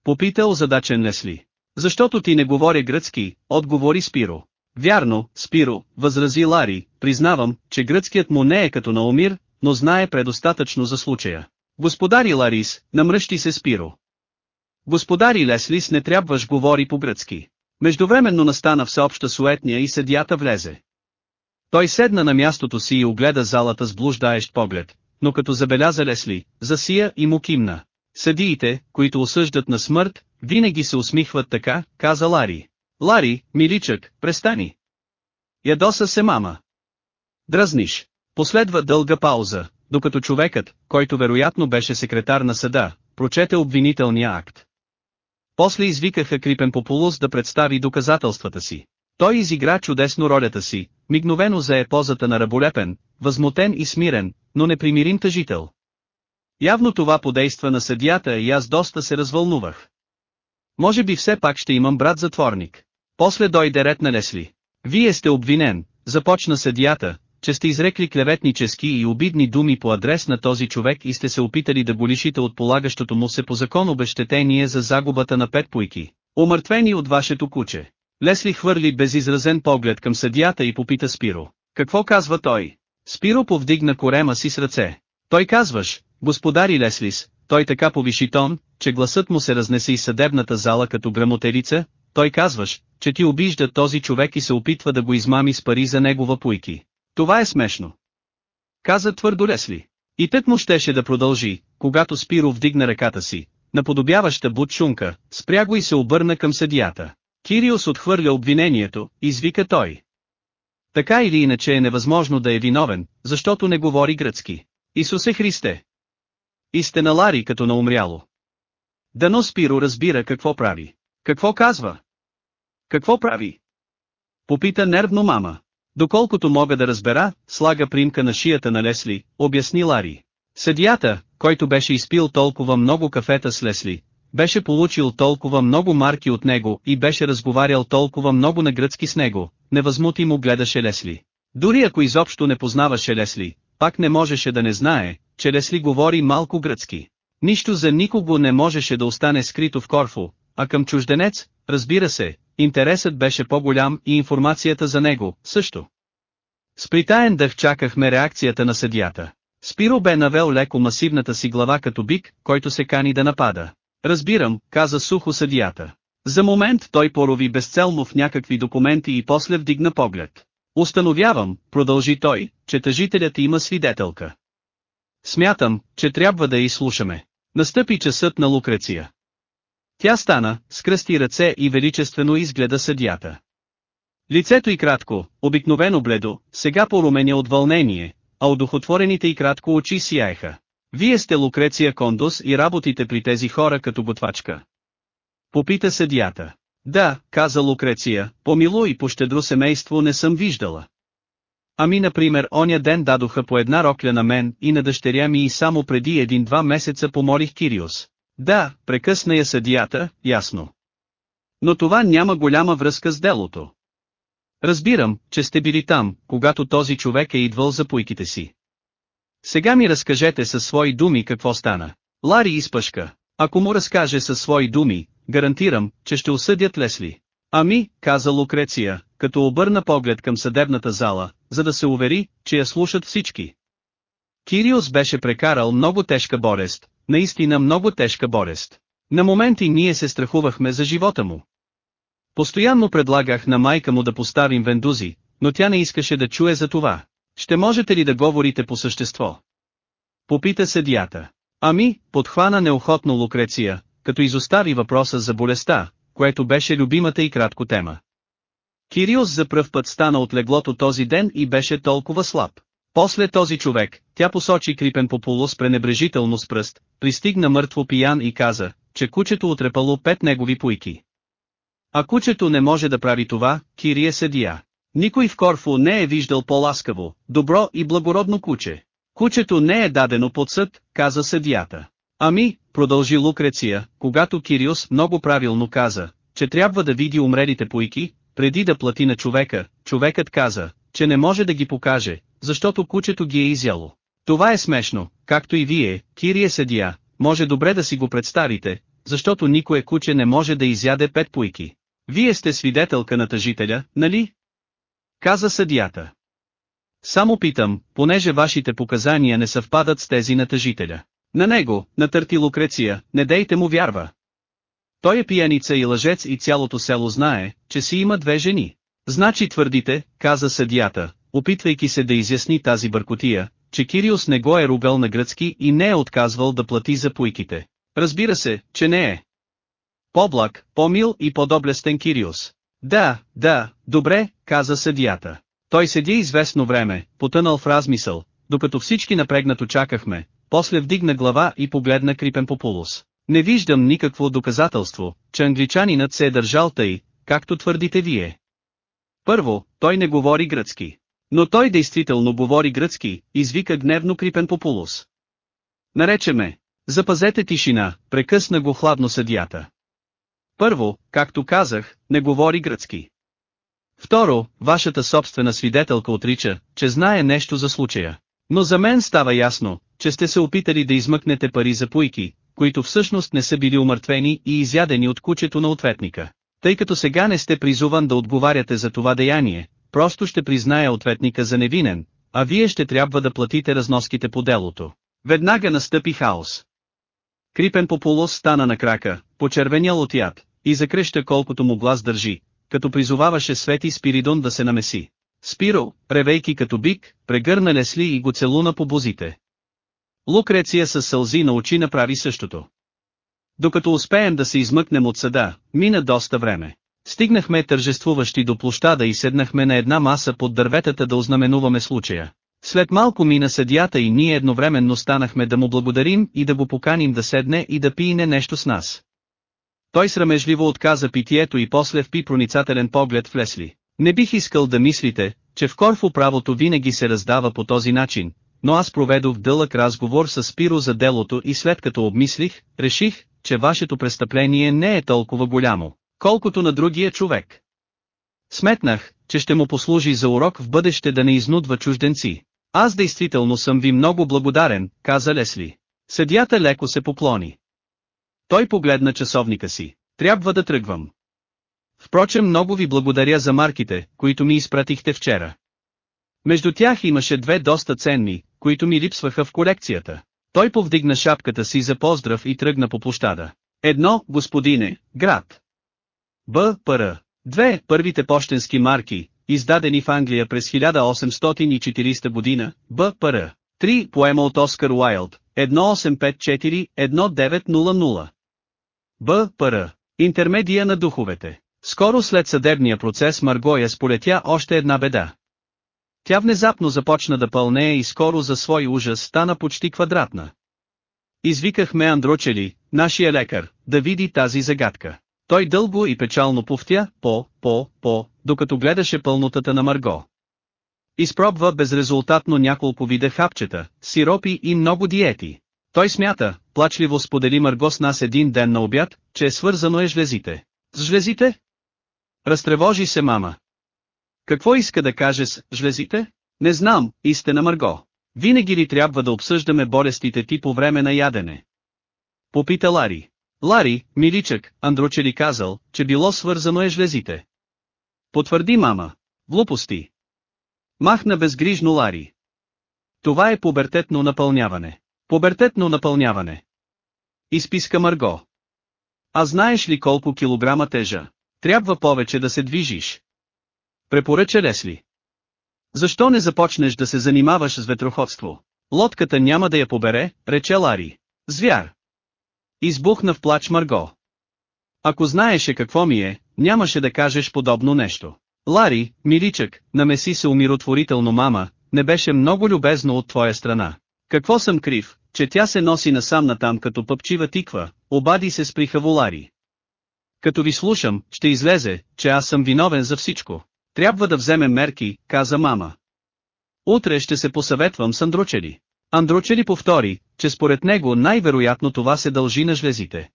Попита озадачен Лесли. Защото ти не говоря гръцки, отговори Спиро. Вярно, Спиро, възрази Лари, признавам, че гръцкият му не е като Наумир, но знае предостатъчно за случая. Господари Ларис, намръщи се Спиро. Господари Леслис не трябваш говори по-гръцки. Междувременно настана всеобща суетния и съдията влезе. Той седна на мястото си и огледа залата с блуждаещ поглед, но като забеляза Лесли, засия и му кимна. Съдиите, които осъждат на смърт, винаги се усмихват така, каза Лари. Лари, миличък, престани. Ядоса се мама. Дразниш. Последва дълга пауза, докато човекът, който вероятно беше секретар на съда, прочете обвинителния акт. После извикаха Крипен Популус да представи доказателствата си. Той изигра чудесно ролята си, мигновено зае позата на раболепен, възмутен и смирен, но непримирим тъжител. Явно това подейства на съдията и аз доста се развълнувах. Може би все пак ще имам брат затворник. После дойде ред на Лесли. Вие сте обвинен, започна съдията, че сте изрекли клеветнически и обидни думи по адрес на този човек и сте се опитали да го лишите от полагащото му се по закон обещетение за загубата на пет пуйки, умъртвени от вашето куче. Лесли хвърли безизразен поглед към съдията и попита Спиро. Какво казва той? Спиро повдигна корема си с ръце. Той казваш, господари Леслис, той така повиши тон, че гласът му се разнесе из съдебната зала като грамотерица, той казваш, че ти обижда този човек и се опитва да го измами с пари за негова пуйки. Това е смешно. Каза твърдо Лесли. И тък му щеше да продължи, когато Спиро вдигна ръката си, наподобяваща бутшунка, спря го и се обърна към съдията. Кириос отхвърля обвинението, извика той. Така или иначе е невъзможно да е виновен, защото не говори гръцки. Исусе Христе! И сте налари като на умряло. Дано Спиро разбира какво прави. Какво казва? Какво прави? Попита нервно мама. Доколкото мога да разбера, слага примка на шията на Лесли, обясни Лари. Съдията, който беше изпил толкова много кафета с Лесли, беше получил толкова много марки от него и беше разговарял толкова много на гръцки с него, невъзмутимо гледаше Лесли. Дори ако изобщо не познаваше Лесли, пак не можеше да не знае, че Лесли говори малко гръцки. Нищо за никого не можеше да остане скрито в Корфу, а към чужденец, разбира се, интересът беше по-голям и информацията за него, също. С притаен дъх чакахме реакцията на съдията. Спиро бе навел леко масивната си глава като бик, който се кани да напада. Разбирам, каза сухо съдията. За момент той порови безцелно в някакви документи и после вдигна поглед. Установявам, продължи той, че тъжителят има свидетелка. Смятам, че трябва да я изслушаме. Настъпи часът на Лукреция. Тя стана, скръсти ръце и величествено изгледа съдията. Лицето й кратко, обикновено бледо, сега поруменя от вълнение, а удохотворените и кратко очи сияеха. Вие сте Лукреция Кондос и работите при тези хора като готвачка. Попита съдията. Да, каза Лукреция, помило и пощедро семейство не съм виждала. Ами например оня ден дадоха по една рокля на мен и на дъщеря ми и само преди един-два месеца помолих Кириос. Да, прекъсна я съдията, ясно. Но това няма голяма връзка с делото. Разбирам, че сте били там, когато този човек е идвал за пуйките си. Сега ми разкажете със свои думи какво стана. Лари изпъшка. Ако му разкаже със свои думи, гарантирам, че ще осъдят Лесли. Ами, каза Лукреция, като обърна поглед към съдебната зала, за да се увери, че я слушат всички. Кириос беше прекарал много тежка борест, наистина много тежка борест. На моменти ние се страхувахме за живота му. Постоянно предлагах на майка му да поставим вендузи, но тя не искаше да чуе за това. Ще можете ли да говорите по същество? Попита съдията. Ами, подхвана неохотно Лукреция, като изостави въпроса за болестта, което беше любимата и кратко тема. Кириос за пръв път стана от леглото този ден и беше толкова слаб. После този човек, тя посочи Крипен Популос пренебрежително с пръст, пристигна мъртво пиян и каза, че кучето отрепало пет негови пуйки. А кучето не може да прави това, Кирие съдия. Никой в Корфу не е виждал по-ласкаво, добро и благородно куче. Кучето не е дадено под съд, каза съдията. Ами, продължи Лукреция, когато Кириос много правилно каза, че трябва да види умрелите пуйки, преди да плати на човека, човекът каза, че не може да ги покаже, защото кучето ги е изяло. Това е смешно, както и вие, Кирие съдия, може добре да си го представите, защото никое куче не може да изяде пет пуйки. Вие сте свидетелка на тъжителя, нали? Каза съдията. Само питам, понеже вашите показания не съвпадат с тези на тъжителя. На него, на търти не дейте му вярва. Той е пияница и лъжец и цялото село знае, че си има две жени. Значи твърдите, каза съдията, опитвайки се да изясни тази бъркотия, че Кириос не го е ругал на гръцки и не е отказвал да плати за пуйките. Разбира се, че не е. По-благ, по-мил и по-доблестен Кириос. Да, да, добре, каза съдията. Той седи известно време, потънал в размисъл, докато всички напрегнато чакахме, после вдигна глава и погледна Крипен Популус. Не виждам никакво доказателство, че англичанинът се е държал тъй, както твърдите вие. Първо, той не говори гръцки. Но той действително говори гръцки, извика гневно Крипен Популус. Наречеме. Запазете тишина, прекъсна го хладно съдията. Първо, както казах, не говори гръцки. Второ, вашата собствена свидетелка отрича, че знае нещо за случая. Но за мен става ясно, че сте се опитали да измъкнете пари за пуйки, които всъщност не са били умъртвени и изядени от кучето на ответника. Тъй като сега не сте призован да отговаряте за това деяние, просто ще призная ответника за невинен, а вие ще трябва да платите разноските по делото. Веднага настъпи хаос. Крипен Популос стана на крака, почервенял от яд, и закреща колкото му глас държи, като призоваваше Свети Спиридон да се намеси. Спиро, ревейки като бик, прегърна Лесли и го целуна по бузите. Лукреция със сълзи на очи направи същото. Докато успеем да се измъкнем от съда, мина доста време. Стигнахме тържествуващи до площада и седнахме на една маса под дърветата да ознаменуваме случая. След малко мина съдията и ние едновременно станахме да му благодарим и да го поканим да седне и да пине нещо с нас. Той срамежливо отказа питието и после впи проницателен поглед в Лесли. Не бих искал да мислите, че в Корфу правото винаги се раздава по този начин, но аз проведох дълъг разговор с Спиро за делото и след като обмислих, реших, че вашето престъпление не е толкова голямо, колкото на другия човек. Сметнах, че ще му послужи за урок в бъдеще да не изнудва чужденци. Аз действително съм ви много благодарен, каза Лесли. Съдята леко се поклони. Той погледна часовника си. Трябва да тръгвам. Впрочем много ви благодаря за марките, които ми изпратихте вчера. Между тях имаше две доста ценни, които ми липсваха в колекцията. Той повдигна шапката си за поздрав и тръгна по площада. Едно, господине, град. Б. Р. Две, първите почтенски марки, издадени в Англия през 1840 година, Б. Р. 3. Поема от Оскар Уайлд, 1854-1900. Б. Р. Интермедия на духовете. Скоро след съдебния процес Марго я сполетя още една беда. Тя внезапно започна да пълнее и скоро за свой ужас стана почти квадратна. Извикахме Андрочели, нашия лекар, да види тази загадка. Той дълго и печално повтя, по, по, по, докато гледаше пълнотата на Марго. Изпробва безрезултатно няколко вида хапчета, сиропи и много диети. Той смята, плачливо сподели Марго с нас един ден на обяд, че е свързано е жлезите. С жлезите? Разтревожи се мама. Какво иска да каже с жлезите? Не знам, истина Марго. Винаги ли трябва да обсъждаме болестите ти по време на ядене? Попита Лари. Лари, миличък, Андручели казал, че било свързано е жлезите. Потвърди мама. Глупости. Махна безгрижно Лари. Това е пубертетно напълняване. Пубертетно напълняване. Изписка Марго. А знаеш ли колко килограма тежа? Трябва повече да се движиш. Препоръча Лесли. Защо не започнеш да се занимаваш с ветроходство? Лодката няма да я побере, рече Лари. Звяр. Избухна в плач Марго. Ако знаеше какво ми е, нямаше да кажеш подобно нещо. Лари, миличък, намеси се умиротворително мама, не беше много любезно от твоя страна. Какво съм крив, че тя се носи насам натам като пъпчива тиква, обади се с прихаво Лари. Като ви слушам, ще излезе, че аз съм виновен за всичко. Трябва да вземем мерки, каза мама. Утре ще се посъветвам с Андручели. Андручели повтори, че според него най-вероятно това се дължи на жлезите.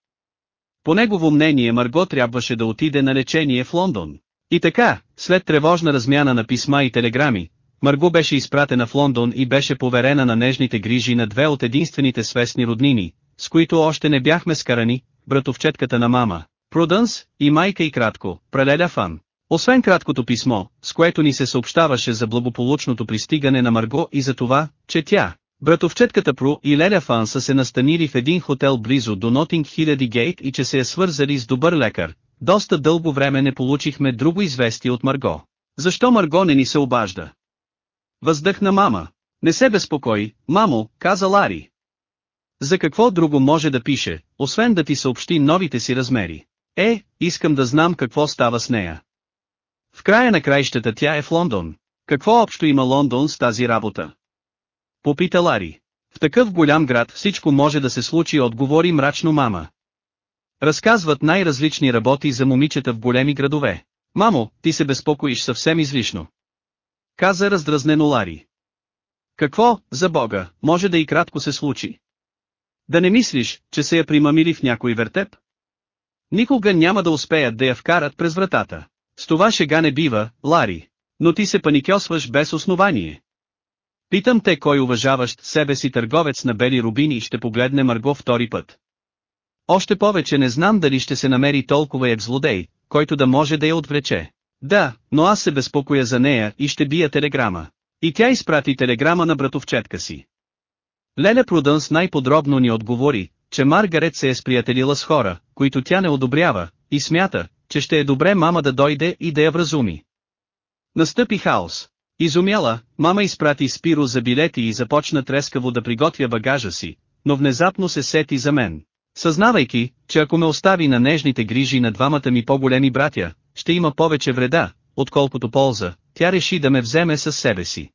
По негово мнение Марго трябваше да отиде на лечение в Лондон. И така, след тревожна размяна на писма и телеграми, Марго беше изпратена в Лондон и беше поверена на нежните грижи на две от единствените свестни роднини, с които още не бяхме скарани, братовчетката на мама, Прудънс, и майка и кратко, Прелеля Фан. Освен краткото писмо, с което ни се съобщаваше за благополучното пристигане на Марго и за това, че тя, братовчетката Пру и Леля Фан са се настанили в един хотел близо до Нотинг Хиляди Гейт и че се е свързали с добър лекар, доста дълго време не получихме друго известие от Марго. Защо Марго не ни се обажда? Въздъхна мама. Не се безпокой, мамо, каза Лари. За какво друго може да пише, освен да ти съобщи новите си размери? Е, искам да знам какво става с нея. В края на краищата тя е в Лондон. Какво общо има Лондон с тази работа? Попита Лари. В такъв голям град всичко може да се случи отговори мрачно мама. Разказват най-различни работи за момичета в големи градове. Мамо, ти се безпокоиш съвсем излишно. Каза раздразнено Лари. Какво, за Бога, може да и кратко се случи? Да не мислиш, че се я примамили в някой вертеп? Никога няма да успеят да я вкарат през вратата. С това шега не бива, Лари. Но ти се паникьосваш без основание. Питам те кой уважаващ себе си търговец на бели рубини ще погледне Марго втори път. Още повече не знам дали ще се намери толкова ек злодей, който да може да я отвлече. Да, но аз се безпокоя за нея и ще бия телеграма. И тя изпрати телеграма на братовчетка си. Леля Прудънс най-подробно ни отговори, че Маргарет се е сприятелила с хора, които тя не одобрява, и смята, че ще е добре мама да дойде и да я вразуми. Настъпи хаос. Изумяла, мама изпрати Спиро за билети и започна трескаво да приготвя багажа си, но внезапно се сети за мен. Съзнавайки, че ако ме остави на нежните грижи на двамата ми по-големи братя, ще има повече вреда, отколкото полза, тя реши да ме вземе със себе си.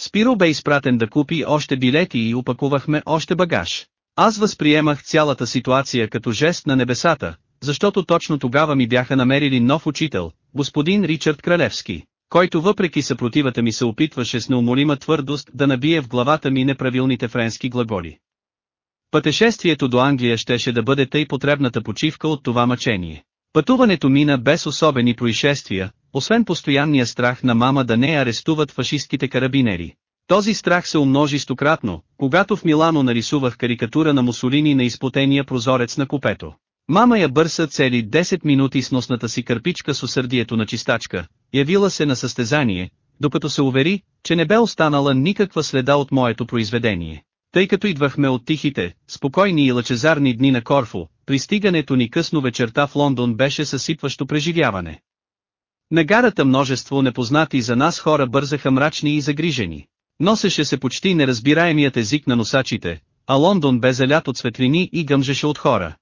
Спиро бе изпратен да купи още билети и упакувахме още багаж. Аз възприемах цялата ситуация като жест на небесата, защото точно тогава ми бяха намерили нов учител, господин Ричард Кралевски, който въпреки съпротивата ми се опитваше с неумолима твърдост да набие в главата ми неправилните френски глаголи. Пътешествието до Англия щеше да бъде тъй потребната почивка от това мъчение. Пътуването мина без особени происшествия, освен постоянния страх на мама да не арестуват фашистките карабинери. Този страх се умножи стократно, когато в Милано нарисувах карикатура на Мусолини на изплотения прозорец на купето. Мама я бърса цели 10 минути с носната си кърпичка с усърдието на чистачка, явила се на състезание, докато се увери, че не бе останала никаква следа от моето произведение. Тъй като идвахме от тихите, спокойни и лъчезарни дни на Корфу, пристигането ни късно вечерта в Лондон беше съсипващо преживяване. На гарата множество непознати за нас хора бързаха мрачни и загрижени. Носеше се почти неразбираемият език на носачите, а Лондон бе залят от светлини и гъмжеше от хора.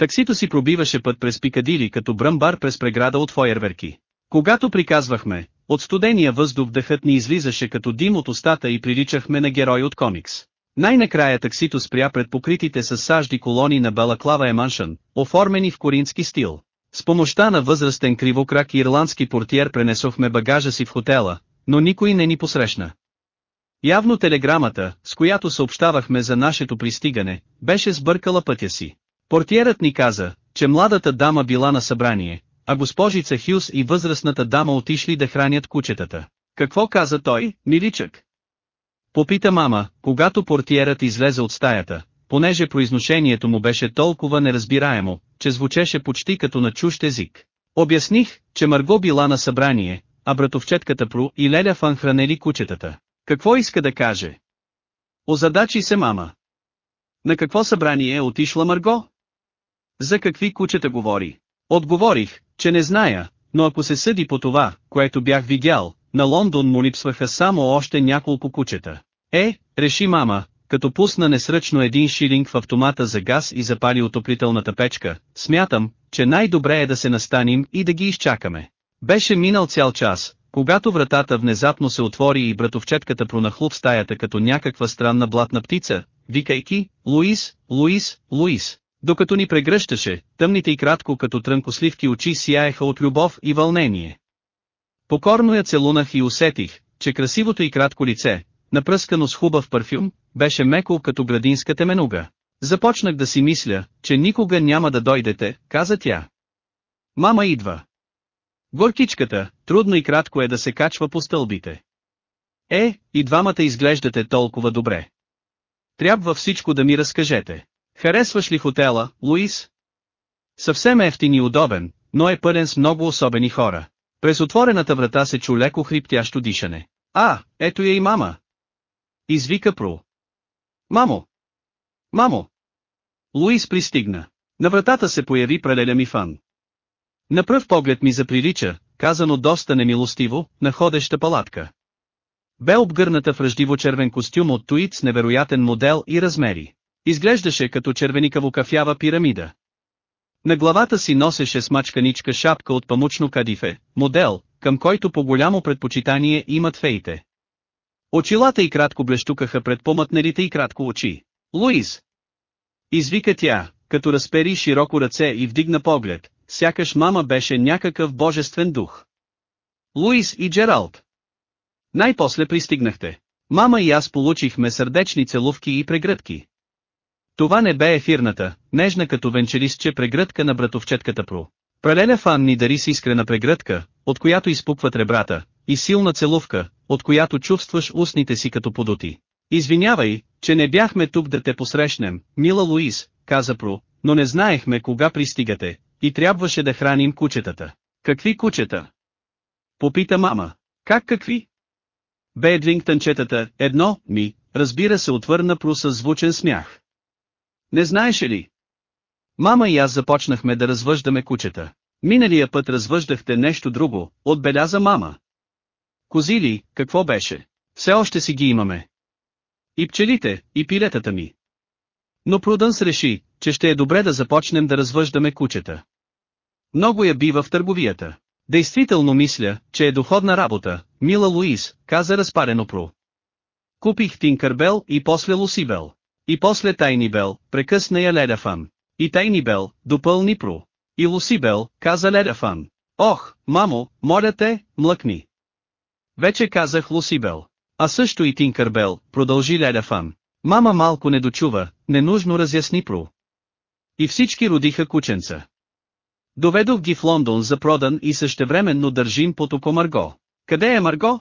Таксито си пробиваше път през Пикадили като бръмбар през преграда от фойерверки. Когато приказвахме, от студения въздух дъхът ни излизаше като дим от устата и приличахме на герой от комикс. Най-накрая таксито спря пред покритите с сажди колони на Балаклава Еманшън, оформени в корински стил. С помощта на възрастен кривокрак ирландски портиер пренесохме багажа си в хотела, но никой не ни посрещна. Явно телеграмата, с която съобщавахме за нашето пристигане, беше сбъркала пътя си. Портиерът ни каза, че младата дама била на събрание, а госпожица Хюс и възрастната дама отишли да хранят кучетата. Какво каза той, миличък? Попита мама, когато портиерът излезе от стаята, понеже произношението му беше толкова неразбираемо, че звучеше почти като на чужд език. Обясних, че Марго била на събрание, а братовчетката Пру и Леля Фан хранели кучетата. Какво иска да каже? Озадачи се мама. На какво събрание е отишла Марго? За какви кучета говори? Отговорих, че не зная, но ако се съди по това, което бях видял, на Лондон му липсваха само още няколко кучета. Е, реши мама, като пусна несръчно един шилинг в автомата за газ и запали отоплителната печка, смятам, че най-добре е да се настаним и да ги изчакаме. Беше минал цял час, когато вратата внезапно се отвори и братовчетката пронахлу в стаята като някаква странна блатна птица, викайки, Луис, Луис, Луис. Докато ни прегръщаше, тъмните и кратко като трънкосливки очи сияеха от любов и вълнение. Покорно я целунах и усетих, че красивото и кратко лице, напръскано с хубав парфюм, беше меко като градинска теменуга. Започнах да си мисля, че никога няма да дойдете, каза тя. Мама идва. Горкичката, трудно и кратко е да се качва по стълбите. Е, и двамата изглеждате толкова добре. Трябва всичко да ми разкажете. Харесваш ли хотела, Луис? Съвсем ефтин и удобен, но е пълен с много особени хора. През отворената врата се чу леко хриптящо дишане. А, ето я и мама. Извика Про. Мамо! Мамо! Луис пристигна. На вратата се появи прелеля ми фан. На пръв поглед ми заприлича, казано доста немилостиво, на ходеща палатка. Бе обгърната в ръждиво червен костюм от туит с невероятен модел и размери. Изглеждаше като червеникаво кафява пирамида. На главата си носеше смачканичка шапка от памучно кадифе, модел, към който по голямо предпочитание имат феите. Очилата и кратко блещукаха пред помътнелите и кратко очи. Луис! Извика тя, като разпери широко ръце и вдигна поглед, сякаш мама беше някакъв божествен дух. Луис и Джералд. Най-после пристигнахте. Мама и аз получихме сърдечни целувки и прегръдки. Това не бе ефирната, нежна като венчелистче прегръдка на братовчетката Про. Пралеля фан ни дари с искрена прегръдка, от която изпукват ребрата, и силна целувка, от която чувстваш устните си като подути. Извинявай, че не бяхме тук да те посрещнем, мила Луис, каза Про, но не знаехме кога пристигате, и трябваше да храним кучетата. Какви кучета? Попита мама. Как какви? Бе Едлингтънчетата, едно, ми, разбира се отвърна Пру със звучен смях. Не знаеше ли? Мама и аз започнахме да развъждаме кучета. Миналия път развъждахте нещо друго, отбеляза мама. Козили, какво беше? Все още си ги имаме. И пчелите, и пилетата ми. Но Прудънс реши, че ще е добре да започнем да развъждаме кучета. Много я бива в търговията. Действително мисля, че е доходна работа, мила Луис, каза разпарено Про. Купих Тинкърбел и после Лусибел. И после Тайнибел, прекъсна я Ледафан. И Тайнибел, допълни Про. И Лусибел, каза Ледафан. Ох, мамо, моля те, млъкни. Вече казах Лусибел. А също и Тинкърбел, продължи Ледафан. Мама малко не дочува, ненужно разясни Про. И всички родиха кученца. Доведох ги в Лондон за продан и същевременно държим под око Марго. Къде е Марго?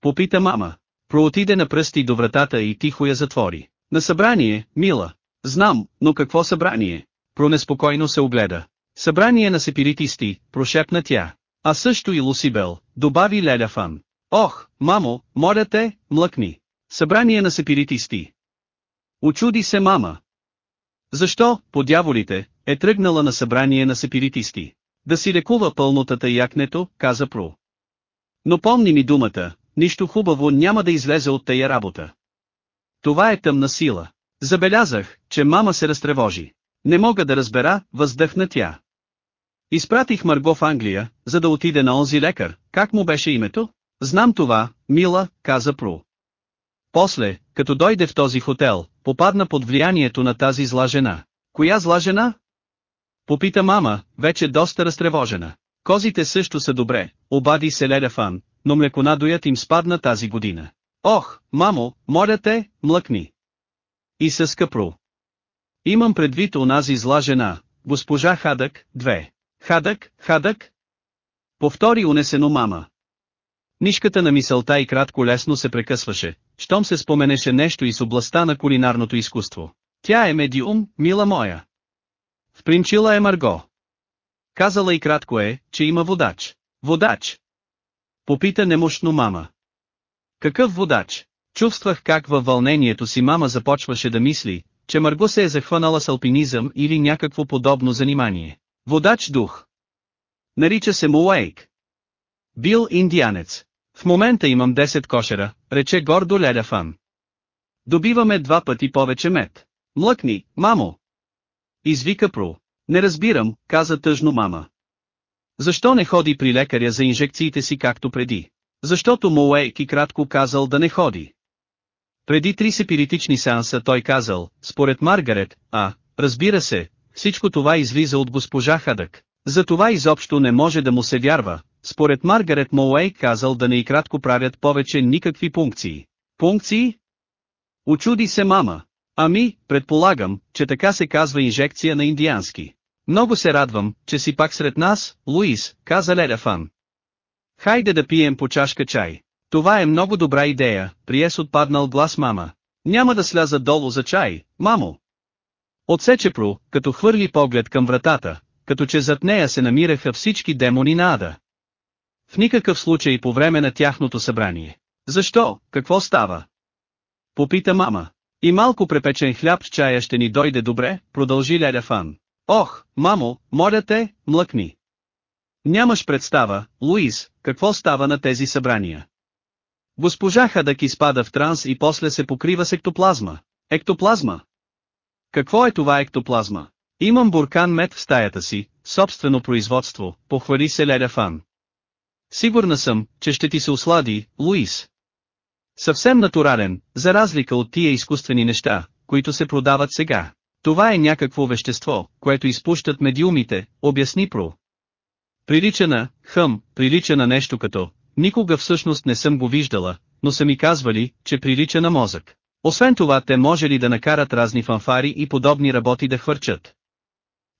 Попита мама. Проотиде на пръсти до вратата и тихо я затвори. На събрание, мила. Знам, но какво събрание? Пронеспокойно се огледа. Събрание на сепиритисти, прошепна тя. А също и Лусибел, добави Леля Фан. Ох, мамо, моля те, млъкни. Събрание на сепиритисти. Очуди се мама. Защо, по дяволите, е тръгнала на събрание на сепиритисти? Да си лекува пълнотата и якнето, каза Пру. Но помни ми думата, нищо хубаво няма да излезе от тая работа. Това е тъмна сила. Забелязах, че мама се разтревожи. Не мога да разбера, въздъхна тя. Изпратих Марго в Англия, за да отиде на онзи лекар, как му беше името? Знам това, мила, каза Пру. После, като дойде в този хотел, попадна под влиянието на тази зла жена. Коя зла жена? Попита мама, вече доста разтревожена. Козите също са добре, обади се Леля Фан, но млеконадоят им спадна тази година. Ох, мамо, моля те, млъкни. И със скъпро. Имам предвид онази зла жена, госпожа Хадък, две. Хадък, Хадък? Повтори унесено мама. Нишката на мисълта и кратко лесно се прекъсваше, щом се споменеше нещо и с областта на кулинарното изкуство. Тя е медиум, мила моя. Впринчила е Марго. Казала и кратко е, че има водач. Водач. Попита немощно мама. Какъв водач? Чувствах как във вълнението си мама започваше да мисли, че Марго се е захванала с алпинизъм или някакво подобно занимание. Водач дух. Нарича се Муейк. Бил индианец. В момента имам 10 кошера, рече гордо Леля Фан. Добиваме два пъти повече мед. Млъкни, мамо! Извика Про. Не разбирам, каза тъжно мама. Защо не ходи при лекаря за инжекциите си както преди? Защото Моуейк и кратко казал да не ходи. Преди три сепиритични сеанса той казал, според Маргарет, а, разбира се, всичко това излиза от госпожа Хадък. За това изобщо не може да му се вярва, според Маргарет Моуей казал да не и кратко правят повече никакви пункции. Пункции? Очуди се мама. Ами, предполагам, че така се казва инжекция на индиански. Много се радвам, че си пак сред нас, Луис, каза Леля Фан. Хайде да пием по чашка чай. Това е много добра идея, прие с отпаднал глас мама. Няма да сляза долу за чай, мамо. Отсече Про, като хвърли поглед към вратата, като че зад нея се намираха всички демони на ада. В никакъв случай по време на тяхното събрание. Защо, какво става? Попита мама. И малко препечен хляб с чая ще ни дойде добре, продължи Леля Фан. Ох, мамо, моля те, млъкни. Нямаш представа, Луис, какво става на тези събрания. Госпожа Хадък изпада в транс и после се покрива с ектоплазма. Ектоплазма? Какво е това ектоплазма? Имам буркан мед в стаята си, собствено производство, похвали се Леля Фан. Сигурна съм, че ще ти се ослади, Луис. Съвсем натурален, за разлика от тия изкуствени неща, които се продават сега. Това е някакво вещество, което изпущат медиумите, обясни Про. Прилича на, хъм, прилича на нещо като, никога всъщност не съм го виждала, но са ми казвали, че прилича на мозък. Освен това те може ли да накарат разни фанфари и подобни работи да хвърчат.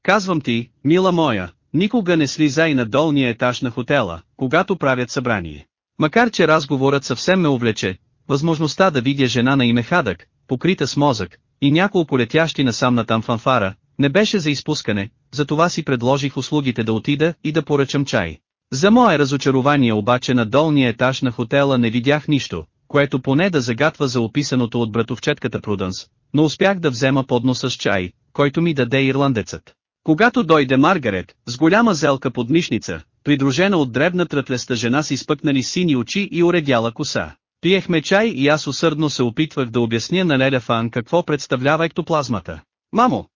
Казвам ти, мила моя, никога не слизай на долния етаж на хотела, когато правят събрание. Макар че разговорът съвсем ме увлече, възможността да видя жена на име Хадък, покрита с мозък, и няколко летящи насам натам фанфара, не беше за изпускане, затова си предложих услугите да отида и да поръчам чай. За мое разочарование обаче на долния етаж на хотела не видях нищо, което поне да загатва за описаното от братовчетката Прудънс, но успях да взема подноса с чай, който ми даде ирландецът. Когато дойде Маргарет, с голяма зелка под мишница, придружена от дребна трътлеста жена с изпъкнали сини очи и уредяла коса. Пиехме чай и аз усърдно се опитвах да обясня на Леля Фан какво представлява ектоплазмата. Мамо!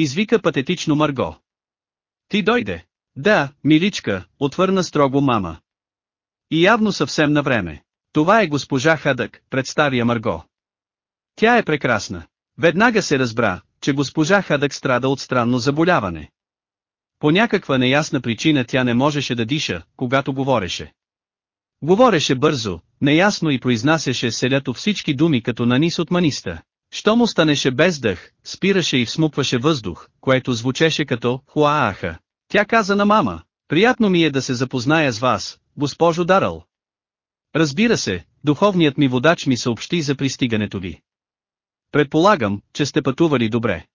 Извика патетично Марго. Ти дойде. Да, миличка, отвърна строго мама. И явно съвсем на време. Това е госпожа Хадък, представя Марго. Тя е прекрасна. Веднага се разбра, че госпожа Хадък страда от странно заболяване. По някаква неясна причина тя не можеше да диша, когато говореше. Говореше бързо, неясно и произнасяше селято всички думи като на низ от маниста. Щом останеше без дъх, спираше и всмукваше въздух, което звучеше като «Хуааха». Тя каза на мама, приятно ми е да се запозная с вас, госпожо Даръл. Разбира се, духовният ми водач ми съобщи за пристигането ви. Предполагам, че сте пътували добре.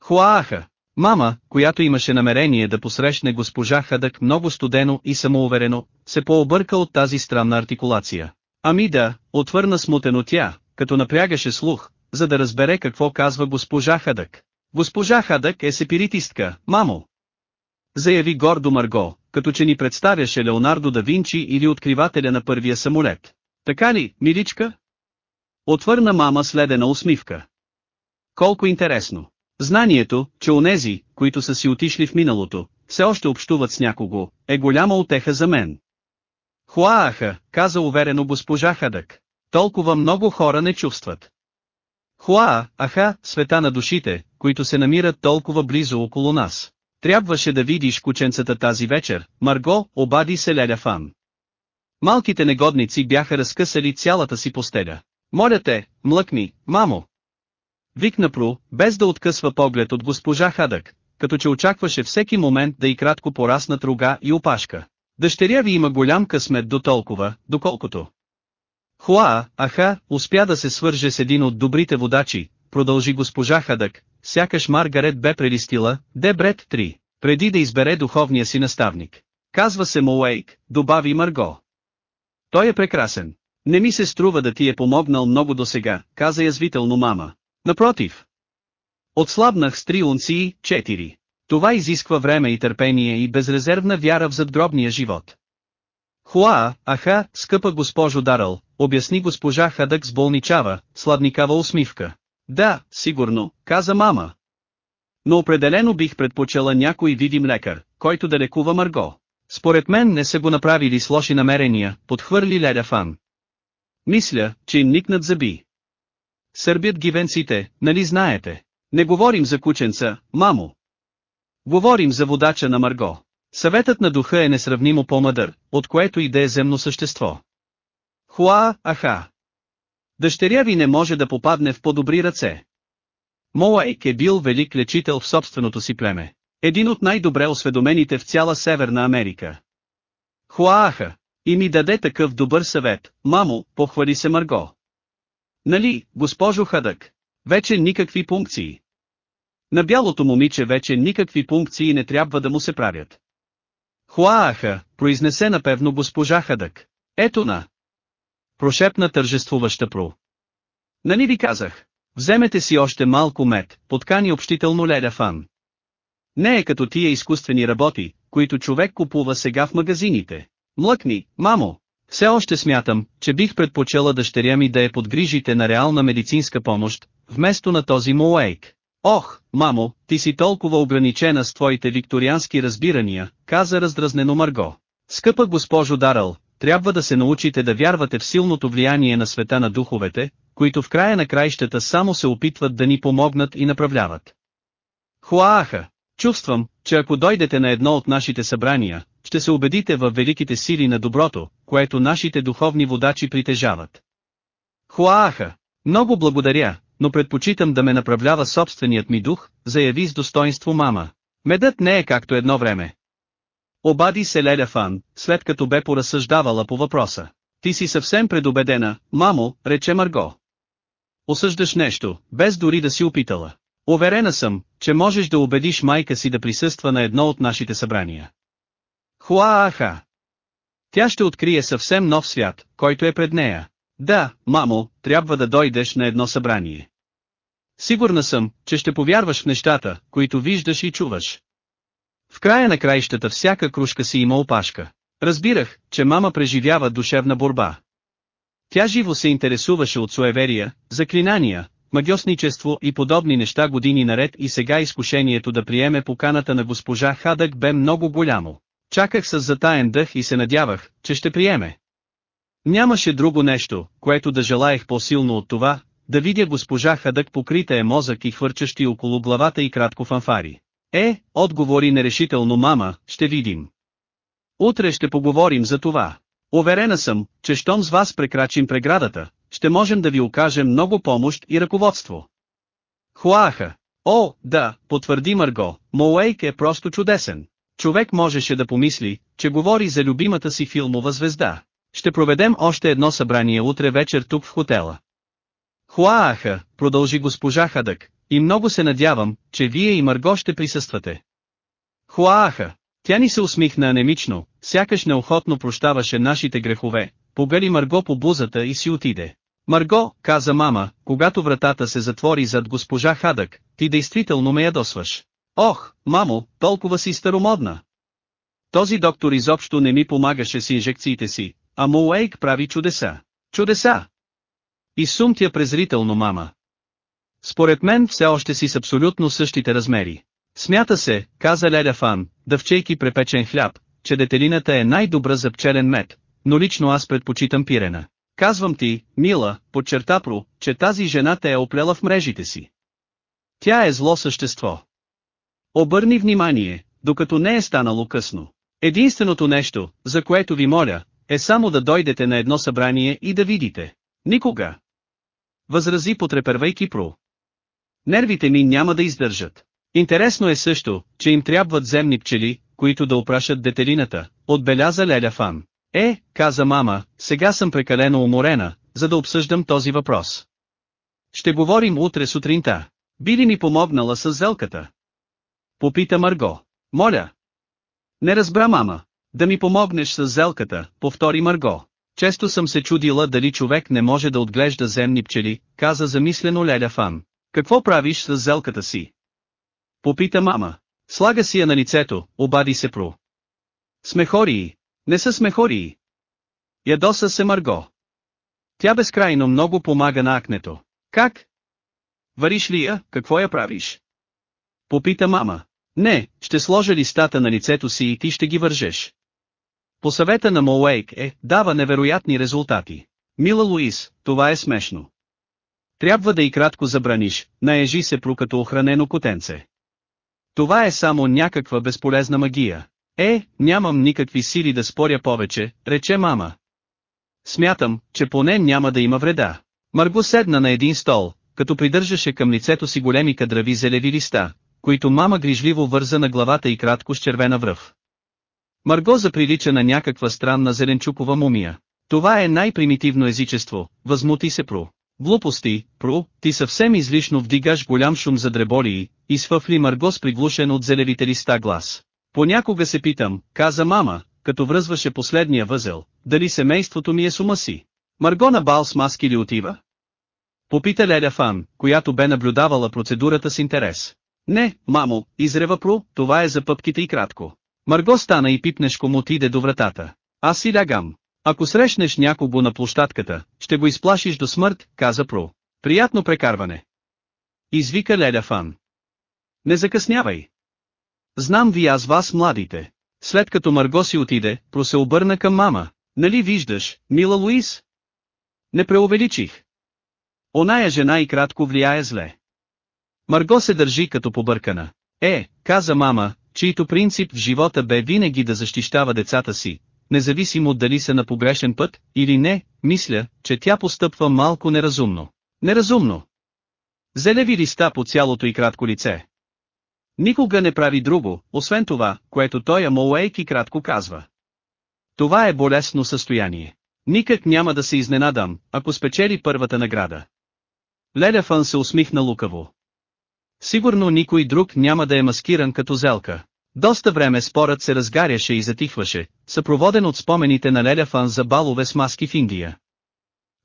Хуааха! Мама, която имаше намерение да посрещне госпожа Хадък много студено и самоуверено, се пообърка от тази странна артикулация. Ами да, отвърна смутено тя, като напрягаше слух, за да разбере какво казва госпожа Хадък. Госпожа Хадък е сепиритистка, мамо. Заяви гордо Марго, като че ни представяше Леонардо да Винчи или откривателя на първия самолет. Така ли, миличка? Отвърна мама следена усмивка. Колко интересно. Знанието, че онези, които са си отишли в миналото, все още общуват с някого, е голяма отеха за мен. Хуааха, каза уверено госпожа Хадък. Толкова много хора не чувстват. Хуаа, аха, света на душите, които се намират толкова близо около нас. Трябваше да видиш кученцата тази вечер, Марго, обади се Леля Фан. Малките негодници бяха разкъсали цялата си постеля. Моля те, млъкни, мамо. Викна Пру, без да откъсва поглед от госпожа Хадък, като че очакваше всеки момент да и кратко пораснат рога и опашка. Дъщеря ви има голям късмет до толкова, доколкото. Хуа, аха, успя да се свърже с един от добрите водачи, продължи госпожа Хадък, сякаш Маргарет бе прелистила, Дебрет 3, преди да избере духовния си наставник. Казва се Моуейк, добави Марго. Той е прекрасен. Не ми се струва да ти е помогнал много досега, каза язвително мама. Напротив. Отслабнах с три унции, 4. Това изисква време и търпение и безрезервна вяра в задгробния живот. Хуа, аха, скъпа госпожо Даръл, обясни госпожа Хадък с болничава, сладникава усмивка. Да, сигурно, каза мама. Но определено бих предпочела някой видим лекар, който да лекува Марго. Според мен не са го направили с лоши намерения, подхвърли Леля Фан. Мисля, че им никнат зъби. Сърбят ги венците, нали знаете? Не говорим за кученца, мамо. Говорим за водача на Марго. Съветът на духа е несравнимо по-мъдър, от което и да е земно същество. Хуа, аха. Дъщеря ви не може да попадне в по-добри ръце. Моайк е бил велик лечител в собственото си племе. Един от най-добре осведомените в цяла Северна Америка. Хуааха. И ми даде такъв добър съвет, мамо, похвали се Марго. Нали, госпожо Хадък? Вече никакви пункции. На бялото момиче вече никакви пункции не трябва да му се правят. Хуааха, произнесе напевно госпожа Хадък. Ето на. Прошепна тържествуваща про. Нали ви казах? Вземете си още малко мед, подкани общително Леля Фан. Не е като тия изкуствени работи, които човек купува сега в магазините. Млъкни, мамо. Все още смятам, че бих предпочела дъщеря ми да е подгрижите на реална медицинска помощ, вместо на този Моуейк. Ох, мамо, ти си толкова ограничена с твоите викториански разбирания, каза раздразнено Марго. Скъпа госпожо Даръл, трябва да се научите да вярвате в силното влияние на света на духовете, които в края на краищата само се опитват да ни помогнат и направляват. Хуааха! Чувствам, че ако дойдете на едно от нашите събрания, ще се убедите в великите сили на доброто, което нашите духовни водачи притежават. Хуааха! Много благодаря, но предпочитам да ме направлява собственият ми дух, заяви с достоинство мама. Медът не е както едно време. Обади се Леля Фан, след като бе поразсъждавала по въпроса. Ти си съвсем предубедена, мамо, рече Марго. Осъждаш нещо, без дори да си опитала. Уверена съм, че можеш да убедиш майка си да присъства на едно от нашите събрания. Хуааха! Тя ще открие съвсем нов свят, който е пред нея. Да, мамо, трябва да дойдеш на едно събрание. Сигурна съм, че ще повярваш в нещата, които виждаш и чуваш. В края на краищата всяка кружка си има опашка. Разбирах, че мама преживява душевна борба. Тя живо се интересуваше от суеверия, заклинания, магиосничество и подобни неща години наред и сега изкушението да приеме поканата на госпожа Хадък бе много голямо. Чаках с затаен дъх и се надявах, че ще приеме. Нямаше друго нещо, което да желаех по-силно от това, да видя госпожа Хадък покрита е мозък и хвърчащи около главата и кратко фанфари. Е, отговори нерешително мама, ще видим. Утре ще поговорим за това. Уверена съм, че щом с вас прекрачим преградата, ще можем да ви окажем много помощ и ръководство. Хуаха. О, да, потвърди Марго, Моуейк е просто чудесен. Човек можеше да помисли, че говори за любимата си филмова звезда. Ще проведем още едно събрание утре вечер тук в хотела. Хуааха, продължи госпожа Хадък, и много се надявам, че вие и Марго ще присъствате. Хуааха, тя ни се усмихна анемично, сякаш неохотно прощаваше нашите грехове, побели Марго по бузата и си отиде. Марго, каза мама, когато вратата се затвори зад госпожа Хадък, ти действително ме ядосваш. Ох, мамо, толкова си старомодна. Този доктор изобщо не ми помагаше с инжекциите си, а Моуейк прави чудеса. Чудеса! И сумтя презрително мама. Според мен все още си с абсолютно същите размери. Смята се, каза Леля Фан, дъвчейки препечен хляб, че детелината е най-добра за пчелен мед, но лично аз предпочитам пирена. Казвам ти, мила, подчерта Про, че тази жена те е оплела в мрежите си. Тя е зло същество. Обърни внимание, докато не е станало късно. Единственото нещо, за което ви моля, е само да дойдете на едно събрание и да видите. Никога. Възрази потрепервайки Про. Нервите ми няма да издържат. Интересно е също, че им трябват земни пчели, които да опрашат детелината, отбеляза Леля Фан. Е, каза мама, сега съм прекалено уморена, за да обсъждам този въпрос. Ще говорим утре сутринта. Би ли ми помогнала с зелката? Попита Марго. Моля. Не разбра мама. Да ми помогнеш с зелката, повтори Марго. Често съм се чудила дали човек не може да отглежда земни пчели, каза замислено Леля Фан. Какво правиш с зелката си? Попита мама. Слага си я на лицето, обади се Про. Смехории. Не са смехории. Ядоса се Марго. Тя безкрайно много помага на акнето. Как? Вариш ли я, какво я правиш? Попита мама. Не, ще сложа листата на лицето си и ти ще ги вържеш. По съвета на Моуейк е, дава невероятни резултати. Мила Луис, това е смешно. Трябва да и кратко забраниш, наежи се пру като охранено котенце. Това е само някаква безполезна магия. Е, нямам никакви сили да споря повече, рече мама. Смятам, че поне няма да има вреда. Марго седна на един стол, като придържаше към лицето си големи кадрави зелеви листа, които мама грижливо върза на главата и кратко с червена връв. Марго заприлича на някаква странна зеленчукова мумия. Това е най-примитивно езичество, възмути се Про. Глупости, Про, ти съвсем излишно вдигаш голям шум за дреболии, изфъфли Марго с приглушен от зелевите листа глас. Понякога се питам, каза мама, като връзваше последния възел, дали семейството ми е с ума си. Марго на бал с маски ли отива? Попита Леля Фан, която бе наблюдавала процедурата с интерес. Не, мамо, изрева Про, това е за пъпките и кратко. Марго стана и пипнешком отиде до вратата. Аз си лягам. Ако срещнеш някого на площадката, ще го изплашиш до смърт, каза Про. Приятно прекарване. Извика Леля Фан. Не закъснявай. Знам ви аз вас младите. След като Марго си отиде, Про се обърна към мама. Нали виждаш, мила Луис? Не преувеличих. Оная жена и кратко влияе зле. Марго се държи като побъркана. Е, каза мама, чийто принцип в живота бе винаги да защищава децата си, независимо дали са на погрешен път, или не, мисля, че тя постъпва малко неразумно. Неразумно. Зелеви листа по цялото и кратко лице. Никога не прави друго, освен това, което той Амоуейк кратко казва. Това е болесно състояние. Никак няма да се изненадам, ако спечели първата награда. Лелефън се усмихна лукаво. Сигурно никой друг няма да е маскиран като зелка. Доста време спорът се разгаряше и затихваше, съпроводен от спомените на Лелефан за балове с маски в Индия.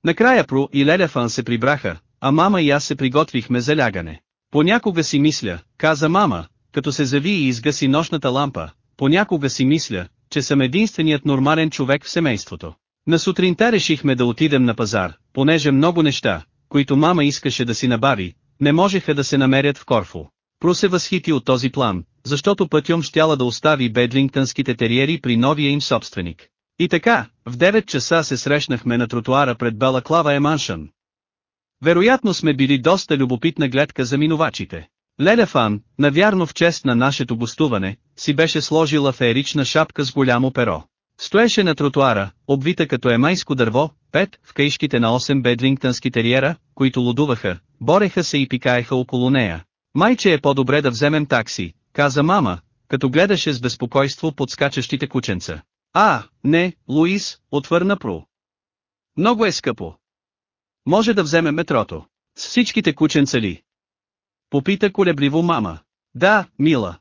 Накрая Про и Лелефан се прибраха, а мама и аз се приготвихме за лягане. Понякога си мисля, каза мама, като се зави и изгаси нощната лампа, понякога си мисля, че съм единственият нормален човек в семейството. На сутринта решихме да отидем на пазар, понеже много неща, които мама искаше да си набави, не можеха да се намерят в Корфу. Про се възхити от този план, защото пътьом щяла да остави бедлингтънските териери при новия им собственик. И така, в 9 часа се срещнахме на тротуара пред Балаклава Еманшън. Вероятно сме били доста любопитна гледка за минувачите. Леля Фан, навярно в чест на нашето гостуване, си беше сложила феерична шапка с голямо перо. Стоеше на тротуара, обвита като емайско дърво, пет, в каишките на 8 бедлингтънски териера, които лудуваха, бореха се и пикаеха около нея. Майче е по-добре да вземем такси, каза мама, като гледаше с безпокойство подскачащите кученца. А, не, Луис, отвърна Про. Много е скъпо. Може да вземем метрото. С всичките кученца ли? Попита колебливо мама. Да, мила.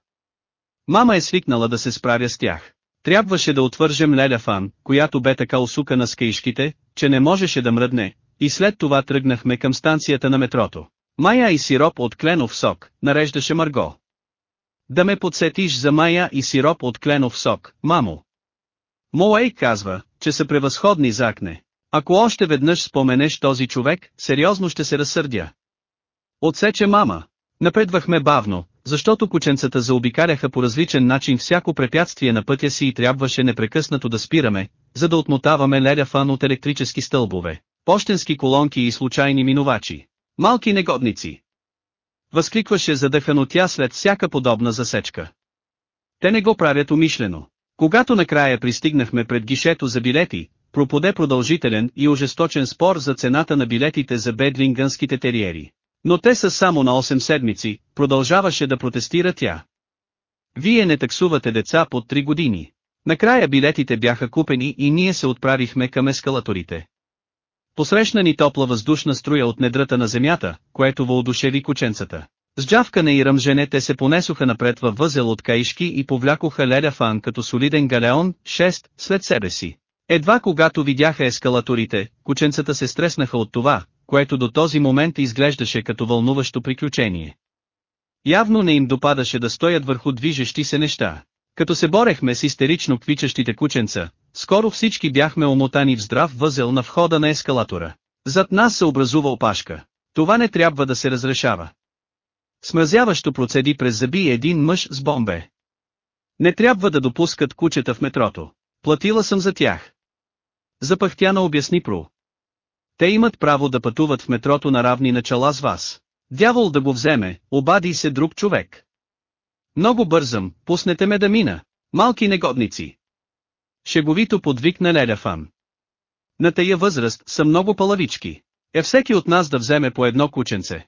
Мама е свикнала да се справя с тях. Трябваше да отвържем Леля Фан, която бе така усукана с каишките, че не можеше да мръдне, и след това тръгнахме към станцията на метрото. Майя и сироп от кленов сок, нареждаше Марго. Да ме подсетиш за Майя и сироп от кленов сок, мамо. Моей казва, че са превъзходни за акне. Ако още веднъж споменеш този човек, сериозно ще се разсърдя. Отсече мама. Напредвахме бавно, защото кученцата заобикаляха по различен начин всяко препятствие на пътя си и трябваше непрекъснато да спираме, за да отмотаваме леля фан от електрически стълбове, почтенски колонки и случайни минувачи. Малки негодници. Възкликваше задъхано тя след всяка подобна засечка. Те не го правят умишлено. Когато накрая пристигнахме пред гишето за билети, проподе продължителен и ожесточен спор за цената на билетите за бедлингънските териери. Но те са само на 8 седмици, продължаваше да протестира тя. Вие не таксувате деца под 3 години. Накрая билетите бяха купени и ние се отправихме към ескалаторите. Посрещна ни топла въздушна струя от недрата на земята, което въодушеви кученцата. С джавкане и ръмжене те се понесоха напред във възел от каишки и повлякоха Леля Фан като солиден галеон, 6, след себе си. Едва когато видяха ескалаторите, кученцата се стреснаха от това, което до този момент изглеждаше като вълнуващо приключение. Явно не им допадаше да стоят върху движещи се неща. Като се борехме с истерично квичащите кученца, скоро всички бяхме омотани в здрав възел на входа на ескалатора. Зад нас се образува опашка. Това не трябва да се разрешава. Смразяващо процеди през зъби един мъж с бомбе. Не трябва да допускат кучета в метрото. Платила съм за тях. Запахтяна обясни Пру. Те имат право да пътуват в метрото на равни начала с вас. Дявол да го вземе, обади се друг човек. Много бързам, пуснете ме да мина. Малки негодници. Шеговито подвикна Леляфан. На тая възраст са много палавички. Е всеки от нас да вземе по едно кученце.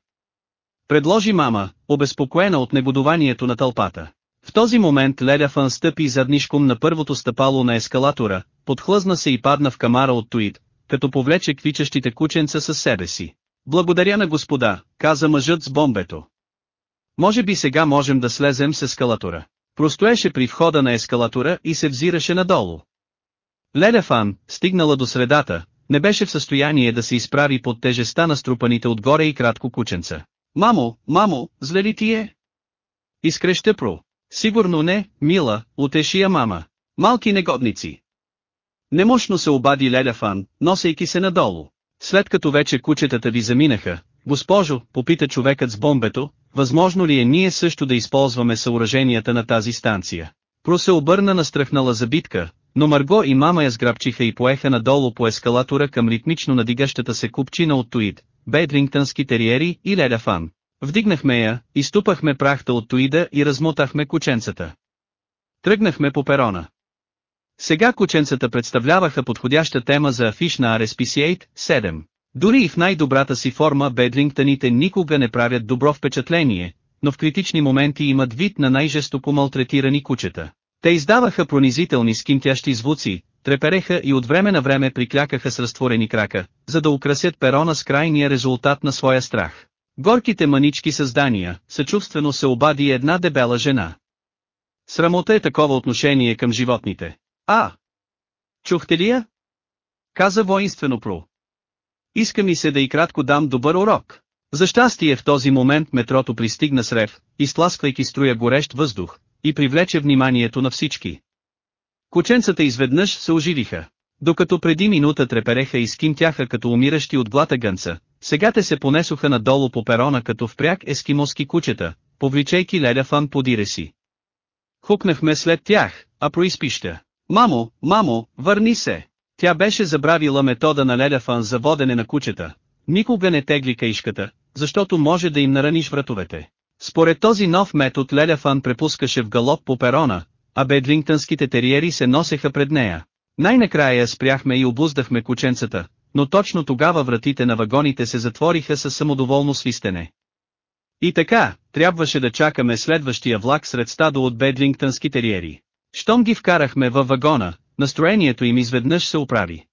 Предложи мама, обезпокоена от негодованието на тълпата. В този момент Леляфан стъпи заднишком на първото стъпало на ескалатора, подхлъзна се и падна в камара от Туит, като повлече квичащите кученца със себе си. Благодаря на господа, каза мъжът с бомбето. Може би сега можем да слезем с ескалатора. Простоеше при входа на ескалатора и се взираше надолу. Лелефан, стигнала до средата, не беше в състояние да се изправи под тежеста на струпаните отгоре и кратко кученца. Мамо, мамо, зле ли ти е? Изкреща про. Сигурно не, мила, утеши я мама. Малки негодници. Немощно се обади Леляфан, носейки се надолу. След като вече кучетата ви заминаха, госпожо, попита човекът с бомбето, възможно ли е ние също да използваме съоръженията на тази станция. Про се обърна на страхнала забитка, но Марго и мама я сграбчиха и поеха надолу по ескалатора към ритмично надигащата се купчина от Туид, Бедрингтънски териери и Леляфан. Вдигнахме я, изтупахме прахта от Туида и размотахме кученцата. Тръгнахме по перона. Сега кученцата представляваха подходяща тема за афиш на RSPCA 7. Дори и в най-добрата си форма бедлингтъните никога не правят добро впечатление, но в критични моменти имат вид на най-жестоко малтретирани кучета. Те издаваха пронизителни скимтящи звуци, трепереха и от време на време приклякаха с разтворени крака, за да украсят перона с крайния резултат на своя страх. Горките манички създания, съчувствено се обади една дебела жена. Срамота е такова отношение към животните. А! Чухте ли я? Каза воинствено Про. Иска ми се да и кратко дам добър урок. За щастие в този момент метрото пристигна с рев, изтласквайки струя горещ въздух, и привлече вниманието на всички. Кученцата изведнъж се оживиха. Докато преди минута трепереха и скимтяха като умиращи от глата гънца, сега те се понесоха надолу по перона като впряг ескимоски кучета, повличайки Леляфан подире си. Хукнахме след тях, а произпища. Мамо, мамо, върни се! Тя беше забравила метода на Леляфан за водене на кучета. Никога не тегли каишката, защото може да им нараниш вратовете. Според този нов метод Леляфан препускаше в галоп по перона, а бедлингтънските териери се носеха пред нея. Най-накрая спряхме и обуздахме кученцата, но точно тогава вратите на вагоните се затвориха със самодоволно свистене. И така, трябваше да чакаме следващия влак сред стадо от бедлингтънски териери. Щом ги вкарахме във вагона, настроението им изведнъж се оправи.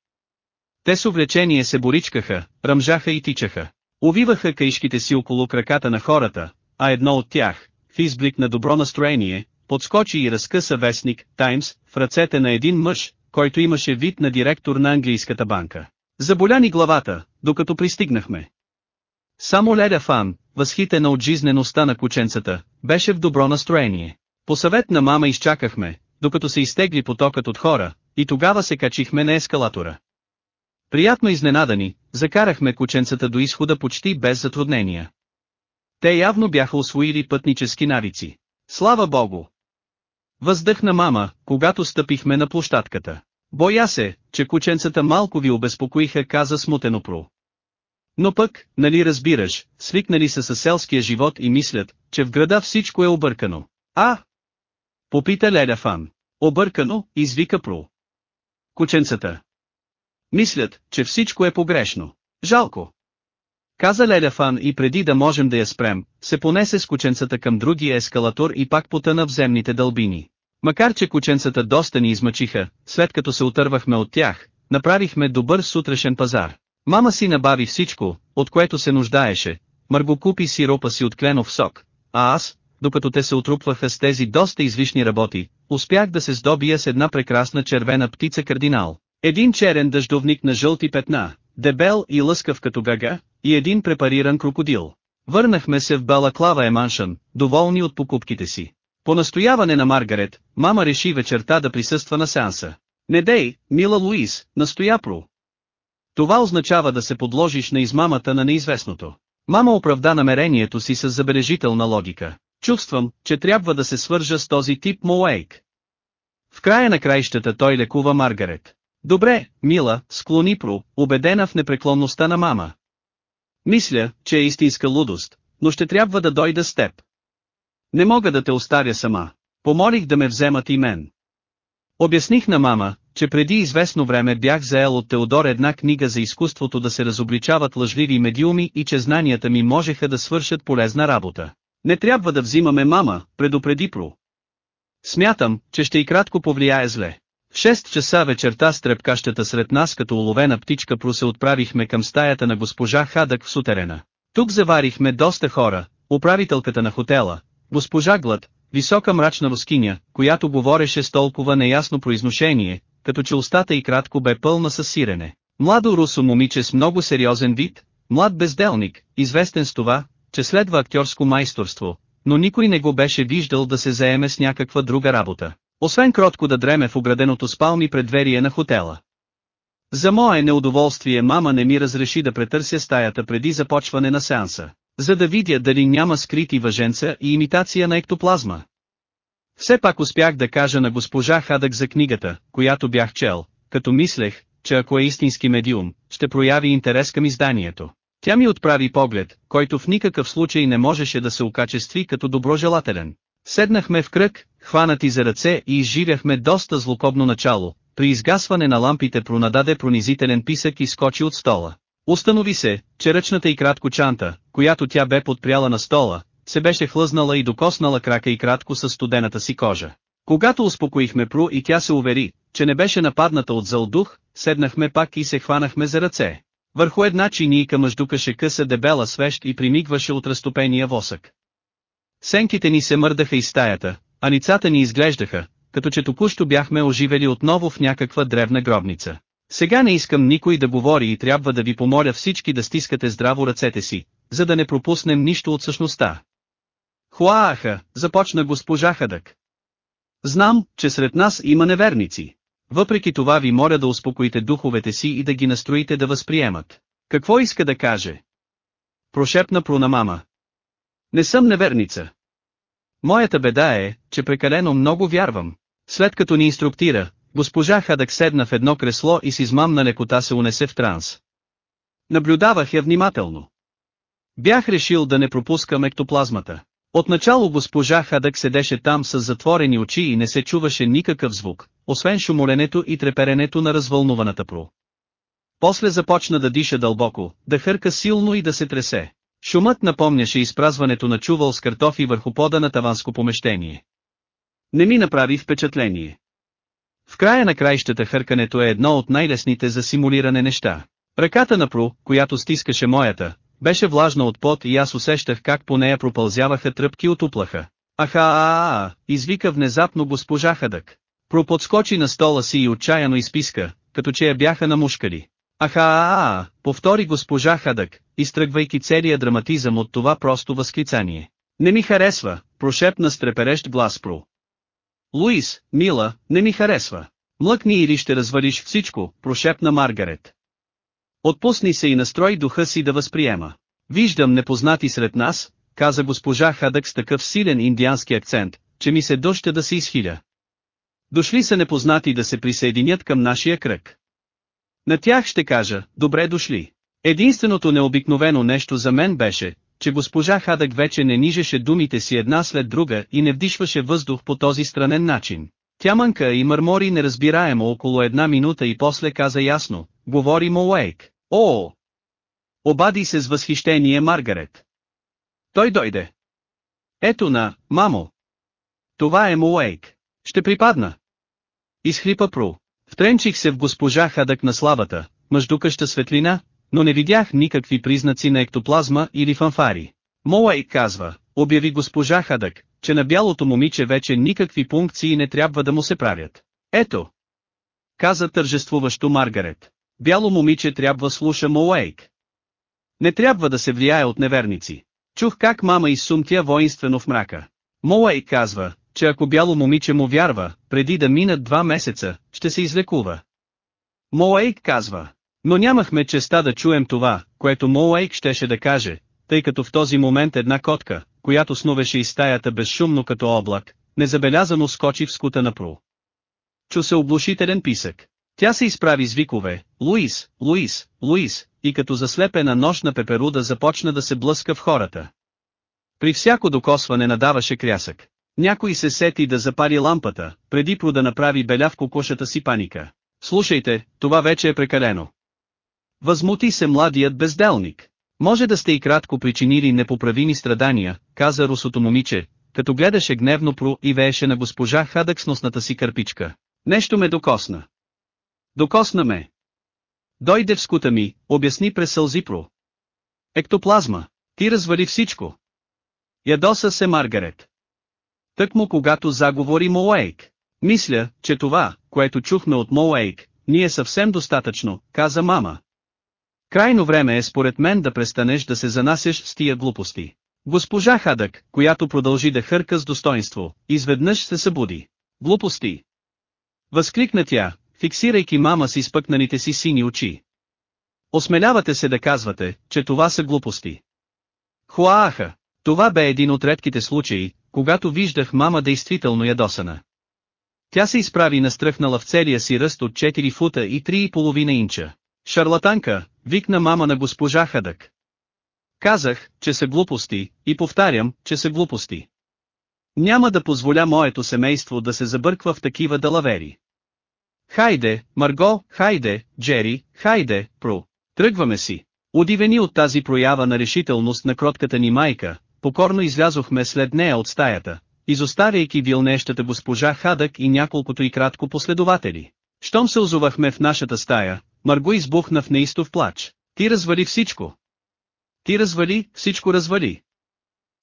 Те с увлечение се боричкаха, ръмжаха и тичаха. Увиваха каишките си около краката на хората, а едно от тях, в изблик на добро настроение, подскочи и разкъса вестник, Таймс, в ръцете на един мъж, който имаше вид на директор на английската банка. Заболя ни главата, докато пристигнахме. Само Леля Фан, възхитена от жизнеността на кученцата, беше в добро настроение. По съвет на мама изчакахме, докато се изтегли потокът от хора, и тогава се качихме на ескалатора. Приятно изненадани, закарахме кученцата до изхода почти без затруднения. Те явно бяха освоили пътнически навици. Слава Богу! Въздъхна мама, когато стъпихме на площадката. Боя се, че кученцата малко ви обезпокоиха каза смутено про. Но пък, нали разбираш, свикнали са със селския живот и мислят, че в града всичко е объркано. А? Попита Леля Фан. Объркано, извика Про. Кученцата. Мислят, че всичко е погрешно. Жалко. Каза Леля Фан и преди да можем да я спрем, се понесе с кученцата към другия ескалатор и пак потъна в земните дълбини. Макар че кученцата доста ни измъчиха, след като се отървахме от тях, направихме добър сутрешен пазар. Мама си набави всичко, от което се нуждаеше, Марго купи сиропа си от кленов сок, а аз, докато те се отрупваха с тези доста излишни работи, успях да се здобия с една прекрасна червена птица кардинал. Един черен дъждовник на жълти петна, дебел и лъскав като гага, и един препариран крокодил. Върнахме се в Балаклава Еманшан, доволни от покупките си. По настояване на Маргарет, мама реши вечерта да присъства на сеанса. Не дей, мила Луис, настоя Про. Това означава да се подложиш на измамата на неизвестното. Мама оправда намерението си с забележителна логика. Чувствам, че трябва да се свържа с този тип Моуейк. В края на краищата той лекува Маргарет. Добре, мила, склони Про, убедена в непреклонността на мама. Мисля, че е истинска лудост, но ще трябва да дойда с теб. Не мога да те оставя сама. Помолих да ме вземат и мен. Обясних на мама, че преди известно време бях заел от Теодор една книга за изкуството да се разобличават лъжливи медиуми и че знанията ми можеха да свършат полезна работа. Не трябва да взимаме мама, предупреди Про. Смятам, че ще и кратко повлияе зле. В 6 часа вечерта с трепкащата сред нас като уловена птичка Про се отправихме към стаята на госпожа Хадък в сутерена. Тук заварихме доста хора, управителката на хотела, госпожа Глад, висока мрачна рускиня, която говореше с толкова неясно произношение, като че устата и кратко бе пълна със сирене. Младо русо момиче с много сериозен вид, млад безделник, известен с това, че следва актьорско майсторство, но никой не го беше виждал да се заеме с някаква друга работа. Освен кротко да дреме в ограденото спалми предверие на хотела. За мое неудоволствие мама не ми разреши да претърся стаята преди започване на сеанса, за да видя дали няма скрити въженца и имитация на ектоплазма. Все пак успях да кажа на госпожа Хадък за книгата, която бях чел, като мислех, че ако е истински медиум, ще прояви интерес към изданието. Тя ми отправи поглед, който в никакъв случай не можеше да се окачестви като доброжелателен. Седнахме в кръг, хванати за ръце и изживяхме доста злокобно начало. При изгасване на лампите пронададе пронизителен писък и скочи от стола. Установи се, че ръчната и кратко чанта, която тя бе подпряла на стола, се беше хлъзнала и докоснала крака и кратко с студената си кожа. Когато успокоихме Пру и тя се увери, че не беше нападната от зъл дух, седнахме пак и се хванахме за ръце. Върху една чинийка мъждукаше къса дебела свещ и примигваше от разтопения восък. Сенките ни се мърдаха из стаята, а ницата ни изглеждаха, като че току-що бяхме оживели отново в някаква древна гробница. Сега не искам никой да говори и трябва да ви помоля всички да стискате здраво ръцете си, за да не пропуснем нищо от същността. Хуааха, започна госпожа Хадък. Знам, че сред нас има неверници. Въпреки това ви моля да успокоите духовете си и да ги настроите да възприемат. Какво иска да каже? Прошепна Пруна мама. Не съм неверница. Моята беда е, че прекалено много вярвам. След като ни инструктира, госпожа Хадък седна в едно кресло и с измамна лекота се унесе в транс. Наблюдавах я внимателно. Бях решил да не пропускам ектоплазмата. Отначало госпожа Хадък седеше там с затворени очи и не се чуваше никакъв звук, освен шумоленето и треперенето на развълнуваната про. После започна да диша дълбоко, да хърка силно и да се тресе. Шумът напомняше изпразването на чувал с картофи върху пода на таванско помещение. Не ми направи впечатление. В края на краищата хъркането е едно от най-лесните за симулиране неща. Ръката на Пру, която стискаше моята, беше влажна от пот и аз усещах как по нея пропълзяваха тръпки от уплаха. Аха а а извика внезапно госпожа Хадък. Про подскочи на стола си и отчаяно изписка, като че я бяха намушкали. Аха, а, а, повтори госпожа Хадък, изтръгвайки целия драматизъм от това просто възклицание. Не ми харесва, прошепна с треперещ глас Про. Луис, мила, не ми харесва. Млъкни или ще развалиш всичко, прошепна Маргарет. Отпусни се и настрой духа си да възприема. Виждам непознати сред нас, каза госпожа Хадък с такъв силен индиански акцент, че ми се доща да се изхиля. Дошли са непознати да се присъединят към нашия кръг. На тях ще кажа, добре дошли. Единственото необикновено нещо за мен беше, че госпожа Хадък вече не нижеше думите си една след друга и не вдишваше въздух по този странен начин. Тя мънка и мърмори неразбираемо около една минута и после каза ясно, говори Моуейк. О! Обади се с възхищение Маргарет. Той дойде. Ето на, мамо. Това е Моуейк. Ще припадна. Изхлипа Пру. Втренчих се в госпожа Хадък на славата, мъждукаща светлина, но не видях никакви признаци на ектоплазма или фанфари. Моуейк казва, обяви госпожа Хадък, че на бялото момиче вече никакви пункции не трябва да му се правят. Ето! Каза тържествуващо Маргарет. Бяло момиче трябва слуша Моуейк. Не трябва да се влияе от неверници. Чух как мама изсумтя воинствено в мрака. Моуейк казва, че ако бяло момиче му вярва, преди да минат два месеца, ще се излекува. Моуейк казва. Но нямахме честа да чуем това, което Моуейк щеше да каже, тъй като в този момент една котка, която снувеше из стаята безшумно като облак, незабелязано скочи в скута на Пру. Чу се облушителен писък. Тя се изправи с викове, Луис, Луис, Луис, и като заслепена нощна пеперуда започна да се блъска в хората. При всяко докосване надаваше крясък. Някой се сети да запари лампата, преди Пру да направи беля в кокошата си паника. Слушайте, това вече е прекалено. Възмути се младият безделник. Може да сте и кратко причинили непоправими страдания, каза русото момиче, като гледаше гневно Пру и вееше на госпожа Хадък с носната си кърпичка. Нещо ме докосна. Докосна ме. Дойде в скута ми, обясни през сълзи Пру. Ектоплазма. Ти развали всичко. Ядоса се Маргарет. Тък му когато заговори Моуейк. Мисля, че това, което чухме от Моуейк, ни е съвсем достатъчно, каза мама. Крайно време е според мен да престанеш да се занасяш с тия глупости. Госпожа Хадък, която продължи да хърка с достоинство, изведнъж се събуди. Глупости! Възкликна тя, фиксирайки мама с изпъкнаните си сини очи. Осмелявате се да казвате, че това са глупости. Хуааха! Това бе един от редките случаи, когато виждах мама действително ядосана. Тя се изправи настръхнала в целия си ръст от 4 фута и 3,5 инча. Шарлатанка, викна мама на госпожа Хадък. Казах, че са глупости, и повтарям, че са глупости. Няма да позволя моето семейство да се забърква в такива далавери. Хайде, Марго, хайде, Джери, хайде, Про. Тръгваме си. Удивени от тази проява на решителност на кротката ни майка, покорно излязохме след нея от стаята, изоставяйки вилнещата госпожа Хадък и няколкото и кратко последователи. Щом се озовахме в нашата стая, Марго избухна в неистов плач. Ти развали всичко. Ти развали, всичко развали.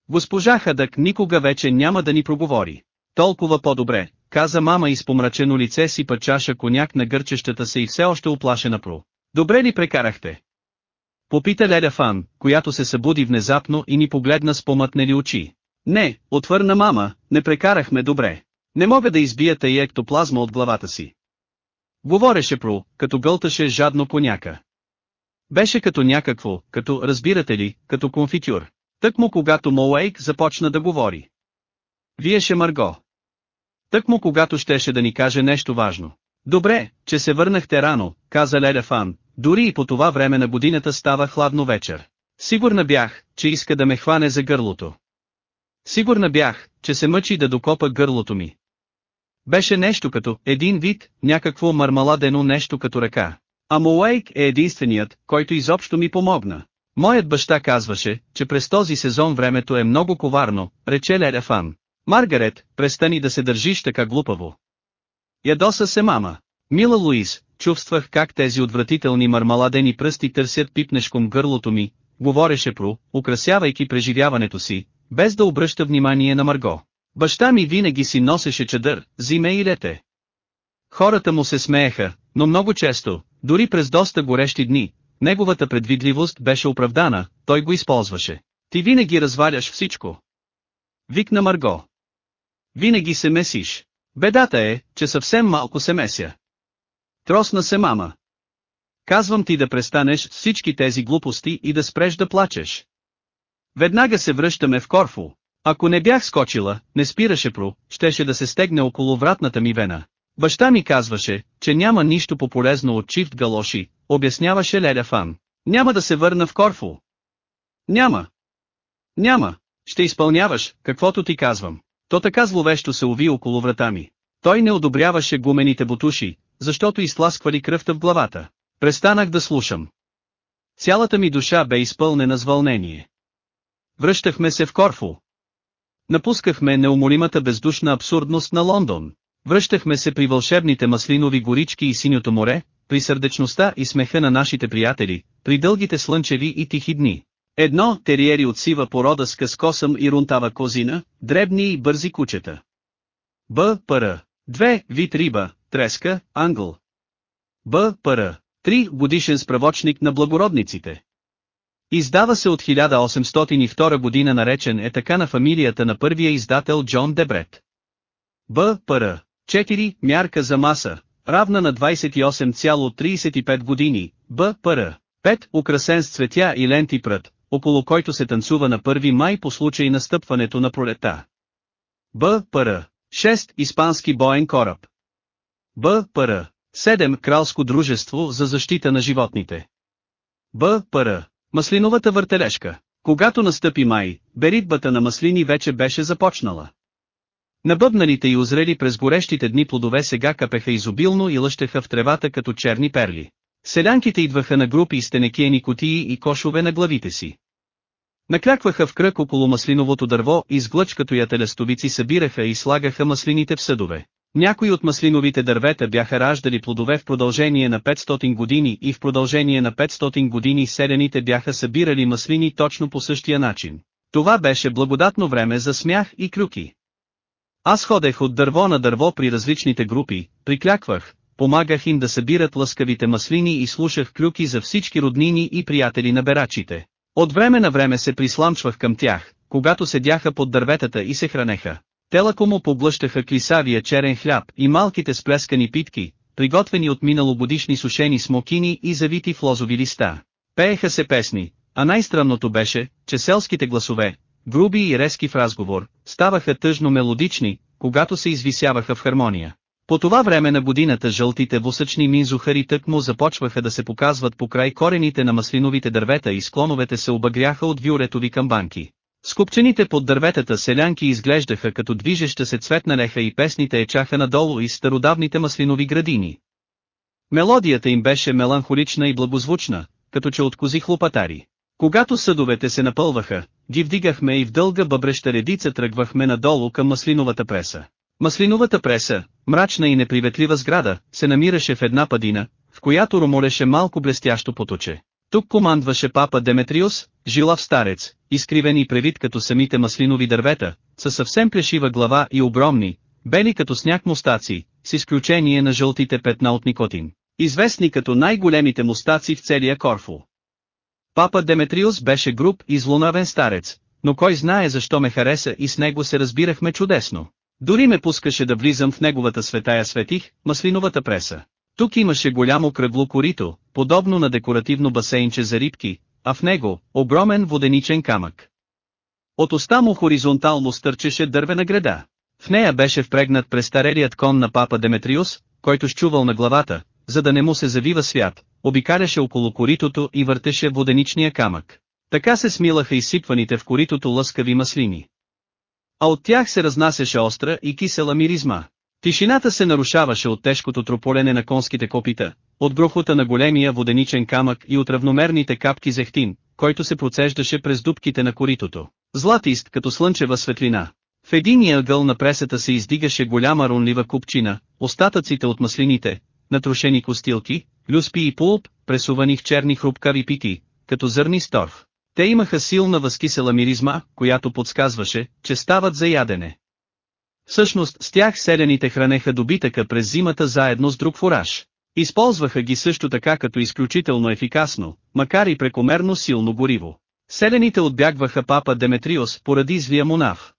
Госпожа Хадък никога вече няма да ни проговори. Толкова по-добре, каза мама и с помрачено лице си чаша коняк на гърчещата се и все още оплашена про. Добре ли прекарахте? Попита Леля Фан, която се събуди внезапно и ни погледна с помътнели очи. Не, отвърна мама, не прекарахме добре. Не мога да избията и ектоплазма от главата си. Говореше про, като гълташе жадно коняка. Беше като някакво, като, разбирате ли, като конфитюр. Тък му когато Моуейк започна да говори. Виеше Марго. Тък му когато щеше да ни каже нещо важно. Добре, че се върнахте рано, каза Леля Фан, дори и по това време на годината става хладно вечер. Сигурна бях, че иска да ме хване за гърлото. Сигурна бях, че се мъчи да докопа гърлото ми. Беше нещо като, един вид, някакво мармаладено нещо като ръка. А Моуейк е единственият, който изобщо ми помогна. Моят баща казваше, че през този сезон времето е много коварно, рече Леля Фан. Маргарет, престани да се държиш така глупаво. Ядоса се мама. Мила Луис, чувствах как тези отвратителни мармаладени пръсти търсят пипнешком гърлото ми, говореше Про, украсявайки преживяването си, без да обръща внимание на Марго. Баща ми винаги си носеше чадър, зиме и лете. Хората му се смееха, но много често, Дори през доста горещи дни, неговата предвидливост беше оправдана, той го използваше. Ти винаги разваляш всичко. Викна Марго. Винаги се месиш. Бедата е, че съвсем малко се меся. Тросна се мама. Казвам ти да престанеш всички тези глупости и да спреш да плачеш. Веднага се връщаме в Корфу. Ако не бях скочила, не спираше про, щеше да се стегне около вратната ми вена. Баща ми казваше, че няма нищо по-полезно от чифт галоши, обясняваше Леля Фан. Няма да се върна в Корфу. Няма. Няма. Ще изпълняваш, каквото ти казвам. То така зловещо се уви около врата ми. Той не одобряваше гумените бутуши, защото изтласквали кръвта в главата. Престанах да слушам. Цялата ми душа бе изпълнена с вълнение. Връщахме се в Корфу. Напускахме неумолимата бездушна абсурдност на Лондон. Връщахме се при вълшебните маслинови горички и синьото море, при сърдечността и смеха на нашите приятели, при дългите слънчеви и тихи дни. Едно, териери от сива порода с къскосъм и рунтава козина, дребни и бързи кучета. Б. Пър. Две, вид риба, треска, англ. Б. Пър. Три, годишен справочник на благородниците. Издава се от 1802 година наречен е така на фамилията на първия издател Джон Дебрет. Б. Пр. 4. Мярка за маса, равна на 28,35 години, Б. Пр. 5. Украсен с цветя и ленти прът, около който се танцува на 1 май по случай настъпването на пролета. Б. Пр. 6. Испански боен кораб. Б. Пр. 7. Кралско дружество за защита на животните. Б. Пр. Маслиновата въртележка. Когато настъпи май, беритбата на маслини вече беше започнала. Набъбналите и озрели през горещите дни плодове сега капеха изобилно и лъщеха в тревата като черни перли. Селянките идваха на групи с тенекиени кутии и кошове на главите си. Наклякваха в кръг около маслиновото дърво и с глъч като ятелестовици събираха и слагаха маслините в съдове. Някои от маслиновите дървета бяха раждали плодове в продължение на 500 години и в продължение на 500 години селените бяха събирали маслини точно по същия начин. Това беше благодатно време за смях и крюки. Аз ходех от дърво на дърво при различните групи, прикляквах, помагах им да събират лъскавите маслини и слушах клюки за всички роднини и приятели на берачите. От време на време се присламчвах към тях, когато седяха под дърветата и се хранеха. Телако му поблъщаха клисавия черен хляб и малките сплескани питки, приготвени от миналогодишни сушени смокини и завити в лозови листа. Пееха се песни, а най-странното беше, че селските гласове, груби и резки в разговор, ставаха тъжно мелодични, когато се извисяваха в хармония. По това време на годината жълтите восъчни минзухари тъкмо започваха да се показват по край корените на маслиновите дървета и склоновете се обагряха от вюретови камбанки. Скупчените под дърветата селянки изглеждаха като движеща се цветна леха и песните ечаха надолу из стародавните маслинови градини. Мелодията им беше меланхолична и благозвучна, като че от кози хлопатари. Когато съдовете се напълваха, ги вдигахме и в дълга бъбреща редица тръгвахме надолу към маслиновата преса. Маслиновата преса, мрачна и неприветлива сграда, се намираше в една падина, в която ромолеше малко блестящо поточе. Тук командваше папа Деметриус, жилав старец, изкривен и превид като самите маслинови дървета, със съвсем плешива глава и огромни, бели като сняг мустаци, с изключение на жълтите петна от никотин, известни като най-големите мустаци в целия Корфу. Папа Деметриус беше груб и злонавен старец, но кой знае защо ме хареса и с него се разбирахме чудесно. Дори ме пускаше да влизам в неговата светая светих, маслиновата преса. Тук имаше голямо кръгло корито, подобно на декоративно басейнче за рибки, а в него – огромен воденичен камък. От уста му хоризонтално стърчеше дървена града. В нея беше впрегнат престарелият кон на папа Деметриус, който щувал на главата, за да не му се завива свят, обикаляше около коритото и въртеше воденичния камък. Така се смилаха изсипваните в коритото лъскави маслини. А от тях се разнасяше остра и кисела миризма. Тишината се нарушаваше от тежкото трополене на конските копита, от грохота на големия воденичен камък и от равномерните капки зехтин, който се процеждаше през дубките на коритото. Златист като слънчева светлина. В единия ъгъл на пресата се издигаше голяма рунлива купчина, остатъците от маслините, натрошени костилки, люспи и пулп, пресувани в черни хрупкави пики, като зърни сторф. Те имаха силна възкисела миризма, която подсказваше, че стават за ядене. Всъщност с тях селените хранеха добитъка през зимата заедно с друг фураж. Използваха ги също така като изключително ефикасно, макар и прекомерно силно гориво. Селените отбягваха папа Деметриос поради злия монав.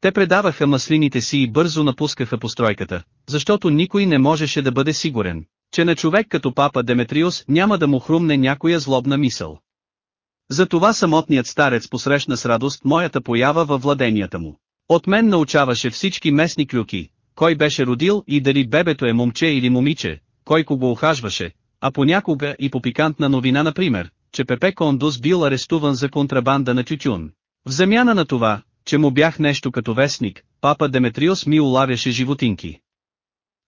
Те предаваха маслините си и бързо напускаха постройката, защото никой не можеше да бъде сигурен, че на човек като папа Деметриос няма да му хрумне някоя злобна мисъл. Затова самотният старец посрещна с радост моята поява във владенията му. От мен научаваше всички местни клюки, кой беше родил и дали бебето е момче или момиче, кой го охажваше, а понякога и по пикантна новина например, че Пепе Кондус бил арестуван за контрабанда на тютюн. В замяна на това, че му бях нещо като вестник, папа Деметриос ми улавяше животинки.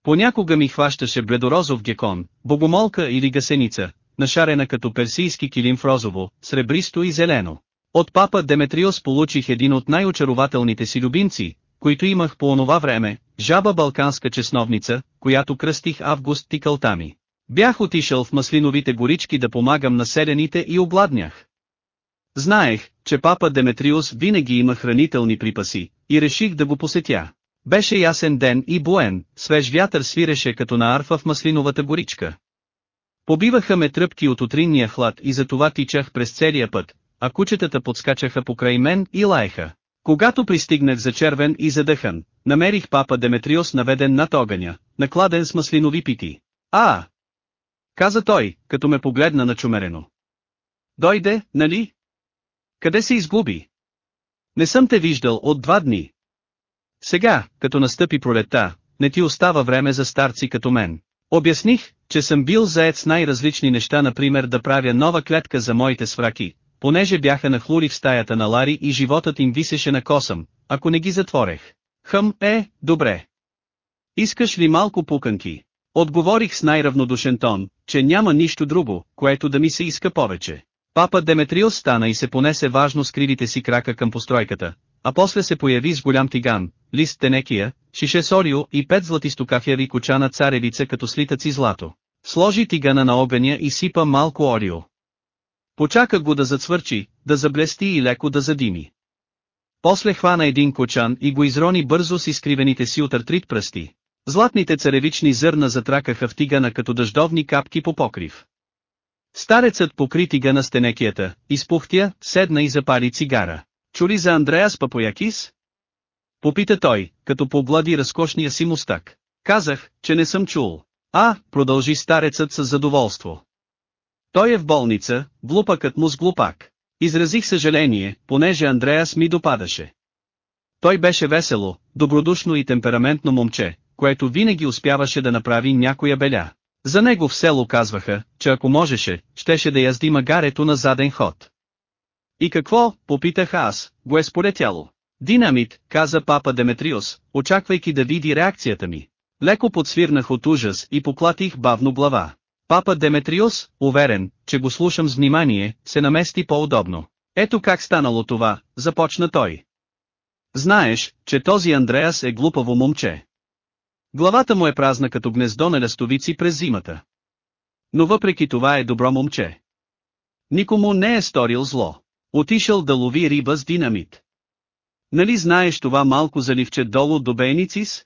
Понякога ми хващаше бледорозов гекон, богомолка или гасеница, нашарена като персийски килим в розово, сребристо и зелено. От папа Деметриос получих един от най-очарователните си любимци, които имах по онова време, жаба балканска чесновница, която кръстих Август тикълтами. Бях отишъл в маслиновите горички да помагам на селените и обладнях. Знаех, че папа Деметриус винаги има хранителни припаси, и реших да го посетя. Беше ясен ден и буен, свеж вятър свиреше като на арфа в маслиновата горичка. Побиваха ме тръпки от утринния хлад и затова тичах през целия път, а кучетата подскачаха покрай мен и лаеха. Когато пристигнах за червен и задъхан, намерих папа Деметриос наведен над огъня, накладен с маслинови пити. А! Каза той, като ме погледна начумерено. Дойде, нали? Къде се изгуби? Не съм те виждал от два дни. Сега, като настъпи пролета, не ти остава време за старци като мен. Обясних, че съм бил заед с най-различни неща например да правя нова клетка за моите свраки, понеже бяха нахлули в стаята на Лари и животът им висеше на косъм, ако не ги затворех. Хъм, е, добре. Искаш ли малко пуканки? Отговорих с най-равнодушен тон, че няма нищо друго, което да ми се иска повече. Папа Деметрио стана и се понесе важно с кривите си крака към постройката, а после се появи с голям тиган, лист тенекия, шише сорио и пет златистокафяви кочана царевица като слитъци злато. Сложи тигана на огъня и сипа малко орио. Почака го да зацвърчи, да заблести и леко да задими. После хвана един кочан и го изрони бързо с изкривените си от артрит пръсти. Златните царевични зърна затракаха в тигана като дъждовни капки по покрив. Старецът покри тигана с тенекията, изпухтя, седна и запали цигара. Чули за Андреас Папоякис? Попита той, като поглади разкошния си мустак. Казах, че не съм чул. А, продължи старецът с задоволство. Той е в болница, глупакът му с глупак. Изразих съжаление, понеже Андреас ми допадаше. Той беше весело, добродушно и темпераментно момче, което винаги успяваше да направи някоя беля. За него в село казваха, че ако можеше, щеше да язди магарето на заден ход. И какво, попитах аз, го е сполетяло. Динамит, каза папа Деметриос, очаквайки да види реакцията ми. Леко подсвирнах от ужас и поклатих бавно глава. Папа Деметриос, уверен, че го слушам с внимание, се намести по-удобно. Ето как станало това, започна той. Знаеш, че този Андреас е глупаво момче. Главата му е празна като гнездо на ластовици през зимата. Но въпреки това е добро момче. Никому не е сторил зло. Отишъл да лови риба с динамит. Нали знаеш това малко заливче долу до Бейницис?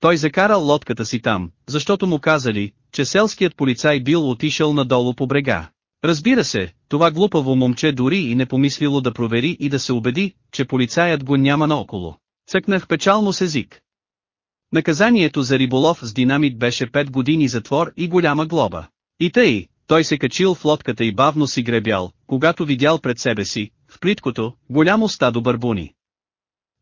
Той закарал лодката си там, защото му казали, че селският полицай бил отишъл надолу по брега. Разбира се, това глупаво момче дори и не помислило да провери и да се убеди, че полицаят го няма наоколо. Цъкнах печално с език. Наказанието за риболов с динамит беше 5 години затвор и голяма глоба. И тъй, той се качил в лодката и бавно си гребял, когато видял пред себе си, в плиткото, голямо стадо барбуни.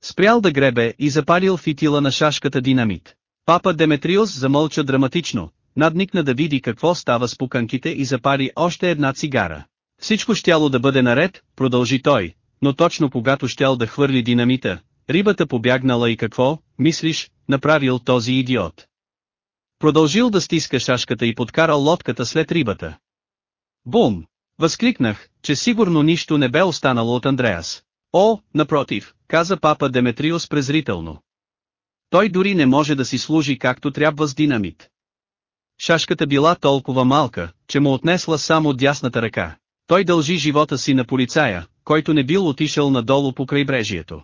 Спрял да гребе и запалил фитила на шашката динамит. Папа Деметриос замълча драматично, надникна да види какво става с пуканките и запали още една цигара. Всичко щяло да бъде наред, продължи той, но точно когато щял да хвърли динамита, рибата побягнала и какво, мислиш, направил този идиот. Продължил да стиска шашката и подкарал лодката след рибата. Бум! Възкликнах, че сигурно нищо не бе останало от Андреас. О, напротив, каза папа Деметриос презрително. Той дори не може да си служи както трябва с динамит. Шашката била толкова малка, че му отнесла само дясната ръка. Той дължи живота си на полицая, който не бил отишъл надолу по крайбрежието.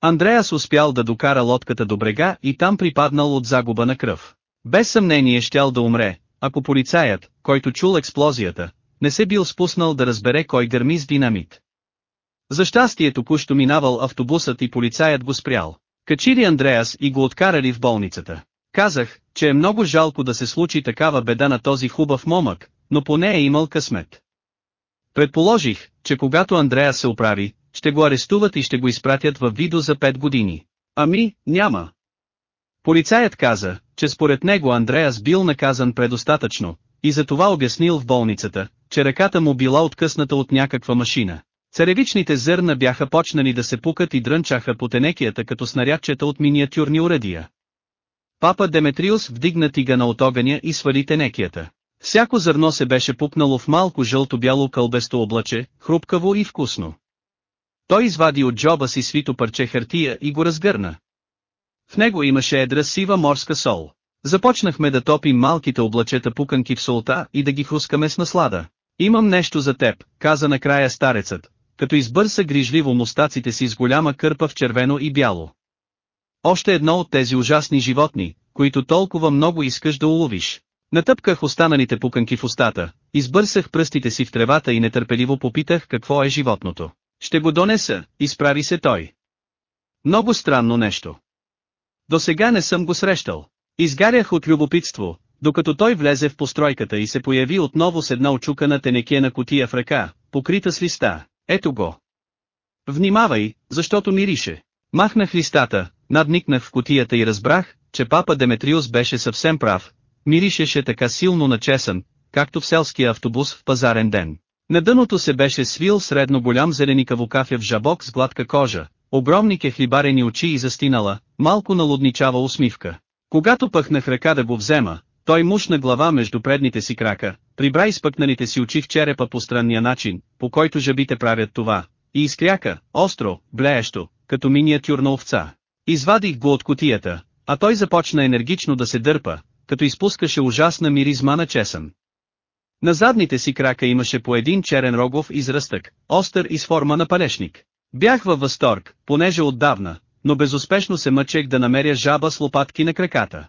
Андреас успял да докара лодката до брега и там припаднал от загуба на кръв. Без съмнение щял да умре, ако полицаят, който чул експлозията, не се бил спуснал да разбере кой гърми с динамит. За щастие току-що минавал автобусът и полицаят го спрял. Качили Андреас и го откарали в болницата. Казах, че е много жалко да се случи такава беда на този хубав момък, но поне е имал късмет. Предположих, че когато Андрея се оправи, ще го арестуват и ще го изпратят в видо за 5 години. Ами, няма. Полицаят каза, че според него Андреас бил наказан предостатъчно, и затова обяснил в болницата, че ръката му била откъсната от някаква машина. Царевичните зърна бяха почнали да се пукат и дрънчаха по тенекията като снарядчета от миниатюрни уредия. Папа Деметриус вдигна тигана от огъня и свали тенекията. Всяко зърно се беше пукнало в малко жълто-бяло кълбесто облаче, хрупкаво и вкусно. Той извади от джоба си свито парче хартия и го разгърна. В него имаше едра сива морска сол. Започнахме да топим малките облачета пуканки в солта и да ги хрускаме с наслада. Имам нещо за теб, каза накрая старецът, като избърса грижливо мустаците си с голяма кърпа в червено и бяло. Още едно от тези ужасни животни, които толкова много искаш да уловиш. Натъпках останалите пуканки в устата, избърсах пръстите си в тревата и нетърпеливо попитах какво е животното. Ще го донеса, изправи се той. Много странно нещо. До сега не съм го срещал. Изгарях от любопитство, докато той влезе в постройката и се появи отново с една очукана тенекена котия в ръка, покрита с листа. Ето го. Внимавай, защото мирише. Махнах листата, надникнах в котията и разбрах, че папа Деметриус беше съвсем прав. Миришеше така силно начесън, както в селския автобус в пазарен ден. На дъното се беше свил средно голям зеленикаво кафе в жабок с гладка кожа, огромни кехлибарени очи и застинала, малко налудничава усмивка. Когато пъхнах ръка да го взема, той мушна глава между предните си крака, прибра изпъкналите си очи в черепа по странния начин, по който жабите правят това, и изкряка, остро, блеещо, като миниатюрна овца. Извадих го от котията, а той започна енергично да се дърпа, като изпускаше ужасна миризма на чесън. На задните си крака имаше по един черен рогов изръстък, остър и с форма на палешник. Бях във възторг, понеже отдавна, но безуспешно се мъчех да намеря жаба с лопатки на краката.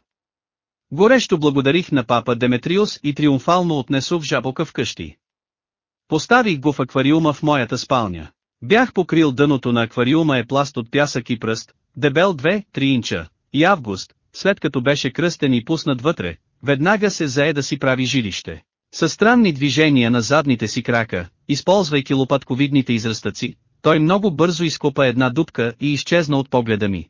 Горещо благодарих на папа Деметриус и триумфално отнесох жабока вкъщи. Поставих го в аквариума в моята спалня. Бях покрил дъното на аквариума е пласт от пясък и пръст, дебел 2-3 инча, и август, след като беше кръстен и пуснат вътре, веднага се зае да си прави жилище. Със странни движения на задните си крака, използвайки лопатковидните израстъци, той много бързо изкопа една дупка и изчезна от погледа ми.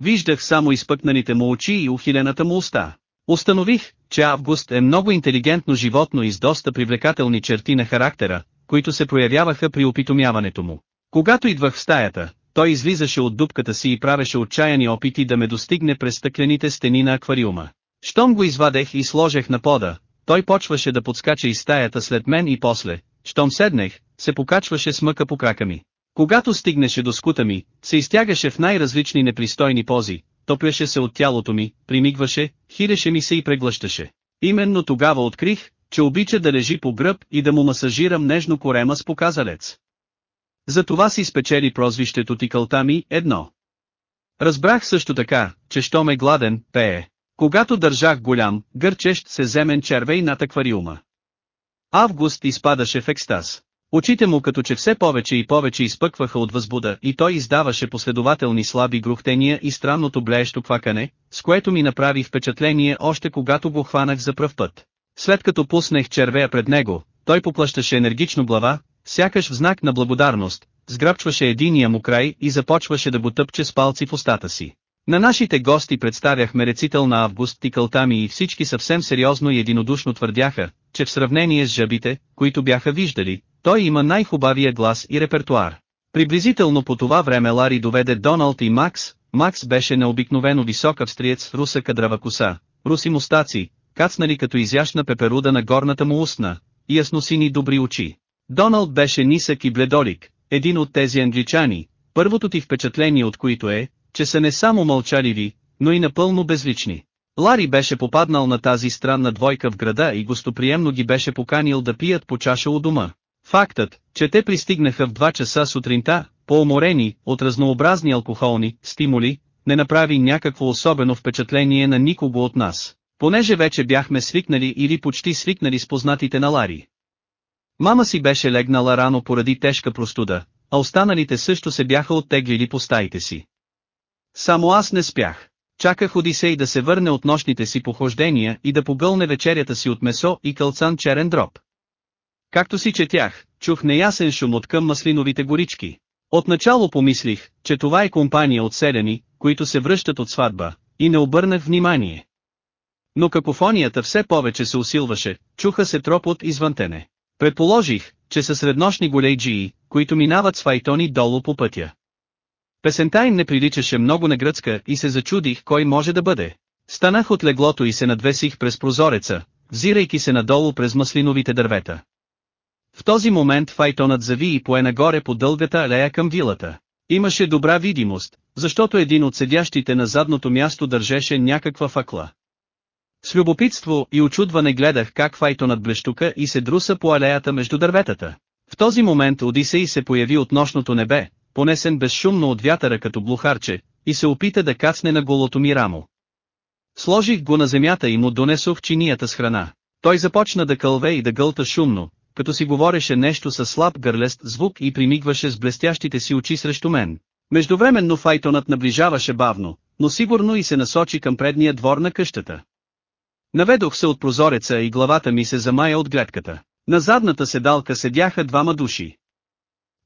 Виждах само изпъкнаните му очи и ухилената му уста. Установих, че Август е много интелигентно животно и с доста привлекателни черти на характера, които се проявяваха при опитомяването му. Когато идвах в стаята, той излизаше от дупката си и правеше отчаяни опити да ме достигне през стъклените стени на аквариума. Щом го извадех и сложех на пода, той почваше да подскача из стаята след мен и после, щом седнех, се покачваше с мъка по крака ми. Когато стигнеше до скута ми, се изтягаше в най-различни непристойни пози, топляше се от тялото ми, примигваше, хиреше ми се и преглъщаше. Именно тогава открих, че обича да лежи по гръб и да му масажирам нежно корема с показалец. Затова си спечели прозвището ти кълта ми, едно. Разбрах също така, че що ме гладен, пее. Когато държах голям, гърчещ се земен червей над аквариума. Август изпадаше в екстаз. Очите му като че все повече и повече изпъкваха от възбуда и той издаваше последователни слаби грухтения и странното блеещо квакане, с което ми направи впечатление още когато го хванах за пръв път. След като пуснех червея пред него, той поплащаше енергично глава, сякаш в знак на благодарност, сграбчваше единия му край и започваше да го тъпче с палци в устата си. На нашите гости представяхме рецител на Август и Калтами и всички съвсем сериозно и единодушно твърдяха, че в сравнение с жабите, които бяха виждали, той има най-хубавия глас и репертуар. Приблизително по това време Лари доведе Доналд и Макс, Макс беше необикновено висок австриец с руса кадрава коса, руси мустаци, кацнали като изящна пеперуда на горната му устна, и ясносини добри очи. Доналд беше нисък и бледолик, един от тези англичани, първото ти впечатление от които е, че са не само мълчаливи, но и напълно безлични. Лари беше попаднал на тази странна двойка в града и гостоприемно ги беше поканил да пият по чаша у дома. Фактът, че те пристигнаха в 2 часа сутринта, по-уморени от разнообразни алкохолни стимули, не направи някакво особено впечатление на никого от нас. Понеже вече бяхме свикнали или почти свикнали с познатите на Лари. Мама си беше легнала рано поради тежка простуда, а останалите също се бяха оттеглили по стаите си. Само аз не спях. Чаках Одисей да се върне от нощните си похождения и да погълне вечерята си от месо и кълцан черен дроб. Както си четях, чух неясен шум от към маслиновите горички. Отначало помислих, че това е компания от селяни, които се връщат от сватба, и не обърнах внимание. Но какофонията все повече се усилваше, чуха се тропот извънтене. Предположих, че са среднощни голейджии, които минават с файтони долу по пътя. Песента им не приличаше много на гръцка и се зачудих кой може да бъде. Станах от леглото и се надвесих през прозореца, взирайки се надолу през маслиновите дървета. В този момент файтонът зави и пое нагоре по дългата алея към вилата. Имаше добра видимост, защото един от седящите на задното място държеше някаква факла. С любопитство и очудване гледах как файтонът блещука и се друса по алеята между дърветата. В този момент Одисей се появи от нощното небе, понесен безшумно от вятъра като блухарче, и се опита да кацне на голото ми рамо. Сложих го на земята и му донесох чинията с храна. Той започна да кълве и да гълта шумно, като си говореше нещо със слаб гърлест звук и примигваше с блестящите си очи срещу мен. Междувременно файтонът наближаваше бавно, но сигурно и се насочи към предния двор на къщата. Наведох се от прозореца и главата ми се замая от гледката. На задната седалка седяха двама души.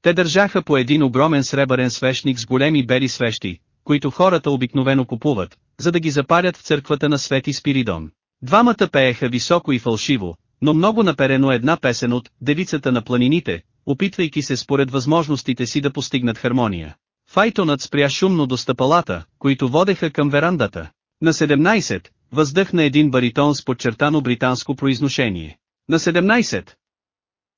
Те държаха по един огромен сребърен свещник с големи бели свещи, които хората обикновено купуват, за да ги запалят в църквата на Свети Спиридон. Двамата пееха високо и фалшиво, но много наперено една песен от «Девицата на планините», опитвайки се според възможностите си да постигнат хармония. Файтонът спря шумно до стъпалата, които водеха към верандата. На 17, въздъхна един баритон с подчертано британско произношение. На 17.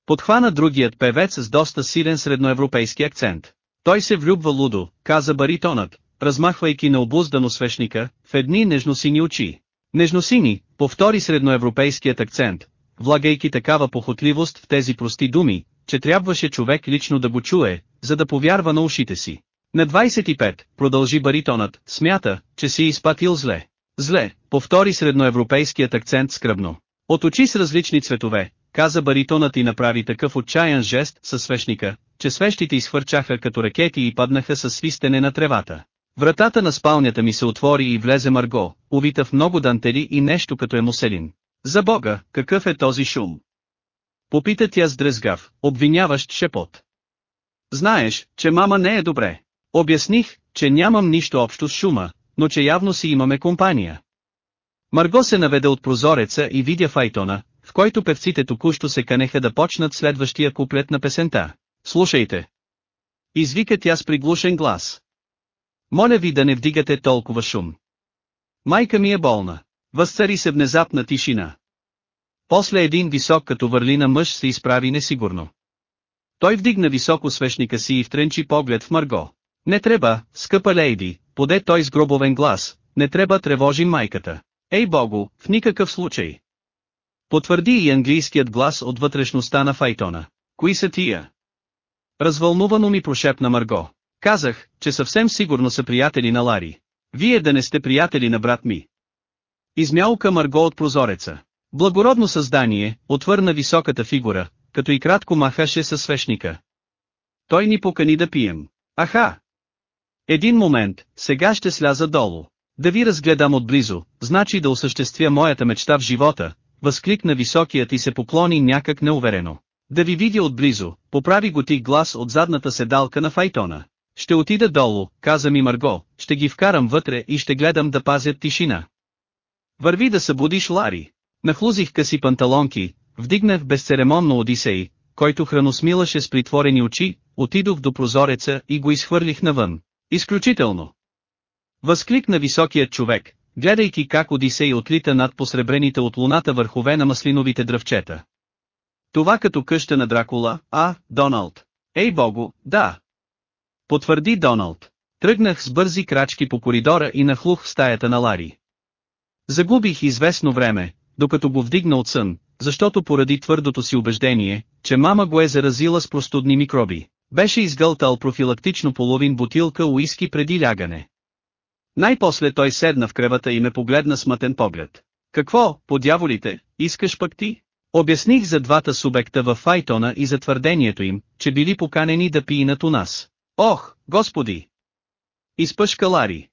Подхвана другият певец с доста силен средноевропейски акцент. Той се влюбва лудо, каза баритонът, размахвайки на обуздано свещника, в едни нежносини очи. Нежносини, повтори средноевропейският акцент, влагайки такава похотливост в тези прости думи, че трябваше човек лично да го чуе, за да повярва на ушите си. На 25, продължи баритонът, смята, че си изпатил зле. Зле, повтори средноевропейският акцент скръбно. От очи с различни цветове, каза баритонът и направи такъв отчаян жест със свещника, че свещите изхвърчаха като ракети и паднаха със свистене на тревата. Вратата на спалнята ми се отвори и влезе Марго, увита в много дантели и нещо като емуселин. За Бога, какъв е този шум? Попита тя с дрезгав, обвиняващ шепот. Знаеш, че мама не е добре. Обясних, че нямам нищо общо с шума, но че явно си имаме компания. Марго се наведе от прозореца и видя файтона, в който певците току-що се канеха да почнат следващия куплет на песента. Слушайте! Извика тя с приглушен глас. Моля ви да не вдигате толкова шум. Майка ми е болна. Възцари се внезапна тишина. После един висок като върлина мъж се изправи несигурно. Той вдигна високо свещника си и втренчи поглед в Марго. Не трябва, скъпа лейди, поде той с гробовен глас, не трябва тревожим майката. Ей богу, в никакъв случай. Потвърди и английският глас от вътрешността на Файтона. Кои са тия? Развълнувано ми прошепна Марго. Казах, че съвсем сигурно са приятели на Лари. Вие да не сте приятели на брат ми. Измялка Марго от прозореца. Благородно създание, отвърна високата фигура, като и кратко махаше със свещника. Той ни покани да пием. Аха! Един момент, сега ще сляза долу. Да ви разгледам отблизо, значи да осъществя моята мечта в живота, възкликна високият и се поклони някак неуверено. Да ви видя отблизо, поправи го ти глас от задната седалка на файтона. Ще отида долу, каза ми Марго, ще ги вкарам вътре и ще гледам да пазят тишина. Върви да събудиш Лари. Нахлузих къси панталонки, вдигнах безцеремонно Одисей, който храносмилаше с притворени очи, отидох до прозореца и го изхвърлих навън. Изключително! Възкликна високият човек, гледайки как Одисей отлита над посребрените от луната върхове на маслиновите дръвчета. Това като къща на Дракула, а, Доналд. Ей богу, да. Потвърди Доналд. Тръгнах с бързи крачки по коридора и нахлух в стаята на Лари. Загубих известно време, докато го вдигна от сън, защото поради твърдото си убеждение, че мама го е заразила с простудни микроби, беше изгълтал профилактично половин бутилка уиски преди лягане. Най-после той седна в кревата и ме погледна с мътен поглед. Какво, по дяволите, искаш пък ти? Обясних за двата субекта в Файтона и за твърдението им, че били поканени да пиинат у нас. Ох, господи! Изпъшка Лари.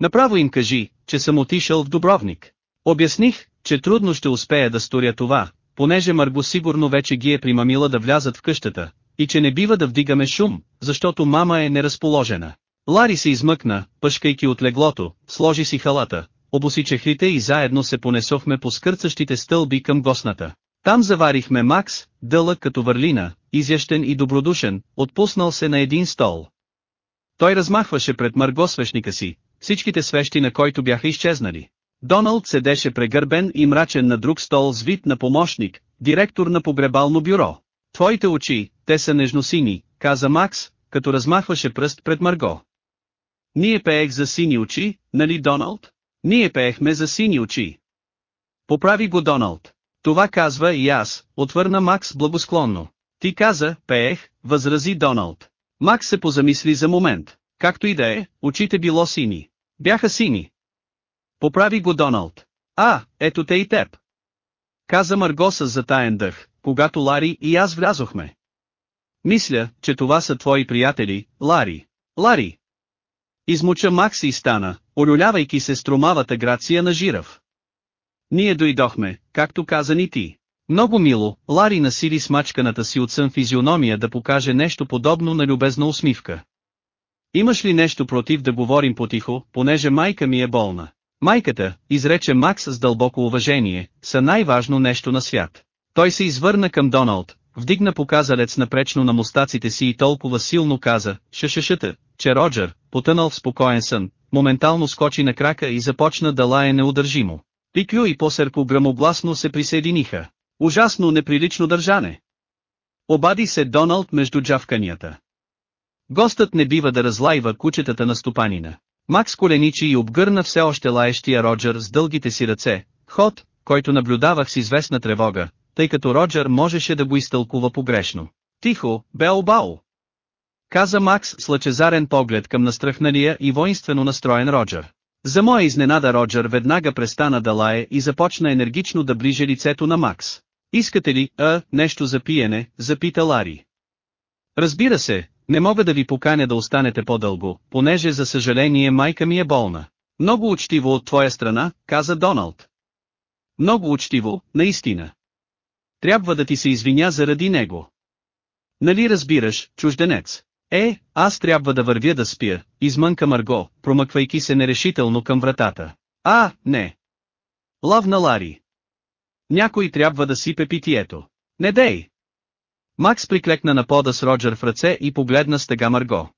Направо им кажи, че съм отишъл в Дубровник. Обясних, че трудно ще успея да сторя това, понеже Марго сигурно вече ги е примамила да влязат в къщата, и че не бива да вдигаме шум, защото мама е неразположена. Лари се измъкна, пъшкайки от леглото, сложи си халата, обоси чехлите и заедно се понесохме по скърцащите стълби към гостната. Там заварихме Макс, дълъг като върлина, изящен и добродушен, отпуснал се на един стол. Той размахваше пред Марго свещника си, всичките свещи на който бяха изчезнали. Доналд седеше прегърбен и мрачен на друг стол с вид на помощник, директор на погребално бюро. Твоите очи, те са нежносини, каза Макс, като размахваше пръст пред Марго. Ние пеех за сини очи, нали Доналд? Ние пеехме за сини очи. Поправи го Доналд. Това казва и аз, отвърна Макс благосклонно. Ти каза, пеех, възрази Доналд. Макс се позамисли за момент. Както и да е, очите било сини. Бяха сини. Поправи го Доналд. А, ето те и теб. Каза Марго с затаен дъх, когато Лари и аз влязохме. Мисля, че това са твои приятели, Лари. Лари! Измуча Макс и стана, олюлявайки се струмавата грация на жирав. Ние дойдохме, както каза ни ти. Много мило, Лари насили смачканата си от сън физиономия да покаже нещо подобно на любезна усмивка. Имаш ли нещо против да говорим потихо, понеже майка ми е болна? Майката, изрече Макс с дълбоко уважение, са най-важно нещо на свят. Той се извърна към Доналд, вдигна показалец напречно на мустаците си и толкова силно каза, шашашата, че Роджер, потънал в спокоен сън, моментално скочи на крака и започна да лае неудържимо. Пиклю и Посерко грамогласно се присъединиха. Ужасно неприлично държане. Обади се Доналд между джавканията. Гостът не бива да разлайва кучетата на стопанина. Макс коленичи и обгърна все още лаещия Роджер с дългите си ръце, ход, който наблюдавах с известна тревога, тъй като Роджер можеше да го изтълкува погрешно. Тихо, Бео-Бао! Каза Макс с лъчезарен поглед към настръхналия и воинствено настроен Роджер. За моя изненада Роджер веднага престана да лае и започна енергично да ближе лицето на Макс. Искате ли, а, нещо за пиене, запита Лари. Разбира се, не мога да ви поканя да останете по-дълго, понеже за съжаление майка ми е болна. Много учтиво от твоя страна, каза Доналд. Много учтиво, наистина. Трябва да ти се извиня заради него. Нали разбираш, чужденец? Е, аз трябва да вървя да спя, измънка Марго, промъквайки се нерешително към вратата. А, не. Лавна Лари. Някой трябва да сипе питието. Не дей. Макс приклекна на пода с Роджер в ръце и погледна стега Марго.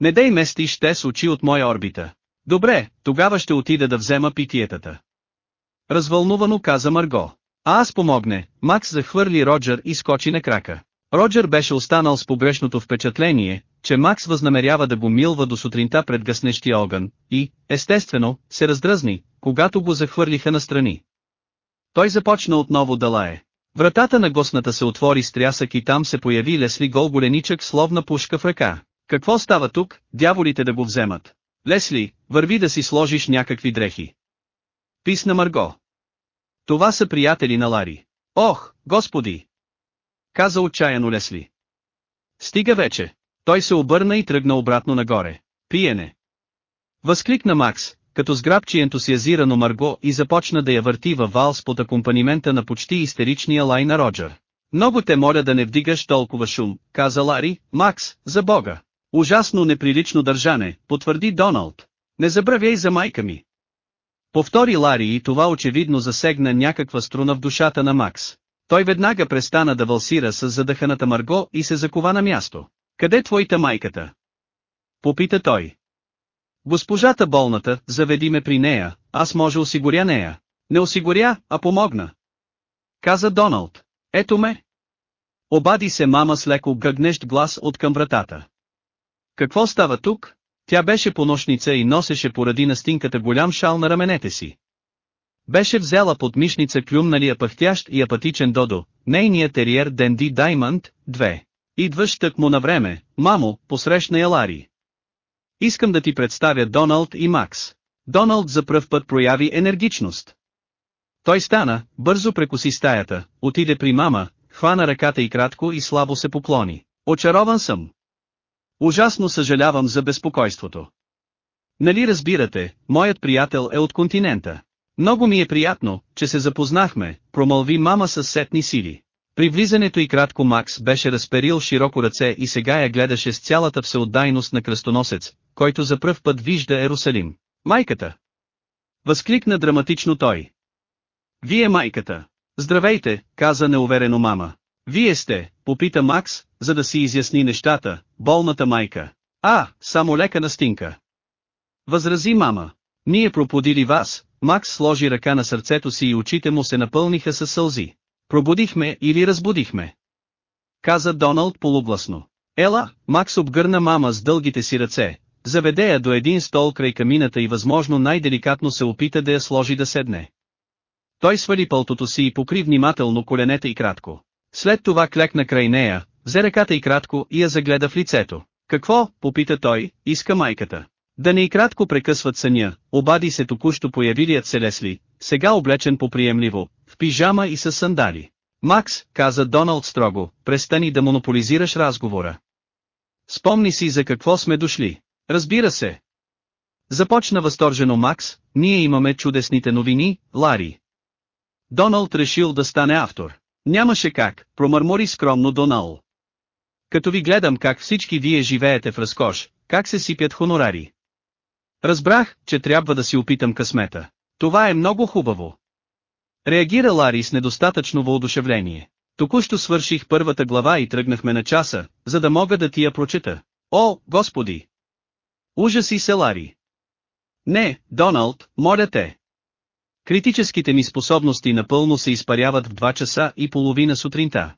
Не дей местиш те с очи от моя орбита. Добре, тогава ще отида да взема питиетата. Развълнувано каза Марго. А аз помогне, Макс захвърли Роджер и скочи на крака. Роджер беше останал с погрешното впечатление, че Макс възнамерява да го милва до сутринта пред гаснещия огън, и, естествено, се раздразни, когато го захвърлиха настрани. Той започна отново да лае. Вратата на гостната се отвори с трясък и там се появи Лесли голголеничък словна пушка в ръка. Какво става тук, дяволите да го вземат? Лесли, върви да си сложиш някакви дрехи. Писна Марго. Това са приятели на Лари. Ох, господи! Каза отчаяно Лесли. Стига вече. Той се обърна и тръгна обратно нагоре. Пиене. Възкликна Макс, като сграбчи ентусиазирано Марго и започна да я върти във валс под акомпанимента на почти истеричния лай на Роджер. Много те моля да не вдигаш толкова шум, каза Лари, Макс, за бога. Ужасно неприлично държане, потвърди Доналд. Не забравяй за майка ми. Повтори Лари и това очевидно засегна някаква струна в душата на Макс. Той веднага престана да валсира с задъханата Марго и се закова на място. Къде твоята майката? Попита той. Госпожата болната, заведи ме при нея, аз може осигуря нея. Не осигуря, а помогна. Каза Доналд. Ето ме. Обади се мама с леко гъгнещ глас от към вратата. Какво става тук? Тя беше поношница и носеше поради настинката голям шал на раменете си. Беше взела под мишница клюмналия пъхтящ и апатичен Додо, нейният териер Денди Даймонд, 2. Идваш тък му на време, мамо, посрещна я Лари. Искам да ти представя Доналд и Макс. Доналд за пръв път прояви енергичност. Той стана, бързо прекоси стаята, отиде при мама, хвана ръката и кратко и слабо се поклони. Очарован съм. Ужасно съжалявам за безпокойството. Нали разбирате, моят приятел е от континента. Много ми е приятно, че се запознахме, промълви мама с сетни сили. При влизането и кратко Макс беше разперил широко ръце и сега я гледаше с цялата всеотдайност на кръстоносец, който за пръв път вижда Ерусалим. Майката! Възкликна драматично той. Вие майката. Здравейте, каза неуверено мама. Вие сте, попита Макс, за да си изясни нещата, болната майка. А, само лека настинка. Възрази мама. Ние проподили вас, Макс сложи ръка на сърцето си и очите му се напълниха със сълзи. Пробудихме или разбудихме? Каза Доналд полугласно. Ела, Макс обгърна мама с дългите си ръце, заведе я до един стол край камината и възможно най-деликатно се опита да я сложи да седне. Той свали пълтото си и покри внимателно коленете и кратко. След това клекна край нея, взе ръката и кратко и я загледа в лицето. Какво, попита той, иска майката. Да не и кратко прекъсват съня, обади се току-що появилият се Лесли, сега облечен поприемливо, в пижама и с сандали. Макс, каза Доналд строго, престани да монополизираш разговора. Спомни си за какво сме дошли. Разбира се. Започна възторжено Макс, ние имаме чудесните новини, Лари. Доналд решил да стане автор. Нямаше как, промърмори скромно Донал. Като ви гледам как всички вие живеете в разкош, как се сипят хонорари. Разбрах, че трябва да си опитам късмета. Това е много хубаво. Реагира Лари с недостатъчно въодушевление. Току-що свърших първата глава и тръгнахме на часа, за да мога да ти я прочета. О, господи! Ужаси се Лари. Не, Доналд, моля те. Критическите ми способности напълно се изпаряват в 2 часа и половина сутринта.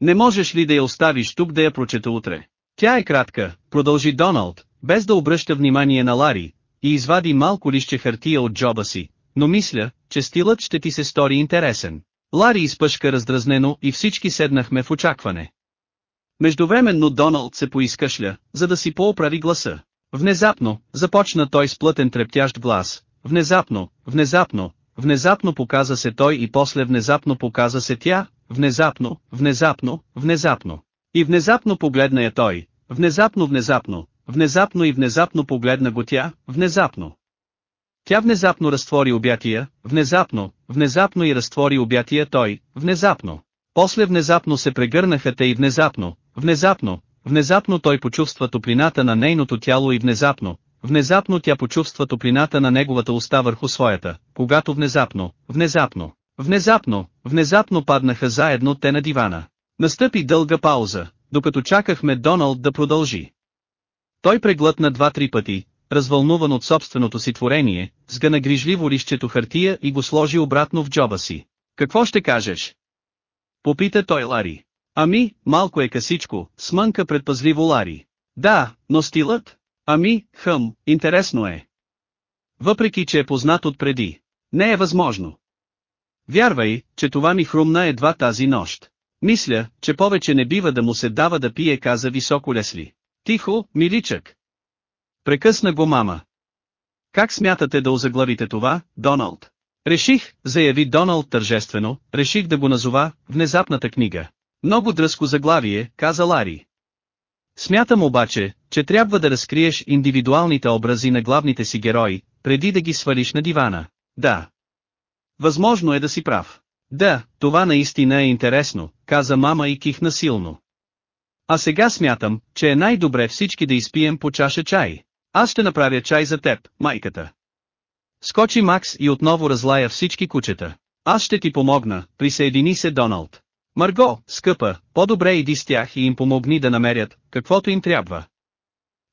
Не можеш ли да я оставиш тук да я прочета утре? Тя е кратка, продължи Доналд, без да обръща внимание на Лари, и извади малко лище хартия от джоба си, но мисля, че стилът ще ти се стори интересен. Лари изпъшка раздразнено и всички седнахме в очакване. Междувременно Доналд се поискашля, за да си пооправи гласа. Внезапно, започна той с плътен трептящ глас, внезапно, внезапно, внезапно показа се той и после внезапно показа се тя, внезапно, внезапно, внезапно. И внезапно погледна я той, внезапно внезапно, внезапно и внезапно погледна го тя, внезапно. Тя внезапно разтвори обятия, внезапно, внезапно и разтвори обятия той, внезапно. После внезапно се прегърнаха те и внезапно, внезапно, внезапно той почувства топлината на нейното тяло и внезапно, внезапно тя почувства топлината на неговата уста върху своята, когато внезапно, внезапно, внезапно, внезапно паднаха заедно те на дивана. Настъпи дълга пауза, докато чакахме Доналд да продължи. Той преглътна два-три пъти, развълнуван от собственото си творение, сгъна грижливо лището хартия и го сложи обратно в джоба си. Какво ще кажеш? Попита той Лари. Ами, малко е касичко, смънка предпазливо Лари. Да, но стилът? Ами, хъм, интересно е. Въпреки че е познат отпреди. Не е възможно. Вярвай, че това ми хрумна едва тази нощ. Мисля, че повече не бива да му се дава да пие каза високо Лесли. Тихо, миличък. Прекъсна го мама. Как смятате да озаглавите това, Доналд? Реших, заяви Доналд тържествено, реших да го назова «Внезапната книга». Много дръско заглавие, каза Лари. Смятам обаче, че трябва да разкриеш индивидуалните образи на главните си герои, преди да ги свалиш на дивана. Да. Възможно е да си прав. Да, това наистина е интересно, каза мама и кихна силно. А сега смятам, че е най-добре всички да изпием по чаша чай. Аз ще направя чай за теб, майката. Скочи Макс и отново разлая всички кучета. Аз ще ти помогна, присъедини се Доналд. Марго, скъпа, по-добре иди с тях и им помогни да намерят, каквото им трябва.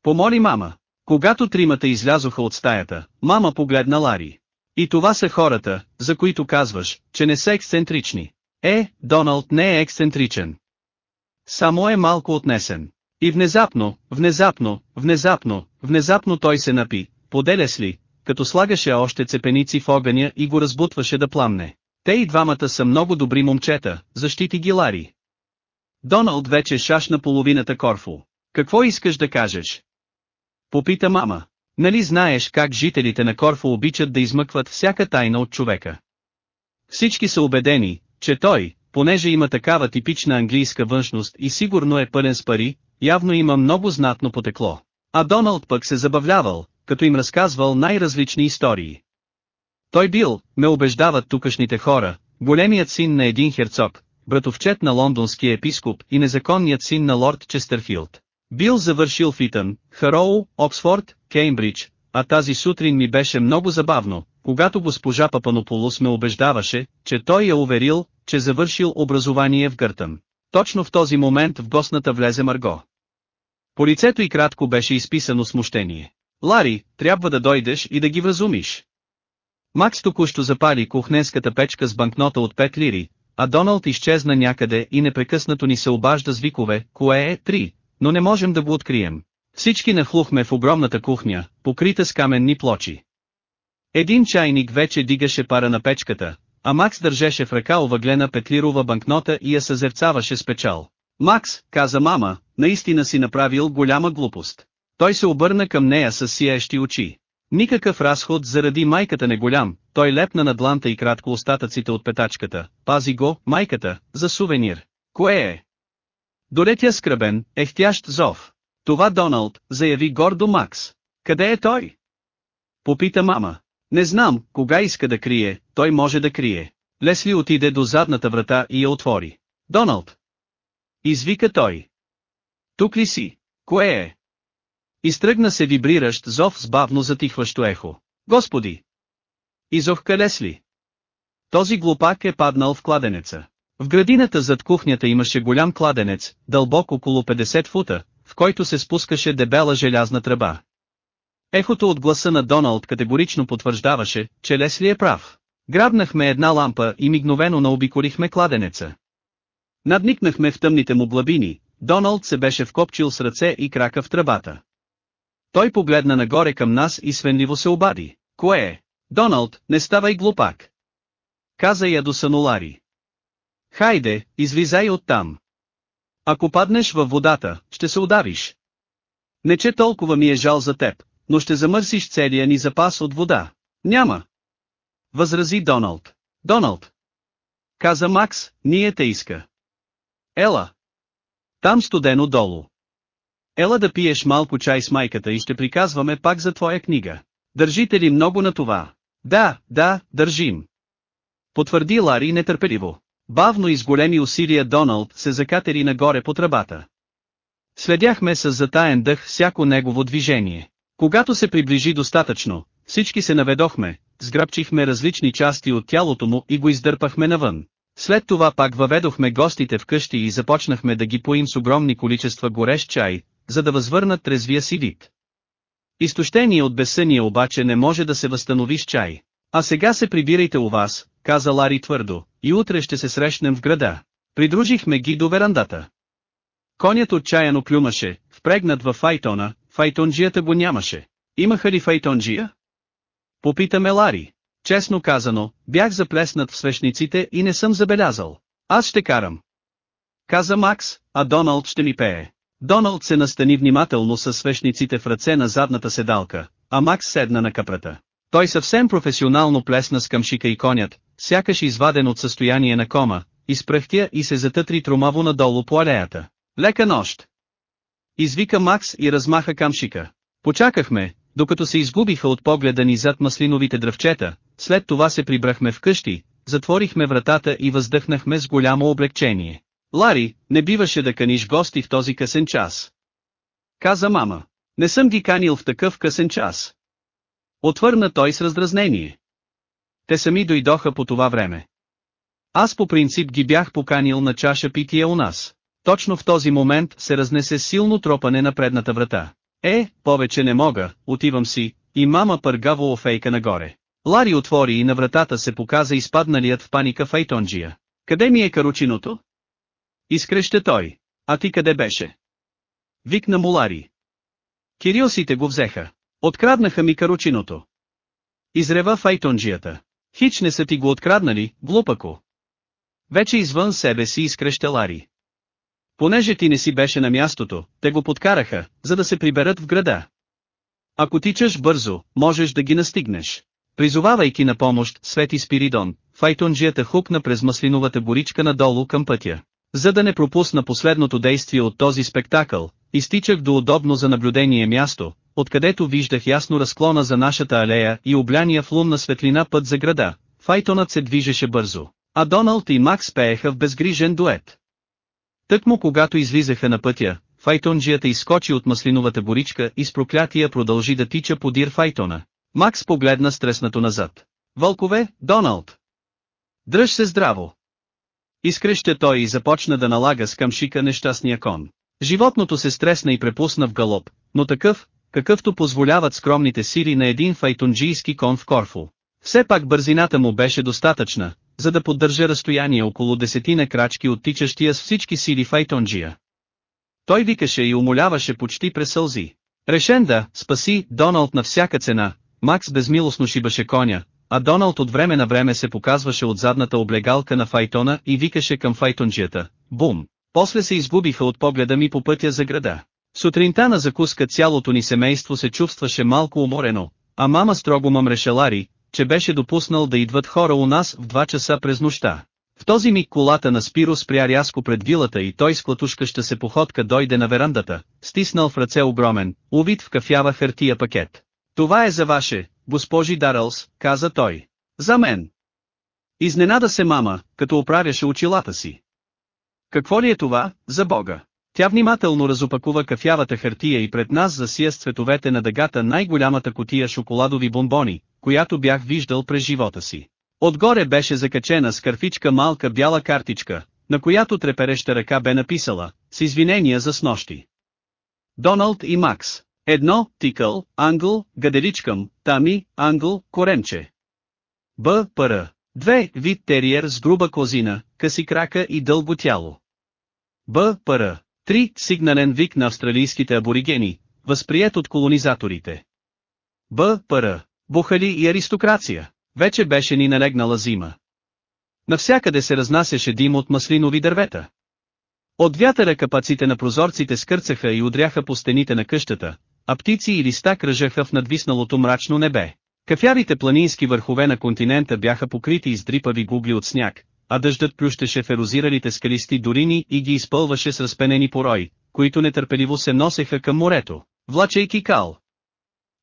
Помоли мама. Когато тримата излязоха от стаята, мама погледна Лари. И това са хората, за които казваш, че не са ексцентрични. Е, Доналд не е ексцентричен. Само е малко отнесен. И внезапно, внезапно, внезапно, внезапно той се напи, поделяс ли, като слагаше още цепеници в огъня и го разбутваше да пламне. Те и двамата са много добри момчета, защити ги Лари. Доналд вече шашна половината корфу. Какво искаш да кажеш? Попита мама. Нали знаеш как жителите на Корфу обичат да измъкват всяка тайна от човека? Всички са убедени, че той, понеже има такава типична английска външност и сигурно е пълен с пари, явно има много знатно потекло. А Доналд пък се забавлявал, като им разказвал най-различни истории. Той бил, ме убеждават тукашните хора, големият син на един херцог, братовчет на лондонския епископ и незаконният син на лорд Честърфилд. Бил завършил в Итън, Хароу, Оксфорд, Кеймбридж, а тази сутрин ми беше много забавно, когато госпожа Папанополус ме убеждаваше, че той е уверил, че завършил образование в Гъртън. Точно в този момент в гостната влезе Марго. По лицето и кратко беше изписано смущение. Лари, трябва да дойдеш и да ги вразумиш. Макс току-що запали кухненската печка с банкнота от 5 лири, а Доналд изчезна някъде и непрекъснато ни се обажда с викове, кое е, три, но не можем да го открием. Всички нахлухме в огромната кухня, покрита с каменни плочи. Един чайник вече дигаше пара на печката, а Макс държеше в ръка овъглена петлирова банкнота и я съзерцаваше с печал. Макс, каза мама, наистина си направил голяма глупост. Той се обърна към нея с сияещи очи. Никакъв разход заради майката не голям, той лепна на дланта и кратко остатъците от петачката, пази го, майката, за сувенир. Кое е? Долетя скръбен, ехтящ зов. Това Доналд, заяви гордо Макс. Къде е той? Попита мама. Не знам, кога иска да крие, той може да крие. Лесли отиде до задната врата и я отвори. Доналд! Извика той. Тук ли си? Кое е? Изтръгна се вибриращ зов с бавно затихващо ехо. Господи! Изохка Лесли. Този глупак е паднал в кладенеца. В градината зад кухнята имаше голям кладенец, дълбок около 50 фута, в който се спускаше дебела желязна тръба. Ехото от гласа на Доналд категорично потвърждаваше, че Лесли е прав. Грабнахме една лампа и мигновено наобиколихме кладенеца. Надникнахме в тъмните му глабини, Доналд се беше вкопчил с ръце и крака в тръбата. Той погледна нагоре към нас и свенливо се обади. Кое е? Доналд, не ставай глупак. Каза я до Санолари. Хайде, излизай оттам. Ако паднеш във водата, ще се удавиш. Не че толкова ми е жал за теб, но ще замърсиш целия ни запас от вода. Няма. Възрази Доналд. Доналд. Каза Макс, ние те иска. Ела. Там студено долу. Ела да пиеш малко чай с майката и ще приказваме пак за твоя книга. Държите ли много на това? Да, да, държим. Потвърди Лари нетърпеливо. Бавно и с големи усилия Доналд се закатери нагоре по тръбата. Следяхме с затаен дъх всяко негово движение. Когато се приближи достатъчно, всички се наведохме, сграбчихме различни части от тялото му и го издърпахме навън. След това пак въведохме гостите в къщи и започнахме да ги поим с огромни количества горещ чай, за да възвърнат трезвия си вид. Изтощение от безсъние обаче не може да се възстанови с чай. А сега се прибирайте у вас, каза Лари твърдо, и утре ще се срещнем в града. Придружихме ги до верандата. Конят отчаяно клюмаше, впрегнат във файтона, файтонджията го нямаше. Имаха ли файтонджия? Попитаме Лари. Честно казано, бях заплеснат в свещниците и не съм забелязал. Аз ще карам. Каза Макс, а Доналд ще ми пее. Доналд се настани внимателно с свещниците в ръце на задната седалка, а Макс седна на капрата. Той съвсем професионално плесна с къмшика и конят, сякаш изваден от състояние на кома, изпръхтя и се затътри тромаво надолу по алеята. Лека нощ! Извика Макс и размаха камшика. Почакахме, докато се изгубиха от погледа ни зад маслиновите дръвчета, след това се прибрахме вкъщи, затворихме вратата и въздъхнахме с голямо облегчение. Лари, не биваше да каниш гости в този късен час. Каза мама. Не съм ги канил в такъв късен час. Отвърна той с раздразнение. Те сами дойдоха по това време. Аз по принцип ги бях поканил на чаша питие у нас. Точно в този момент се разнесе силно тропане на предната врата. Е, повече не мога, отивам си, и мама пъргаво офейка нагоре. Лари отвори и на вратата се показа изпадналият в паника файтонджия. Къде ми е каручиното? Изкреща той. А ти къде беше? Викна му Лари. Кирилсите го взеха. Откраднаха ми каручиното. Изрева файтонджията. Хич не са ти го откраднали, глупако. Вече извън себе си изкреща Лари. Понеже ти не си беше на мястото, те го подкараха, за да се приберат в града. Ако тичаш бързо, можеш да ги настигнеш. Призовавайки на помощ Свети Спиридон, файтонджията хукна през маслиновата горичка надолу към пътя. За да не пропусна последното действие от този спектакъл, изтичах до удобно за наблюдение място, откъдето виждах ясно разклона за нашата алея и обляния в лунна светлина път за града. Файтонът се движеше бързо, а Доналд и Макс пееха в безгрижен дует. Тъкмо когато излизаха на пътя, файтонджията изскочи от маслиновата горичка и с проклятия продължи да тича подир файтона. Макс погледна стреснато назад. Вълкове, Доналд! Дръж се здраво! Изкреща той и започна да налага с камшика нещастния кон. Животното се стресна и препусна в галоп, но такъв, какъвто позволяват скромните сири на един файтонджийски кон в Корфу. Все пак бързината му беше достатъчна, за да поддържа разстояние около десетина крачки от тичащия с всички сили файтонджия. Той викаше и умоляваше почти през сълзи. Решен да спаси Доналд на всяка цена, Макс безмилостно шибаше коня, а Доналд от време на време се показваше от задната облегалка на файтона и викаше към файтонджията. Бум! После се изгубиха от погледа ми по пътя за града. Сутринта на закуска цялото ни семейство се чувстваше малко уморено, а мама строго мъмреше Лари, че беше допуснал да идват хора у нас в 2 часа през нощта. В този миг колата на Спиро спря рязко пред вилата и той с клатушкаща се походка дойде на верандата, стиснал в ръце огромен, увид в кафява хартия пакет. Това е за ваше, госпожи Дарълс, каза той. За мен. Изненада се мама, като оправяше очилата си. Какво ли е това, за Бога? Тя внимателно разопакува кафявата хартия и пред нас засия с цветовете на дъгата най-голямата котия шоколадови бомбони, която бях виждал през живота си. Отгоре беше закачена с кърфичка малка бяла картичка, на която трепереща ръка бе написала, с извинения за снощи. Доналд и Макс. Едно, тикъл, англ, гаделичкам, тами, англ, коремче. Б. Пър. Две, вид териер с груба козина, къси крака и дълго тяло. Б. Пър. Три, сигнален вик на австралийските аборигени, възприят от колонизаторите. Б. Пър. Бухали и аристокрация. Вече беше ни налегнала зима. Навсякъде се разнасяше дим от маслинови дървета. От вятъра капаците на прозорците скърцаха и удряха по стените на къщата, а птици и листа кръжаха в надвисналото мрачно небе. Кафярите планински върхове на континента бяха покрити с дрипави губли от сняг, а дъждът плющеше в ерозиралите скалисти долини и ги изпълваше с разпенени порои, които нетърпеливо се носеха към морето, влачайки кал.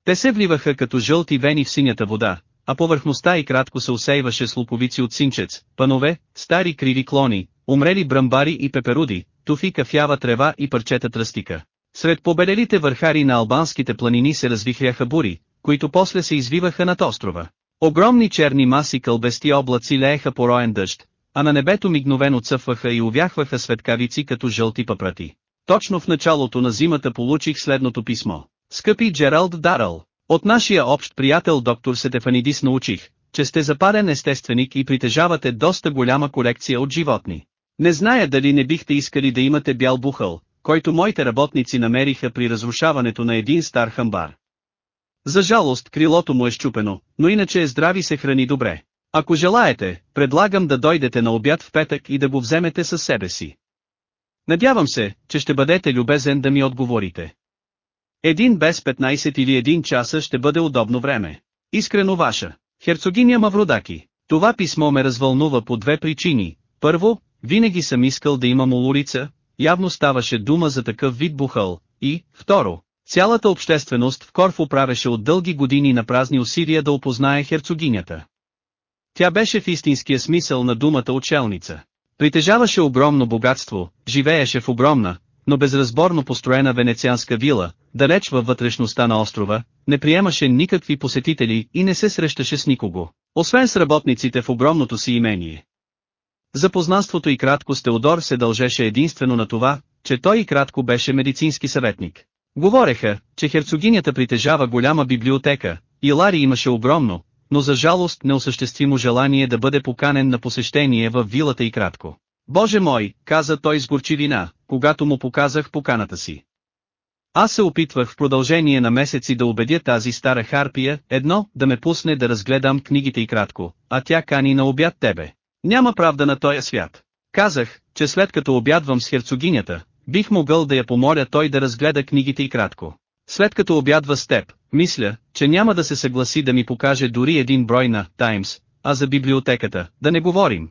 Те се вливаха като жълти вени в синята вода, а повърхността и кратко се усейваше с луповици от синчец, панове, стари криви клони, умрели брамбари и пеперуди, туфи кафява трева и парчета тръстика. Сред побелелите върхари на албанските планини се развихряха бури, които после се извиваха над острова. Огромни черни маси кълбести облаци лееха по роен дъжд, а на небето мигновено цъфваха и увяхваха светкавици като жълти папрати. Точно в началото на зимата получих следното писмо. Скъпи Джералд Даръл, от нашия общ приятел доктор Сетефанидис научих, че сте запарен естественик и притежавате доста голяма колекция от животни. Не зная дали не бихте искали да имате бял бухъл, който моите работници намериха при разрушаването на един стар хамбар. За жалост крилото му е щупено, но иначе е здрав и се храни добре. Ако желаете, предлагам да дойдете на обяд в петък и да го вземете със себе си. Надявам се, че ще бъдете любезен да ми отговорите. Един без 15 или един часа ще бъде удобно време. Искрено ваша. Херцогиня Мавродаки. Това писмо ме развълнува по две причини. Първо, винаги съм искал да имам улица, явно ставаше дума за такъв вид бухъл, и, второ, цялата общественост в Корфу правеше от дълги години на празни усилия да опознае херцогинята. Тя беше в истинския смисъл на думата учелница. Притежаваше огромно богатство, живееше в огромна, но безразборно построена венецианска вила, далеч във вътрешността на острова, не приемаше никакви посетители и не се срещаше с никого, освен с работниците в огромното си имение. Запознанството и кратко с Теодор се дължеше единствено на това, че той и кратко беше медицински съветник. Говореха, че херцогинята притежава голяма библиотека, и Лари имаше огромно, но за жалост неосъществимо желание да бъде поканен на посещение в вилата и кратко. Боже мой, каза той с горчивина, когато му показах поканата си. Аз се опитвах в продължение на месеци да убедя тази стара харпия, едно, да ме пусне да разгледам книгите и кратко, а тя кани на обяд тебе. Няма правда на този свят. Казах, че след като обядвам с херцогинята, бих могъл да я помоля той да разгледа книгите и кратко. След като обядва с теб, Мисля, че няма да се съгласи да ми покаже дори един брой на «Таймс», а за библиотеката, да не говорим.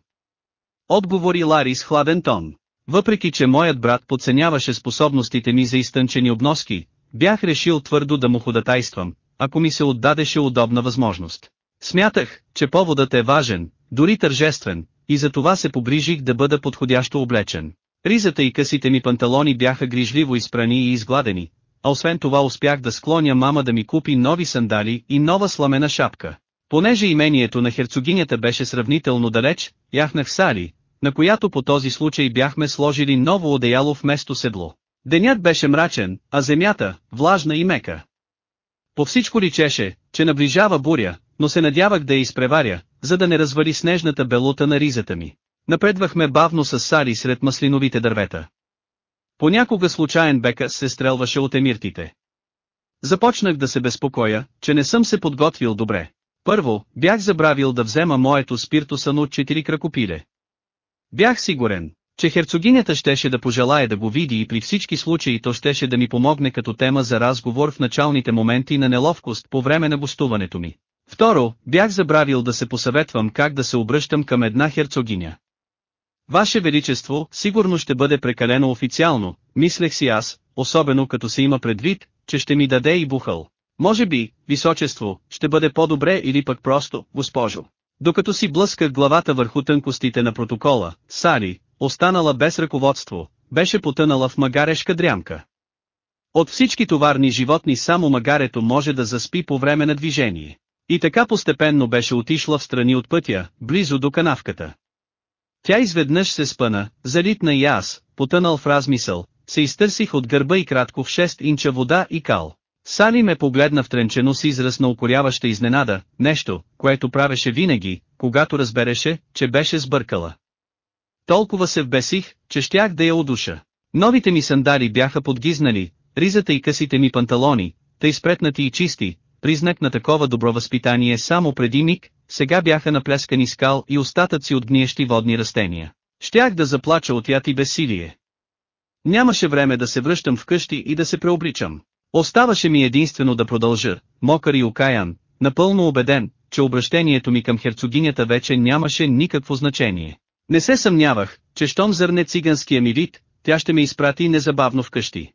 Отговори Лари с хладен тон. Въпреки че моят брат подценяваше способностите ми за изтънчени обноски, бях решил твърдо да му ходатайствам, ако ми се отдадеше удобна възможност. Смятах, че поводът е важен, дори тържествен, и за това се погрижих да бъда подходящо облечен. Ризата и късите ми панталони бяха грижливо изпрани и изгладени, а освен това успях да склоня мама да ми купи нови сандали и нова сламена шапка. Понеже имението на херцогинята беше сравнително далеч, яхнах сали, на която по този случай бяхме сложили ново одеяло вместо седло. Денят беше мрачен, а земята, влажна и мека. По всичко личеше, че наближава буря, но се надявах да я изпреваря, за да не развали снежната белута на ризата ми. Напредвахме бавно с Сари сред маслиновите дървета. Понякога случайен бека се стрелваше от емиртите. Започнах да се безпокоя, че не съм се подготвил добре. Първо, бях забравил да взема моето спиртосано от четири кракопиле. Бях сигурен, че херцогинята щеше да пожелая да го види и при всички случаи то щеше да ми помогне като тема за разговор в началните моменти на неловкост по време на гостуването ми. Второ, бях забравил да се посъветвам как да се обръщам към една херцогиня. Ваше Величество, сигурно ще бъде прекалено официално, мислех си аз, особено като се има предвид, че ще ми даде и бухъл. Може би, Височество, ще бъде по-добре или пък просто, госпожо. Докато си блъсках главата върху тънкостите на протокола, Сари, останала без ръководство, беше потънала в магарешка дрямка. От всички товарни животни само магарето може да заспи по време на движение. И така постепенно беше отишла в страни от пътя, близо до канавката. Тя изведнъж се спъна, залитна и аз, потънал в размисъл, се изтърсих от гърба и кратко в 6 инча вода и кал. Сали ме погледна втренчено с израз на укоряваща изненада, нещо, което правеше винаги, когато разбереше, че беше сбъркала. Толкова се вбесих, че щях да я удуша. Новите ми сандали бяха подгизнали, ризата и късите ми панталони, тъй спретнати и чисти, признак на такова добро възпитание само преди миг, сега бяха наплескани скал и остатъци от гниещи водни растения. Щях да заплача от яд и безсилие. Нямаше време да се връщам вкъщи и да се преобличам. Оставаше ми единствено да продължа, мокър и окаян, напълно убеден, че обращението ми към херцогинята вече нямаше никакво значение. Не се съмнявах, че щом зърне циганския ми вид, тя ще ме изпрати незабавно вкъщи.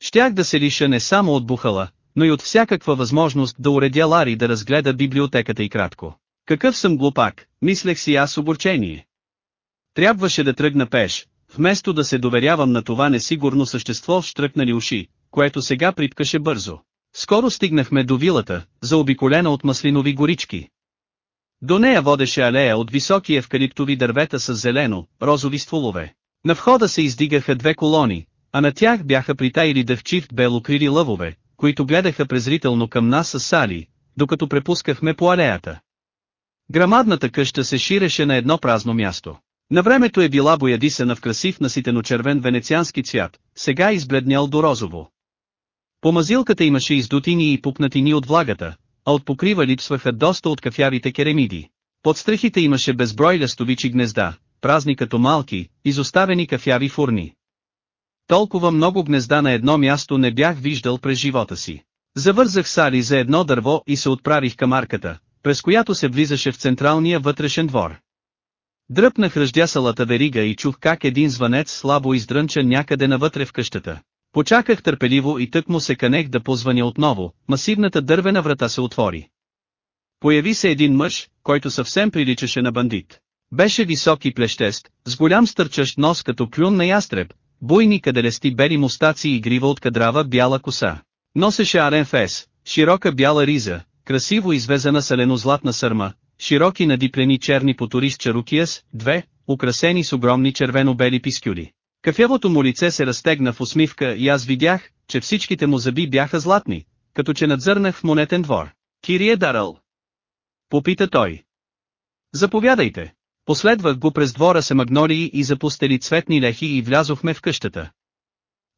Щях да се лиша не само от бухала, но и от всякаква възможност да уредя Лари да разгледа библиотеката и кратко. Какъв съм глупак, мислех си аз огорчение. Трябваше да тръгна пеш, вместо да се доверявам на това несигурно същество в штръкнали уши, което сега припкаше бързо. Скоро стигнахме до вилата, заобиколена от маслинови горички. До нея водеше алея от високи евкалиптови дървета с зелено, розови стволове. На входа се издигаха две колони, а на тях бяха притаили дъвчив белокрили лъвове, които гледаха презрително към нас с сали, докато препускахме по алеята. Грамадната къща се ширеше на едно празно място. На времето е била боядисана в красив наситено червен венециански цвят, сега избледнял до розово. По мазилката имаше издутини и пупнатини от влагата, а от покрива липсваха доста от кафявите керемиди. Под стрехите имаше безброй ластовичи гнезда, празни като малки, изоставени кафяви фурни. Толкова много гнезда на едно място не бях виждал през живота си. Завързах Сали за едно дърво и се отправих към арката, през която се влизаше в централния вътрешен двор. Дръпнах ръждясалата верига и чух как един звънец слабо издрънча някъде навътре в къщата. Почаках търпеливо и тък му се канех да позвъня отново, масивната дървена врата се отвори. Появи се един мъж, който съвсем приличаше на бандит. Беше висок и плещест, с голям стърчащ нос като клюн на ястреб, буйни каделести бели мустаци и грива от кадрава бяла коса. Носеше арен фес, широка бяла риза, красиво извезена салено-златна сърма, широки надиплени черни потори с чарукияс, две, украсени с огромни червено-бели пискюли. Кафявото му лице се разтегна в усмивка и аз видях, че всичките му зъби бяха златни, като че надзърнах в монетен двор. Кирие Дарал. Попита той. Заповядайте. Последвах го през двора се магнолии и запустели цветни лехи и влязохме в къщата.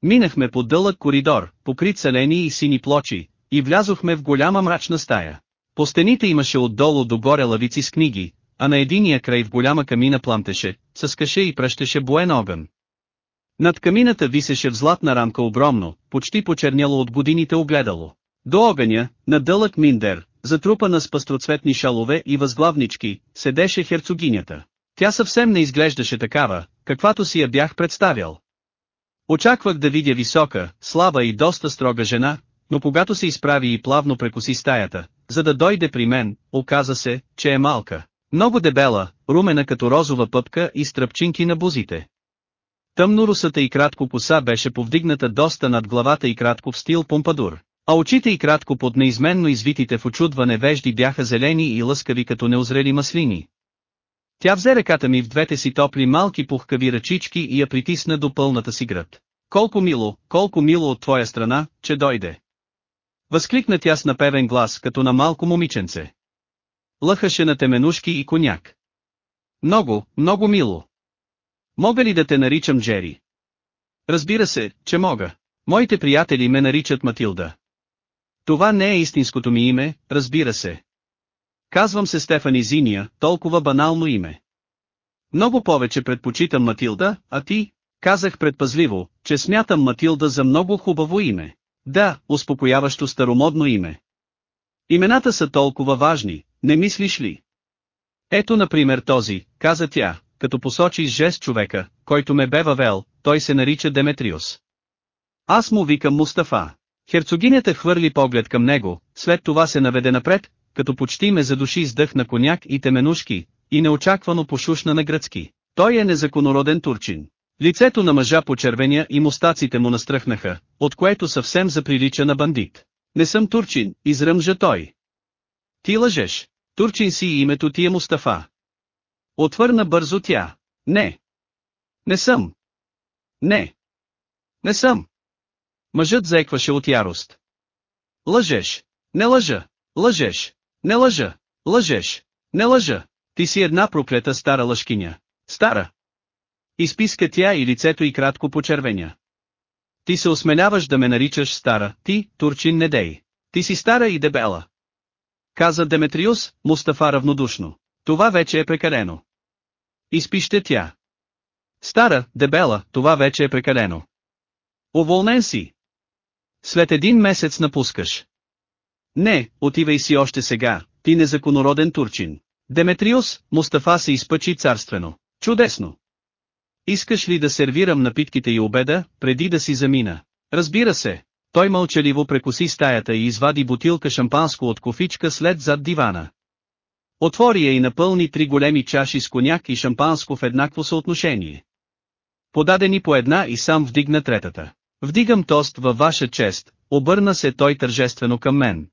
Минахме по дълъг коридор, покрит салени и сини плочи, и влязохме в голяма мрачна стая. По стените имаше отдолу до горе лавици с книги, а на единия край в голяма камина пламтеше, съскаше и пръщеше буен огън. Над камината висеше в златна рамка огромно, почти почерняло от годините огледало. До огъня, на дълъг миндер, затрупана с пастроцветни шалове и възглавнички, седеше херцогинята. Тя съвсем не изглеждаше такава, каквато си я бях представял. Очаквах да видя висока, слаба и доста строга жена, но когато се изправи и плавно прекоси стаята, за да дойде при мен, оказа се, че е малка. Много дебела, румена като розова пъпка и стръпчинки на бузите. Тъмнорусата и кратко коса беше повдигната доста над главата и кратко в стил помпадур, а очите и кратко под неизменно извитите в очудване вежди бяха зелени и лъскави като неозрели маслини. Тя взе ръката ми в двете си топли малки пухкави ръчички и я притисна до пълната си град. Колко мило, колко мило от твоя страна, че дойде. Възкликна тя с напевен глас като на малко момиченце. Лъхаше на теменушки и коняк. Много, много мило. Мога ли да те наричам Джери? Разбира се, че мога. Моите приятели ме наричат Матилда. Това не е истинското ми име, разбира се. Казвам се Стефани Зиния, толкова банално име. Много повече предпочитам Матилда, а ти? Казах предпазливо, че смятам Матилда за много хубаво име. Да, успокояващо старомодно име. Имената са толкова важни, не мислиш ли? Ето например този, каза тя, като посочи с жест човека, който ме бе въвел, той се нарича Деметриус. Аз му викам Мустафа. Херцогинята хвърли поглед към него, след това се наведе напред, като почти ме задуши с дъх на коняк и теменушки, и неочаквано пошушна на гръцки. Той е незаконороден турчин. Лицето на мъжа почервеня и мустаците му настръхнаха, от което съвсем заприлича на бандит. Не съм турчин, изръмжа той. Ти лъжеш. Турчин си и името ти е Мустафа. Отвърна бързо тя. Не. Не съм. Не. Не съм. Мъжът заекваше от ярост. Лъжеш. Не лъжа. Лъжеш. Не лъжа. Лъжеш. Не лъжа. Ти си една проклета стара лъжкиня. Стара. Изписка тя и лицето й кратко почервеня. Ти се осмеляваш да ме наричаш стара, ти, турчин недей. Ти си стара и дебела. Каза Деметриус, Мустафа равнодушно. Това вече е прекалено. Изпище тя. Стара, дебела, това вече е прекалено. Уволнен си. След един месец напускаш. Не, отивай си още сега, ти незаконороден турчин. Деметриус, Мустафа се изпъчи царствено. Чудесно. Искаш ли да сервирам напитките и обеда, преди да си замина? Разбира се. Той мълчаливо прекоси стаята и извади бутилка шампанско от кофичка след зад дивана. Отвори я и напълни три големи чаши с коняк и шампанско в еднакво съотношение. Подадени по една и сам вдигна третата. Вдигам тост във ваша чест, обърна се той тържествено към мен.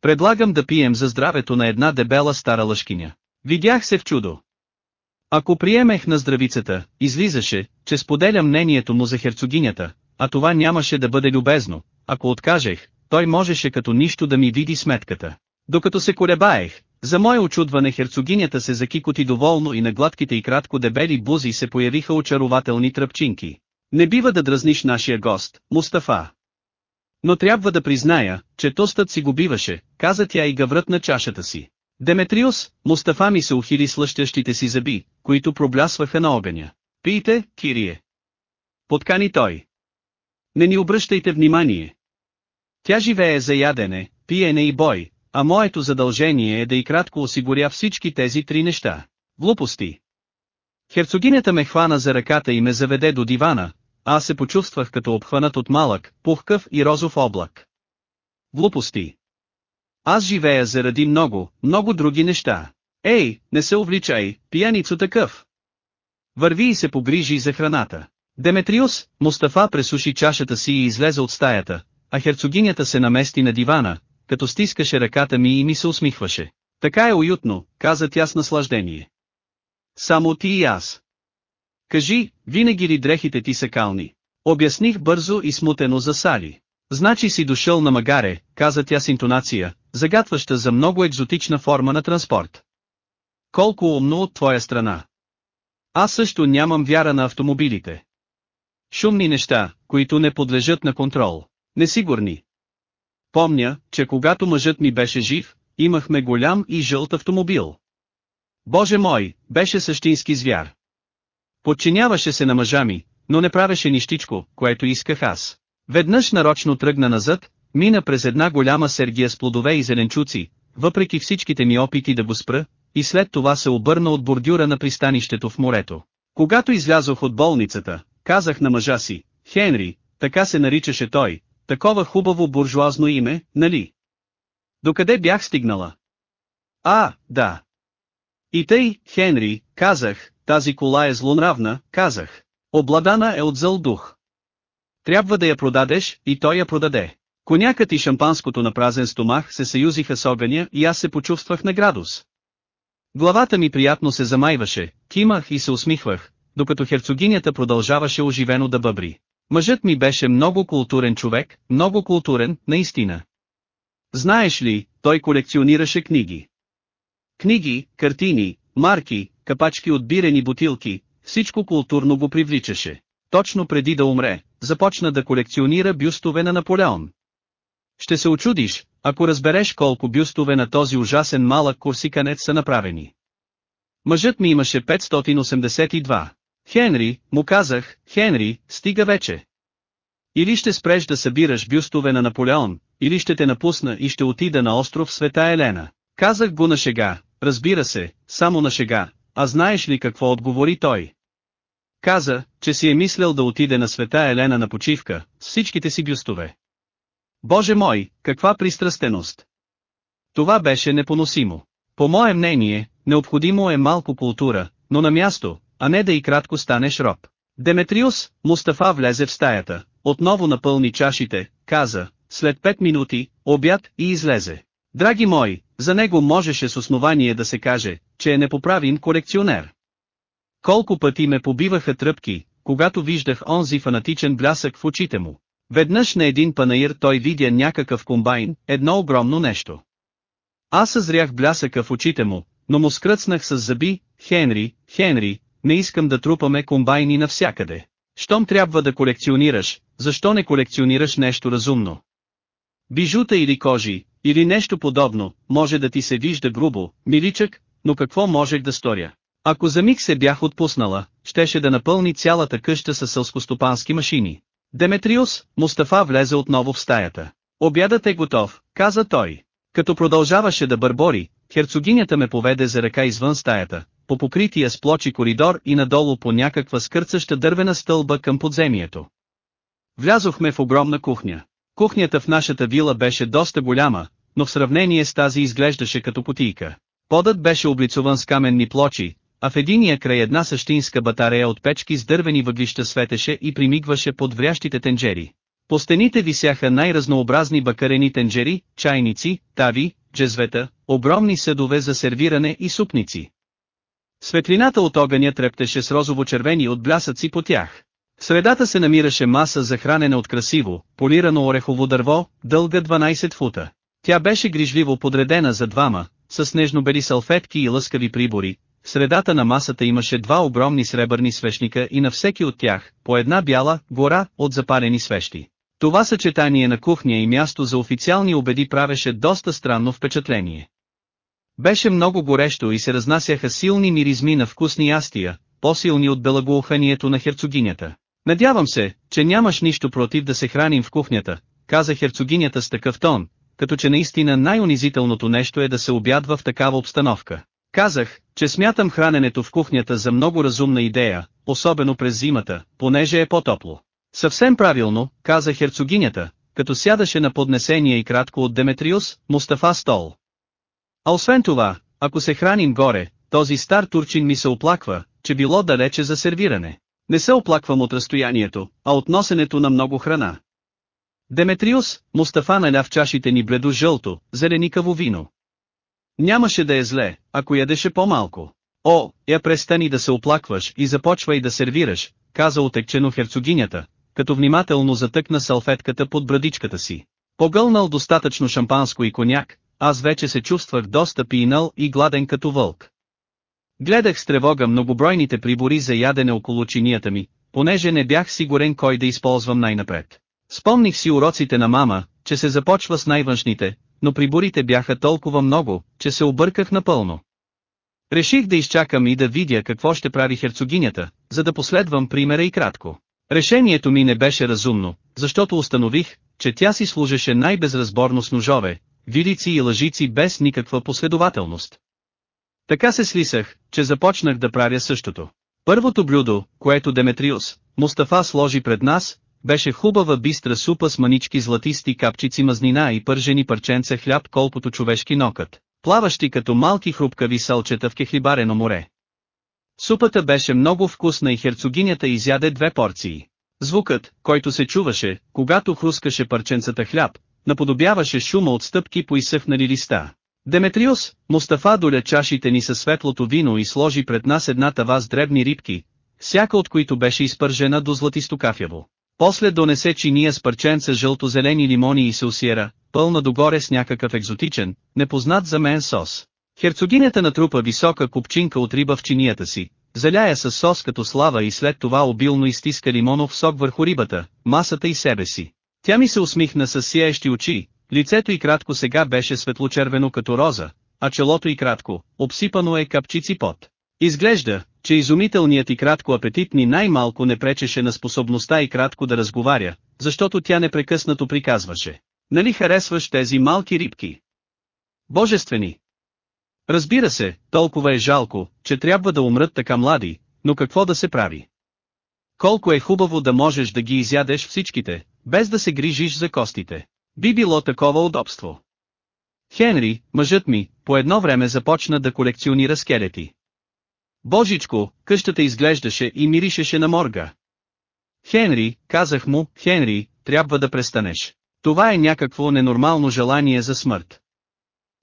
Предлагам да пием за здравето на една дебела стара лъжкиня. Видях се в чудо. Ако приемех на здравицата, излизаше, че споделя мнението му за херцогинята, а това нямаше да бъде любезно, ако откажех, той можеше като нищо да ми види сметката. Докато се колебаех, за мое очудване херцогинята се закикоти доволно и на гладките и кратко дебели бузи се появиха очарователни тръпчинки. Не бива да дразниш нашия гост, Мустафа. Но трябва да призная, че тостът си го биваше, каза тя и гаврът на чашата си. Деметриус, Мустафа ми се ухили с лъщещите си зъби, които проблясваха на огъня. Пийте, Кирие. Подкани той. Не ни обръщайте внимание. Тя живее за ядене, пиене и бой, а моето задължение е да и кратко осигуря всички тези три неща. Глупости. Херцогинята ме хвана за ръката и ме заведе до дивана, аз се почувствах като обхванат от малък, пухкав и розов облак. Глупости. Аз живея заради много, много други неща. Ей, не се увличай, пияницо такъв. Върви и се погрижи за храната. Деметриус, Мустафа пресуши чашата си и излезе от стаята, а херцогинята се намести на дивана, като стискаше ръката ми и ми се усмихваше. Така е уютно, каза тя с наслаждение. Само ти и аз. Кажи, винаги ли дрехите ти са кални? Обясних бързо и смутено за Сали. Значи си дошъл на магаре, каза тя с интонация, загатваща за много екзотична форма на транспорт. Колко умно от твоя страна. Аз също нямам вяра на автомобилите. Шумни неща, които не подлежат на контрол. Несигурни. Помня, че когато мъжът ми беше жив, имахме голям и жълт автомобил. Боже мой, беше същински звяр. Подчиняваше се на мъжа ми, но не правеше нищичко, което исках аз. Веднъж нарочно тръгна назад, мина през една голяма сергия с плодове и зеленчуци, въпреки всичките ми опити да го спра, и след това се обърна от бордюра на пристанището в морето. Когато излязох от болницата, казах на мъжа си, Хенри, така се наричаше той, такова хубаво буржуазно име, нали? Докъде бях стигнала? А, да. И тъй, Хенри, казах, тази кола е злонравна, казах. Обладана е от зъл дух. Трябва да я продадеш, и той я продаде. Конякът и шампанското на празен стомах се съюзиха с огъня и аз се почувствах на градус. Главата ми приятно се замайваше, кимах и се усмихвах, докато херцогинята продължаваше оживено да бъбри. Мъжът ми беше много културен човек, много културен, наистина. Знаеш ли, той колекционираше книги. Книги, картини, марки, капачки от бирени бутилки, всичко културно го привличаше. Точно преди да умре, започна да колекционира бюстове на Наполеон. Ще се очудиш, ако разбереш колко бюстове на този ужасен малък курсиканец са направени. Мъжът ми имаше 582. Хенри, му казах, Хенри, стига вече. Или ще спреш да събираш бюстове на Наполеон, или ще те напусна и ще отида на остров Света Елена. Казах го на шега, разбира се, само на шега, а знаеш ли какво отговори той? Каза, че си е мислял да отиде на Света Елена на почивка, с всичките си бюстове. Боже мой, каква пристрастеност! Това беше непоносимо. По мое мнение, необходимо е малко култура, но на място, а не да и кратко станеш роб. Деметриус, Мустафа влезе в стаята, отново напълни чашите, каза, след пет минути, обяд и излезе. Драги мои, за него можеше с основание да се каже, че е непоправим колекционер. Колко пъти ме побиваха тръпки, когато виждах онзи фанатичен блясък в очите му. Веднъж на един панаир той видя някакъв комбайн, едно огромно нещо. Аз съзрях блясъка в очите му, но му скръцнах с зъби, Хенри, Хенри, не искам да трупаме комбайни навсякъде. Щом трябва да колекционираш, защо не колекционираш нещо разумно? Бижута или кожи, или нещо подобно, може да ти се вижда грубо, миличък, но какво можех да сторя? Ако за миг се бях отпуснала, щеше да напълни цялата къща с сълскостопански машини. Деметриус, Мустафа влезе отново в стаята. Обядът е готов, каза той. Като продължаваше да бърбори, херцогинята ме поведе за ръка извън стаята, по покрития с плочи коридор и надолу по някаква скърцаща дървена стълба към подземието. Влязохме в огромна кухня. Кухнята в нашата вила беше доста голяма, но в сравнение с тази изглеждаше като потийка. Подът беше облицован с каменни плочи, а в единия край една същинска батарея от печки с дървени въглища светеше и примигваше под врящите тенджери. По стените висяха най-разнообразни бакарени тенджери, чайници, тави, джезвета, огромни съдове за сервиране и супници. Светлината от огъня трептеше с розово-червени от блясъци по тях. В средата се намираше маса за хранене от красиво, полирано орехово дърво, дълга 12 фута. Тя беше грижливо подредена за двама, с нежно-бели салфетки и лъскави прибори. В средата на масата имаше два огромни сребърни свещника и на всеки от тях, по една бяла, гора, от запалени свещи. Това съчетание на кухня и място за официални обеди правеше доста странно впечатление. Беше много горещо и се разнасяха силни миризми на вкусни ястия, по-силни от белагоуханието на херцогинята. Надявам се, че нямаш нищо против да се храним в кухнята, каза херцогинята с такъв тон, като че наистина най-унизителното нещо е да се обядва в такава обстановка. Казах, че смятам храненето в кухнята за много разумна идея, особено през зимата, понеже е по-топло. Съвсем правилно, каза херцогинята, като сядаше на поднесения и кратко от Деметриус, Мустафа стол. А освен това, ако се храним горе, този стар турчин ми се оплаква, че било далече за сервиране. Не се оплаквам от разстоянието, а от носенето на много храна. Деметриус, Мустафа наля в чашите ни бледо-жълто, зеленикаво вино. Нямаше да е зле, ако ядеше по-малко. О, я престани да се оплакваш и започвай да сервираш, каза отекчено херцогинята, като внимателно затъкна салфетката под брадичката си. Погълнал достатъчно шампанско и коняк, аз вече се чувствах доста пинал и гладен като вълк. Гледах с тревога многобройните прибори за ядене около чинията ми, понеже не бях сигурен кой да използвам най-напред. Спомних си уроците на мама, че се започва с най-външните, но приборите бяха толкова много, че се обърках напълно. Реших да изчакам и да видя какво ще прави херцогинята, за да последвам примера и кратко. Решението ми не беше разумно, защото установих, че тя си служеше най-безразборно с ножове, вилици и лъжици без никаква последователност. Така се слисах, че започнах да правя същото. Първото блюдо, което Деметриус, Мустафа сложи пред нас, беше хубава бистра супа с манички златисти капчици мазнина и пържени парченца хляб колкото човешки нокът, плаващи като малки хрупкави салчета в кехлибарено море. Супата беше много вкусна и херцогинята изяде две порции. Звукът, който се чуваше, когато хрускаше парченцата хляб, наподобяваше шума от стъпки по изсъхнали листа. Деметриус, Мустафа доля чашите ни със светлото вино и сложи пред нас една тава с дребни рибки, всяка от които беше изпържена до златисто кафяво. После донесе чиния с парченца жълто-зелени лимони и се усиера, пълна догоре с някакъв екзотичен, непознат за мен сос. Херцогинята натрупа висока купчинка от риба в чинията си, заляя с сос като слава и след това обилно изтиска лимонов сок върху рибата, масата и себе си. Тя ми се усмихна с сияещи очи, лицето и кратко сега беше светлочервено като роза, а челото и кратко, обсипано е капчици пот. Изглежда, че изумителният и кратко апетит ни най-малко не пречеше на способността и кратко да разговаря, защото тя непрекъснато приказваше. Нали харесваш тези малки рибки? Божествени! Разбира се, толкова е жалко, че трябва да умрат така млади, но какво да се прави? Колко е хубаво да можеш да ги изядеш всичките, без да се грижиш за костите. Би било такова удобство. Хенри, мъжът ми, по едно време започна да колекционира скелети. Божичко, къщата изглеждаше и миришеше на морга. Хенри, казах му, Хенри, трябва да престанеш. Това е някакво ненормално желание за смърт.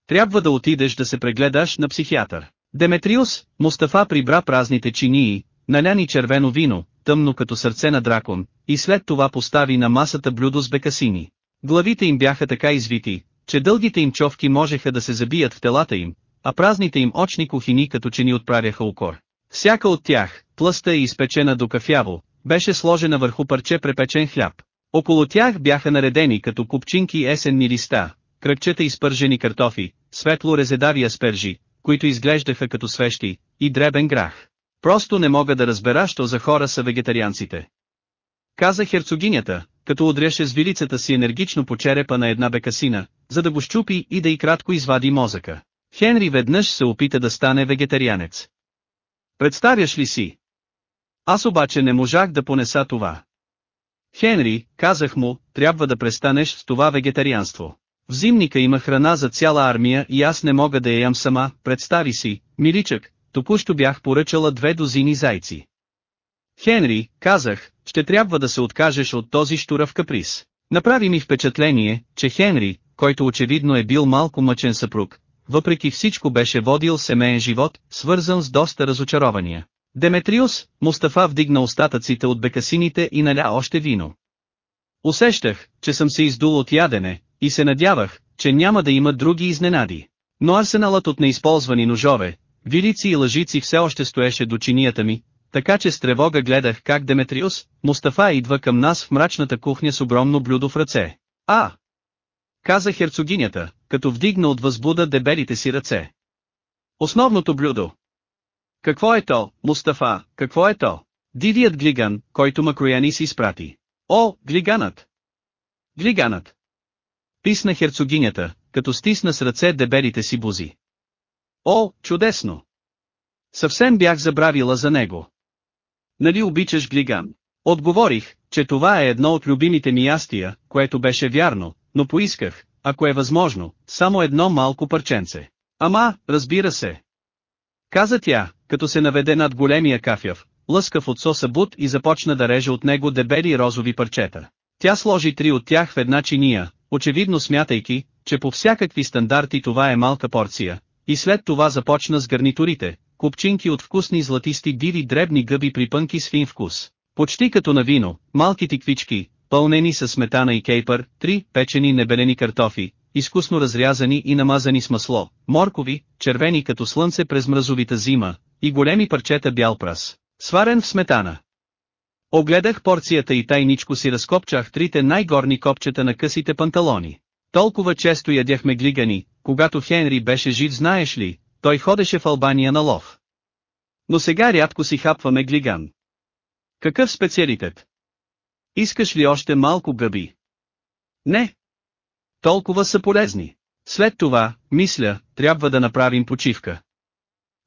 Трябва да отидеш да се прегледаш на психиатър. Деметриус, Мустафа прибра празните чинии, наляни червено вино, тъмно като сърце на дракон, и след това постави на масата блюдо с бекасини. Главите им бяха така извити, че дългите им човки можеха да се забият в телата им, а празните им очни кухини като че ни отправяха укор. Всяка от тях, плъста и изпечена до кафяво, беше сложена върху парче препечен хляб. Около тях бяха наредени като купчинки есенни листа, кръгчета изпържени картофи, светло резедави аспержи, които изглеждаха като свещи, и дребен грах. Просто не мога да разбера, що за хора са вегетарианците. Каза херцогинята, като удряше с вилицата си енергично по черепа на една бекасина, за да го щупи и да и кратко извади мозъка. Хенри веднъж се опита да стане вегетарианец. Представяш ли си? Аз обаче не можах да понеса това. Хенри, казах му, трябва да престанеш с това вегетарианство. В зимника има храна за цяла армия и аз не мога да я ям сама, представи си, миличък, току-що бях поръчала две дозини зайци. Хенри, казах, ще трябва да се откажеш от този штурав каприз. Направи ми впечатление, че Хенри, който очевидно е бил малко мъчен съпруг, въпреки всичко беше водил семейен живот, свързан с доста разочарования. Деметриус, Мустафа вдигна остатъците от бекасините и наля още вино. Усещах, че съм се издул от ядене, и се надявах, че няма да има други изненади. Но арсеналът от неизползвани ножове, вилици и лъжици все още стоеше до чинията ми, така че с тревога гледах как Деметриус, Мустафа идва към нас в мрачната кухня с огромно блюдо в ръце. А! Каза херцогинята, като вдигна от възбуда дебелите си ръце. Основното блюдо. Какво е то, Мустафа, какво е то? Дивият глиган, който Макрояни си изпрати. О, глиганът! Глиганът! Писна херцогинята, като стисна с ръце дебелите си бузи. О, чудесно! Съвсем бях забравила за него. Нали обичаш глиган? Отговорих, че това е едно от любимите ми ястия, което беше вярно, но поисках, ако е възможно, само едно малко парченце. Ама, разбира се. Каза тя, като се наведе над големия кафяв, лъскав от соса бут и започна да реже от него дебели розови парчета. Тя сложи три от тях в една чиния, очевидно смятайки, че по всякакви стандарти това е малка порция, и след това започна с гарнитурите, купчинки от вкусни златисти диви дребни гъби припънки с фин вкус. Почти като на вино, малки тиквички, пълнени с сметана и кейпър, три печени небелени картофи, изкусно разрязани и намазани с масло, моркови, червени като слънце през мразовита зима, и големи парчета бял прас, сварен в сметана. Огледах порцията и тайничко си разкопчах трите най-горни копчета на късите панталони. Толкова често ядяхме глигани, когато Хенри беше жив знаеш ли, той ходеше в Албания на лов. Но сега рядко си хапваме глиган. Какъв специалитет? Искаш ли още малко гъби? Не. Толкова са полезни. След това, мисля, трябва да направим почивка.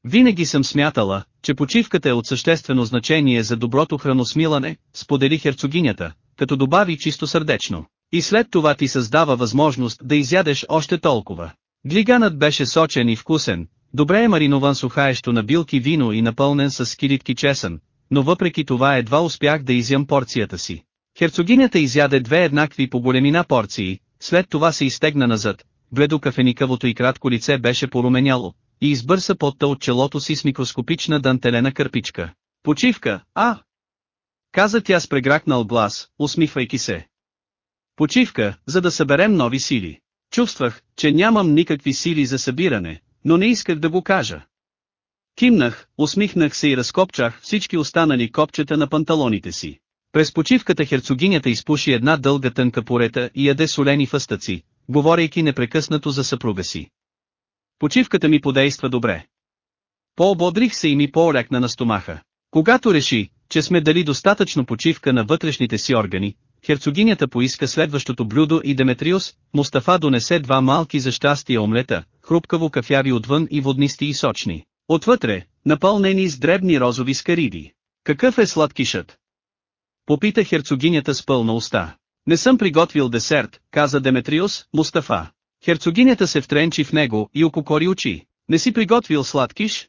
Винаги съм смятала, че почивката е от съществено значение за доброто храносмилане, сподели херцогинята, като добави чисто сърдечно. И след това ти създава възможност да изядеш още толкова. Глиганът беше сочен и вкусен, добре е маринован сухаещо на билки вино и напълнен с скилитки чесън, но въпреки това едва успях да изям порцията си. Херцогинята изяде две еднакви по големина порции, след това се изтегна назад, бледо кафеникавото и кратко лице беше поруменяло, и избърса потта от челото си с микроскопична дантелена кърпичка. Почивка, а! Каза тя с прегракнал глас, усмихвайки се. Почивка, за да съберем нови сили. Чувствах, че нямам никакви сили за събиране, но не исках да го кажа. Кимнах, усмихнах се и разкопчах всички останали копчета на панталоните си. През почивката херцогинята изпуши една дълга тънка порета и яде солени фъстъци, говорейки непрекъснато за съпруга си. Почивката ми подейства добре. По-ободрих се и ми по-олекна на стомаха. Когато реши, че сме дали достатъчно почивка на вътрешните си органи, херцогинята поиска следващото блюдо и Деметриус, Мустафа донесе два малки за щастие омлета, хрупкаво кафяви отвън и воднисти и сочни. Отвътре, напълнени с дребни розови скариди. Какъв е сладкишът? Попита херцогинята с пълна уста. Не съм приготвил десерт, каза Деметриус, Мустафа. Херцогинята се втренчи в него и окукори очи. Не си приготвил сладкиш?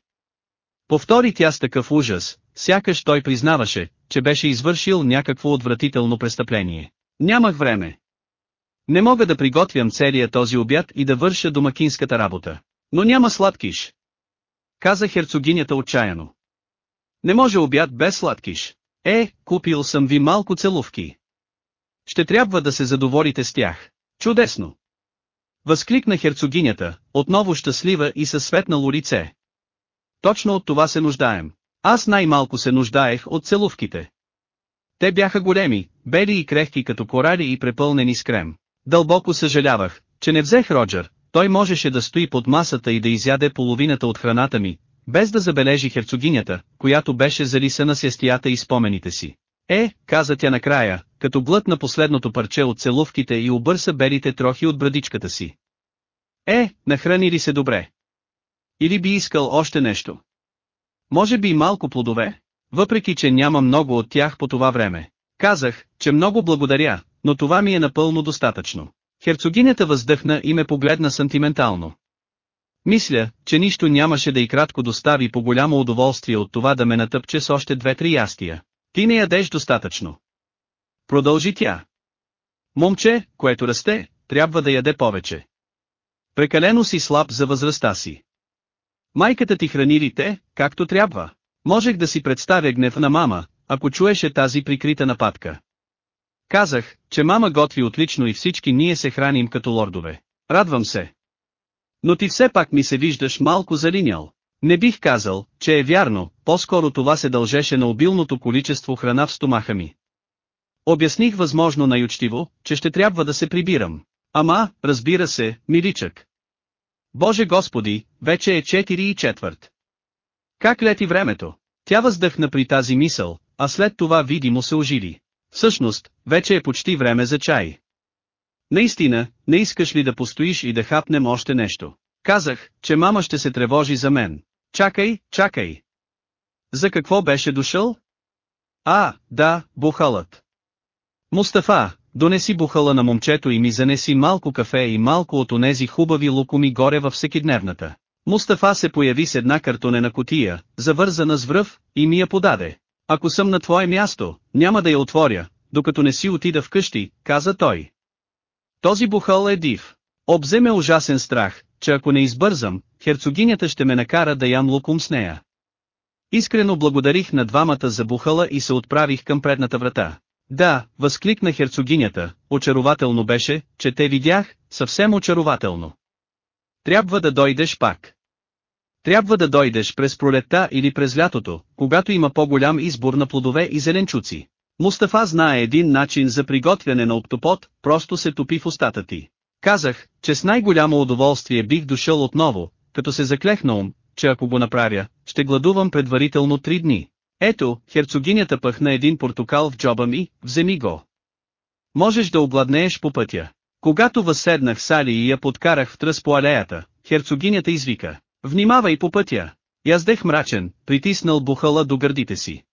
Повтори тя с такъв ужас, сякаш той признаваше, че беше извършил някакво отвратително престъпление. Нямах време. Не мога да приготвям целия този обяд и да върша домакинската работа. Но няма сладкиш. Каза херцогинята отчаяно. Не може обяд без сладкиш. Е, купил съм ви малко целувки. Ще трябва да се задоволите с тях. Чудесно! Възкликна херцогинята, отново щастлива и със светнало лице. Точно от това се нуждаем. Аз най-малко се нуждаех от целувките. Те бяха големи, бели и крехки като корали и препълнени с крем. Дълбоко съжалявах, че не взех Роджер, той можеше да стои под масата и да изяде половината от храната ми, без да забележи херцогинята, която беше залисана с естията и спомените си. Е, каза тя накрая, като глътна последното парче от целувките и обърса белите трохи от брадичката си. Е, нахрани ли се добре? Или би искал още нещо? Може би и малко плодове? Въпреки, че няма много от тях по това време. Казах, че много благодаря, но това ми е напълно достатъчно. Херцогинята въздъхна и ме погледна сантиментално. Мисля, че нищо нямаше да и кратко достави по голямо удоволствие от това да ме натъпче с още две-три ястия. Ти не ядеш достатъчно. Продължи тя. Момче, което расте, трябва да яде повече. Прекалено си слаб за възрастта си. Майката ти храни ли те, както трябва? Можех да си представя гнев на мама, ако чуеше тази прикрита нападка. Казах, че мама готви отлично и всички ние се храним като лордове. Радвам се. Но ти все пак ми се виждаш малко залинял. Не бих казал, че е вярно, по-скоро това се дължеше на обилното количество храна в стомаха ми. Обясних възможно най-учтиво, че ще трябва да се прибирам. Ама, разбира се, миличък. Боже Господи, вече е 4 и четвърт. Как лети времето? Тя въздъхна при тази мисъл, а след това видимо се ожили. Всъщност, вече е почти време за чай. Наистина, не искаш ли да постоиш и да хапнем още нещо? Казах, че мама ще се тревожи за мен. Чакай, чакай. За какво беше дошъл? А, да, бухалът. Мустафа, донеси бухала на момчето и ми занеси малко кафе и малко от онези хубави лукоми горе във всекидневната. Мустафа се появи с една картонена котия, завързана с връв, и ми я подаде. Ако съм на твое място, няма да я отворя, докато не си отида вкъщи, каза той. Този бухал е див. Обземе ужасен страх, че ако не избързам, херцогинята ще ме накара да ям лукум с нея. Искрено благодарих на двамата за бухала и се отправих към предната врата. Да, възкликна херцогинята, очарователно беше, че те видях, съвсем очарователно. Трябва да дойдеш пак. Трябва да дойдеш през пролетта или през лятото, когато има по-голям избор на плодове и зеленчуци. Мустафа знае един начин за приготвяне на октопод, просто се топи в устата ти. Казах, че с най-голямо удоволствие бих дошъл отново, като се заклех на ум, че ако го направя, ще гладувам предварително три дни. Ето, херцогинята пъхна един портокал в джоба ми, вземи го. Можеш да обладнееш по пътя. Когато възседнах с Али и я подкарах в тръс по алеята, херцогинята извика. Внимавай по пътя! Яздех мрачен, притиснал бухала до гърдите си.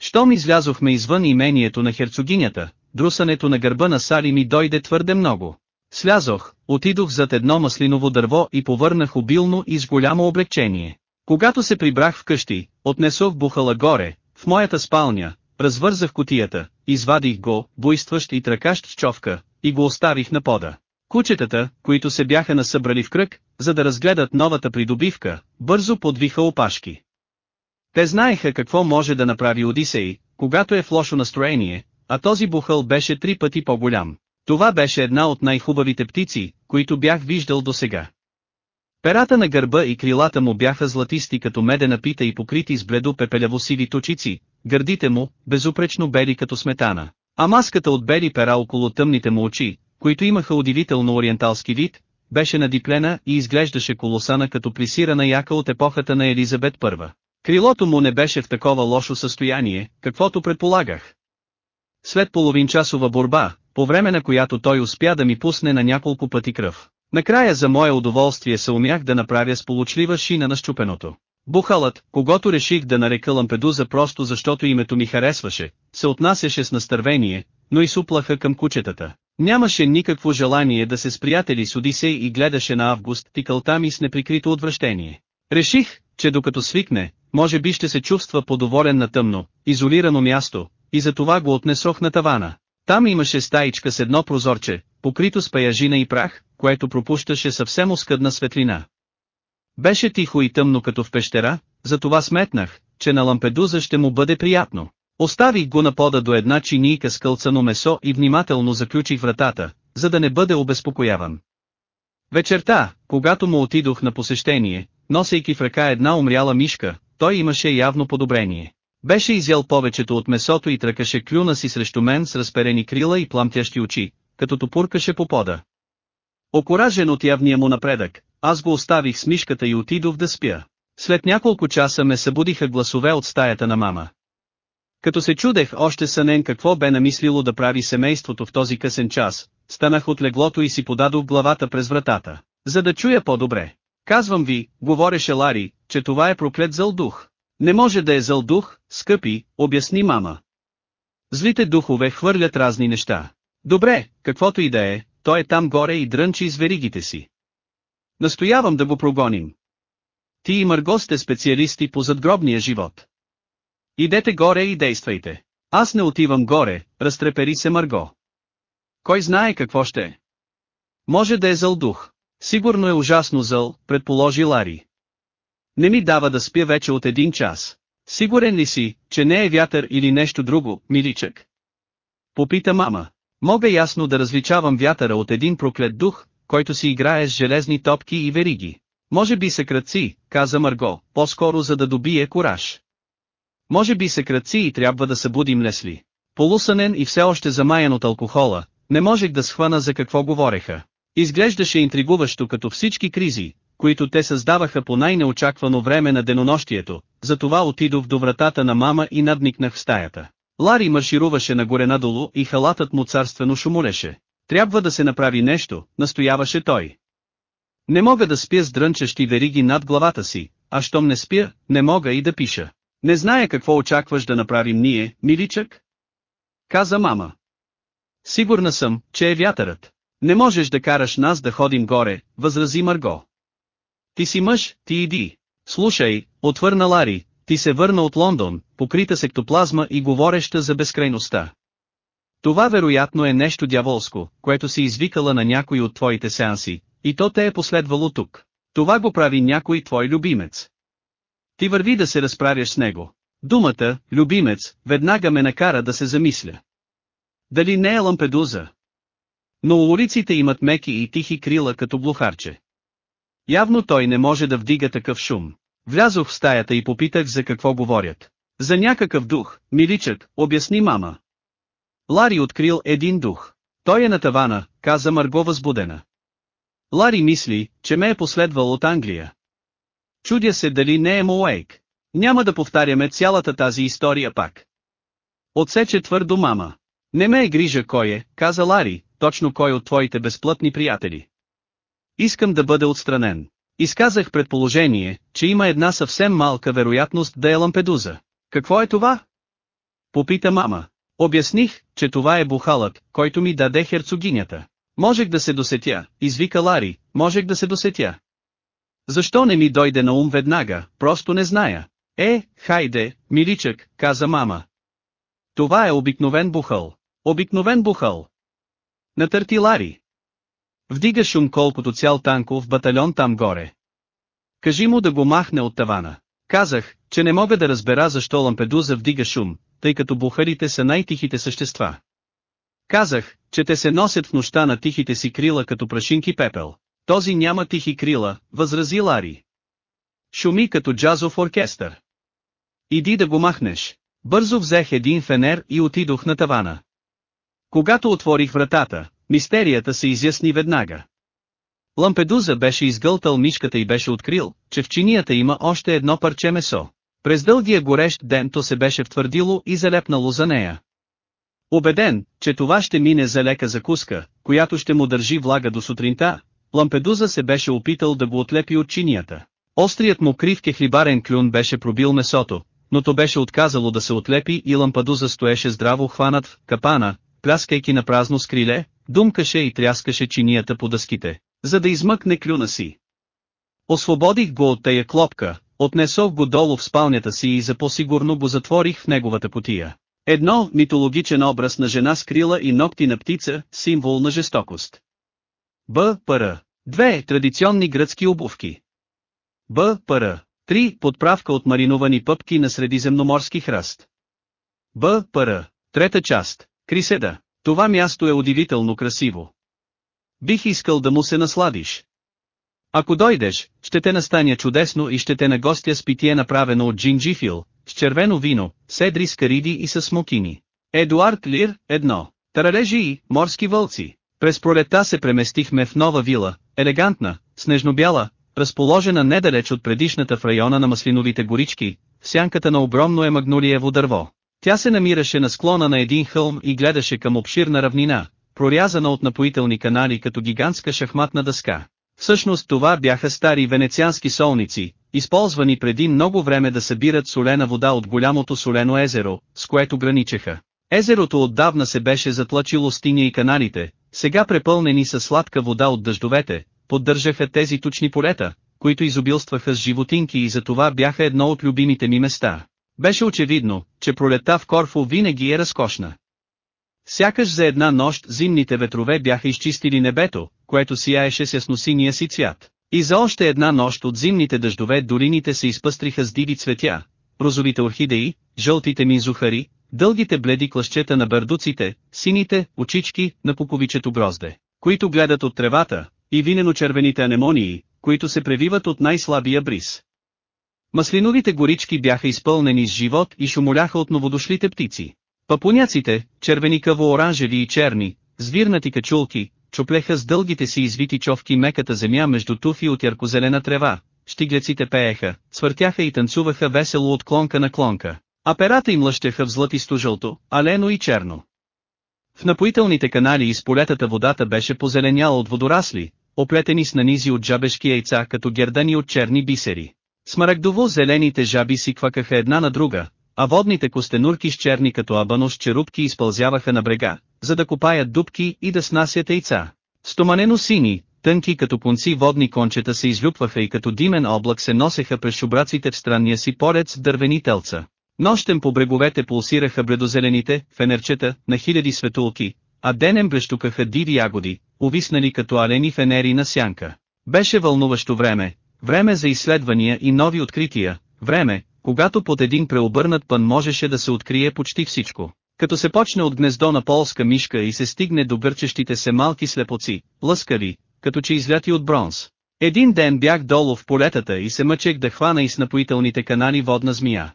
Щом излязохме извън имението на херцогинята, друсането на гърба на Сали ми дойде твърде много. Слязох, отидох зад едно маслиново дърво и повърнах обилно и с голямо облегчение. Когато се прибрах вкъщи, отнесох бухала горе, в моята спалня, развързах котията, извадих го, буйстващ и тракащ с човка, и го оставих на пода. Кучетата, които се бяха насъбрали в кръг, за да разгледат новата придобивка, бързо подвиха опашки. Те знаеха какво може да направи Одисей, когато е в лошо настроение, а този бухъл беше три пъти по-голям. Това беше една от най-хубавите птици, които бях виждал досега. Перата на гърба и крилата му бяха златисти като медена пита и покрити с бледо пепеляво сиви точици, гърдите му, безупречно бели като сметана, а маската от бели пера около тъмните му очи, които имаха удивително ориенталски вид, беше надиплена и изглеждаше колосана като плисирана яка от епохата на Елизабет I. Крилото му не беше в такова лошо състояние, каквото предполагах. След половинчасова борба, по време на която той успя да ми пусне на няколко пъти кръв. Накрая за мое удоволствие се умях да направя сполучлива шина на щупеното. Бухалът, когато реших да нарека Лампедуза просто защото името ми харесваше, се отнасяше с настървение, но и суплаха към кучетата. Нямаше никакво желание да се сприятели с Одисей и гледаше на Август тикълта ми с неприкрито отвращение. Реших, че докато свикне, може би ще се чувства подоволен на тъмно, изолирано място, и затова го отнесох на тавана. Там имаше стаичка с едно прозорче, покрито с паяжина и прах, което пропущаше съвсем оскъдна светлина. Беше тихо и тъмно като в пещера, затова сметнах, че на Лампедуза ще му бъде приятно. Оставих го на пода до една чинийка с кълцано месо и внимателно заключих вратата, за да не бъде обезпокояван. Вечерта, когато му отидох на посещение, носейки в ръка една умряла мишка, той имаше явно подобрение. Беше изял повечето от месото и тръкаше клюна си срещу мен с разперени крила и пламтящи очи, като топуркаше по пода. Окоражен от явния му напредък, аз го оставих с мишката и отидох да спя. След няколко часа ме събудиха гласове от стаята на мама. Като се чудех още сънен какво бе намислило да прави семейството в този късен час, станах от леглото и си подадох главата през вратата, за да чуя по-добре. Казвам ви, говореше Лари, че това е проклет зъл дух. Не може да е зъл дух, скъпи, обясни мама. Злите духове хвърлят разни неща. Добре, каквото и да е, той е там горе и дрънчи с веригите си. Настоявам да го прогоним. Ти и Марго сте специалисти по задгробния живот. Идете горе и действайте. Аз не отивам горе, разтрепери се Марго. Кой знае какво ще е? Може да е зъл дух. Сигурно е ужасно зъл, предположи Лари. Не ми дава да спя вече от един час. Сигурен ли си, че не е вятър или нещо друго, миличък? Попита мама. Мога ясно да различавам вятъра от един проклет дух, който си играе с железни топки и вериги. Може би се кръци, каза Марго, по-скоро за да добие кораж. Може би се кръци и трябва да събудим Лесли. Полусанен и все още замаян от алкохола, не можех да схвана за какво говореха. Изглеждаше интригуващо като всички кризи, които те създаваха по най-неочаквано време на денонощието, затова отидох до вратата на мама и надникнах в стаята. Лари маршируваше нагоре надолу и халатът му царствено шумолеше. Трябва да се направи нещо, настояваше той. Не мога да спя с дрънчащи вериги над главата си, а щом не спя, не мога и да пиша. Не зная какво очакваш да направим ние, миличък? Каза мама. Сигурна съм, че е вятърът. Не можеш да караш нас да ходим горе, възрази Марго. Ти си мъж, ти иди. Слушай, отвърна Лари, ти се върна от Лондон, покрита с ектоплазма и говореща за безкрайността. Това вероятно е нещо дяволско, което си извикала на някой от твоите сеанси, и то те е последвало тук. Това го прави някой твой любимец. Ти върви да се разправяш с него. Думата, любимец, веднага ме накара да се замисля. Дали не е лампедуза? Но улиците имат меки и тихи крила като блухарче. Явно той не може да вдига такъв шум. Влязох в стаята и попитах за какво говорят. За някакъв дух, миличък, обясни мама. Лари открил един дух. Той е на тавана, каза Марго възбудена. Лари мисли, че ме е последвал от Англия. Чудя се дали не е Моуейк. Няма да повтаряме цялата тази история пак. Отсече твърдо мама. Не ме е грижа кой е, каза Лари, точно кой от твоите безплътни приятели. Искам да бъде отстранен. Изказах предположение, че има една съвсем малка вероятност да е Лампедуза. Какво е това? Попита мама. Обясних, че това е бухалът, който ми даде херцогинята. Можех да се досетя, извика Лари, можех да се досетя. Защо не ми дойде на ум веднага, просто не зная. Е, хайде, миличък, каза мама. Това е обикновен бухъл. Обикновен бухъл. Натърти Лари. Вдига шум колкото цял танков батальон там горе. Кажи му да го махне от тавана. Казах, че не мога да разбера защо Лампедуза вдига шум, тъй като бухарите са най-тихите същества. Казах, че те се носят в нощта на тихите си крила като прашинки пепел. Този няма тихи крила, възрази Лари. Шуми като джазов оркестър. Иди да го махнеш. Бързо взех един фенер и отидох на тавана. Когато отворих вратата, мистерията се изясни веднага. Лампедуза беше изгълтал мишката и беше открил, че в чинията има още едно парче месо. През дългия горещ ден то се беше втвърдило и залепнало за нея. Обеден, че това ще мине за лека закуска, която ще му държи влага до сутринта, Лампедуза се беше опитал да го отлепи от чинията. Острият му крив кехлибарен клюн беше пробил месото, но то беше отказало да се отлепи и Лампедуза стоеше здраво хванат в капана, пляскайки на празно с криле, думкаше и тряскаше чинията по дъските, за да измъкне клюна си. Освободих го от тая клопка, отнесох го долу в спалнята си и за по-сигурно го затворих в неговата потия. Едно, митологичен образ на жена с крила и ногти на птица, символ на жестокост. Б. Пр. Две Традиционни гръцки обувки. Б. Пр. Три Подправка от мариновани пъпки на средиземноморски храст. Б. Пр. Трета част. Криседа. Това място е удивително красиво. Бих искал да му се насладиш. Ако дойдеш, ще те настаня чудесно и ще те нагостя с питие направено от джинджифил, с червено вино, седри с кариди и с смокини. Едуард Лир, едно. Таралежи, морски вълци. През пролета се преместихме в нова вила, елегантна, снежнобяла, разположена недалеч от предишната в района на маслиновите горички, в сянката на огромно е магнолиево дърво. Тя се намираше на склона на един хълм и гледаше към обширна равнина, прорязана от напоителни канали като гигантска шахматна дъска. Всъщност това бяха стари венециански солници, използвани преди много време да събират солена вода от голямото солено езеро, с което граничеха. Езерото отдавна се беше затлачило с тиня и каналите, сега препълнени с сладка вода от дъждовете, поддържаха тези тучни полета, които изобилстваха с животинки и за това бяха едно от любимите ми места. Беше очевидно, че пролета в Корфу винаги е разкошна. Сякаш за една нощ зимните ветрове бяха изчистили небето, което сияеше с ясносиния си цвят. И за още една нощ от зимните дъждове долините се изпъстриха с диви цветя, розовите орхидеи, жълтите минзухари, дългите бледи клъщета на бърдуците, сините очички на пуповичето грозде, които гледат от тревата, и винено-червените анемонии, които се превиват от най-слабия бриз. Маслиновите горички бяха изпълнени с живот и шумоляха от новодошлите птици. Папуняците, червени къво-оранжеви и черни, звирнати качулки, чоплеха с дългите си извити човки меката земя между туфи от яркозелена трева, щиглеците пееха, свъртяха и танцуваха весело от клонка на клонка, а перата им лъщеха в златисто жълто, алено и черно. В напоителните канали из полетата водата беше позеленяла от водорасли, оплетени с нанизи от жабешки яйца като гердани от черни бисери. Смарагдово зелените жаби си квакаха една на друга, а водните костенурки с черни като абано с черупки изпълзяваха на брега, за да копаят дубки и да снасят яйца. Стоманено сини, тънки като пунци водни кончета се излюпваха и като димен облак се носеха през шубраците в странния си порец дървени телца. Нощем по бреговете пулсираха бредозелените, фенерчета, на хиляди светулки, а денем блещукаха диви ягоди, увиснали като алени фенери на сянка. Беше вълнуващо време, време за изследвания и нови открития, време, когато под един преобърнат пън можеше да се открие почти всичко. Като се почне от гнездо на полска мишка и се стигне до гърчещите се малки слепоци, лъскари, като че изляти от бронз. Един ден бях долу в полетата и се мъчех да хвана и с напоителните канали водна змия.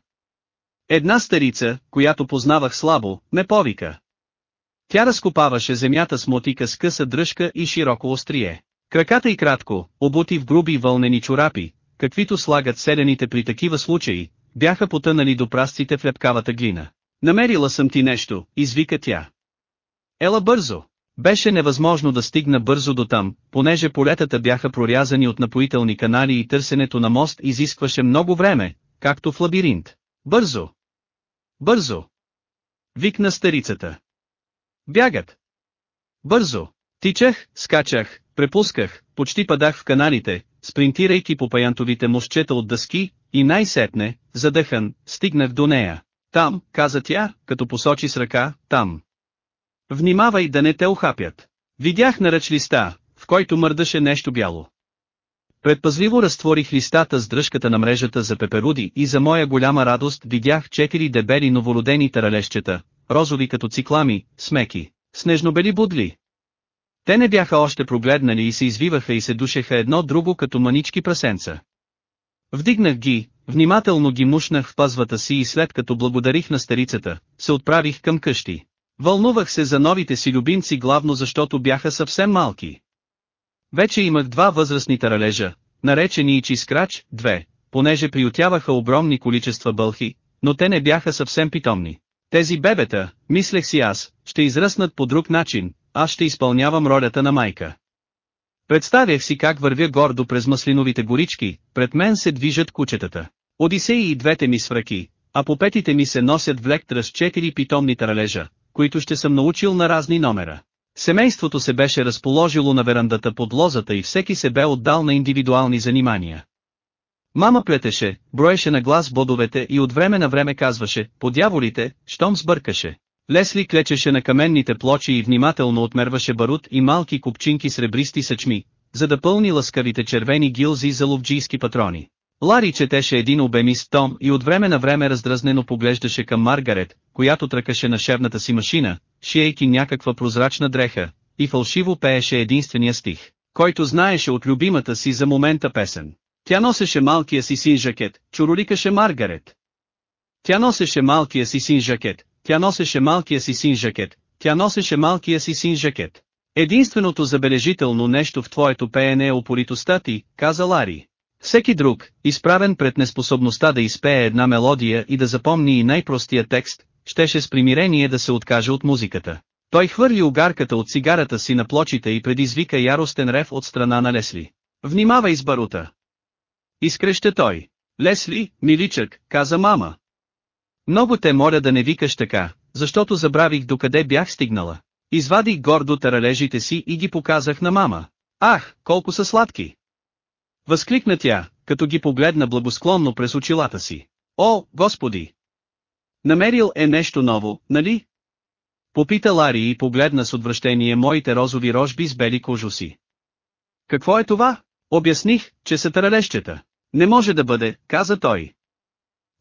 Една старица, която познавах слабо, ме повика. Тя разкопаваше земята с мотика с къса дръжка и широко острие. Краката и кратко, обути в груби вълнени чорапи, каквито слагат седените при такива случаи, бяха потънали до прасците в лепкавата глина. Намерила съм ти нещо, извика тя. Ела бързо! Беше невъзможно да стигна бързо до там, понеже полетата бяха прорязани от напоителни канали и търсенето на мост изискваше много време, както в лабиринт. Бързо! Бързо! Викна старицата. Бягат! Бързо! Тичах, скачах, препусках, почти падах в каналите, спринтирайки по паянтовите мощчета от дъски, и най-сетне, задъхан, стигнах до нея. Там, каза тя, като посочи с ръка, там. Внимавай да не те ухапят. Видях на ръч листа, в който мърдаше нещо бяло. Предпазливо разтворих листата с дръжката на мрежата за пеперуди и за моя голяма радост видях четири дебели новородени таралещета, розови като циклами, смеки, снежнобели будли. Те не бяха още прогледнали и се извиваха и се душеха едно друго като манички прасенца. Вдигнах ги, внимателно ги мушнах в пазвата си и след като благодарих на старицата, се отправих към къщи. Вълнувах се за новите си любимци главно защото бяха съвсем малки. Вече имах два възрастни таралежа, наречени и чискрач, две, понеже приютяваха огромни количества бълхи, но те не бяха съвсем питомни. Тези бебета, мислех си аз, ще изръснат по друг начин, аз ще изпълнявам ролята на майка. Представях си как вървя гордо през маслиновите горички, пред мен се движат кучетата. Одисеи и двете ми свраки, а по петите ми се носят в лектра с четири питомни таралежа, които ще съм научил на разни номера. Семейството се беше разположило на верандата под лозата и всеки се бе отдал на индивидуални занимания. Мама плетеше, броеше на глас бодовете и от време на време казваше, по дяволите, щом сбъркаше. Лесли клечеше на каменните плочи и внимателно отмерваше барут и малки купчинки сребристи съчми, за да пълни ласкавите червени гилзи за ловджийски патрони. Лари четеше един обемист том и от време на време раздразнено поглеждаше към Маргарет, която тръкаше на шевната си машина, шиейки някаква прозрачна дреха, и фалшиво пееше единствения стих, който знаеше от любимата си за момента песен. Тя носеше малкия си син жакет, чуроликаше Маргарет. Тя носеше малкия си син жакет, тя носеше малкия си син жакет, тя носеше малкия си син жакет. Единственото забележително нещо в твоето пеене е упоритостта ти, каза Лари. Всеки друг, изправен пред неспособността да изпее една мелодия и да запомни и най-простия текст, щеше с примирение да се откаже от музиката. Той хвърли огарката от цигарата си на плочите и предизвика яростен рев от страна на Лесли. Внимавай с барута! Изкреща той. Лесли, миличък, каза мама. Много те моля да не викаш така, защото забравих докъде бях стигнала. Извадих гордо таралежите си и ги показах на мама. Ах, колко са сладки! Възкликна тя, като ги погледна благосклонно през очилата си. О, Господи! Намерил е нещо ново, нали? Попита Лари и погледна с отвращение моите розови рожби с бели кожуси. Какво е това? Обясних, че са таралещета. Не може да бъде, каза той.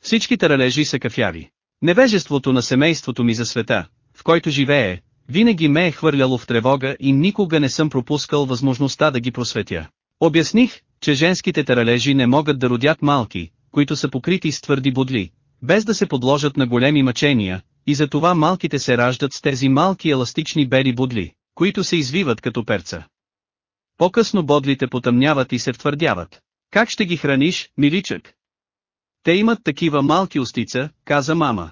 Всички таралежи са кафяви. Невежеството на семейството ми за света, в който живее, винаги ме е хвърляло в тревога и никога не съм пропускал възможността да ги просветя. Обясних, че женските таралежи не могат да родят малки, които са покрити с твърди бодли, без да се подложат на големи мъчения, и затова малките се раждат с тези малки еластични бели бодли, които се извиват като перца. По-късно бодлите потъмняват и се втвърдяват. Как ще ги храниш, миличък? Те имат такива малки устица, каза мама.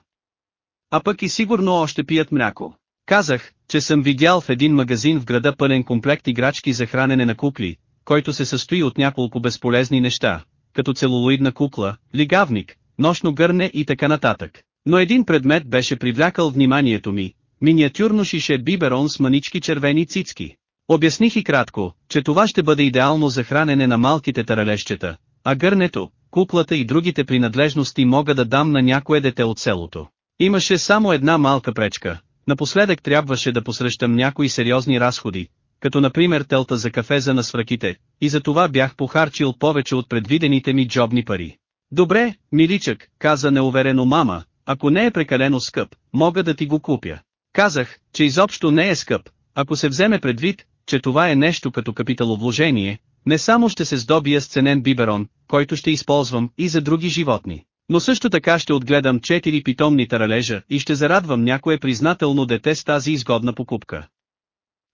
А пък и сигурно още пият мляко. Казах, че съм видял в един магазин в града пълен комплект играчки за хранене на кукли, който се състои от няколко безполезни неща, като целулоидна кукла, лигавник, нощно гърне и така нататък. Но един предмет беше привлякал вниманието ми, миниатюрно шише биберон с манички червени цицки. Обясних и кратко, че това ще бъде идеално за хранене на малките таралещета, а гърнето, куклата и другите принадлежности мога да дам на някое дете от селото. Имаше само една малка пречка, напоследък трябваше да посрещам някои сериозни разходи, като например телта за кафе за насвраките, и за това бях похарчил повече от предвидените ми джобни пари. Добре, миличък, каза неуверено мама, ако не е прекалено скъп, мога да ти го купя. Казах, че изобщо не е скъп, ако се вземе предвид, че това е нещо като капиталовложение, не само ще се здобия с ценен биберон, който ще използвам и за други животни, но също така ще отгледам четири питомни таралежа и ще зарадвам някое признателно дете с тази изгодна покупка.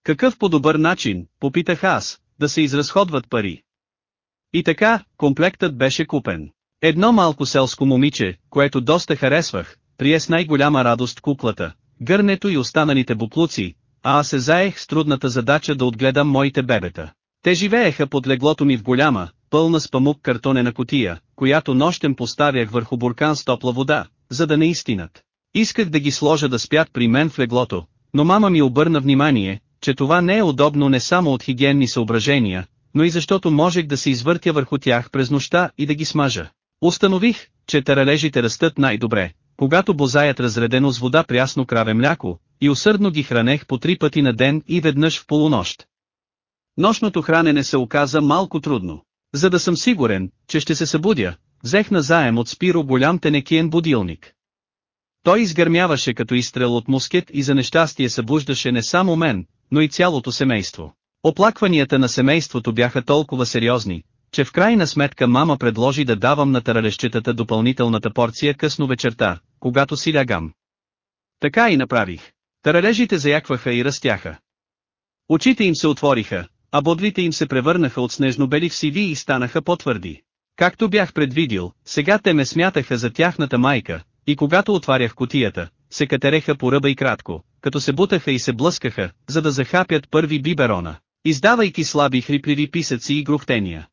Какъв по-добър начин, попитах аз, да се изразходват пари. И така, комплектът беше купен. Едно малко селско момиче, което доста харесвах, прие с най-голяма радост куклата, гърнето и останалите буклуци, а аз се заех с трудната задача да отгледам моите бебета. Те живееха под леглото ми в голяма, пълна с памук картонена котия, която нощем поставях върху буркан с топла вода, за да не истинат. Исках да ги сложа да спят при мен в леглото, но мама ми обърна внимание, че това не е удобно не само от хигиенни съображения, но и защото можех да се извъртя върху тях през нощта и да ги смажа. Установих, че таралежите растат най-добре, когато бозаят разредено с вода прясно краве мляко, и усърдно ги хранех по три пъти на ден и веднъж в полунощ. Нощното хранене се оказа малко трудно. За да съм сигурен, че ще се събудя, взех на заем от Спиро голям тенекиен будилник. Той изгърмяваше като изстрел от мускет и за нещастие събуждаше не само мен, но и цялото семейство. Оплакванията на семейството бяха толкова сериозни, че в крайна сметка мама предложи да давам на таралещетата допълнителната порция късно вечерта, когато си лягам. Така и направих. Таралежите заякваха и растяха. Очите им се отвориха, а бодлите им се превърнаха от снежно-бели в сиви и станаха по-твърди. Както бях предвидил, сега те ме смятаха за тяхната майка, и когато отварях котията, се катереха по ръба и кратко, като се бутаха и се блъскаха, за да захапят първи биберона, издавайки слаби хрипливи писъци и грухтения.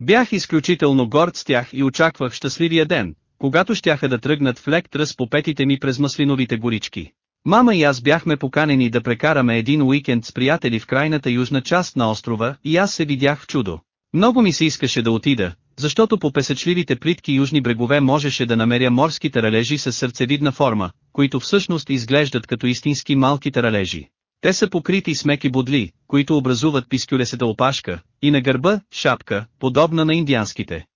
Бях изключително горд с тях и очаквах щастливия ден, когато щяха да тръгнат в лек тръс по петите ми през маслиновите горички. Мама и аз бяхме поканени да прекараме един уикенд с приятели в крайната южна част на острова и аз се видях в чудо. Много ми се искаше да отида, защото по песъчливите плитки южни брегове можеше да намеря морски таралежи с сърцевидна форма, които всъщност изглеждат като истински малки таралежи. Те са покрити с меки бодли, които образуват пискюлесета опашка, и на гърба – шапка, подобна на индианските.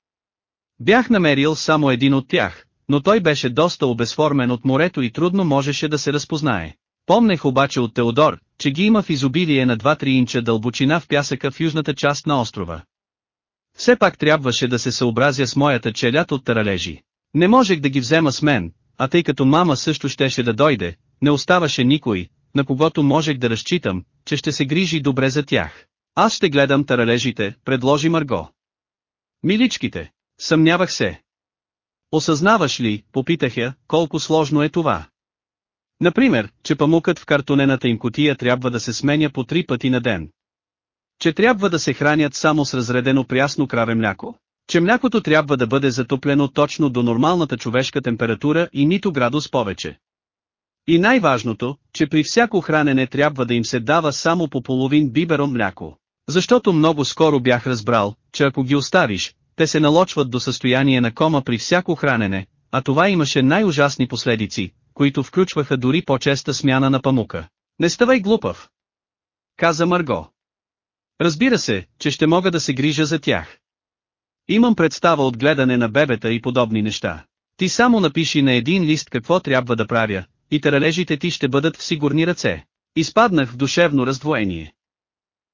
Бях намерил само един от тях, но той беше доста обезформен от морето и трудно можеше да се разпознае. Помнех обаче от Теодор, че ги има в изобилие на 2-3 инча дълбочина в пясъка в южната част на острова. Все пак трябваше да се съобразя с моята челят от таралежи. Не можех да ги взема с мен, а тъй като мама също щеше да дойде, не оставаше никой, на когото можех да разчитам, че ще се грижи добре за тях. Аз ще гледам таралежите, предложи Марго. Миличките, съмнявах се. Осъзнаваш ли, попитах я, колко сложно е това? Например, че памукът в картонената им котия трябва да се сменя по три пъти на ден. Че трябва да се хранят само с разредено прясно краве мляко. Че млякото трябва да бъде затоплено точно до нормалната човешка температура и нито градус повече. И най-важното, че при всяко хранене трябва да им се дава само по половин биберон мляко. Защото много скоро бях разбрал, че ако ги оставиш, те се налочват до състояние на кома при всяко хранене, а това имаше най-ужасни последици, които включваха дори по-честа смяна на памука. Не ставай глупав! Каза Марго. Разбира се, че ще мога да се грижа за тях. Имам представа от гледане на бебета и подобни неща. Ти само напиши на един лист какво трябва да правя, и таралежите ти ще бъдат в сигурни ръце. Изпаднах в душевно раздвоение.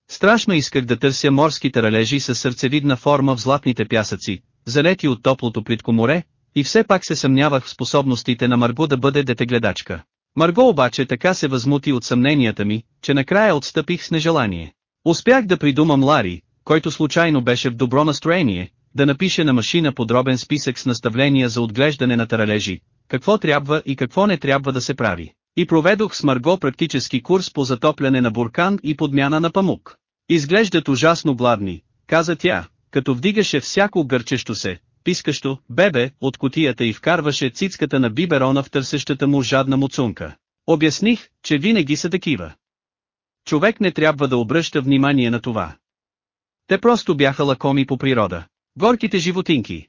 Страшно исках да търся морски таралежи с сърцевидна форма в златните пясъци, залети от топлото плитко море, и все пак се съмнявах в способностите на Марго да бъде детегледачка. Марго обаче така се възмути от съмненията ми, че накрая отстъпих с нежелание. Успях да придумам Лари, който случайно беше в добро настроение, да напише на машина подробен списък с наставления за отглеждане на таралежи, какво трябва и какво не трябва да се прави. И проведох с Марго практически курс по затопляне на буркан и подмяна на памук. Изглеждат ужасно гладни, каза тя, като вдигаше всяко гърчещо се, пискащо, бебе, от котията и вкарваше цицката на биберона в търсещата му жадна муцунка. Обясних, че винаги са такива. Човек не трябва да обръща внимание на това. Те просто бяха лакоми по природа. Горките животинки.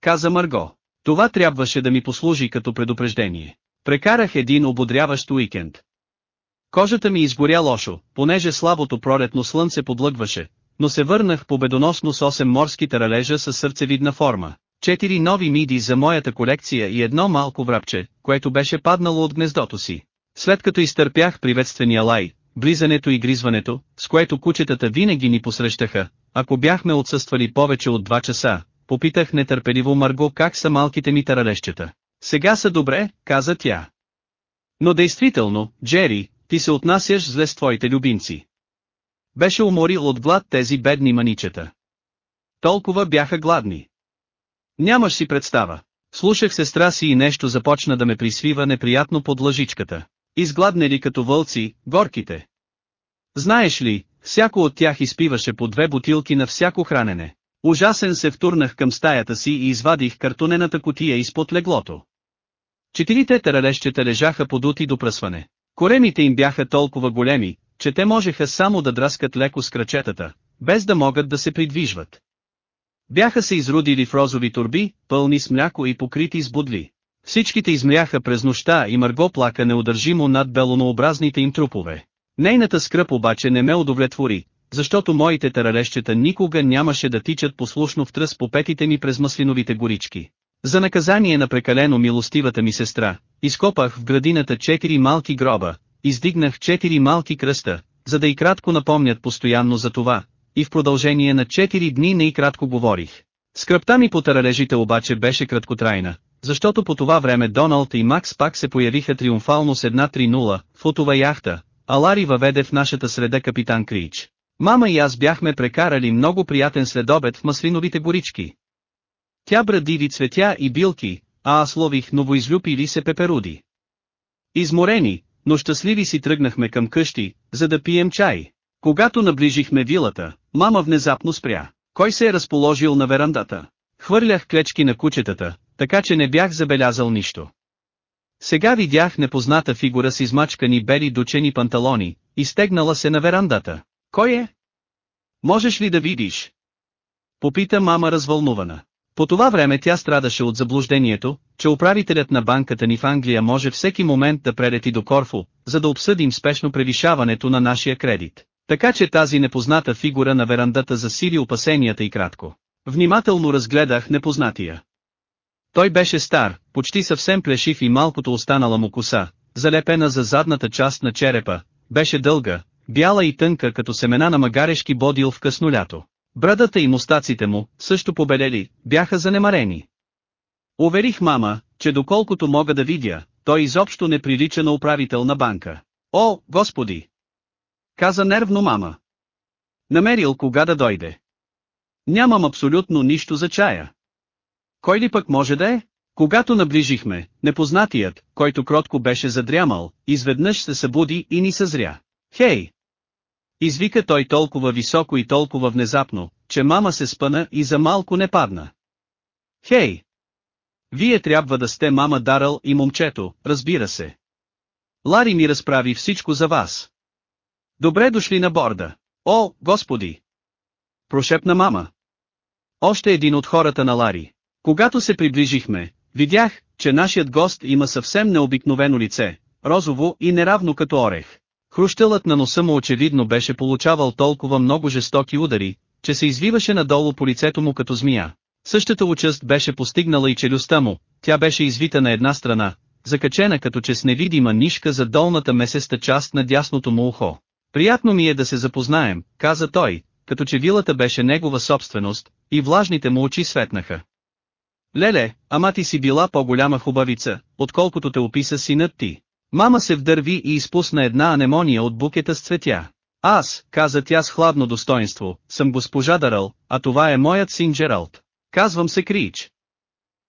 Каза Марго. Това трябваше да ми послужи като предупреждение. Прекарах един ободряващ уикенд. Кожата ми изгоря лошо, понеже слабото пролетно слънце подлъгваше, но се върнах победоносно с 8 морски таралежа с сърцевидна форма, четири нови миди за моята колекция и едно малко врабче, което беше паднало от гнездото си. След като изтърпях приветствения лай, близането и гризването, с което кучетата винаги ни посрещаха, ако бяхме отсъствали повече от 2 часа, попитах нетърпеливо Марго как са малките ми таралещета. Сега са добре, каза тя. Но действително, Джери, ти се отнасяш зле с твоите любимци. Беше уморил от глад тези бедни маничета. Толкова бяха гладни. Нямаш си представа. Слушах сестра си и нещо започна да ме присвива неприятно под лъжичката. Изгладнели като вълци, горките. Знаеш ли, всяко от тях изпиваше по две бутилки на всяко хранене. Ужасен се втурнах към стаята си и извадих картонената котия изпод леглото. Четирите таралещета лежаха подути до пръсване. Коремите им бяха толкова големи, че те можеха само да драскат леко с крачетата, без да могат да се придвижват. Бяха се изрудили в розови турби, пълни с мляко и покрити с будли. Всичките измряха през нощта и Марго плака неудържимо над белонообразните им трупове. Нейната скръп обаче не ме удовлетвори, защото моите таралещета никога нямаше да тичат послушно в тръс по петите ми през маслиновите горички. За наказание на прекалено милостивата ми сестра, изкопах в градината четири малки гроба, издигнах четири малки кръста, за да и кратко напомнят постоянно за това, и в продължение на четири дни не и кратко говорих. Скръпта ми по таралежите обаче беше краткотрайна, защото по това време Доналд и Макс пак се появиха триумфално с една 3-0, футова яхта, а Лари въведе в нашата среда капитан Крич. Мама и аз бяхме прекарали много приятен следобед в маслиновите горички. Тя брадиви цветя и билки, а аз лових новоизлюпили се пеперуди. Изморени, но щастливи си тръгнахме към къщи, за да пием чай. Когато наближихме вилата, мама внезапно спря. Кой се е разположил на верандата? Хвърлях клечки на кучетата, така че не бях забелязал нищо. Сега видях непозната фигура с измачкани бели дучени панталони, изтегнала се на верандата. Кой е? Можеш ли да видиш? Попита мама развълнувана. По това време тя страдаше от заблуждението, че управителят на банката ни в Англия може всеки момент да прелети до Корфу, за да обсъдим спешно превишаването на нашия кредит. Така че тази непозната фигура на верандата засили опасенията и кратко. Внимателно разгледах непознатия. Той беше стар, почти съвсем плешив и малкото останала му коса, залепена за задната част на черепа, беше дълга, бяла и тънка като семена на магарешки бодил в късно лято. Брадата и мустаците му, също побелели, бяха занемарени. Уверих мама, че доколкото мога да видя, той изобщо не прилича на управител на банка. О, господи! Каза нервно мама. Намерил кога да дойде. Нямам абсолютно нищо за чая. Кой ли пък може да е? Когато наближихме, непознатият, който кротко беше задрямал, изведнъж се събуди и ни съзря. Хей! Извика той толкова високо и толкова внезапно, че мама се спъна и за малко не падна. Хей! Вие трябва да сте мама Дарал и момчето, разбира се. Лари ми разправи всичко за вас. Добре дошли на борда. О, господи! Прошепна мама. Още един от хората на Лари. Когато се приближихме, видях, че нашият гост има съвсем необикновено лице, розово и неравно като орех. Хрущелът на носа му очевидно беше получавал толкова много жестоки удари, че се извиваше надолу по лицето му като змия. Същата участ беше постигнала и челюстта му, тя беше извита на една страна, закачена като че с невидима нишка за долната месеста част на дясното му ухо. Приятно ми е да се запознаем, каза той, като че вилата беше негова собственост, и влажните му очи светнаха. Леле, ама ти си била по-голяма хубавица, отколкото те описа синът ти. Мама се вдърви и изпусна една анемония от букета с цветя. Аз, каза тя с хладно достоинство, съм госпожа Даръл, а това е моят син Джералд. Казвам се Крич.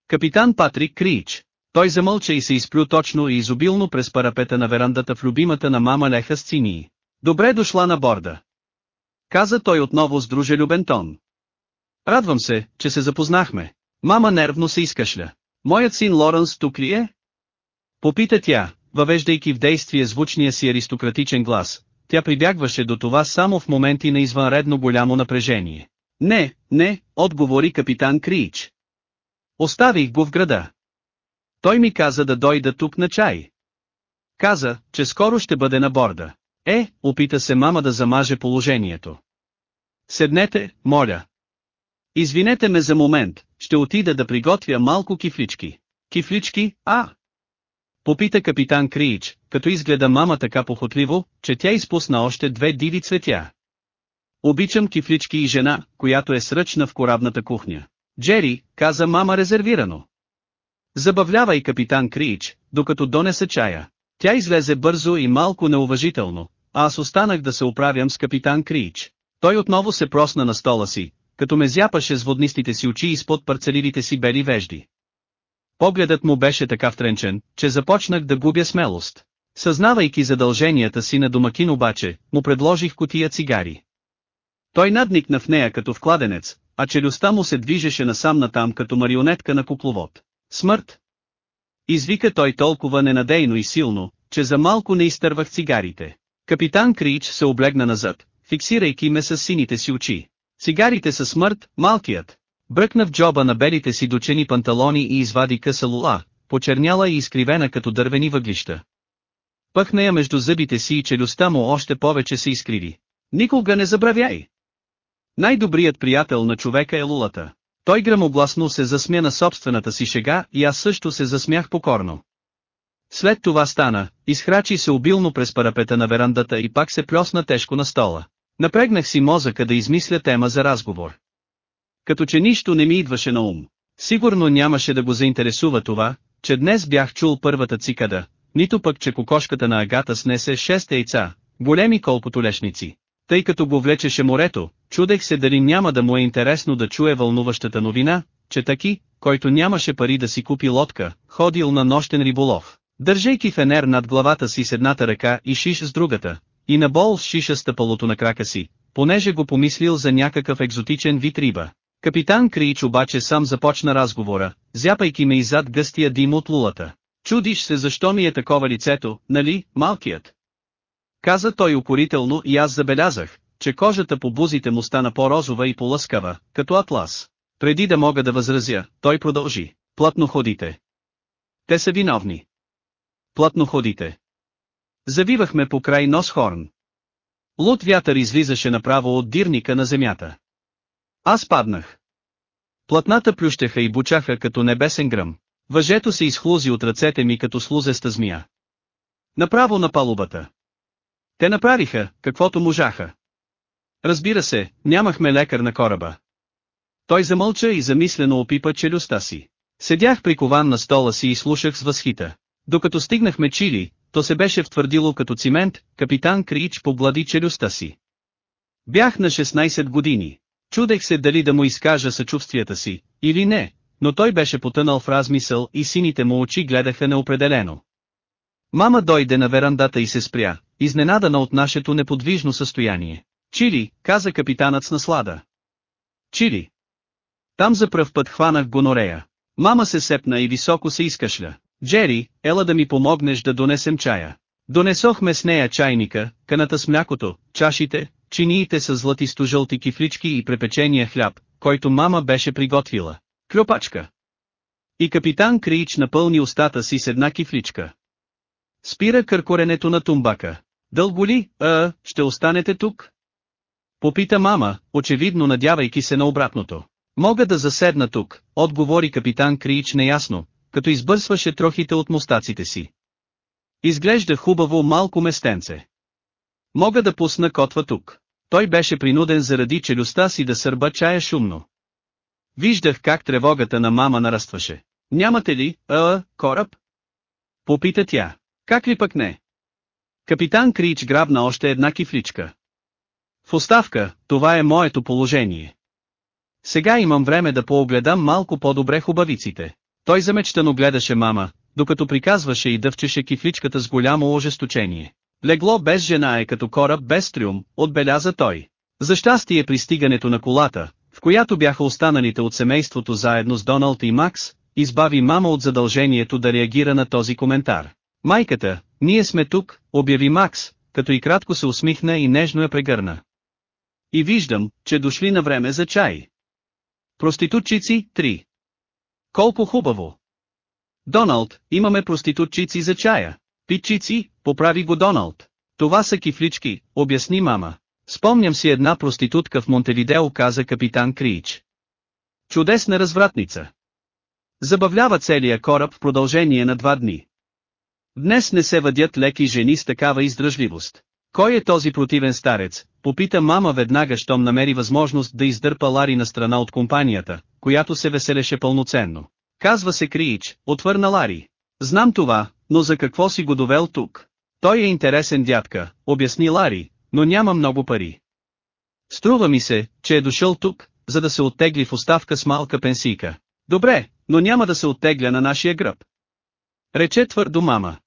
Капитан Патрик Крич. Той замълча и се изплю точно и изобилно през парапета на верандата в любимата на мама леха с цинии. Добре дошла на борда. Каза той отново с дружелюбен тон. Радвам се, че се запознахме. Мама нервно се изкашля. Моят син Лоренс тук ли е? Попита тя, въвеждайки в действие звучния си аристократичен глас. Тя прибягваше до това само в моменти на извънредно голямо напрежение. Не, не, отговори капитан Крич. Оставих го в града. Той ми каза да дойда тук на чай. Каза, че скоро ще бъде на борда. Е, опита се мама да замаже положението. Седнете, моля. Извинете ме за момент, ще отида да приготвя малко кифлички. Кифлички, а? Попита капитан Криич, като изгледа мама така похотливо, че тя изпусна още две диви цветя. Обичам кифлички и жена, която е сръчна в корабната кухня. Джери, каза мама резервирано. Забавлявай капитан Крич, докато донеса чая. Тя излезе бързо и малко неуважително, а аз останах да се оправям с капитан Крич. Той отново се просна на стола си, като ме зяпаше с воднистите си очи изпод парцелирите си бели вежди. Погледът му беше така втренчен, че започнах да губя смелост. Съзнавайки задълженията си на домакин обаче, му предложих котия цигари. Той надникна в нея като в кладенец, а челюстта му се движеше насам натам като марионетка на кукловод. Смърт! Извика той толкова ненадейно и силно, че за малко не изтървах цигарите. Капитан Крич се облегна назад, фиксирайки ме с сините си очи. Цигарите са смърт, малкият. Бръкна в джоба на белите си дочени панталони и извади къса лула, почерняла и изкривена като дървени въглища. Пъхна я между зъбите си и челюстта му още повече се изкриви. Никога не забравяй! Най-добрият приятел на човека е лулата. Той грамогласно се засмя на собствената си шега и аз също се засмях покорно. След това стана, изхрачи се обилно през парапета на верандата и пак се плесна тежко на стола. Напрегнах си мозъка да измисля тема за разговор. Като че нищо не ми идваше на ум. Сигурно нямаше да го заинтересува това, че днес бях чул първата цикада, нито пък че кокошката на Агата снесе шест яйца, големи колкото лешници. Тъй като го влечеше морето, чудех се дали няма да му е интересно да чуе вълнуващата новина, че таки, който нямаше пари да си купи лодка, ходил на нощен риболов. Държейки фенер над главата си с едната ръка и шиш с другата, и на бол с шиша стъпалото на крака си, понеже го помислил за някакъв екзотичен вид риба. Капитан Крич обаче сам започна разговора, зяпайки ме иззад гъстия дим от лулата. Чудиш се защо ми е такова лицето, нали, малкият? Каза той укорително и аз забелязах, че кожата по бузите му стана по-розова и полъскава, като атлас. Преди да мога да възразя, той продължи. Плътно ходите. Те са виновни. Плътно ходите. Завивахме по край Носхорн. Лут вятър излизаше направо от дирника на земята. Аз паднах. Платната плющеха и бучаха като небесен гръм. Въжето се изхлузи от ръцете ми като слузеста змия. Направо на палубата. Те направиха, каквото можаха. Разбира се, нямахме лекар на кораба. Той замълча и замислено опипа челюстта си. Седях прикован на стола си и слушах с възхита. Докато стигнахме Чили, то се беше втвърдило като цимент, капитан Крич поглади челюстта си. Бях на 16 години. Чудех се дали да му изкажа съчувствията си, или не, но той беше потънал в размисъл и сините му очи гледаха неопределено. Мама дойде на верандата и се спря, изненадана от нашето неподвижно състояние. Чили, каза капитанът с наслада. Чили. Там за пръв път хванах гонорея. Мама се сепна и високо се изкашля. Джери, ела да ми помогнеш да донесем чая. Донесохме с нея чайника, каната с млякото, чашите, чиниите с златисто-жълти кифлички и препечения хляб, който мама беше приготвила. Клюпачка. И капитан Крич напълни устата си с една кифличка. Спира къркоренето на тумбака. Дълго ли, а, ще останете тук? Попита мама, очевидно надявайки се на обратното. Мога да заседна тук, отговори капитан Крич неясно, като избърсваше трохите от мустаците си. Изглежда хубаво малко местенце. Мога да пусна котва тук. Той беше принуден заради челюстта си да сърба чая шумно. Виждах как тревогата на мама нарастваше. Нямате ли, а, кораб? Попита тя. Как ли пък не? Капитан Крич грабна още една кифличка. В оставка, това е моето положение. Сега имам време да поогледам малко по-добре хубавиците. Той замечтано гледаше мама, докато приказваше и дъвчеше кифличката с голямо ожесточение. Легло без жена е като кораб без трюм, отбеляза той. За щастие пристигането на колата, в която бяха останалите от семейството заедно с Доналд и Макс, избави мама от задължението да реагира на този коментар. Майката, ние сме тук, обяви Макс, като и кратко се усмихна и нежно я прегърна. И виждам, че дошли на време за чай. Проститутчици, 3. Колко хубаво! Доналд, имаме проститутчици за чая. Питчици, поправи го Доналд. Това са кифлички, обясни мама. Спомням си една проститутка в Монтевидео каза капитан Крич. Чудесна развратница. Забавлява целия кораб в продължение на два дни. Днес не се въдят леки жени с такава издръжливост. Кой е този противен старец? Попита мама веднага, щом намери възможност да издърпа Лари на страна от компанията, която се веселеше пълноценно. Казва се Криич, отвърна Лари. Знам това, но за какво си го довел тук? Той е интересен дядка, обясни Лари, но няма много пари. Струва ми се, че е дошъл тук, за да се оттегли в оставка с малка пенсийка. Добре, но няма да се оттегля на нашия гръб. Рече твърдо мама.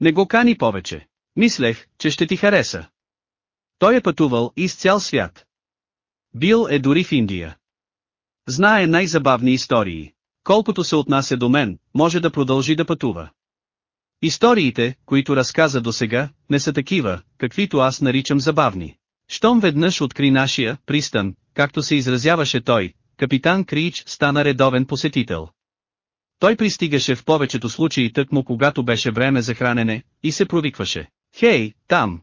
Не го кани повече. Мислех, че ще ти хареса. Той е пътувал из цял свят. Бил е дори в Индия. Знае най-забавни истории. Колкото се отнася до мен, може да продължи да пътува. Историите, които разказа до сега, не са такива, каквито аз наричам забавни. Щом веднъж откри нашия пристан, както се изразяваше той, капитан Крич стана редовен посетител. Той пристигаше в повечето случаи тъкмо когато беше време за хранене, и се провикваше. Хей, там!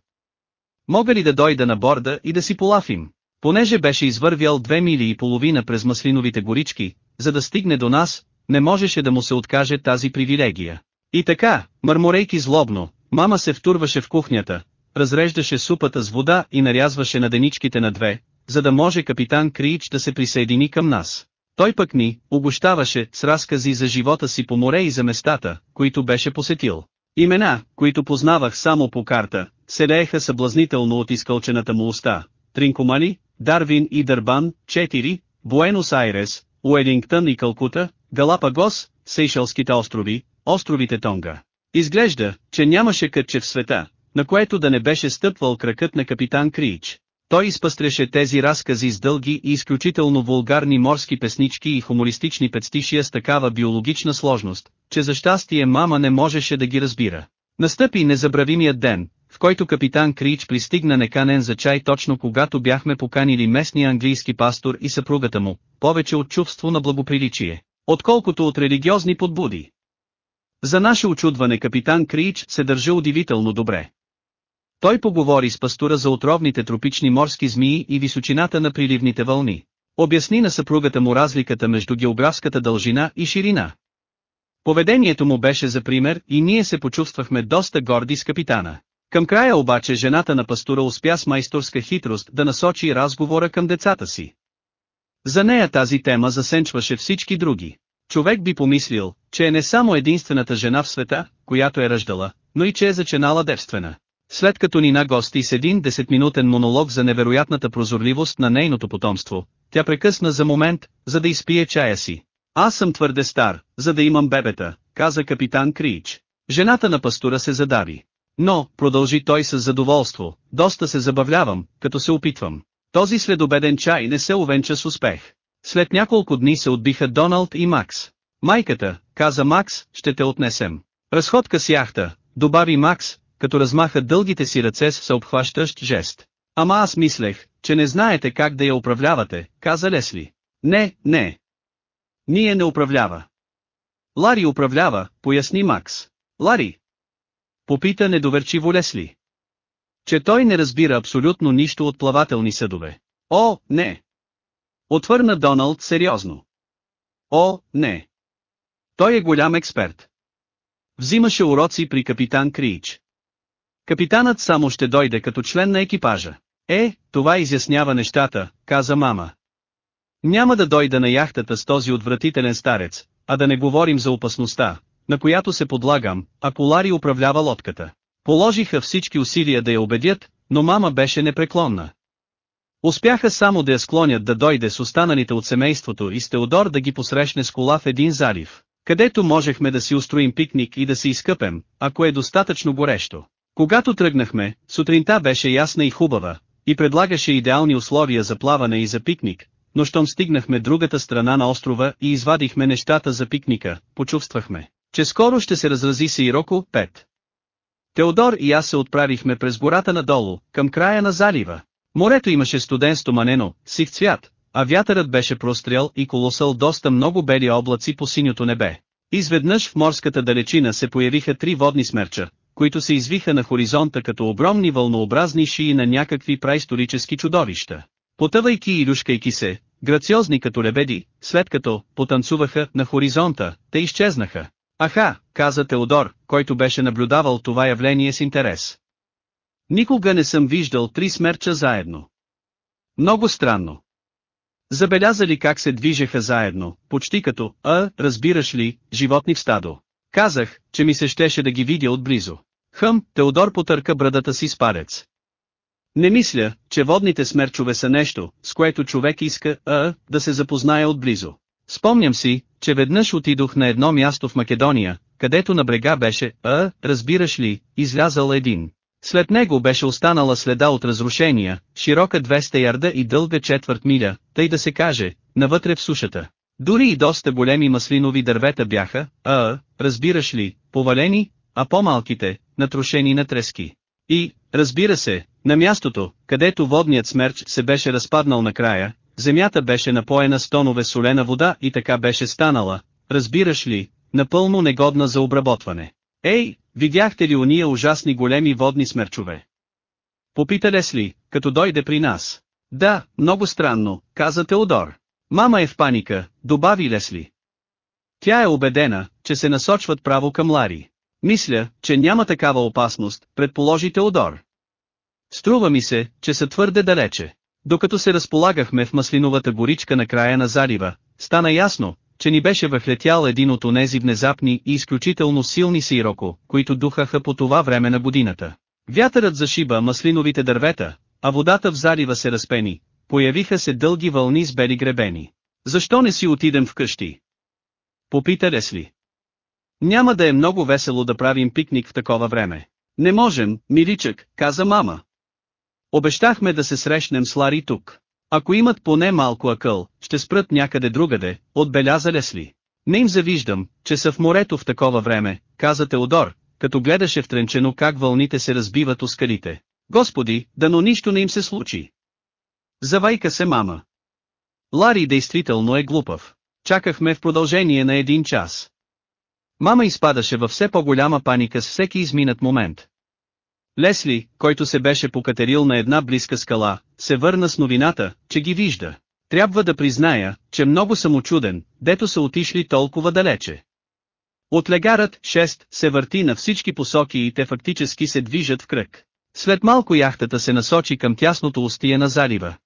Мога ли да дойда на борда и да си полафим? Понеже беше извървял две мили и половина през маслиновите горички, за да стигне до нас, не можеше да му се откаже тази привилегия. И така, мърморейки злобно, мама се втурваше в кухнята, разреждаше супата с вода и нарязваше на деничките на две, за да може капитан Крич да се присъедини към нас. Той пък ни огощаваше с разкази за живота си по море и за местата, които беше посетил. Имена, които познавах само по карта, се лееха съблазнително от изкълчената му уста. Тринкомали, Дарвин и Дърбан, 4, Буенос Айрес, Уелингтън и Калкута, Галапагос, Сейшелските острови, островите Тонга. Изглежда, че нямаше кътче в света, на което да не беше стъпвал кракът на капитан Крич. Той изпъстреше тези разкази с дълги и изключително вулгарни морски песнички и хумористични петстишия с такава биологична сложност, че за щастие мама не можеше да ги разбира. Настъпи незабравимият ден, в който капитан Крич пристигна неканен за чай точно когато бяхме поканили местния английски пастор и съпругата му, повече от чувство на благоприличие, отколкото от религиозни подбуди. За наше очудване капитан Крич се държа удивително добре. Той поговори с пастора за отровните тропични морски змии и височината на приливните вълни. Обясни на съпругата му разликата между географската дължина и ширина. Поведението му беше за пример и ние се почувствахме доста горди с капитана. Към края обаче жената на пастора успя с майсторска хитрост да насочи разговора към децата си. За нея тази тема засенчваше всички други. Човек би помислил, че е не само единствената жена в света, която е ръждала, но и че е заченала девствена. След като ни нагости с един десетминутен монолог за невероятната прозорливост на нейното потомство, тя прекъсна за момент, за да изпие чая си. Аз съм твърде стар, за да имам бебета, каза капитан Крич. Жената на пастора се задави. Но, продължи той с задоволство, доста се забавлявам, като се опитвам. Този следобеден чай не се увенча с успех. След няколко дни се отбиха Доналд и Макс. Майката, каза Макс, ще те отнесем. Разходка с яхта, добави Макс, като размаха дългите си ръце с съобхващащ жест. Ама аз мислех, че не знаете как да я управлявате, каза Лесли. Не, не. Ние не управлява. Лари управлява, поясни Макс. Лари. Попита недоверчиво Лесли. Че той не разбира абсолютно нищо от плавателни съдове. О, не. Отвърна Доналд сериозно. О, не. Той е голям експерт. Взимаше уроци при капитан Крич. Капитанът само ще дойде като член на екипажа. Е, това изяснява нещата, каза мама. Няма да дойда на яхтата с този отвратителен старец, а да не говорим за опасността, на която се подлагам, ако Лари управлява лодката. Положиха всички усилия да я убедят, но мама беше непреклонна. Успяха само да я склонят да дойде с останалите от семейството и с Теодор да ги посрещне с кола в един залив, където можехме да си устроим пикник и да се изкъпем, ако е достатъчно горещо. Когато тръгнахме, сутринта беше ясна и хубава, и предлагаше идеални условия за плаване и за пикник, но щом стигнахме другата страна на острова и извадихме нещата за пикника, почувствахме, че скоро ще се разрази Сейроко 5. Теодор и аз се отправихме през гората надолу, към края на залива. Морето имаше студен стоманено, сив цвят, а вятърът беше прострял и колосъл доста много бели облаци по синьото небе. Изведнъж в морската далечина се появиха три водни смерча, които се извиха на хоризонта като огромни вълнообразни шии на някакви праисторически чудовища. Потъвайки и люшкайки се, грациозни като лебеди, след като потанцуваха на хоризонта, те изчезнаха. Аха, каза Теодор, който беше наблюдавал това явление с интерес. Никога не съм виждал три смерча заедно. Много странно. Забеляза ли как се движеха заедно, почти като, а, разбираш ли, животни в стадо. Казах, че ми се щеше да ги видя отблизо. Хъм, Теодор потърка брадата си с парец. Не мисля, че водните смерчове са нещо, с което човек иска, а, да се запознае отблизо. Спомням си, че веднъж отидох на едно място в Македония, където на брега беше, а, разбираш ли, излязал един. След него беше останала следа от разрушения, широка 200 ярда и дълга четвърт миля, тъй да се каже, навътре в сушата. Дори и доста големи маслинови дървета бяха, а, разбираш ли, повалени, а по-малките, натрошени на трески. И, разбира се, на мястото, където водният смерч се беше разпаднал накрая, земята беше напоена с тонове солена вода и така беше станала, разбираш ли, напълно негодна за обработване. Ей, видяхте ли уния ужасни големи водни смерчове? Попита Лесли, като дойде при нас. Да, много странно, каза Теодор. Мама е в паника, добави Лесли. Тя е убедена, че се насочват право към Лари. Мисля, че няма такава опасност, предположи Теодор. Струва ми се, че са твърде далече. Докато се разполагахме в маслиновата горичка на края на залива, стана ясно, че ни беше въхлетял един от онези внезапни и изключително силни сироко, които духаха по това време на годината. Вятърът зашиба маслиновите дървета, а водата в залива се разпени, появиха се дълги вълни с бели гребени. Защо не си отидем вкъщи? Попита Лесли. Няма да е много весело да правим пикник в такова време. Не можем, миличък, каза мама. Обещахме да се срещнем с Лари тук. Ако имат поне малко акъл, ще спрат някъде другаде, отбеляза Лесли. Не им завиждам, че са в морето в такова време, каза Теодор, като гледаше втренчено как вълните се разбиват у скалите. Господи, дано нищо не им се случи. Завайка се мама. Лари действително е глупав. Чакахме в продължение на един час. Мама изпадаше във все по-голяма паника с всеки изминат момент. Лесли, който се беше покатерил на една близка скала, се върна с новината, че ги вижда. Трябва да призная, че много съм очуден, дето са отишли толкова далече. Отлегарът, 6, се върти на всички посоки и те фактически се движат в кръг. След малко яхтата се насочи към тясното устие на залива.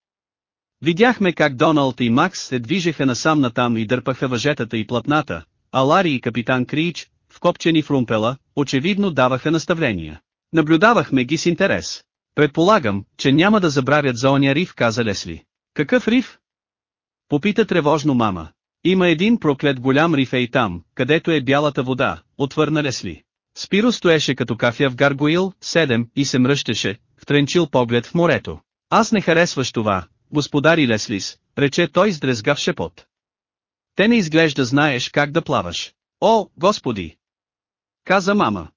Видяхме как Доналд и Макс се движеха насам натам и дърпаха въжетата и платната, а Лари и капитан Крич, вкопчени в румпела, очевидно даваха наставления. Наблюдавахме ги с интерес. Предполагам, че няма да забравят за оня риф, каза Лесли. Какъв риф? Попита тревожно мама. Има един проклет голям риф ей там, където е бялата вода, отвърна Лесли. Спиро стоеше като кафя в Гаргоил, 7, и се мръщеше, втренчил поглед в морето. Аз не харесваш това, господари Леслис, рече той с дрезгав шепот. Те не изглежда знаеш как да плаваш. О, господи! Каза мама.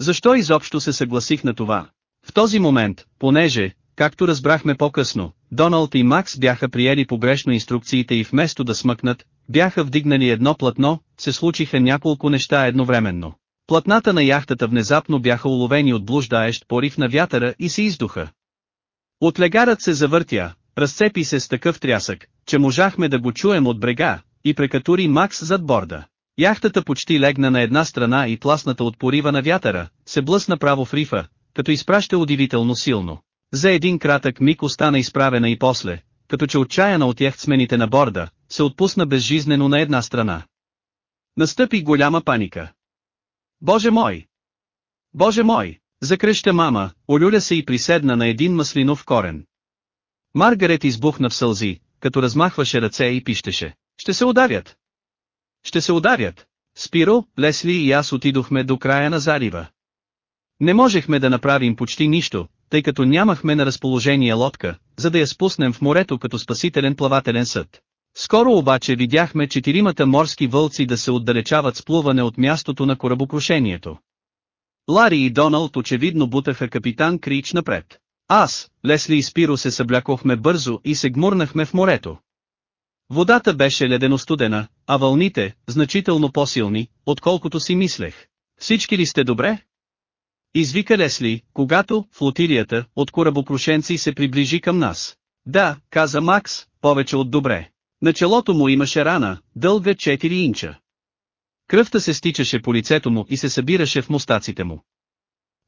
Защо изобщо се съгласих на това? В този момент, понеже, както разбрахме по-късно, Доналд и Макс бяха приели погрешно инструкциите и вместо да смъкнат, бяха вдигнали едно платно, се случиха няколко неща едновременно. Платната на яхтата внезапно бяха уловени от блуждаещ порив на вятъра и се издуха. Отлегарът се завъртя, разцепи се с такъв трясък, че можахме да го чуем от брега, и прекатури Макс зад борда. Яхтата почти легна на една страна и тласната от порива на вятъра, се блъсна право в рифа, като изпраща удивително силно. За един кратък миг остана изправена и после, като че отчаяна от яхтсмените на борда, се отпусна безжизнено на една страна. Настъпи голяма паника. Боже мой! Боже мой! Закръща мама, олюля се и приседна на един маслинов корен. Маргарет избухна в сълзи, като размахваше ръце и пищеше. Ще се ударят! Ще се ударят! Спиро, Лесли и аз отидохме до края на залива. Не можехме да направим почти нищо, тъй като нямахме на разположение лодка, за да я спуснем в морето като спасителен плавателен съд. Скоро обаче видяхме четиримата морски вълци да се отдалечават с плуване от мястото на корабокрушението. Лари и Доналд очевидно бутаха капитан Крич напред. Аз, Лесли и Спиро се съблякохме бързо и се гмурнахме в морето. Водата беше ледено-студена, а вълните, значително по-силни, отколкото си мислех. Всички ли сте добре? Извика Лесли, когато флотилията от корабокрушенци се приближи към нас. Да, каза Макс, повече от добре. На челото му имаше рана, дълга 4 инча. Кръвта се стичаше по лицето му и се събираше в мустаците му.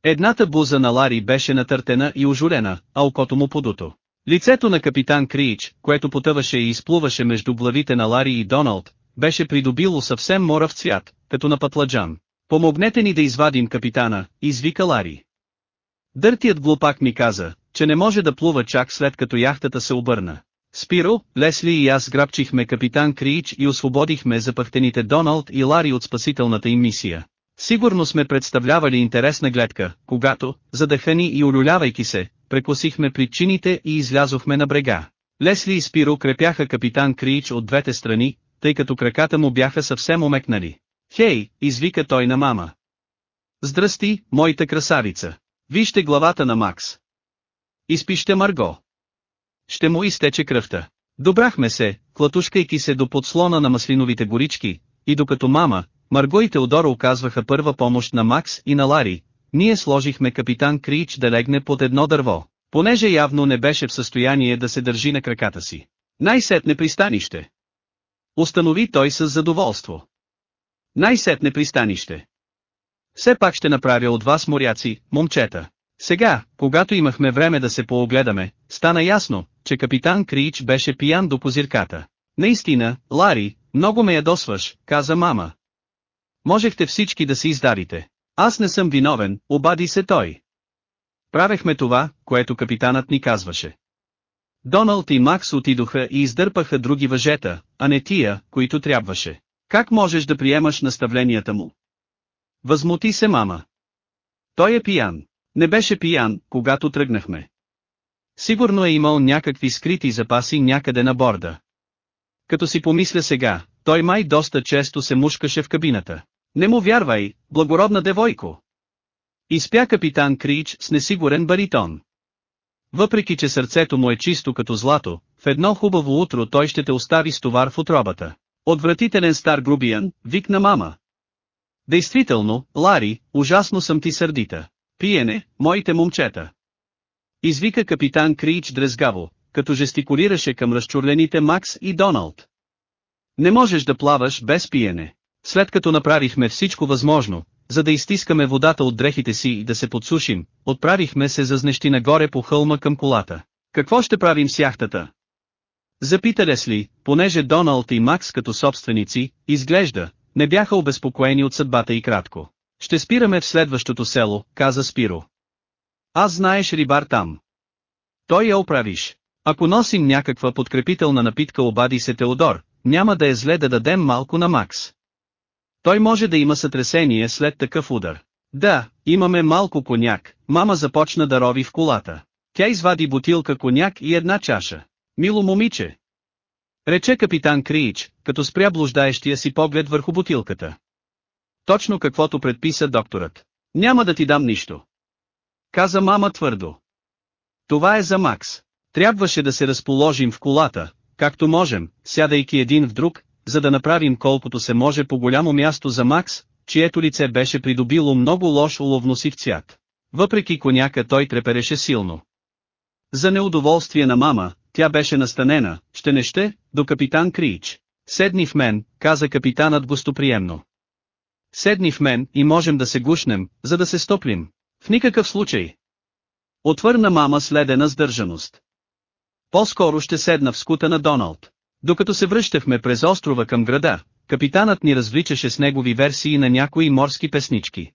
Едната буза на Лари беше натъртена и ожурена, а окото му подуто. Лицето на капитан Крич, което потъваше и изплуваше между главите на Лари и Доналд, беше придобило съвсем морав цвят, като на патладжан. Помогнете ни да извадим капитана, извика Лари. Дъртият глупак ми каза, че не може да плува чак след като яхтата се обърна. Спиро, Лесли и аз грабчихме капитан Крич и освободихме запъхтените Доналд и Лари от спасителната им мисия. Сигурно сме представлявали интересна гледка, когато, задъхани и улюлявайки се, прекосихме причините и излязохме на брега. Лесли и Спиро крепяха капитан Крич от двете страни, тъй като краката му бяха съвсем омекнали. Хей, извика той на мама. Здрасти, моята красавица. Вижте главата на Макс. Изпище Марго. Ще му изтече кръвта. Добрахме се, клатушкайки се до подслона на маслиновите горички, и докато мама, Марго и Теодора оказваха първа помощ на Макс и на Лари, ние сложихме капитан Крич да легне под едно дърво, понеже явно не беше в състояние да се държи на краката си. Най-сетне пристанище. Установи той с задоволство. Най-сетне пристанище. Все пак ще направя от вас моряци, момчета. Сега, когато имахме време да се поогледаме, стана ясно, че капитан Крич беше пиян до позирката. Наистина, Лари, много ме ядосваш, каза мама. Можехте всички да се издарите. Аз не съм виновен, обади се той. Правехме това, което капитанът ни казваше. Доналд и Макс отидоха и издърпаха други въжета, а не тия, които трябваше. Как можеш да приемаш наставленията му? Възмути се мама. Той е пиян. Не беше пиян, когато тръгнахме. Сигурно е имал някакви скрити запаси някъде на борда. Като си помисля сега, той май доста често се мушкаше в кабината. Не му вярвай, благородна девойко. Изпя капитан Крич с несигурен баритон. Въпреки че сърцето му е чисто като злато, в едно хубаво утро той ще те остави с товар в отробата. Отвратителен стар грубиян, викна мама. Действително, Лари, ужасно съм ти сърдита. Пиене, моите момчета. Извика капитан Крич дрезгаво, като жестикулираше към разчурлените Макс и Доналд. Не можеш да плаваш без пиене. След като направихме всичко възможно, за да изтискаме водата от дрехите си и да се подсушим, отправихме се за знещи нагоре по хълма към колата. Какво ще правим с яхтата? Запита Лесли, понеже Доналд и Макс като собственици, изглежда, не бяха обезпокоени от съдбата и кратко. Ще спираме в следващото село, каза Спиро. Аз знаеш рибар там. Той я оправиш. Ако носим някаква подкрепителна напитка обади се Теодор, няма да е зле да дадем малко на Макс. Той може да има сътресение след такъв удар. Да, имаме малко коняк, мама започна да рови в колата. Тя извади бутилка коняк и една чаша. Мило момиче. Рече капитан Криич, като спря блуждаещия си поглед върху бутилката. Точно каквото предписа докторът. Няма да ти дам нищо. Каза мама твърдо. Това е за Макс. Трябваше да се разположим в колата, както можем, сядайки един в друг, за да направим колкото се може по голямо място за Макс, чието лице беше придобило много лош уловносив цвят. Въпреки коняка той трепереше силно. За неудоволствие на мама, тя беше настанена, ще не ще, до капитан Крич. Седни в мен, каза капитанът гостоприемно. Седни в мен и можем да се гушнем, за да се стоплим. В никакъв случай. Отвърна мама с ледена сдържаност. По-скоро ще седна в скута на Доналд. Докато се връщахме през острова към града, капитанът ни развличаше с негови версии на някои морски песнички.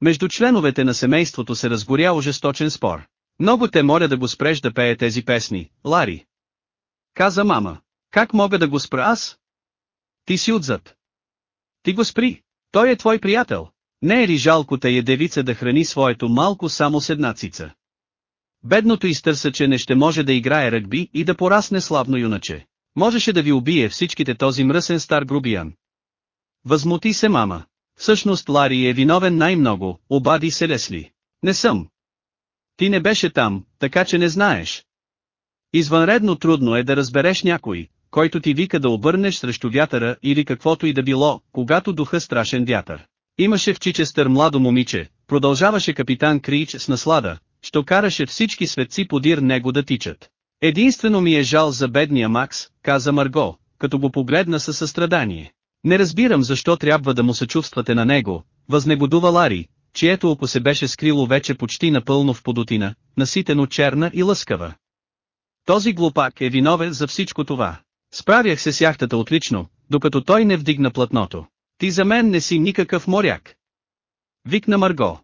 Между членовете на семейството се разгоря ожесточен спор. Много те моля да го спреш да пее тези песни, Лари. Каза мама. Как мога да го спра аз? Ти си отзад. Ти го спри. Той е твой приятел. Не е ли жалко тая девица да храни своето малко само с една цица? Бедното изтърсаче не ще може да играе ръгби и да порасне славно юначе. Можеше да ви убие всичките този мръсен стар грубиян. Възмути се мама. Всъщност Лари е виновен най-много, обади се Лесли. Не съм. Ти не беше там, така че не знаеш. Извънредно трудно е да разбереш някой, който ти вика да обърнеш срещу вятъра или каквото и да било, когато духа страшен вятър. Имаше в Чичестър младо момиче, продължаваше капитан Крич с наслада, що караше всички светци подир него да тичат. Единствено ми е жал за бедния Макс, каза Марго, като го погледна със състрадание. Не разбирам защо трябва да му съчувствате на него, възнегодува Лари, чието око се беше скрило вече почти напълно в подотина, наситено черна и лъскава. Този глупак е виновен за всичко това. Справях се с яхтата отлично, докато той не вдигна платното. Ти за мен не си никакъв моряк. Викна Марго.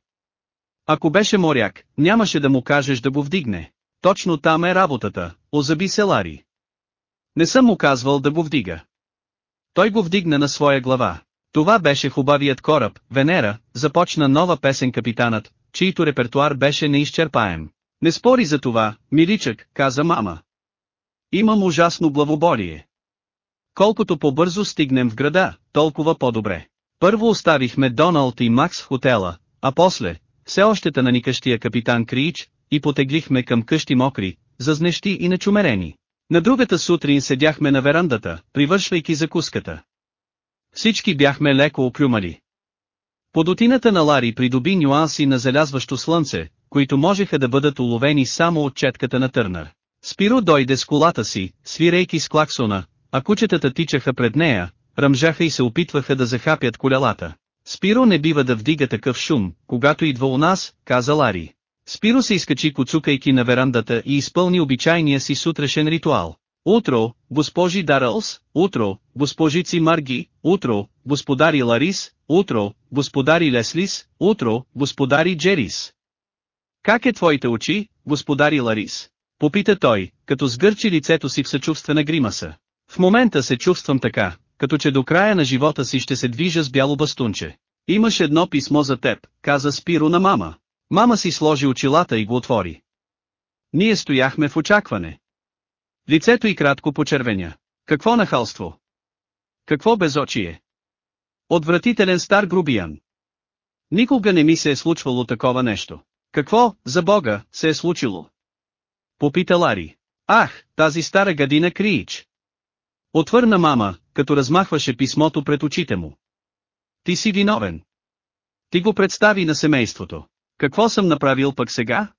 Ако беше моряк, нямаше да му кажеш да го вдигне. Точно там е работата, озаби се Лари. Не съм му казвал да го вдига. Той го вдигна на своя глава. Това беше хубавият кораб, Венера, започна нова песен капитанът, чийто репертуар беше неизчерпаем. Не спори за това, миличък, каза мама. Имам ужасно главоболие. Колкото по-бързо стигнем в града, толкова по-добре. Първо оставихме Доналд и Макс в хотела, а после, все още на никащия капитан Крич, и потеглихме към къщи мокри, зазнещи и начумерени. На другата сутрин седяхме на верандата, привършвайки закуската. Всички бяхме леко оплюмали. Подотината на Лари придоби нюанси на залязващо слънце, които можеха да бъдат уловени само от четката на Търнър. Спиро дойде с колата си, свирейки с клаксона, а кучетата тичаха пред нея, ръмжаха и се опитваха да захапят колелата. Спиро не бива да вдига такъв шум, когато идва у нас, каза Лари. Спиро се изкачи коцукайки на верандата и изпълни обичайния си сутрешен ритуал. Утро, госпожи Дарълс, утро, госпожици Марги, утро, господари Ларис, утро, господари Леслис, утро, господари Джерис. Как е твоите очи, господари Ларис? Попита той, като сгърчи лицето си в съчувствена гримаса. В момента се чувствам така, като че до края на живота си ще се движа с бяло бастунче. Имаш едно писмо за теб, каза Спиро на мама. Мама си сложи очилата и го отвори. Ние стояхме в очакване. Лицето й кратко почервеня. Какво нахалство? Какво безочие? Отвратителен стар грубиян. Никога не ми се е случвало такова нещо. Какво, за Бога, се е случило? Попита Лари. Ах, тази стара гадина Криич. Отвърна мама, като размахваше писмото пред очите му. Ти си виновен. Ти го представи на семейството. Какво съм направил пък сега?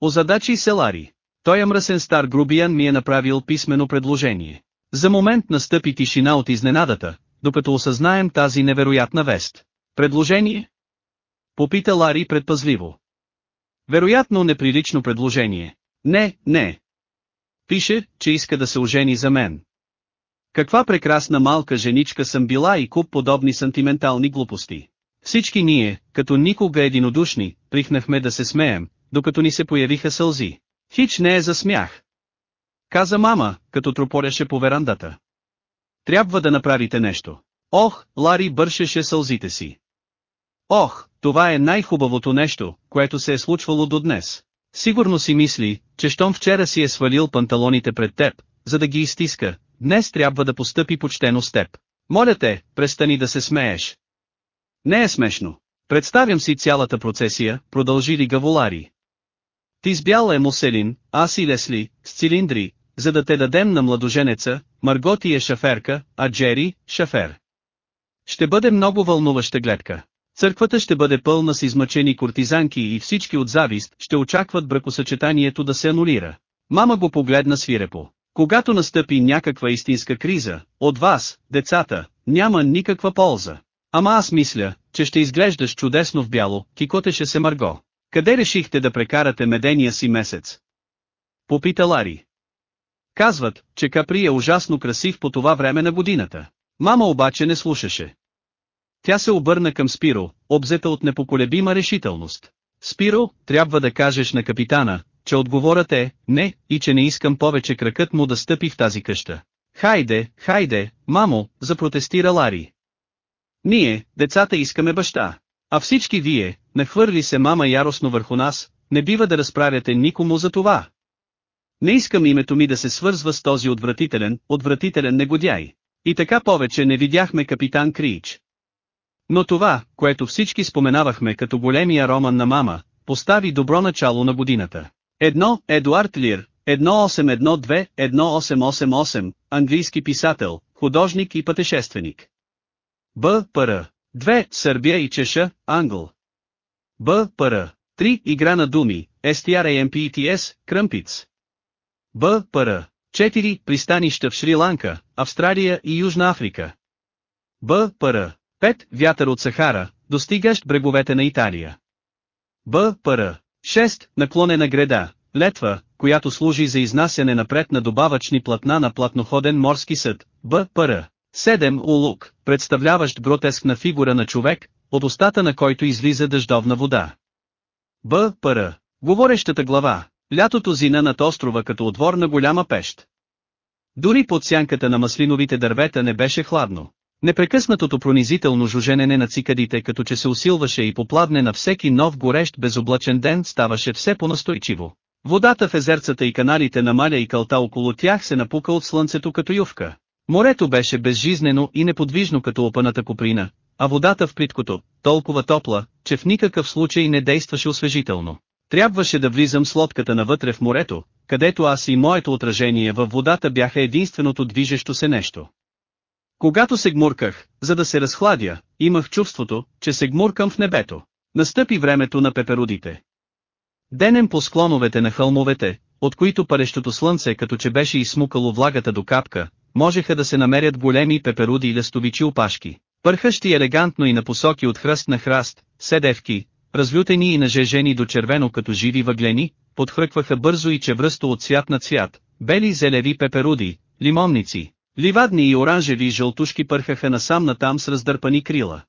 Озадачи се Лари. Той е мръсен стар грубиян ми е направил писмено предложение. За момент настъпи тишина от изненадата, докато осъзнаем тази невероятна вест. Предложение? Попита Лари предпазливо. Вероятно неприлично предложение. Не, не. Пише, че иска да се ожени за мен. Каква прекрасна малка женичка съм била и куп подобни сантиментални глупости. Всички ние, като никога единодушни, прихнахме да се смеем, докато ни се появиха сълзи. Хич не е за смях. Каза мама, като тропоряше по верандата. Трябва да направите нещо. Ох, Лари бършеше сълзите си. Ох, това е най-хубавото нещо, което се е случвало до днес. Сигурно си мисли, че щом вчера си е свалил панталоните пред теб, за да ги изтиска, днес трябва да постъпи почтено с теб. Моля те, престани да се смееш. Не е смешно. Представям си цялата процесия, продължи ли Гаволари. Ти с бял е Муселин, аз и Лесли, с цилиндри, за да те дадем на младоженеца, Марготи е шаферка, а Джери – шафер. Ще бъде много вълнуваща гледка. Църквата ще бъде пълна с измъчени кортизанки и всички от завист ще очакват бракосъчетанието да се анулира. Мама го погледна свирепо. Когато настъпи някаква истинска криза, от вас, децата, няма никаква полза. Ама аз мисля, че ще изглеждаш чудесно в бяло, кикотеше се Марго. Къде решихте да прекарате медения си месец? Попита Лари. Казват, че Капри е ужасно красив по това време на годината. Мама обаче не слушаше. Тя се обърна към Спиро, обзета от непоколебима решителност. Спиро, трябва да кажеш на капитана, че отговорът е «не» и че не искам повече кракът му да стъпи в тази къща. Хайде, хайде, мамо, запротестира Лари. Ние, децата искаме баща. А всички вие, нахвърли се мама яростно върху нас, не бива да разправяте никому за това. Не искам името ми да се свързва с този отвратителен, отвратителен негодяй. И така повече не видяхме капитан Крич. Но това, което всички споменавахме като големия роман на мама, постави добро начало на годината. Едно, Едуард Лир, 1812, 1888, английски писател, художник и пътешественик. Б. Пр. 2. Сърбия и Чеша, Англ. Б. Пр. 3. Игра на думи, STRAMPTS, Кръмпиц. Б. Пр. 4. Пристанища в Шри-Ланка, Австралия и Южна Африка. Б. Пр. 5. Вятър от Сахара, достигащ бреговете на Италия. Б. Пр. 6. Наклонена греда, летва, която служи за изнасяне напред на добавъчни платна на платноходен морски съд, Б. Пр. 7. Улук, представляващ гротескна фигура на човек, от устата на който излиза дъждовна вода. Б. Пр. Говорещата глава, лятото зина над острова като отвор на голяма пещ. Дори под сянката на маслиновите дървета не беше хладно. Непрекъснатото пронизително жуженене на цикадите като че се усилваше и попладне на всеки нов горещ безоблачен ден ставаше все по-настойчиво. Водата в езерцата и каналите на маля и кълта около тях се напука от слънцето като ювка. Морето беше безжизнено и неподвижно като опаната куприна, а водата в плиткото, толкова топла, че в никакъв случай не действаше освежително. Трябваше да влизам с лодката навътре в морето, където аз и моето отражение във водата бяха единственото движещо се нещо. Когато се гмурках, за да се разхладя, имах чувството, че се гмуркам в небето. Настъпи времето на пеперудите. Денем по склоновете на хълмовете, от които парещото слънце като че беше изсмукало влагата до капка, можеха да се намерят големи пеперуди и лестовичи опашки, пърхащи елегантно и на посоки от хръст на храст, седевки, развютени и нажежени до червено като живи въглени, подхръкваха бързо и чевръсто от цвят на цвят, бели зелеви пеперуди, лимонници, ливадни и оранжеви жълтушки пърхаха насам натам с раздърпани крила.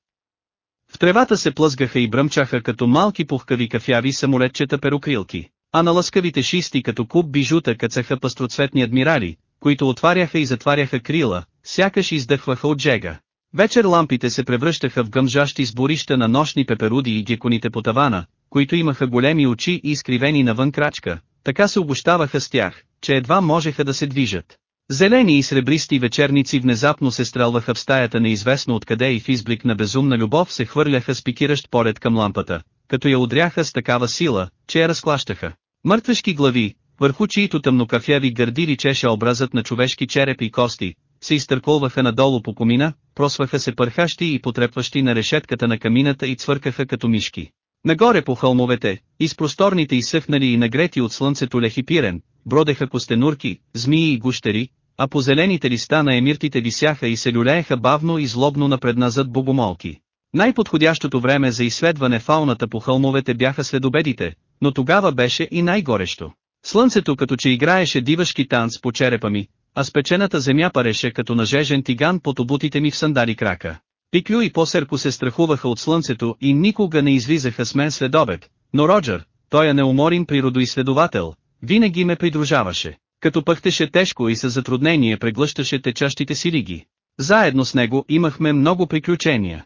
В тревата се плъзгаха и бръмчаха като малки пухкави кафяви самолетчета перокрилки, а на лъскавите шисти като куп бижута кацаха пастроцветни адмирали, които отваряха и затваряха крила, сякаш издъхваха от жега. Вечер лампите се превръщаха в гъмжащи сборища на нощни пеперуди и геконите по тавана, които имаха големи очи и изкривени навън крачка, така се обощаваха с тях, че едва можеха да се движат. Зелени и сребристи вечерници внезапно се стрелваха в стаята неизвестно откъде и в изблик на безумна любов се хвърляха с пикиращ поред към лампата, като я удряха с такава сила, че я разклащаха. Мъртвешки глави, върху чието тъмнокафяви гърди личеше образът на човешки череп и кости, се изтърколваха надолу по комина, просваха се пърхащи и потрепващи на решетката на камината и цвъркаха като мишки. Нагоре по хълмовете, из просторните изсъхнали и нагрети от слънцето лехипирен, бродеха костенурки, змии и гущери, а по зелените листа на емиртите висяха и се люлееха бавно и злобно напредназад богомолки. Най-подходящото време за изследване фауната по хълмовете бяха следобедите, но тогава беше и най-горещо. Слънцето като че играеше дивашки танц по черепа ми, а спечената земя пареше като нажежен тиган под обутите ми в сандали крака. Пиклю и Посерко се страхуваха от слънцето и никога не излизаха с мен след обед, но Роджер, той е неуморим природоизследовател, винаги ме придружаваше, като пъхтеше тежко и със затруднение преглъщаше течащите си лиги. Заедно с него имахме много приключения.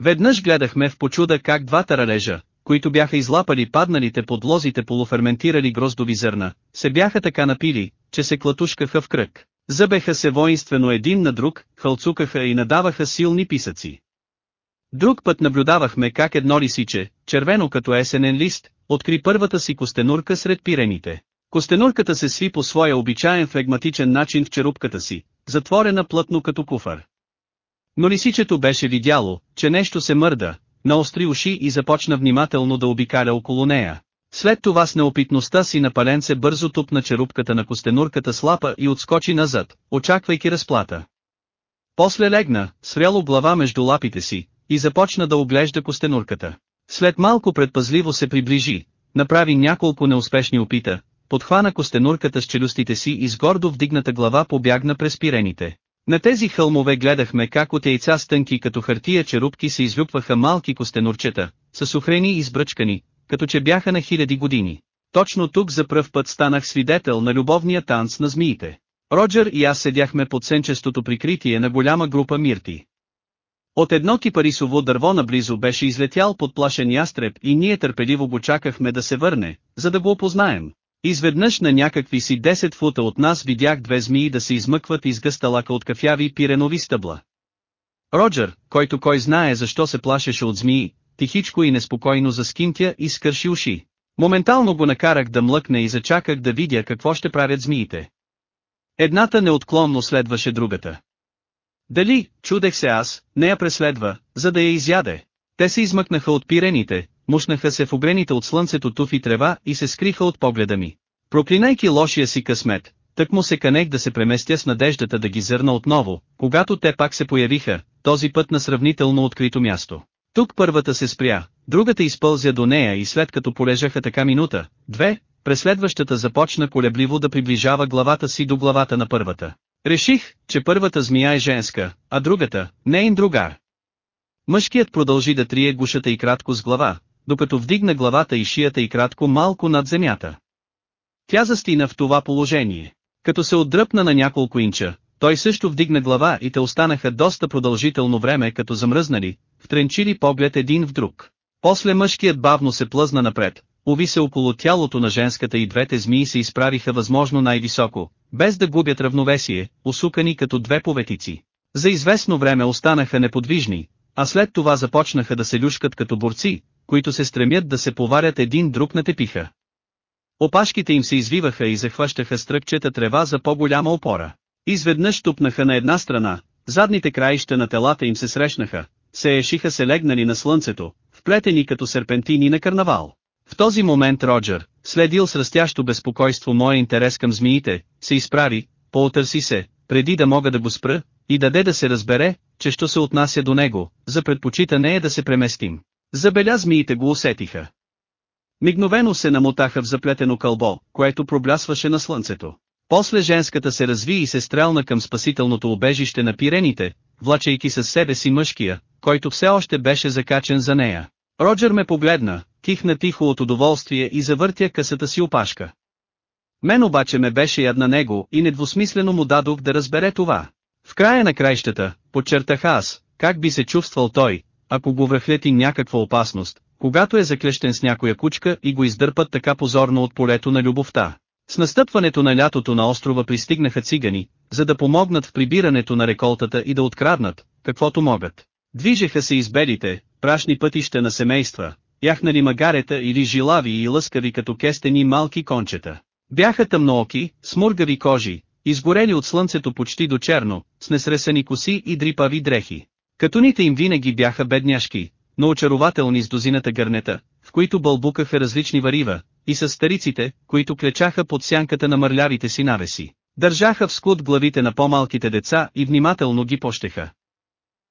Веднъж гледахме в почуда как двата ралежа, които бяха излапали падналите под лозите полуферментирали гроздови зърна, се бяха така напили, че се клатушкаха в кръг. Забеха се воинствено един на друг, хълцукаха и надаваха силни писъци. Друг път наблюдавахме как едно лисиче, червено като есенен лист, откри първата си костенурка сред пирените. Костенурката се сви по своя обичаен флегматичен начин в черупката си, затворена плътно като куфар. Но лисичето беше видяло, че нещо се мърда, наостри уши и започна внимателно да обикаля около нея. След това с неопитността си напален се бързо тупна черупката на костенурката с лапа и отскочи назад, очаквайки разплата. После легна, сряло глава между лапите си, и започна да оглежда костенурката. След малко предпазливо се приближи, направи няколко неуспешни опита, подхвана костенурката с челюстите си и с гордо вдигната глава побягна през пирените. На тези хълмове гледахме как от яйца с тънки като хартия черупки се излюпваха малки костенурчета, съсухрени и сбръчкани, като че бяха на хиляди години. Точно тук за пръв път станах свидетел на любовния танц на змиите. Роджер и аз седяхме под сенчестото прикритие на голяма група мирти. От едно кипарисово дърво наблизо беше излетял подплашен ястреб и ние търпеливо го чакахме да се върне, за да го опознаем. Изведнъж на някакви си 10 фута от нас видях две змии да се измъкват из гъста лака от кафяви пиренови стъбла. Роджер, който кой знае защо се плашеше от змии, тихичко и неспокойно заскинтя и скърши уши. Моментално го накарах да млъкне и зачаках да видя какво ще правят змиите. Едната неотклонно следваше другата. Дали, чудех се аз, не я преследва, за да я изяде. Те се измъкнаха от пирените, мушнаха се в огрените от слънцето туфи трева и се скриха от погледа ми. Проклинайки лошия си късмет, тък му се канех да се преместя с надеждата да ги зърна отново, когато те пак се появиха, този път на сравнително открито място. Тук първата се спря, другата изпълзя до нея и след като полежаха така минута, две, преследващата започна колебливо да приближава главата си до главата на първата. Реших, че първата змия е женска, а другата – нейн другар. Мъжкият продължи да трие гушата и кратко с глава, докато вдигна главата и шията и кратко малко над земята. Тя застина в това положение. Като се отдръпна на няколко инча, той също вдигна глава и те останаха доста продължително време като замръзнали, втренчили поглед един в друг. После мъжкият бавно се плъзна напред, уви се около тялото на женската и двете змии се изправиха възможно най-високо, без да губят равновесие, усукани като две поветици. За известно време останаха неподвижни, а след това започнаха да се люшкат като борци, които се стремят да се поварят един друг на тепиха. Опашките им се извиваха и захващаха стръкчета трева за по-голяма опора. Изведнъж тупнаха на една страна, задните краища на телата им се срещнаха, се ешиха се легнали на слънцето, вплетени като серпентини на карнавал. В този момент Роджер, следил с растящо безпокойство моя интерес към змиите, се изправи, поотърси се, преди да мога да го спра, и даде да се разбере, че що се отнася до него, за предпочитане е да се преместим. Забеля змиите го усетиха. Мигновено се намотаха в заплетено кълбо, което проблясваше на слънцето. После женската се разви и се стрелна към спасителното убежище на пирените, влачайки със себе си мъжкия, който все още беше закачен за нея. Роджер ме погледна, кихна тихо от удоволствие и завъртя късата си опашка. Мен обаче ме беше яд на него и недвусмислено му дадох да разбере това. В края на краищата, подчертах аз, как би се чувствал той, ако го връхлети някаква опасност, когато е заклещен с някоя кучка и го издърпат така позорно от полето на любовта. С настъпването на лятото на острова пристигнаха цигани, за да помогнат в прибирането на реколтата и да откраднат, каквото могат. Движеха се избелите, прашни пътища на семейства, яхнали магарета или жилави и лъскави като кестени малки кончета. Бяха тъмнооки, смургави кожи, изгорели от слънцето почти до черно, с несресани коси и дрипави дрехи. Катуните им винаги бяха бедняшки, но очарователни с дозината гърнета, в които бълбукаха различни варива, и с стариците, които клечаха под сянката на мърлявите си навеси. Държаха в склад главите на по-малките деца и внимателно ги пощеха.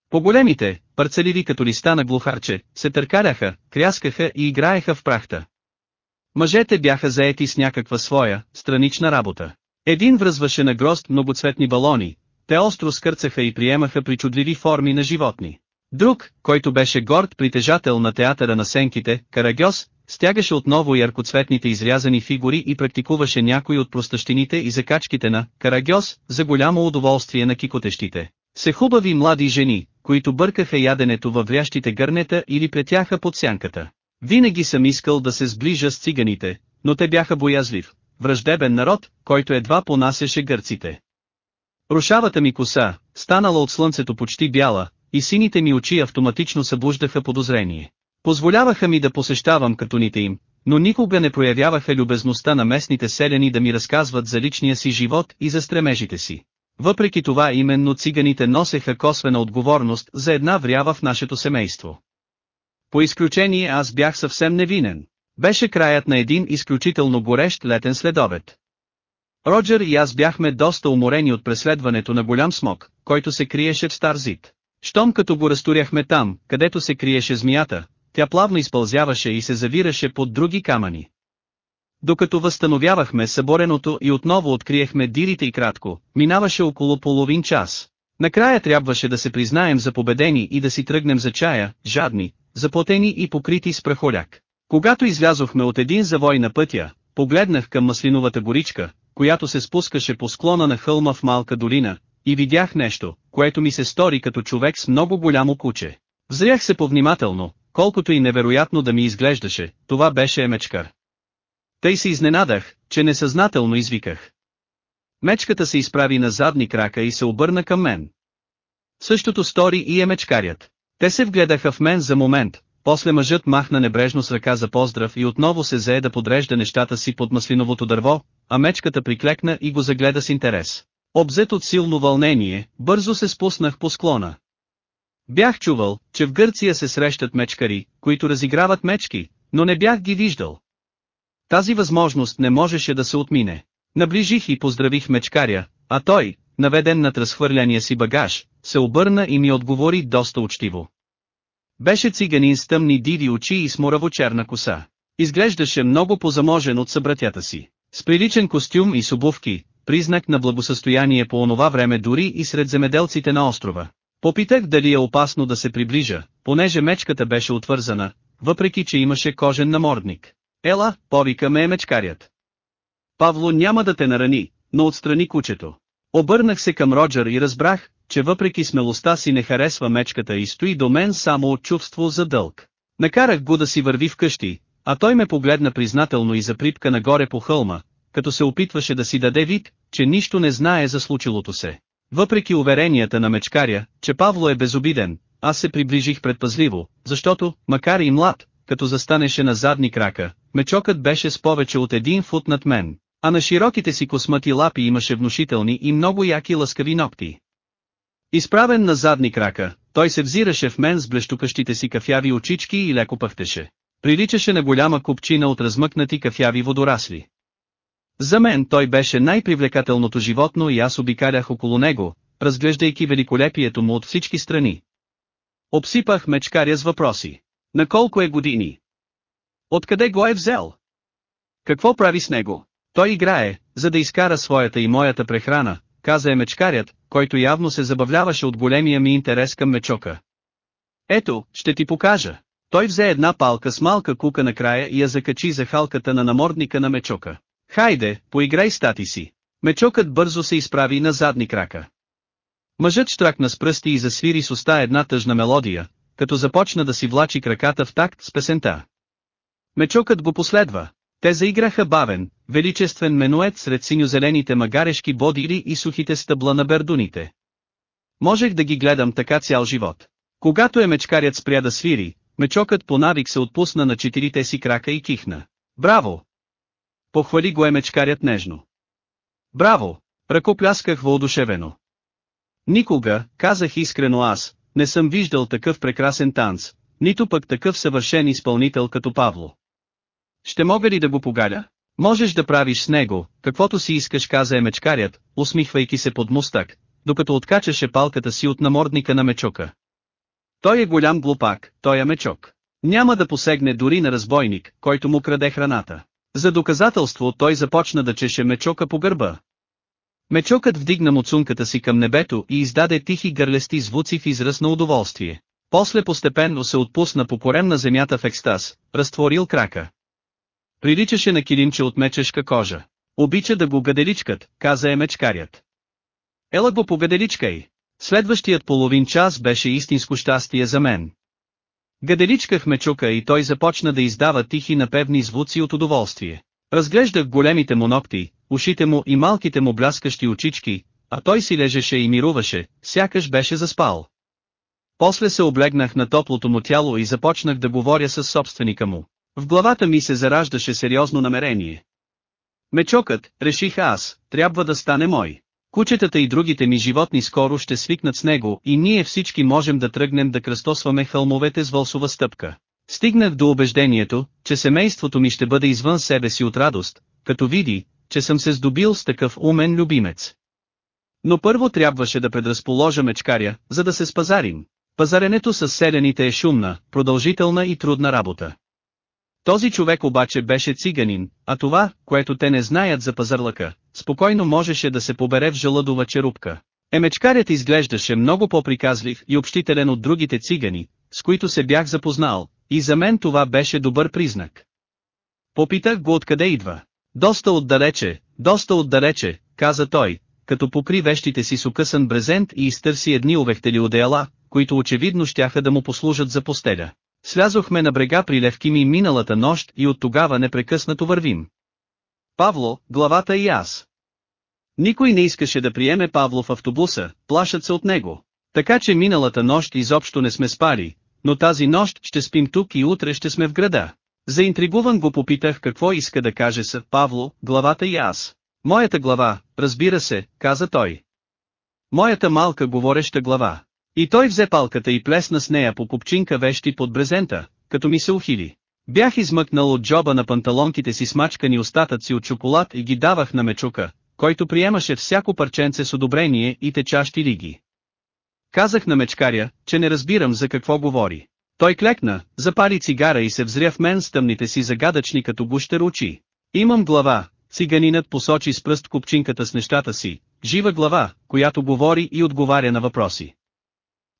По-големите, парцеливи като листа на глухарче, се търкаляха, кряскаха и играеха в прахта. Мъжете бяха заети с някаква своя, странична работа. Един връзваше на грост многоцветни балони, те остро скърцаха и приемаха причудливи форми на животни. Друг, който беше горд притежател на театъра на сенките, Карагьос, стягаше отново яркоцветните изрязани фигури и практикуваше някои от простащините и закачките на Карагьос, за голямо удоволствие на кикотещите. Се хубави млади жени, които бъркаха яденето във врящите гърнета или плетяха под сянката. Винаги съм искал да се сближа с циганите, но те бяха боязлив, враждебен народ, който едва понасяше гърците. Рушавата ми коса, станала от слънцето почти бяла, и сините ми очи автоматично събуждаха подозрение. Позволяваха ми да посещавам катуните им, но никога не проявяваха любезността на местните селяни да ми разказват за личния си живот и за стремежите си. Въпреки това именно циганите носеха косвена отговорност за една врява в нашето семейство. По изключение аз бях съвсем невинен. Беше краят на един изключително горещ летен следобед. Роджер и аз бяхме доста уморени от преследването на голям смок, който се криеше в стар зид. Щом като го разторяхме там, където се криеше змията, тя плавно изпълзяваше и се завираше под други камъни. Докато възстановявахме събореното и отново откриехме дирите и кратко, минаваше около половин час. Накрая трябваше да се признаем за победени и да си тръгнем за чая, жадни, заплатени и покрити с прахоляк. Когато излязохме от един завой на пътя, погледнах към маслиновата горичка, която се спускаше по склона на хълма в малка долина, и видях нещо, което ми се стори като човек с много голямо куче. Взрях се повнимателно, колкото и невероятно да ми изглеждаше, това беше емечкар. Тъй се изненадах, че несъзнателно извиках. Мечката се изправи на задни крака и се обърна към мен. Същото стори и емечкарят. Те се вгледаха в мен за момент, после мъжът махна небрежно с ръка за поздрав и отново се зае да подрежда нещата си под маслиновото дърво, а мечката приклекна и го загледа с интерес. Обзет от силно вълнение, бързо се спуснах по склона. Бях чувал, че в Гърция се срещат мечкари, които разиграват мечки, но не бях ги виждал. Тази възможност не можеше да се отмине. Наближих и поздравих мечкаря, а той, наведен над разхвърляния си багаж, се обърна и ми отговори доста учтиво. Беше циганин с тъмни диви очи и с черна коса. Изглеждаше много позаможен от събратята си. С приличен костюм и с признак на благосъстояние по онова време дори и сред земеделците на острова. Попитах дали е опасно да се приближа, понеже мечката беше отвързана, въпреки че имаше кожен намордник. Ела, повика ме е мечкарят. Павло няма да те нарани, но отстрани кучето. Обърнах се към Роджер и разбрах, че въпреки смелостта си не харесва мечката и стои до мен само от чувство за дълг. Накарах го да си върви вкъщи, а той ме погледна признателно и заприпка нагоре по хълма, като се опитваше да си даде вид, че нищо не знае за случилото се. Въпреки уверенията на мечкаря, че Павло е безобиден, аз се приближих предпазливо, защото, макар и млад, като застанеше на задни крака, мечокът беше с повече от един фут над мен, а на широките си космати лапи имаше внушителни и много яки лъскави ногти. Изправен на задни крака, той се взираше в мен с блещукащите си кафяви очички и леко пъхтеше. Приличаше на голяма купчина от размъкнати кафяви водорасли. За мен той беше най-привлекателното животно и аз обикалях около него, разглеждайки великолепието му от всички страни. Обсипах мечкаря с въпроси. На колко е години? Откъде го е взел? Какво прави с него? Той играе, за да изкара своята и моята прехрана, каза е мечкарят, който явно се забавляваше от големия ми интерес към мечока. Ето, ще ти покажа. Той взе една палка с малка кука на края и я закачи за халката на намордника на мечока. Хайде, поиграй стати си. Мечокът бързо се изправи на задни крака. Мъжът штракна с пръсти и засвири с уста една тъжна мелодия, като започна да си влачи краката в такт с песента. Мечокът го последва. Те заиграха бавен, величествен менует сред синьозелените магарешки бодири и сухите стъбла на бердуните. Можех да ги гледам така цял живот. Когато е мечкарят спря да свири, мечокът по навик се отпусна на четирите си крака и кихна. Браво! Похвали го е мечкарят нежно. Браво! Ръкоплясках въодушевено. Никога, казах искрено аз, не съм виждал такъв прекрасен танц, нито пък такъв съвършен изпълнител като Павло. Ще мога ли да го погаля? Можеш да правиш с него, каквото си искаш каза е мечкарят, усмихвайки се под мустак, докато откачаше палката си от намордника на мечока. Той е голям глупак, той е мечок. Няма да посегне дори на разбойник, който му краде храната. За доказателство той започна да чеше мечока по гърба. Мечокът вдигна муцунката си към небето и издаде тихи гърлести звуци в израз на удоволствие. После постепенно се отпусна по корем на земята в екстаз, разтворил крака. Приличаше на килимче от мечешка кожа. Обича да го гаделичкат, каза е мечкарят. Ела го погаделичкай. Следващият половин час беше истинско щастие за мен. Гаделичках мечука и той започна да издава тихи напевни звуци от удоволствие. Разглеждах големите му ногти, ушите му и малките му бляскащи очички, а той си лежеше и мируваше, сякаш беше заспал. После се облегнах на топлото му тяло и започнах да говоря с собственика му. В главата ми се зараждаше сериозно намерение. Мечокът, реших аз, трябва да стане мой. Кучетата и другите ми животни скоро ще свикнат с него и ние всички можем да тръгнем да кръстосваме хълмовете с вълсова стъпка. Стигнах до убеждението, че семейството ми ще бъде извън себе си от радост, като види, че съм се здобил с такъв умен любимец. Но първо трябваше да предразположа мечкаря, за да се спазарим. Пазаренето с селените е шумна, продължителна и трудна работа. Този човек обаче беше циганин, а това, което те не знаят за пазарлъка, спокойно можеше да се побере в желъдова черупка. Емечкарят изглеждаше много по-приказлив и общителен от другите цигани, с които се бях запознал, и за мен това беше добър признак. Попитах го откъде идва. Доста отдалече, доста отдалече, каза той, като покри вещите си с укъсан брезент и изтърси едни увехтели одеяла, които очевидно щяха да му послужат за постеля. Слязохме на брега при левки ми миналата нощ и от тогава непрекъснато вървим. Павло, главата и аз. Никой не искаше да приеме Павло в автобуса, плашат се от него. Така че миналата нощ изобщо не сме спали, но тази нощ ще спим тук и утре ще сме в града. Заинтригуван го попитах какво иска да каже с Павло, главата и аз. Моята глава, разбира се, каза той. Моята малка говореща глава. И той взе палката и плесна с нея по купчинка вещи под брезента, като ми се ухили. Бях измъкнал от джоба на панталонките си смачкани остатъци от шоколад и ги давах на мечука, който приемаше всяко парченце с одобрение и течащи лиги. Казах на мечкаря, че не разбирам за какво говори. Той клекна, запали цигара и се взря в мен с тъмните си загадъчни като гущер очи. Имам глава, циганинът посочи с пръст купчинката с нещата си, жива глава, която говори и отговаря на въпроси.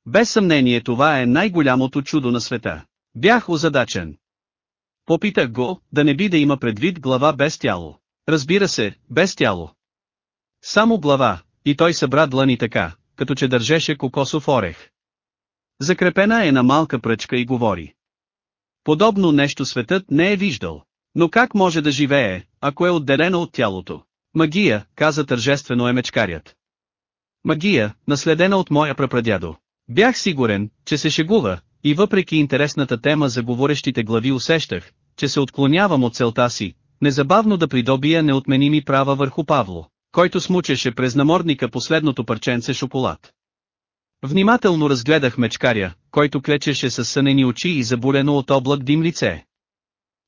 Без съмнение това е най-голямото чудо на света. Бях озадачен. Попитах го, да не би да има предвид глава без тяло. Разбира се, без тяло. Само глава, и той събра длани така, като че държеше кокосов орех. Закрепена е на малка пръчка и говори. Подобно нещо светът не е виждал. Но как може да живее, ако е отделено от тялото? Магия, каза тържествено емечкарят. Магия, наследена от моя прапрадядо. Бях сигурен, че се шегува, и въпреки интересната тема за говорещите глави усещах, че се отклонявам от целта си, незабавно да придобия неотменими права върху Павло, който смучеше през намордника последното парченце шоколад. Внимателно разгледах мечкаря, който клечеше с сънени очи и заболено от облак дим лице.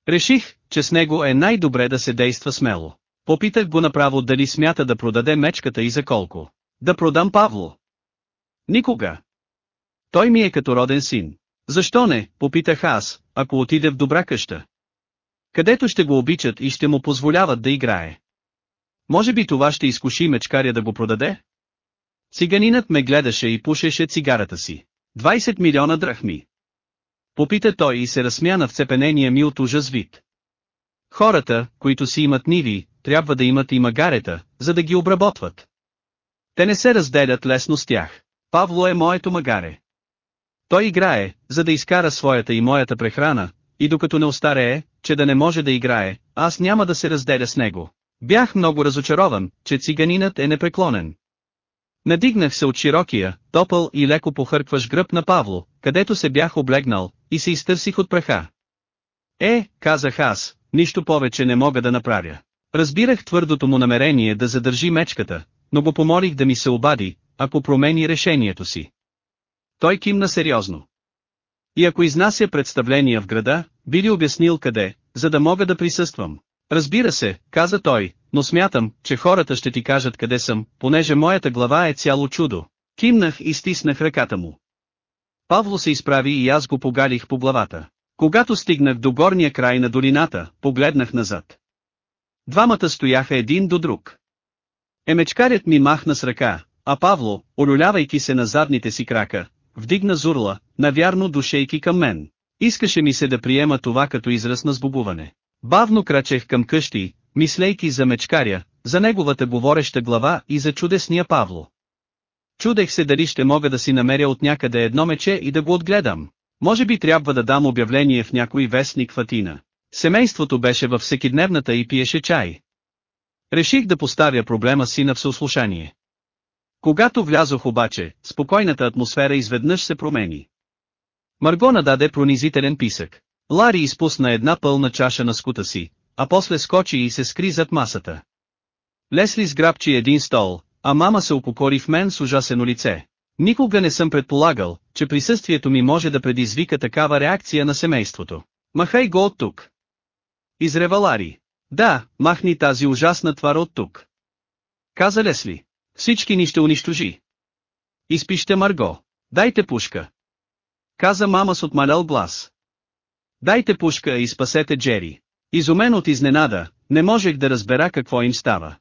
Реших, че с него е най-добре да се действа смело. Попитах го направо дали смята да продаде мечката и за колко. Да продам Павло. Никога. Той ми е като роден син. Защо не, попитах аз, ако отиде в добра къща. Където ще го обичат и ще му позволяват да играе. Може би това ще изкуши мечкаря да го продаде? Циганинът ме гледаше и пушеше цигарата си. 20 милиона драхми. Попита той и се разсмя на вцепенения ми от ужас вид. Хората, които си имат ниви, трябва да имат и магарета, за да ги обработват. Те не се разделят лесно с тях. Павло е моето магаре. Той играе, за да изкара своята и моята прехрана, и докато не остарее, че да не може да играе, аз няма да се разделя с него. Бях много разочарован, че циганинът е непреклонен. Надигнах се от широкия, топъл и леко похъркваш гръб на Павло, където се бях облегнал, и се изтърсих от праха. Е, казах аз, нищо повече не мога да направя. Разбирах твърдото му намерение да задържи мечката, но го помолих да ми се обади, ако промени решението си. Той кимна сериозно. И ако изнася представления в града, би ли обяснил къде, за да мога да присъствам. Разбира се, каза той, но смятам, че хората ще ти кажат къде съм, понеже моята глава е цяло чудо. Кимнах и стиснах ръката му. Павло се изправи и аз го погалих по главата. Когато стигнах до горния край на долината, погледнах назад. Двамата стояха един до друг. Емечкарят ми махна с ръка, а Павло, олюлявайки се на задните си крака, вдигна зурла, навярно душейки към мен. Искаше ми се да приема това като израз на сбубуване. Бавно крачех към къщи, мислейки за мечкаря, за неговата говореща глава и за чудесния Павло. Чудех се дали ще мога да си намеря от някъде едно мече и да го отгледам. Може би трябва да дам обявление в някой вестник Фатина. Семейството беше във всекидневната и пиеше чай. Реших да поставя проблема си на всеослушание. Когато влязох обаче, спокойната атмосфера изведнъж се промени. Марго нададе пронизителен писък. Лари изпусна една пълна чаша на скута си, а после скочи и се скри зад масата. Лесли сграбчи един стол, а мама се упокори в мен с ужасено лице. Никога не съм предполагал, че присъствието ми може да предизвика такава реакция на семейството. Махай го от тук. Изрева Лари. Да, махни тази ужасна твар от тук. Каза Лесли. Всички ни ще унищожи. Изпиште Марго. Дайте пушка. Каза мама с отмалял глас. Дайте пушка и спасете Джери. Изумен от изненада, не можех да разбера какво им става.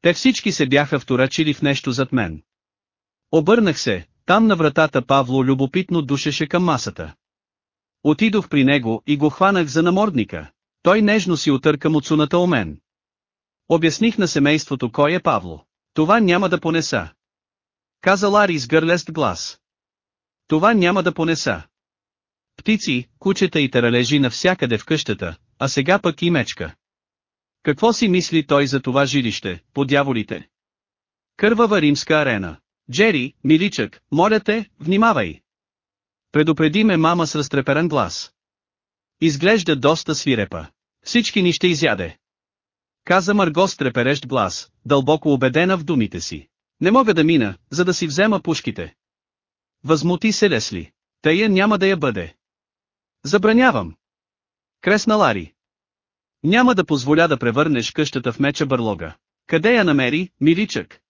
Те всички се бяха вторачили в нещо зад мен. Обърнах се, там на вратата Павло любопитно душеше към масата. Отидох при него и го хванах за намордника. Той нежно си отърка муцуната у мен. Обясних на семейството кой е Павло. Това няма да понеса. Каза Лари с гърлест глас. Това няма да понеса. Птици, кучета и таралежи навсякъде в къщата, а сега пък и мечка. Какво си мисли той за това жилище, по дяволите? Кървава римска арена. Джери, миличък, моля те, внимавай. Предупреди ме мама с разтреперан глас. Изглежда доста свирепа. Всички ни ще изяде. Каза Марго с треперещ глас, дълбоко убедена в думите си. Не мога да мина, за да си взема пушките. Възмути се Лесли. Тая няма да я бъде. Забранявам. Кресна Лари. Няма да позволя да превърнеш къщата в меча бърлога. Къде я намери, миличък?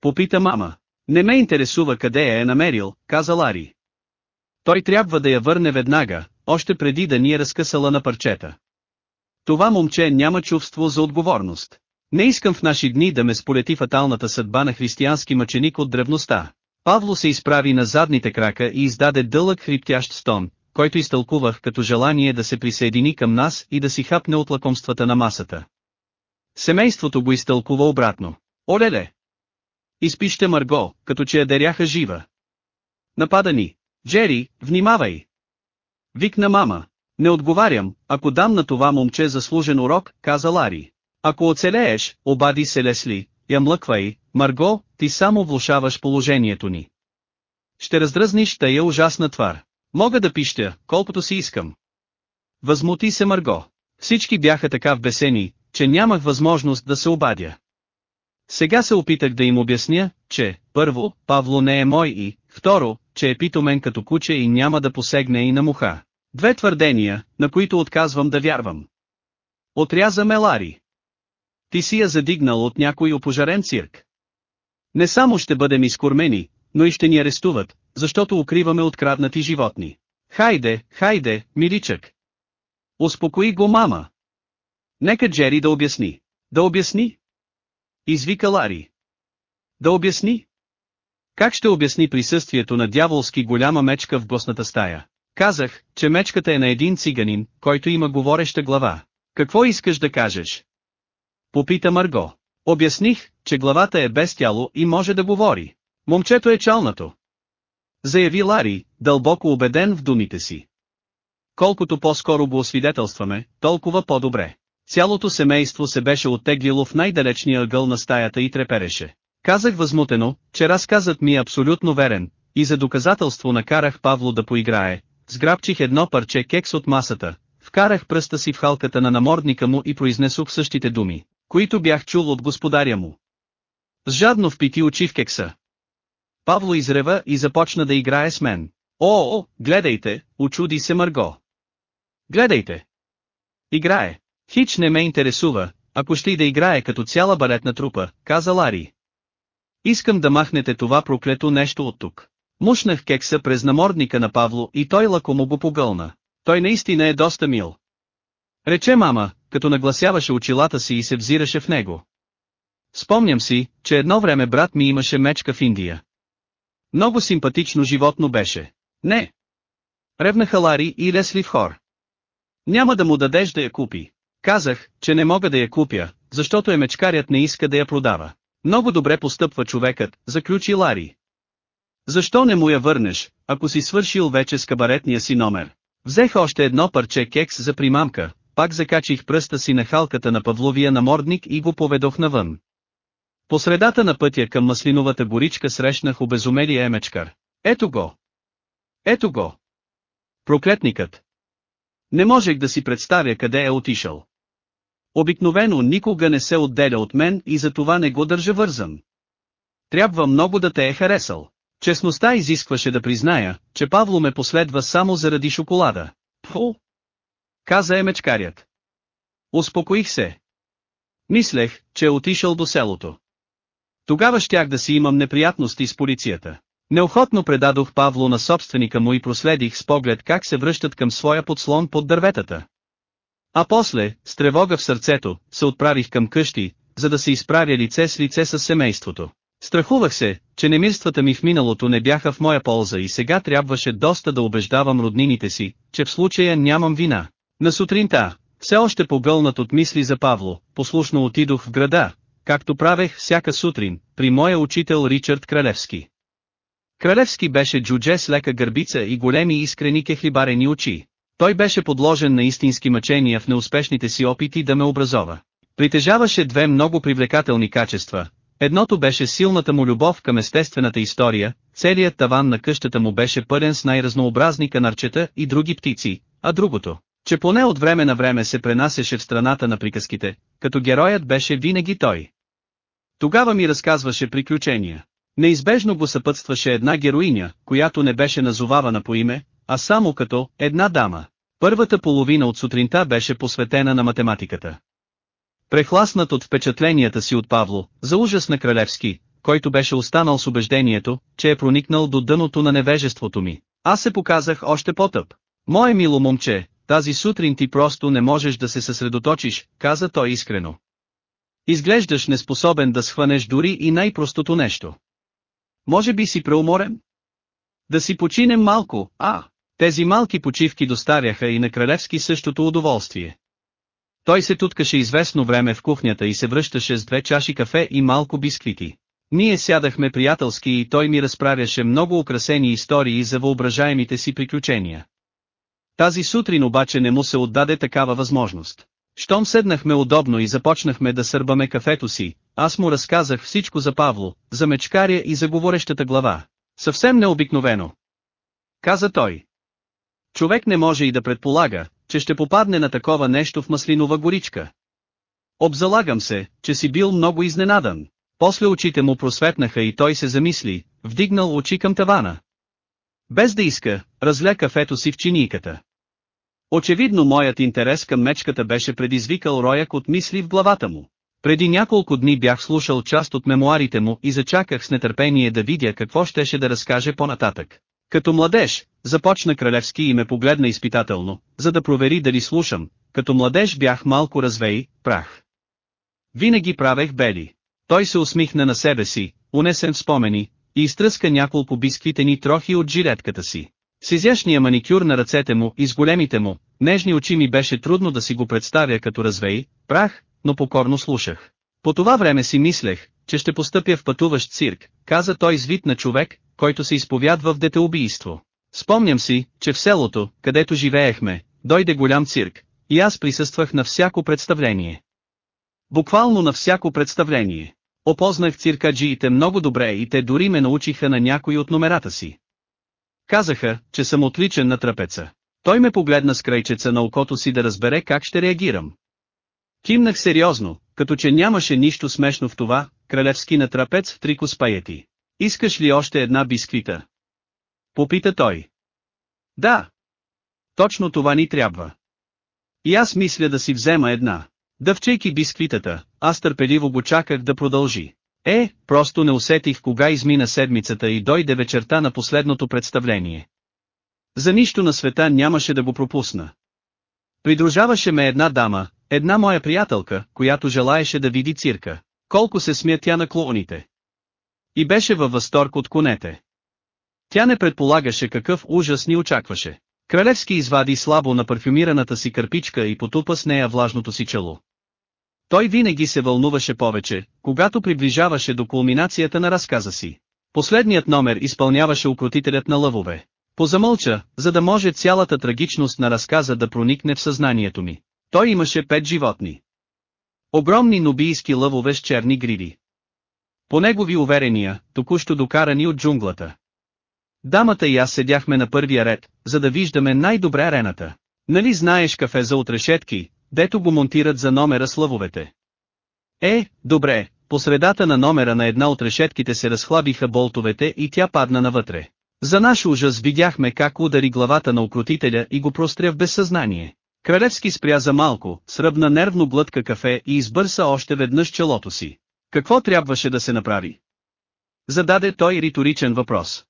Попита мама. Не ме интересува къде я е намерил, каза Лари. Той трябва да я върне веднага, още преди да ни е разкъсала на парчета. Това момче няма чувство за отговорност. Не искам в наши дни да ме сполети фаталната съдба на християнски мъченик от древността. Павло се изправи на задните крака и издаде дълъг хриптящ стон, който изтълкувах като желание да се присъедини към нас и да си хапне от лакомствата на масата. Семейството го изтълкува обратно. Олеле! Изпища Марго, като че я деряха жива. Напада ни. Джери, внимавай! Викна мама. Не отговарям, ако дам на това момче заслужен урок, каза Лари. Ако оцелееш, обади се Лесли, я млъквай, Марго, ти само влушаваш положението ни. Ще раздръзниш тая ужасна твар. Мога да пищя, колкото си искам. Възмути се Марго. Всички бяха така вбесени, че нямах възможност да се обадя. Сега се опитах да им обясня, че, първо, Павло не е мой и, второ, че е питомен като куче и няма да посегне и на муха. Две твърдения, на които отказвам да вярвам. Отряза ме Лари. Ти си я задигнал от някой опожарен цирк. Не само ще бъдем изкормени, но и ще ни арестуват, защото укриваме откраднати животни. Хайде, хайде, миличък. Успокои го мама. Нека Джери да обясни. Да обясни? Извика Лари. Да обясни? Как ще обясни присъствието на дяволски голяма мечка в гостната стая? Казах, че мечката е на един циганин, който има говореща глава. Какво искаш да кажеш? Попита Марго. Обясних, че главата е без тяло и може да говори. Момчето е чалнато. Заяви Лари, дълбоко убеден в думите си. Колкото по-скоро го освидетелстваме, толкова по-добре. Цялото семейство се беше оттеглило в най-далечния ъгъл на стаята и трепереше. Казах възмутено, че разказът ми е абсолютно верен, и за доказателство накарах Павло да поиграе, сграбчих едно парче кекс от масата, вкарах пръста си в халката на намордника му и произнесох същите думи, които бях чул от господаря му. С жадно впити очи в кекса. Павло изрева и започна да играе с мен. О, о, гледайте, очуди се Марго. Гледайте. Играе. Хич не ме интересува, ако ще и да играе като цяла балетна трупа, каза Лари. Искам да махнете това проклето нещо от тук. Мушнах кекса през намордника на Павло и той лако му го погълна. Той наистина е доста мил. Рече мама, като нагласяваше очилата си и се взираше в него. Спомням си, че едно време брат ми имаше мечка в Индия. Много симпатично животно беше. Не. Ревнаха Лари и Лесли в хор. Няма да му дадеш да я купи. Казах, че не мога да я купя, защото емечкарят не иска да я продава. Много добре постъпва човекът, заключи Лари. Защо не му я върнеш, ако си свършил вече с кабаретния си номер? Взех още едно парче кекс за примамка, пак закачих пръста си на халката на Павловия намордник и го поведох навън. По средата на пътя към маслиновата горичка срещнах обезумелия емечкар. Ето го! Ето го! Проклетникът! Не можех да си представя къде е отишъл. Обикновено никога не се отделя от мен и за това не го държа вързан. Трябва много да те е харесал. Честността изискваше да призная, че Павло ме последва само заради шоколада. Фу! Каза е мечкарят. Успокоих се. Мислех, че е отишъл до селото. Тогава щях да си имам неприятности с полицията. Неохотно предадох Павло на собственика му и проследих с поглед как се връщат към своя подслон под дърветата. А после, с тревога в сърцето, се отправих към къщи, за да се изправя лице с лице с семейството. Страхувах се, че немирствата ми в миналото не бяха в моя полза и сега трябваше доста да убеждавам роднините си, че в случая нямам вина. На сутринта, все още погълнат от мисли за Павло, послушно отидох в града, както правех всяка сутрин, при моя учител Ричард Кралевски. Кралевски беше джудже с лека гърбица и големи искрени кехлибарени очи. Той беше подложен на истински мъчения в неуспешните си опити да ме образова. Притежаваше две много привлекателни качества. Едното беше силната му любов към естествената история, целият таван на къщата му беше пълен с най-разнообразни канарчета и други птици, а другото, че поне от време на време се пренасеше в страната на приказките, като героят беше винаги той. Тогава ми разказваше приключения. Неизбежно го съпътстваше една героиня, която не беше назовавана по име, а само като една дама. Първата половина от сутринта беше посветена на математиката. Прехласнат от впечатленията си от Павло, за ужас на Кралевски, който беше останал с убеждението, че е проникнал до дъното на невежеството ми. Аз се показах още по-тъп. Мое мило момче, тази сутрин ти просто не можеш да се съсредоточиш, каза той искрено. Изглеждаш неспособен да схванеш дори и най-простото нещо. Може би си преуморен? Да си починем малко, а, тези малки почивки доставяха и на Кралевски същото удоволствие. Той се туткаше известно време в кухнята и се връщаше с две чаши кафе и малко бисквити. Ние сядахме приятелски и той ми разправяше много украсени истории за въображаемите си приключения. Тази сутрин обаче не му се отдаде такава възможност. Щом седнахме удобно и започнахме да сърбаме кафето си, аз му разказах всичко за Павло, за мечкаря и за говорещата глава. Съвсем необикновено. Каза той. Човек не може и да предполага, че ще попадне на такова нещо в маслинова горичка. Обзалагам се, че си бил много изненадан. После очите му просветнаха и той се замисли, вдигнал очи към тавана. Без да иска, разля кафето си в чинийката. Очевидно моят интерес към мечката беше предизвикал рояк от мисли в главата му. Преди няколко дни бях слушал част от мемуарите му и зачаках с нетърпение да видя какво щеше да разкаже по-нататък. Като младеж, започна Кралевски и ме погледна изпитателно, за да провери дали слушам, като младеж бях малко развей, прах. Винаги правех бели. Той се усмихна на себе си, унесен в спомени, и изтръска няколко бисквитени трохи от жилетката си. С изящния маникюр на ръцете му и с големите му, нежни очи ми беше трудно да си го представя като развей, прах, но покорно слушах. По това време си мислех, че ще постъпя в пътуващ цирк, каза той с вид на човек, който се изповядва в детеубийство. Спомням си, че в селото, където живеехме, дойде голям цирк, и аз присъствах на всяко представление. Буквално на всяко представление. Опознах циркаджиите много добре и те дори ме научиха на някои от номерата си. Казаха, че съм отличен на трапеца. Той ме погледна с крайчеца на окото си да разбере как ще реагирам. Кимнах сериозно, като че нямаше нищо смешно в това, кралевски на трапец в трико с паети. Искаш ли още една бисквита? Попита той. Да. Точно това ни трябва. И аз мисля да си взема една. Дъвчейки бисквитата, аз търпеливо го чаках да продължи. Е, просто не усетих кога измина седмицата и дойде вечерта на последното представление. За нищо на света нямаше да го пропусна. Придружаваше ме една дама, една моя приятелка, която желаеше да види цирка. Колко се смя тя на клоуните. И беше във възторг от конете. Тя не предполагаше какъв ужас ни очакваше. Кралевски извади слабо на парфюмираната си кърпичка и потупа с нея влажното си чело. Той винаги се вълнуваше повече, когато приближаваше до кулминацията на разказа си. Последният номер изпълняваше укротителят на лъвове. Позамълча, за да може цялата трагичност на разказа да проникне в съзнанието ми. Той имаше пет животни. Огромни нобийски лъвове с черни гриди. По негови уверения, току-що докарани от джунглата. Дамата и аз седяхме на първия ред, за да виждаме най-добре арената. Нали знаеш кафе за отрешетки, дето го монтират за номера с лъвовете? Е, добре, по средата на номера на една от решетките се разхлабиха болтовете и тя падна навътре. За наш ужас видяхме как удари главата на укротителя и го простря в безсъзнание. Кралевски спря за малко, сръбна нервно глътка кафе и избърса още веднъж челото си. Какво трябваше да се направи? Зададе той риторичен въпрос.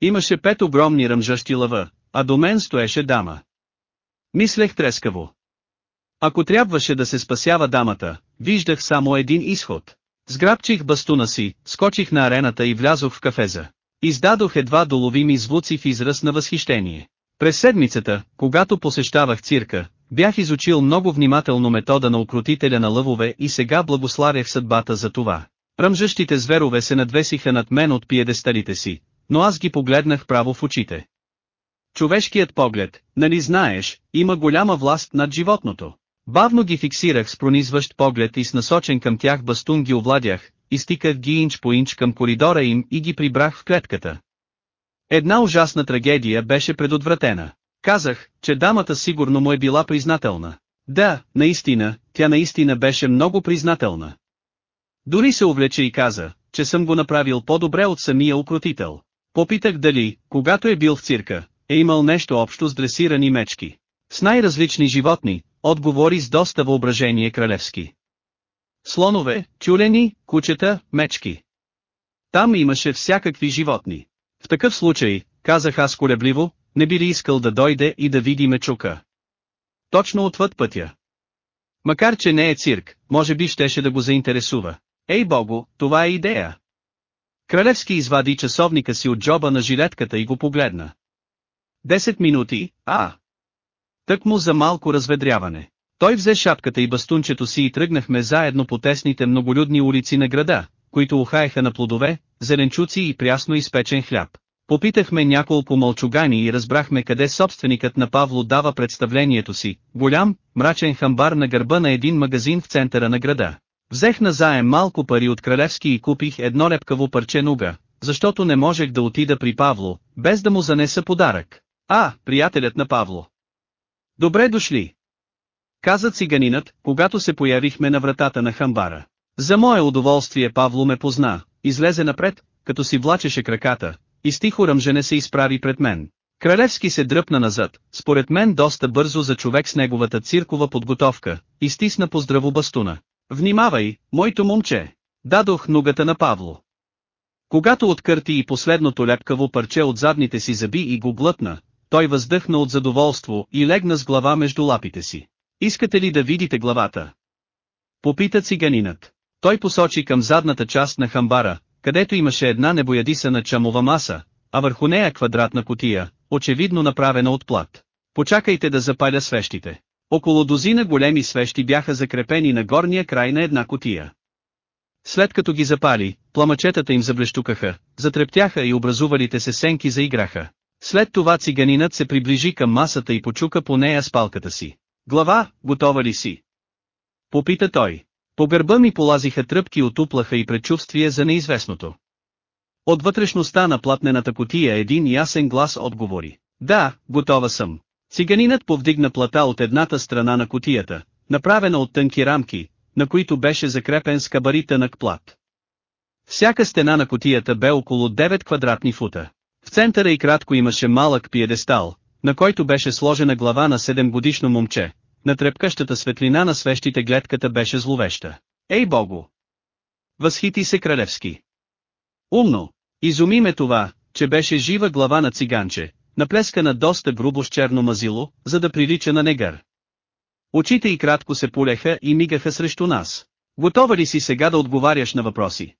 Имаше пет огромни ръмжащи лъва, а до мен стоеше дама. Мислех трескаво. Ако трябваше да се спасява дамата, виждах само един изход. Сграбчих бастуна си, скочих на арената и влязох в кафеза. Издадох едва доловими звуци в израз на възхищение. През седмицата, когато посещавах цирка, бях изучил много внимателно метода на укротителя на лъвове и сега благославях съдбата за това. Ръмжащите зверове се надвесиха над мен от пиедесталите си, но аз ги погледнах право в очите. Човешкият поглед, нали знаеш, има голяма власт над животното. Бавно ги фиксирах с пронизващ поглед и с насочен към тях бастун ги овладях, изтиках ги инч по инч към коридора им и ги прибрах в клетката. Една ужасна трагедия беше предотвратена. Казах, че дамата сигурно му е била признателна. Да, наистина, тя наистина беше много признателна. Дори се увлече и каза, че съм го направил по-добре от самия укротител. Попитах дали, когато е бил в цирка, е имал нещо общо с дресирани мечки. С най-различни животни, отговори с доста въображение Кралевски. Слонове, тюлени, кучета, мечки. Там имаше всякакви животни. В такъв случай, казах аз колебливо, не би ли искал да дойде и да види мечука. Точно отвъд пътя. Макар че не е цирк, може би щеше да го заинтересува. Ей богу, това е идея. Кралевски извади часовника си от джоба на жилетката и го погледна. Десет минути, а. Тък му за малко разведряване. Той взе шапката и бастунчето си и тръгнахме заедно по тесните многолюдни улици на града, които ухаеха на плодове, зеленчуци и прясно изпечен хляб. Попитахме няколко мълчугани и разбрахме къде собственикът на Павло дава представлението си, голям, мрачен хамбар на гърба на един магазин в центъра на града. Взех на заем малко пари от Кралевски и купих едно лепкаво парче нуга, защото не можех да отида при Павло, без да му занеса подарък. А, приятелят на Павло. Добре дошли. Каза циганинът, когато се появихме на вратата на хамбара. За мое удоволствие Павло ме позна, излезе напред, като си влачеше краката, и с ръмжене се изправи пред мен. Кралевски се дръпна назад, според мен доста бързо за човек с неговата циркова подготовка, и стисна по здраво бастуна. Внимавай, моето момче! Дадох ногата на Павло. Когато откърти и последното лепкаво парче от задните си зъби и го глътна, той въздъхна от задоволство и легна с глава между лапите си. Искате ли да видите главата? Попита циганинът. Той посочи към задната част на хамбара, където имаше една небоядисана чамова маса, а върху нея квадратна котия, очевидно направена от плат. Почакайте да запаля свещите. Около дозина големи свещи бяха закрепени на горния край на една котия. След като ги запали, пламъчетата им заблещукаха, затрептяха и образувалите се сенки заиграха. След това циганинът се приближи към масата и почука по нея с палката си. Глава, готова ли си? Попита той. По гърба ми полазиха тръпки от уплаха и предчувствие за неизвестното. От вътрешността на платнената котия един ясен глас отговори. Да, готова съм. Циганинът повдигна плата от едната страна на котията, направена от тънки рамки, на които беше закрепен с кабаритънък плат. Всяка стена на котията бе около 9 квадратни фута. В центъра и кратко имаше малък пиедестал, на който беше сложена глава на 7 годишно момче. На трепкащата светлина на свещите гледката беше зловеща. Ей богу! Възхити се Кралевски. Умно! Изуми ме това, че беше жива глава на циганче, наплескана доста грубо с черно мазило, за да прилича на негър. Очите и кратко се полеха и мигаха срещу нас. Готова ли си сега да отговаряш на въпроси?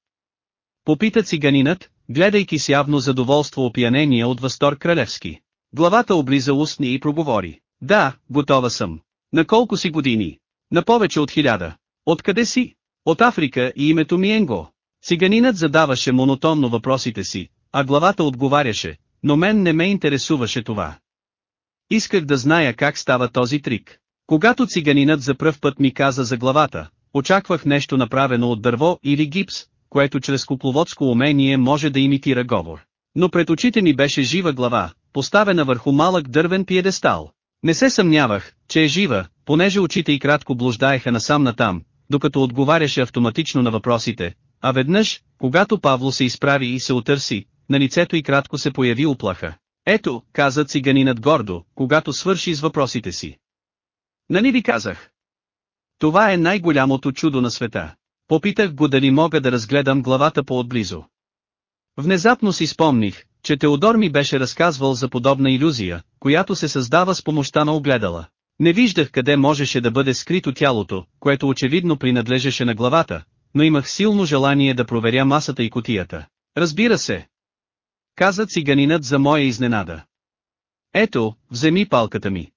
Попита циганинът, гледайки с явно задоволство опиянение от възторг Кралевски. Главата облиза устни и проговори. Да, готова съм. На колко си години? На повече от хиляда. Откъде си? От Африка и името ми Енго. Циганинът задаваше монотонно въпросите си, а главата отговаряше, но мен не ме интересуваше това. Исках да зная как става този трик. Когато циганинът за пръв път ми каза за главата, очаквах нещо направено от дърво или гипс, което чрез купловодско умение може да имитира говор. Но пред очите ми беше жива глава, поставена върху малък дървен пиедестал. Не се съмнявах, че е жива, понеже очите й кратко блуждаеха насам натам, докато отговаряше автоматично на въпросите, а веднъж, когато Павло се изправи и се отърси, на лицето й кратко се появи уплаха. Ето, каза циганинът гордо, когато свърши с въпросите си. Нали ви казах? Това е най-голямото чудо на света. Попитах го дали мога да разгледам главата по-отблизо. Внезапно си спомних, че Теодор ми беше разказвал за подобна иллюзия, която се създава с помощта на огледала. Не виждах къде можеше да бъде скрито тялото, което очевидно принадлежеше на главата, но имах силно желание да проверя масата и котията. Разбира се. Каза циганинът за моя изненада. Ето, вземи палката ми.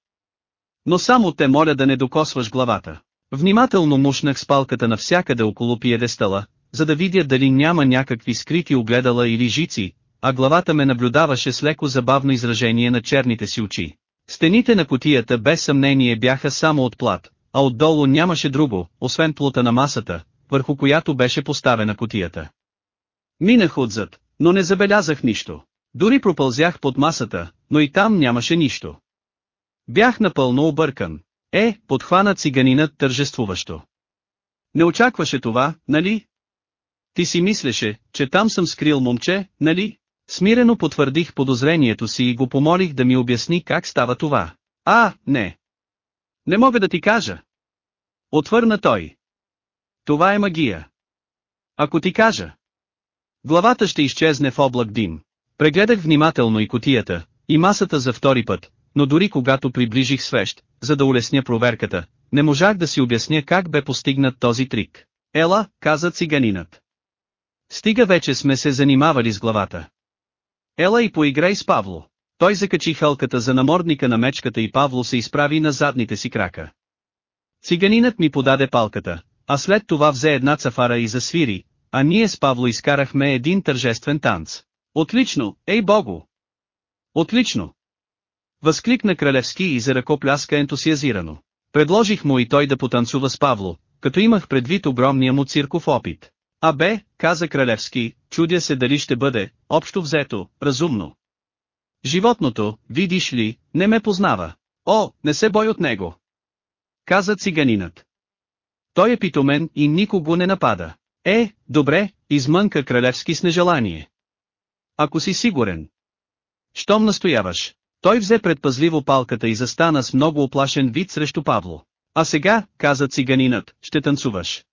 Но само те моля да не докосваш главата. Внимателно мушнах с палката навсякъде около пиедестала, за да видя дали няма някакви скрити огледала или жици, а главата ме наблюдаваше с леко забавно изражение на черните си очи. Стените на котията без съмнение бяха само от плат, а отдолу нямаше друго, освен плута на масата, върху която беше поставена котията. Минах отзад, но не забелязах нищо. Дори пропълзях под масата, но и там нямаше нищо. Бях напълно объркан. Е, подхвана циганинът тържествуващо. Не очакваше това, нали? Ти си мислеше, че там съм скрил момче, нали? Смирено потвърдих подозрението си и го помолих да ми обясни как става това. А, не. Не мога да ти кажа. Отвърна той. Това е магия. Ако ти кажа. Главата ще изчезне в облак дим. Прегледах внимателно и котията, и масата за втори път, но дори когато приближих свещ, за да улесня проверката, не можах да си обясня как бе постигнат този трик. Ела, каза циганинът. Стига вече сме се занимавали с главата. Ела и поиграй с Павло. Той закачи хълката за намордника на мечката и Павло се изправи на задните си крака. Циганинът ми подаде палката, а след това взе една цафара и засвири, а ние с Павло изкарахме един тържествен танц. Отлично, ей богу! Отлично! Възкликна Кралевски и за ръкопляска ентусиазирано. Предложих му и той да потанцува с Павло, като имах предвид огромния му цирков опит. А бе, каза Кралевски, чудя се дали ще бъде, общо взето, разумно. Животното, видиш ли, не ме познава. О, не се бой от него. Каза циганинът. Той е питомен и никого не напада. Е, добре, измънка Кралевски с нежелание. Ако си сигурен. Щом настояваш. Той взе предпазливо палката и застана с много оплашен вид срещу Павло. А сега, каза циганинът, ще танцуваш.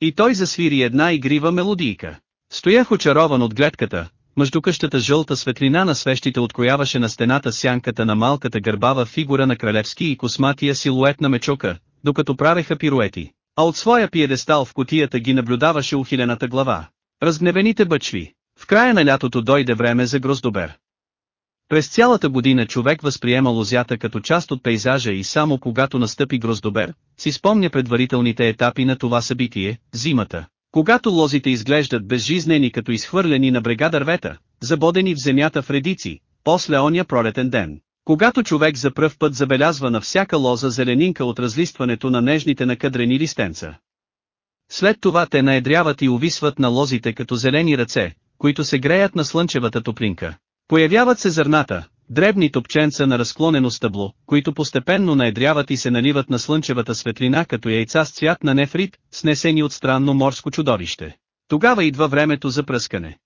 И той засвири една игрива мелодийка. Стоях очарован от гледката, между къщата жълта светлина на свещите открояваше на стената сянката на малката гърбава фигура на кралевски и косматия силует на мечока, докато правеха пируети, а от своя пиедестал в котията ги наблюдаваше ухилената глава. Разгневените бъчви. В края на лятото дойде време за гроздобер. През цялата година човек възприема лозята като част от пейзажа и само когато настъпи гроздобер, си спомня предварителните етапи на това събитие, зимата, когато лозите изглеждат безжизнени като изхвърлени на брега дървета, забодени в земята в редици, после оня пролетен ден, когато човек за пръв път забелязва на всяка лоза зеленинка от разлистването на нежните накъдрени листенца. След това те наедряват и увисват на лозите като зелени ръце, които се греят на слънчевата топлинка. Появяват се зърната, дребни топченца на разклонено стъбло, които постепенно наедряват и се наливат на слънчевата светлина като яйца с цвят на нефрит, снесени от странно морско чудовище. Тогава идва времето за пръскане.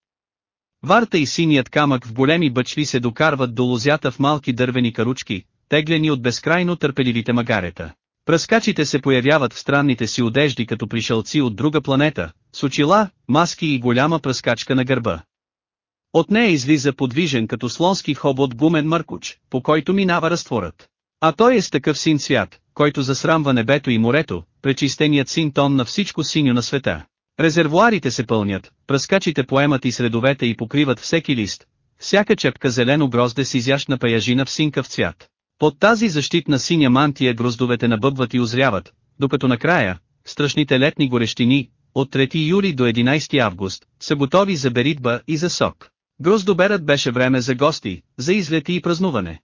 Варта и синият камък в големи бъчви се докарват до лозята в малки дървени каручки, теглени от безкрайно търпеливите магарета. Пръскачите се появяват в странните си одежди като пришълци от друга планета, с очила, маски и голяма пръскачка на гърба. От нея излиза подвижен като слонски хобот гумен мъркуч, по който минава разтворът. А той е с такъв син цвят, който засрамва небето и морето, пречистеният син тон на всичко синьо на света. Резервуарите се пълнят, пръскачите поемат и средовете и покриват всеки лист, всяка чепка зелено грозде с изящна паяжина в синкав цвят. Под тази защитна синя мантия гроздовете набъбват и озряват, докато накрая, страшните летни горещини, от 3 юли до 11 август, са готови за беритба и за сок. Гроздоберът беше време за гости, за излети и празнуване.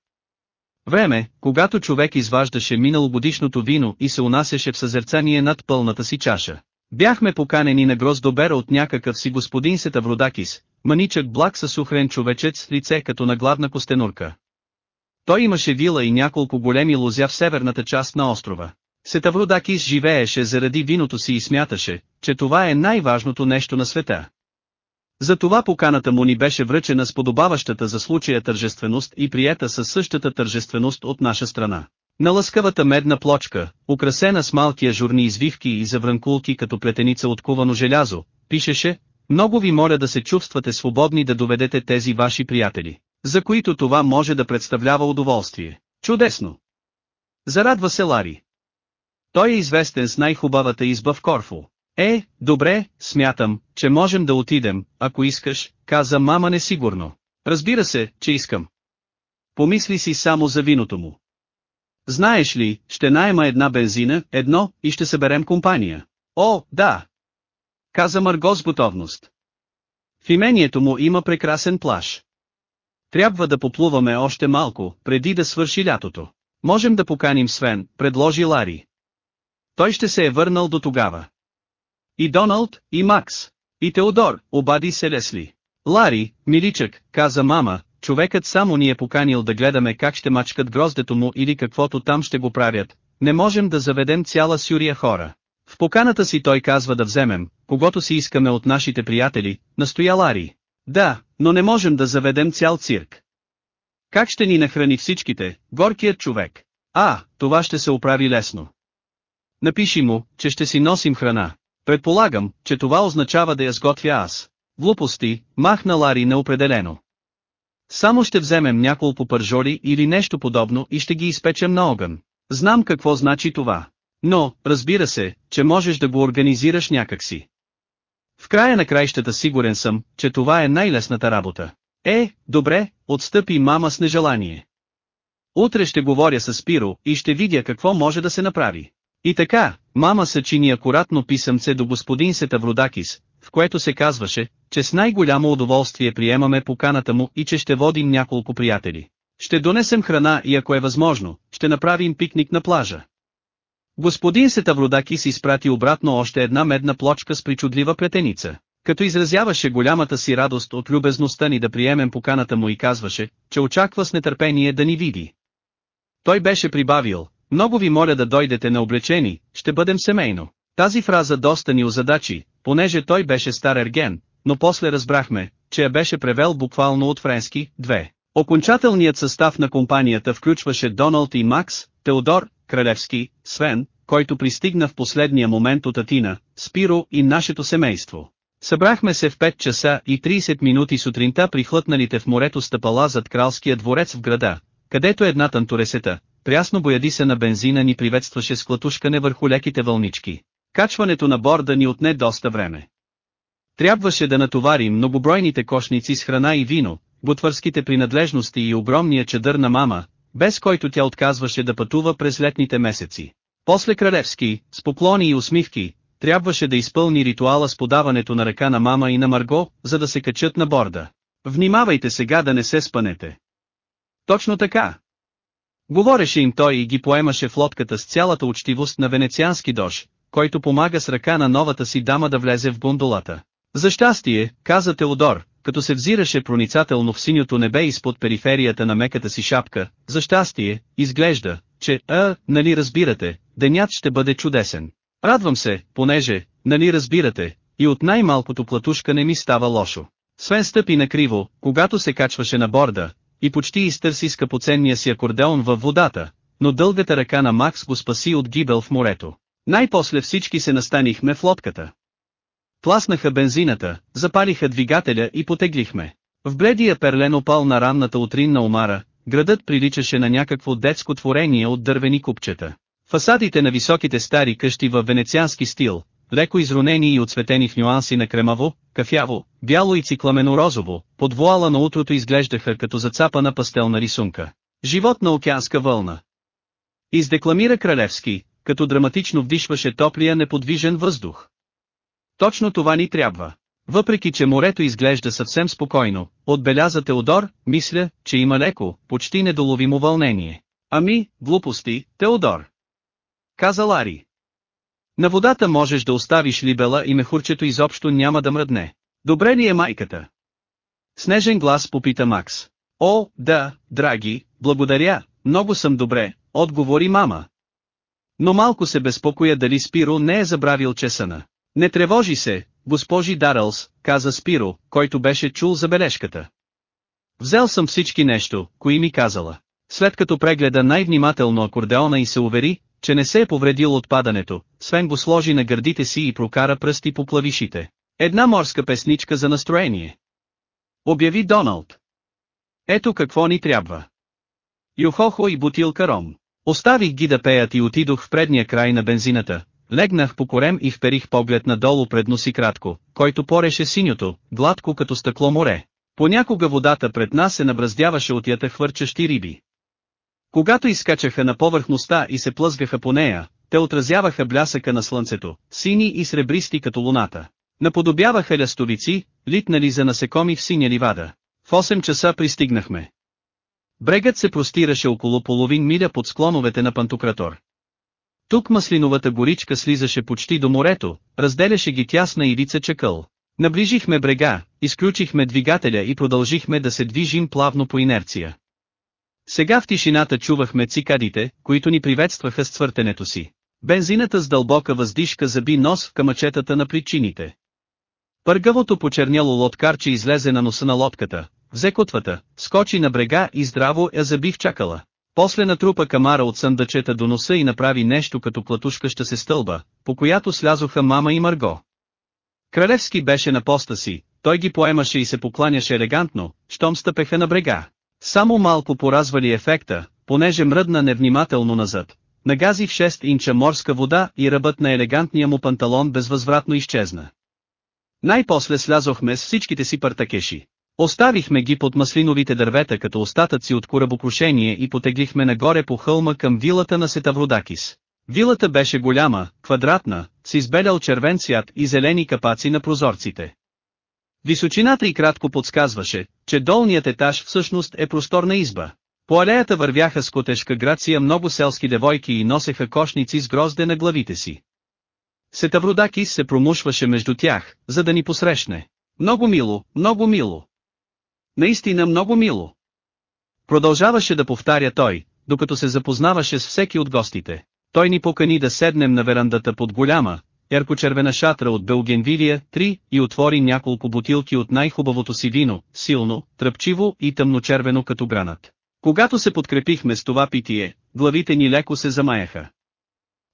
Време, когато човек изваждаше миналогодишното вино и се унасяше в съзерцание над пълната си чаша. Бяхме поканени на гроздобера от някакъв си господин Сетавродакис, маничък благ със сухрен човечец с лице като на гладна костенурка. Той имаше вила и няколко големи лозя в северната част на острова. Сетавродакис живееше заради виното си и смяташе, че това е най-важното нещо на света. Затова поканата му ни беше връчена с подобаващата за случая тържественост и приета със същата тържественост от наша страна. На лъскавата медна плочка, украсена с малкия журни извивки и заврънкулки като плетеница от кувано желязо, пишеше, много ви моля да се чувствате свободни да доведете тези ваши приятели, за които това може да представлява удоволствие. Чудесно! Зарадва се Лари. Той е известен с най-хубавата изба в Корфу. Е, добре, смятам, че можем да отидем, ако искаш, каза мама несигурно. Разбира се, че искам. Помисли си само за виното му. Знаеш ли, ще найема една бензина, едно, и ще съберем компания. О, да! Каза Марго с готовност. В имението му има прекрасен плаж. Трябва да поплуваме още малко, преди да свърши лятото. Можем да поканим Свен, предложи Лари. Той ще се е върнал до тогава. И Доналд, и Макс. И Теодор, обади се Лесли. Лари, миличък, каза мама, човекът само ни е поканил да гледаме как ще мачкат гроздето му или каквото там ще го правят, не можем да заведем цяла сюрия хора. В поканата си той казва да вземем, когато си искаме от нашите приятели, настоя Лари. Да, но не можем да заведем цял цирк. Как ще ни нахрани всичките, горкият човек? А, това ще се оправи лесно. Напиши му, че ще си носим храна. Предполагам, че това означава да я сготвя аз. Глупости, махна Лари неопределено. Само ще вземем няколко пържоли или нещо подобно и ще ги изпечем на огън. Знам какво значи това. Но, разбира се, че можеш да го организираш някакси. В края на краищата сигурен съм, че това е най-лесната работа. Е, добре, отстъпи мама с нежелание. Утре ще говоря с Спиро и ще видя какво може да се направи. И така, мама съчини акуратно писъмце до господин Сетавродакис, в което се казваше, че с най-голямо удоволствие приемаме поканата му и че ще водим няколко приятели. Ще донесем храна и ако е възможно, ще направим пикник на плажа. Господин Сетавродакис изпрати обратно още една медна плочка с причудлива плетеница. Като изразяваше голямата си радост от любезността ни да приемем поканата му и казваше, че очаква с нетърпение да ни види. Той беше прибавил, много ви моля да дойдете на облечени, ще бъдем семейно. Тази фраза доста ни озадачи, понеже той беше стар ерген, но после разбрахме, че я беше превел буквално от френски, две. Окончателният състав на компанията включваше Доналд и Макс, Теодор, Кралевски, Свен, който пристигна в последния момент от Атина, Спиро и нашето семейство. Събрахме се в 5 часа и 30 минути сутринта при в морето стъпала зад кралския дворец в града, където една тантуресета, прясно боядиса на бензина ни приветстваше с клатушкане върху леките вълнички. Качването на борда ни отне доста време. Трябваше да натоварим многобройните кошници с храна и вино, бутвърските принадлежности и огромния чадър на мама, без който тя отказваше да пътува през летните месеци. После Кралевски, с поклони и усмивки, трябваше да изпълни ритуала с подаването на ръка на мама и на Марго, за да се качат на борда. Внимавайте сега да не се спънете. Точно така. Говореше им той и ги поемаше в лодката с цялата учтивост на венециански дож, който помага с ръка на новата си дама да влезе в гондолата. За щастие, каза Теодор, като се взираше проницателно в синьото небе изпод периферията на меката си шапка, за щастие, изглежда, че, а, нали разбирате, денят ще бъде чудесен. Радвам се, понеже, нали разбирате, и от най-малкото платушка не ми става лошо. Свен стъпи накриво, когато се качваше на борда, и почти изтърси скъпоценния си акордеон във водата, но дългата ръка на Макс го спаси от гибел в морето. Най-после всички се настанихме в лодката. Пласнаха бензината, запалиха двигателя и потеглихме. В бледия перлен опал на ранната утринна омара, градът приличаше на някакво детско творение от дървени купчета. Фасадите на високите стари къщи в венециански стил, леко изронени и отсветени в нюанси на кремаво, кафяво, бяло и цикламено-розово, под вуала на утрото изглеждаха като зацапана пастелна рисунка. Живот на океанска вълна. Издекламира Кралевски, като драматично вдишваше топлия неподвижен въздух. Точно това ни трябва. Въпреки че морето изглежда съвсем спокойно, отбеляза Теодор, мисля, че има леко, почти недоловимо вълнение. Ами, глупости, Теодор. Каза Лари. На водата можеш да оставиш либела и мехурчето изобщо няма да мръдне. Добре ли е майката? Снежен глас попита Макс. О, да, драги, благодаря, много съм добре, отговори мама. Но малко се безпокоя дали Спиро не е забравил чесъна. Не тревожи се, госпожи Дарълс, каза Спиро, който беше чул забележката. Взел съм всички нещо, кои ми казала. След като прегледа най-внимателно акордеона и се увери, че не се е повредил от падането, Свен го сложи на гърдите си и прокара пръсти по плавишите. Една морска песничка за настроение. Обяви Доналд. Ето какво ни трябва. Юхохо и бутилка ром. Оставих ги да пеят и отидох в предния край на бензината, легнах по корем и вперих поглед надолу пред носи кратко, който пореше синьото, гладко като стъкло море. Понякога водата пред нас се набраздяваше от ята хвърчащи риби. Когато изкачаха на повърхността и се плъзгаха по нея, те отразяваха блясъка на слънцето, сини и сребристи като луната. Наподобяваха лястовици, литнали за насекоми в синя ливада. В 8 часа пристигнахме. Брегът се простираше около половин миля под склоновете на Пантократор. Тук маслиновата горичка слизаше почти до морето, разделяше ги тясна ивица чакъл. Наближихме брега, изключихме двигателя и продължихме да се движим плавно по инерция. Сега в тишината чувахме цикадите, които ни приветстваха с цвъртенето си. Бензината с дълбока въздишка заби нос в камъчетата на причините. Пъргавото почерняло лодкарче излезе на носа на лодката, взе котвата, скочи на брега и здраво я заби в чакала. После натрупа камара от съндъчета до носа и направи нещо като платушкаща се стълба, по която слязоха мама и Марго. Кралевски беше на поста си, той ги поемаше и се покланяше елегантно, щом стъпеха на брега. Само малко поразвали ефекта, понеже мръдна невнимателно назад. Нагази в 6 инча морска вода и ръбът на елегантния му панталон безвъзвратно изчезна. Най-после слязохме с всичките си партакеши. Оставихме ги под маслиновите дървета като остатъци от корабокрушение и потеглихме нагоре по хълма към вилата на Сетавродакис. Вилата беше голяма, квадратна, с избелял червен цвят и зелени капаци на прозорците. Височината и кратко подсказваше, че долният етаж всъщност е просторна изба. По алеята вървяха с котешка грация много селски девойки и носеха кошници с грозде на главите си. Сетавродакис се промушваше между тях, за да ни посрещне. Много мило, много мило. Наистина много мило. Продължаваше да повтаря той, докато се запознаваше с всеки от гостите. Той ни покани да седнем на верандата под голяма, яркочервена шатра от Белгенвилия, 3, и отвори няколко бутилки от най-хубавото си вино, силно, тръпчиво и тъмночервено като гранат. Когато се подкрепихме с това питие, главите ни леко се замаяха.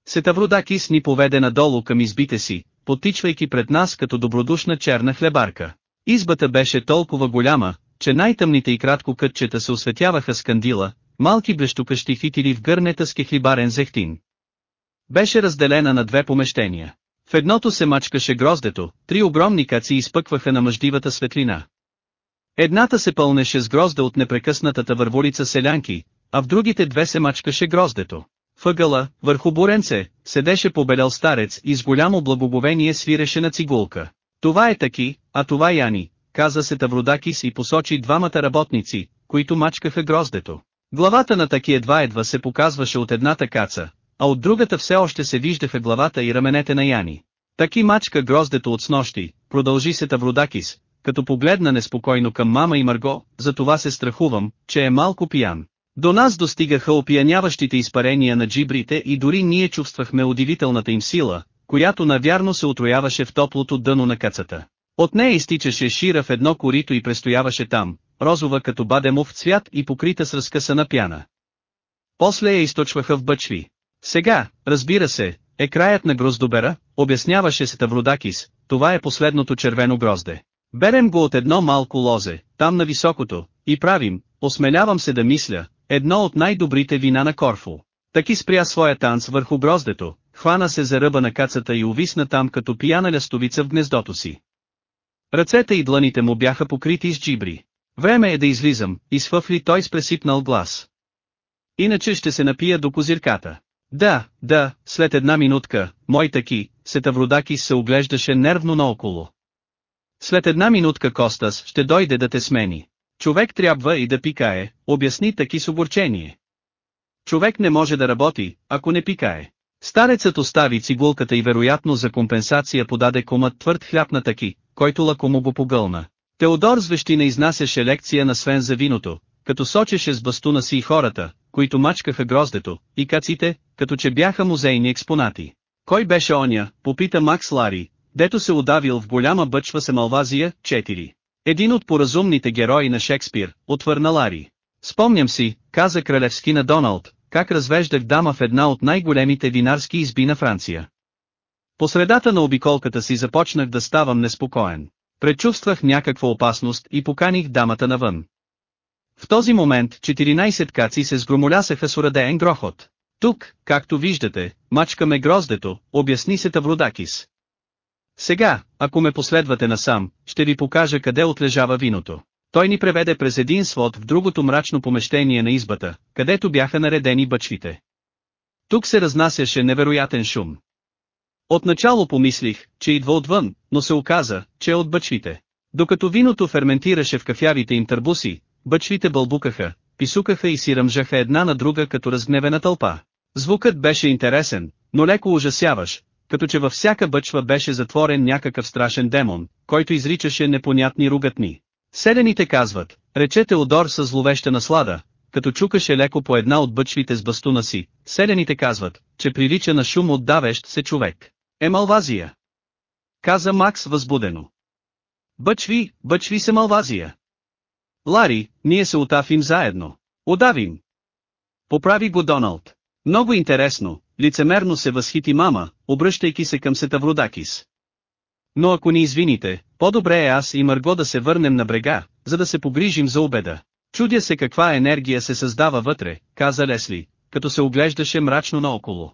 Сетавродакис ни поведе надолу към избите си, потичвайки пред нас като добродушна черна хлебарка. Избата беше толкова голяма, че най-тъмните и кратко кътчета се осветяваха с кандила, малки блещукащи фитили в гърнета с кехлибарен зехтин. Беше разделена на две помещения. В едното се мачкаше гроздето, три огромни каци изпъкваха на мъждивата светлина. Едната се пълнеше с грозда от непрекъснатата върволица селянки, а в другите две се мачкаше гроздето. Въгъла, върху буренце, седеше побелял старец и с голямо благоговение свиреше на цигулка. Това е таки, а това Яни, каза се Тавродакис и посочи двамата работници, които мачкаха гроздето. Главата на таки едва-едва се показваше от едната каца, а от другата все още се виждаха главата и раменете на Яни. Таки мачка гроздето от снощи, продължи се Тавродакис, като погледна неспокойно към мама и Марго, за това се страхувам, че е малко пиян. До нас достигаха опияняващите изпарения на джибрите и дори ние чувствахме удивителната им сила, която навярно се отрояваше в топлото дъно на кацата. От нея изтичаше шира в едно корито и престояваше там, розова като бадемов цвят и покрита с разкъсана пяна. После я източваха в бъчви. Сега, разбира се, е краят на гроздобера, обясняваше се Тавродакис, това е последното червено грозде. Берем го от едно малко лозе, там на високото, и правим, осмелявам се да мисля, едно от най-добрите вина на Корфу. Таки спря своя танц върху гроздето, хвана се за ръба на кацата и увисна там като пияна лястовица в гнездото си. Ръцете и дланите му бяха покрити с джибри. Време е да излизам, изфъфли той с пресипнал глас. Иначе ще се напия до козирката. Да, да, след една минутка, мой таки, Сетавродаки се оглеждаше нервно наоколо. След една минутка Костас ще дойде да те смени. Човек трябва и да пикае, обясни таки с огорчение. Човек не може да работи, ако не пикае. Старецът остави цигулката и вероятно за компенсация подаде комът твърд хляб на таки, който лакомо го погълна. Теодор с вещина изнасяше лекция на Свен за виното, като сочеше с бастуна си и хората, които мачкаха гроздето, и каците, като че бяха музейни експонати. Кой беше оня, попита Макс Лари, дето се удавил в голяма бъчва се Малвазия, 4. Един от поразумните герои на Шекспир, отвърна Лари. Спомням си, каза Кралевски на Доналд, как развеждах дама в една от най-големите винарски изби на Франция. По средата на обиколката си започнах да ставам неспокоен. Предчувствах някаква опасност и поканих дамата навън. В този момент 14 каци се сгромолясаха с урадеен грохот. Тук, както виждате, мачкаме гроздето, обясни се Тавродакис. Сега, ако ме последвате насам, ще ви покажа къде отлежава виното. Той ни преведе през един свод в другото мрачно помещение на избата, където бяха наредени бъчвите. Тук се разнасяше невероятен шум. Отначало помислих, че идва отвън, но се оказа, че е от бъчвите. Докато виното ферментираше в кафявите им търбуси, бъчвите бълбукаха, писукаха и си ръмжаха една на друга като разгневена тълпа. Звукът беше интересен, но леко ужасяваш, като че във всяка бъчва беше затворен някакъв страшен демон, който изричаше непонятни ругатни. Селените казват, рече Теодор с зловеща наслада, като чукаше леко по една от бъчвите с бастуна си, селените казват, че прилича на шум от давещ се човек. Е Малвазия. Каза Макс възбудено. Бъчви, бъчви се Малвазия. Лари, ние се отафим заедно. Удавим. Поправи го Доналд. Много интересно, лицемерно се възхити мама, обръщайки се към Сетавродакис. Но ако ни извините, по-добре е аз и Марго да се върнем на брега, за да се погрижим за обеда. Чудя се каква енергия се създава вътре, каза Лесли, като се оглеждаше мрачно наоколо.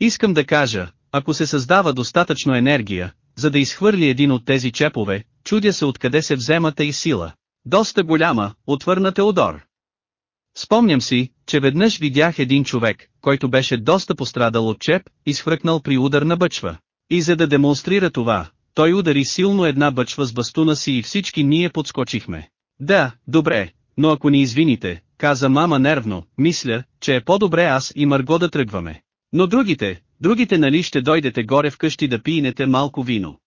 Искам да кажа, ако се създава достатъчно енергия, за да изхвърли един от тези чепове, чудя се откъде се вземата и сила. Доста голяма, отвърна Теодор. Спомням си, че веднъж видях един човек, който беше доста пострадал от чеп, изхвъркнал при удар на бъчва. И за да демонстрира това, той удари силно една бъчва с бастуна си и всички ние подскочихме. Да, добре, но ако ни извините, каза мама нервно, мисля, че е по-добре аз и Марго да тръгваме. Но другите, другите нали ще дойдете горе вкъщи да пиенете малко вино.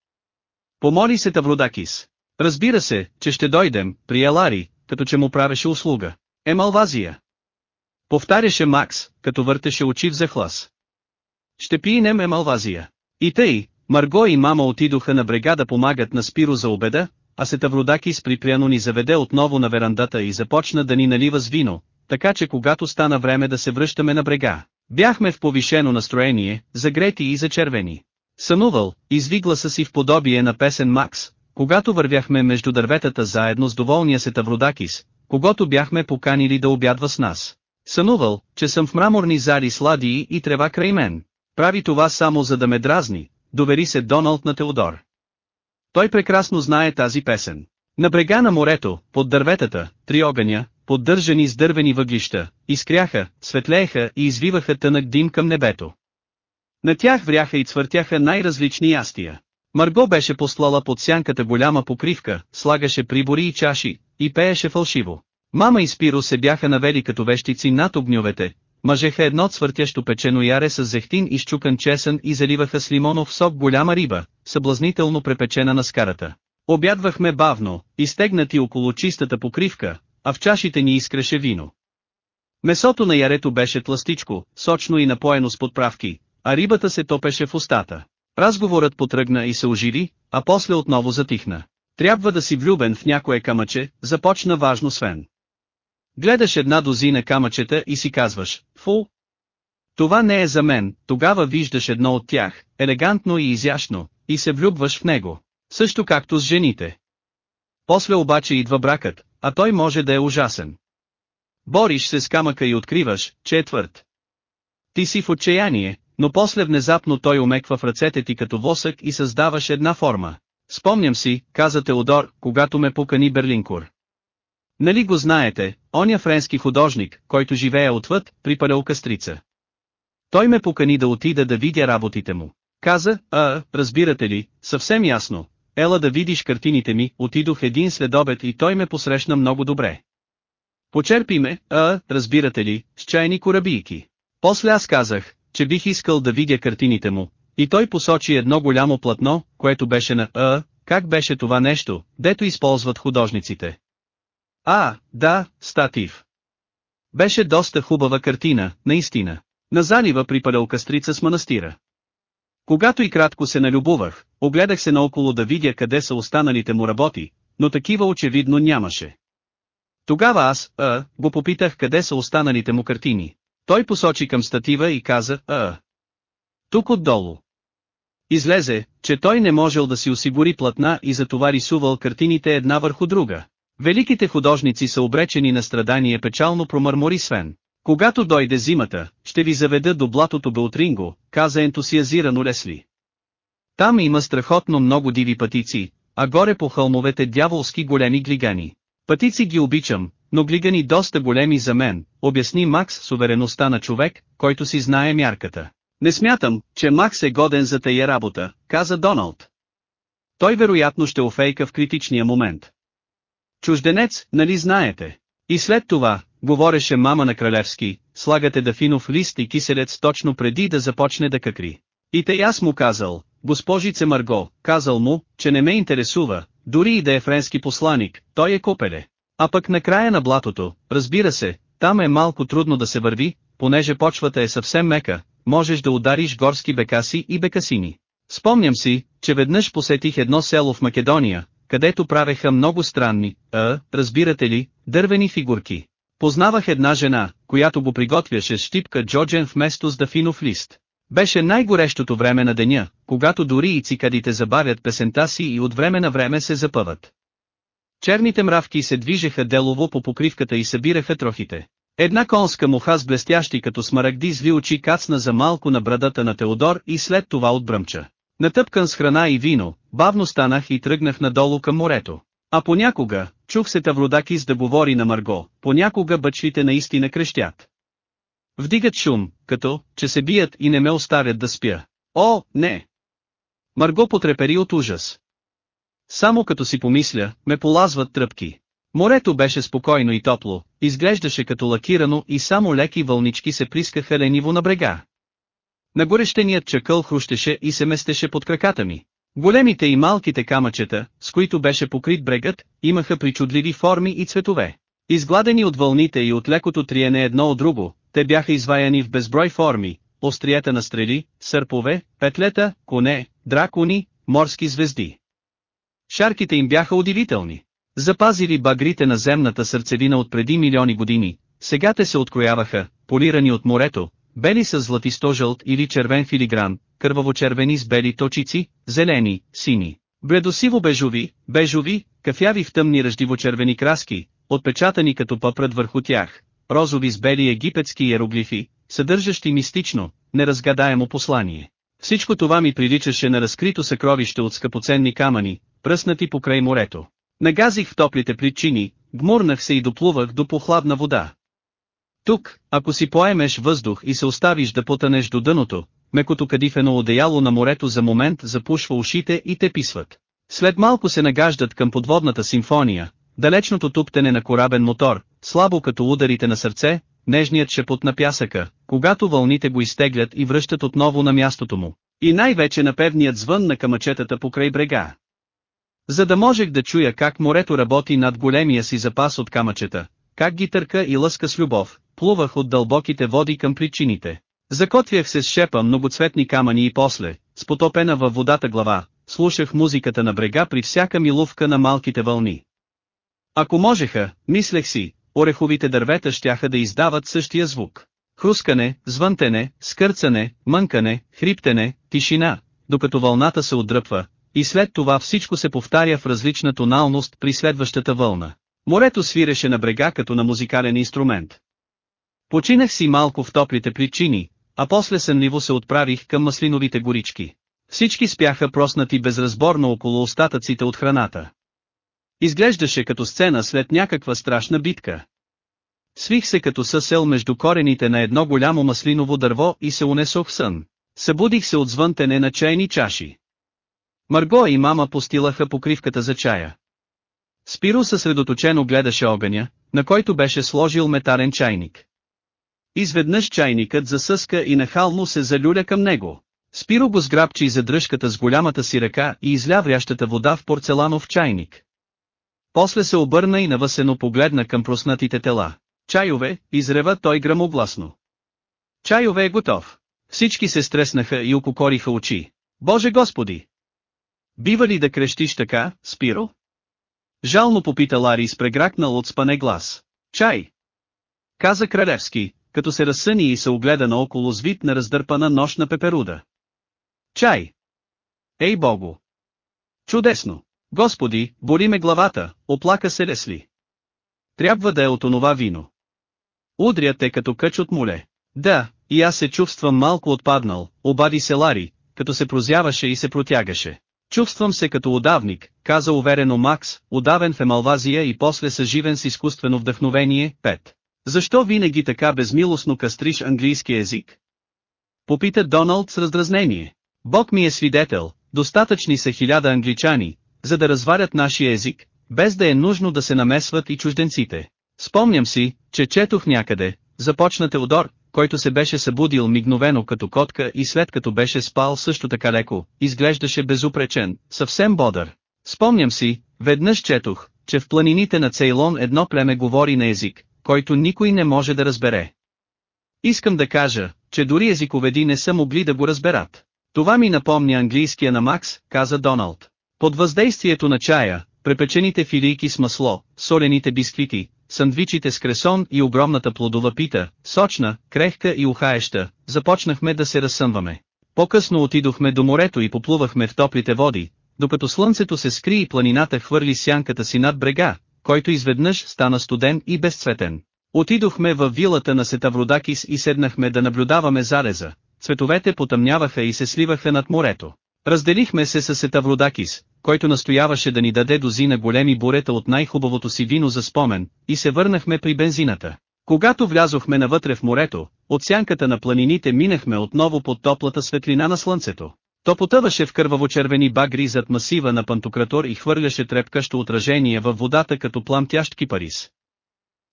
Помоли се Тавродакис. Разбира се, че ще дойдем, при Елари, като че му правеше услуга. Е Малвазия. Повтаряше Макс, като въртеше очи в захлас. Ще пиенем Емалвазия. И тъй, Марго и мама отидоха на брега да помагат на Спиро за обеда, а Сетавродакис припряно ни заведе отново на верандата и започна да ни налива с вино, така че когато стана време да се връщаме на брега, бяхме в повишено настроение, загрети и зачервени. Сънувал, изви гласа си в подобие на песен Макс, когато вървяхме между дърветата заедно с доволния се Тавродакис, когато бяхме поканили да обядва с нас. Сънувал, че съм в мраморни зари сладии и трева край мен. Прави това само за да ме дразни, довери се Доналд на Теодор. Той прекрасно знае тази песен. На брега на морето, под дърветата, три огъня, поддържани с дървени въглища, изкряха, светлееха и извиваха тънък дим към небето. На тях вряха и цвъртяха най-различни ястия. Марго беше послала под сянката голяма покривка, слагаше прибори и чаши, и пееше фалшиво. Мама и Спиро се бяха навели като вещици над огньовете, мъжеха едно цвъртящо печено яре с зехтин и щукан чесън и заливаха с лимонов сок голяма риба, съблазнително препечена на скарата. Обядвахме бавно, изтегнати около чистата покривка, а в чашите ни искреше вино. Месото на ярето беше тластичко, сочно и напоено с подправки, а рибата се топеше в устата. Разговорът потръгна и се оживи, а после отново затихна. Трябва да си влюбен в някое камъче, започна важно Свен. Гледаш една дозина камъчета и си казваш, фу. Това не е за мен, тогава виждаш едно от тях, елегантно и изящно, и се влюбваш в него. Също както с жените. После обаче идва бракът, а той може да е ужасен. Бориш се с камъка и откриваш, че твърд. Ти си в отчаяние, но после внезапно той умеква в ръцете ти като восък и създаваш една форма. Спомням си, каза Теодор, когато ме покани Берлинкур. Нали го знаете, оня френски художник, който живее отвъд, при Палеокастрица. Той ме покани да отида да видя работите му. Каза, а, разбирате ли, съвсем ясно, ела да видиш картините ми, отидох един следобед и той ме посрещна много добре. Почерпи ме, а, разбирате ли, с чайни корабийки. После аз казах, че бих искал да видя картините му, и той посочи едно голямо платно, което беше на А, как беше това нещо, дето използват художниците. А, да, статив. Беше доста хубава картина, наистина. На залива при палеокастрица с манастира. Когато и кратко се налюбувах, огледах се наоколо да видя къде са останалите му работи, но такива очевидно нямаше. Тогава аз, а, го попитах къде са останалите му картини. Той посочи към статива и каза, а. Тук отдолу. Излезе, че той не можел да си осигури платна и затова рисувал картините една върху друга. Великите художници са обречени на страдание печално промърмори Свен. Когато дойде зимата, ще ви заведа до блатото Белтринго, каза ентусиазирано Лесли. Там има страхотно много диви пътици, а горе по хълмовете дяволски големи глигани. Пътици ги обичам, но глигани доста големи за мен, обясни Макс с увереността на човек, който си знае мярката. Не смятам, че Макс е годен за тая работа, каза Доналд. Той вероятно ще офейка в критичния момент. Чужденец, нали знаете? И след това, говореше мама на Кралевски, слагате дафинов лист и киселец точно преди да започне да какри. И те аз му казал, госпожице Марго, казал му, че не ме интересува, дори и да е френски посланик, той е копеле. А пък на края на блатото, разбира се, там е малко трудно да се върви, понеже почвата е съвсем мека, можеш да удариш горски бекаси и бекасини. Спомням си, че веднъж посетих едно село в Македония, където правеха много странни, а, разбирате ли, дървени фигурки. Познавах една жена, която го приготвяше с щипка джоджен вместо с дафинов лист. Беше най-горещото време на деня, когато дори и цикадите забавят песента си и от време на време се запъват. Черните мравки се движеха делово по покривката и събираха трохите. Една конска муха с блестящи като смарагди зви очи кацна за малко на брадата на Теодор и след това отбръмча. Натъпкан с храна и вино, бавно станах и тръгнах надолу към морето. А понякога, Чух се Тавродакис да говори на Марго, понякога бъчлите наистина крещят. Вдигат шум, като, че се бият и не ме оставят да спя. О, не! Марго потрепери от ужас. Само като си помисля, ме полазват тръпки. Морето беше спокойно и топло, изглеждаше като лакирано и само леки вълнички се прискаха лениво на брега. Нагорещеният чакъл хрущеше и се местеше под краката ми. Големите и малките камъчета, с които беше покрит брегът, имаха причудливи форми и цветове. Изгладени от вълните и от лекото триене едно от друго, те бяха изваяни в безброй форми, острията на стрели, сърпове, петлета, коне, дракони, морски звезди. Шарките им бяха удивителни. Запазили багрите на земната сърцевина от преди милиони години, сега те се открояваха, полирани от морето, бели с златисто-жълт или червен филигран, кърваво-червени с бели точици, зелени, сини, бредосиво-бежови, бежови, кафяви в тъмни ръждиво-червени краски, отпечатани като пъпрът върху тях, розови с бели египетски иероглифи, съдържащи мистично, неразгадаемо послание. Всичко това ми приличаше на разкрито съкровище от скъпоценни камъни, пръснати покрай морето. Нагазих в топлите причини, гмурнах се и доплувах до похладна вода. Тук, ако си поемеш въздух и се оставиш да потънеш до дъното, мекото кадифено одеяло на морето за момент запушва ушите и те писват. След малко се нагаждат към подводната симфония, далечното туптене на корабен мотор, слабо като ударите на сърце, нежният шепот на пясъка, когато вълните го изтеглят и връщат отново на мястото му. И най-вече напевният звън на камъчетата покрай брега. За да можех да чуя как морето работи над големия си запас от камъчета, как ги търка и лъска с любов, плувах от дълбоките води към причините. Закотвях се с шепа многоцветни камъни и после, с потопена във водата глава, слушах музиката на брега при всяка милувка на малките вълни. Ако можеха, мислех си, ореховите дървета щяха да издават същия звук. Хрускане, звънтене, скърцане, мънкане, хриптене, тишина, докато вълната се отдръпва, и след това всичко се повтаря в различна тоналност при следващата вълна. Морето свиреше на брега като на музикален инструмент. Починах си малко в топлите причини, а после сънливо се отправих към маслиновите горички. Всички спяха проснати безразборно около остатъците от храната. Изглеждаше като сцена след някаква страшна битка. Свих се като съсел между корените на едно голямо маслиново дърво и се унесох в сън. Събудих се от звънтене на чайни чаши. Марго и мама постилаха покривката за чая. Спиро съсредоточено гледаше огъня, на който беше сложил метарен чайник. Изведнъж чайникът засъска и нахално се залюля към него. Спиро го сграбчи за дръжката с голямата си ръка и изля врящата вода в порцеланов чайник. После се обърна и навъсено погледна към проснатите тела. Чайове, изрева той грамогласно. Чайове е готов. Всички се стреснаха и окукориха очи. Боже Господи! Бива ли да крещиш така, Спиро? Жално попита Лари с прегракнал от спане глас. Чай! Каза Кралевски, като се разсъни и се огледа наоколо с вид на раздърпана нощна пеперуда. Чай! Ей богу! Чудесно! Господи, боли ме главата, оплака се Лесли. Трябва да е от онова вино. Удря те като къч от муле. Да, и аз се чувствам малко отпаднал, обади се Лари, като се прозяваше и се протягаше. Чувствам се като удавник, каза уверено Макс, удавен в емалвазия и после съживен с изкуствено вдъхновение, 5. Защо винаги така безмилостно кастриш английски език? Попита Доналд с раздразнение. Бог ми е свидетел, достатъчни са хиляда англичани, за да разварят нашия език, без да е нужно да се намесват и чужденците. Спомням си, че четох някъде, започна Теодор, който се беше събудил мигновено като котка и след като беше спал също така леко, изглеждаше безупречен, съвсем бодър. Спомням си, веднъж четох, че в планините на Цейлон едно племе говори на език, който никой не може да разбере. Искам да кажа, че дори езиковеди не са могли да го разберат. Това ми напомня английския на Макс, каза Доналд. Под въздействието на чая, препечените филийки с масло, солените бисквити, сандвичите с кресон и огромната плодова пита, сочна, крехка и ухаеща, започнахме да се разсъмваме. По-късно отидохме до морето и поплувахме в топлите води, докато слънцето се скри и планината хвърли сянката си над брега, който изведнъж стана студен и безцветен. Отидохме във вилата на Сетавродакис и седнахме да наблюдаваме зареза. Цветовете потъмняваха и се сливаха над морето. Разделихме се с Етавродакис, който настояваше да ни даде дозина големи бурета от най-хубавото си вино за спомен, и се върнахме при бензината. Когато влязохме навътре в морето, от сянката на планините минахме отново под топлата светлина на слънцето. То потъваше в кърваво-червени багри зад масива на пантократор и хвърляше трепкащо отражение във водата като пламтящ кипарис.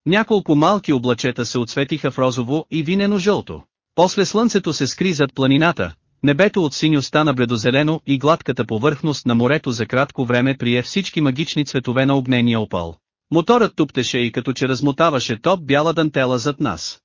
Няколко малки облачета се отсветиха в розово и винено жълто. После слънцето се скри зад планината, небето от синьо стана бледозелено и гладката повърхност на морето за кратко време прие всички магични цветове на огнения опал. Моторът туптеше и като че размотаваше топ бяла дантела зад нас.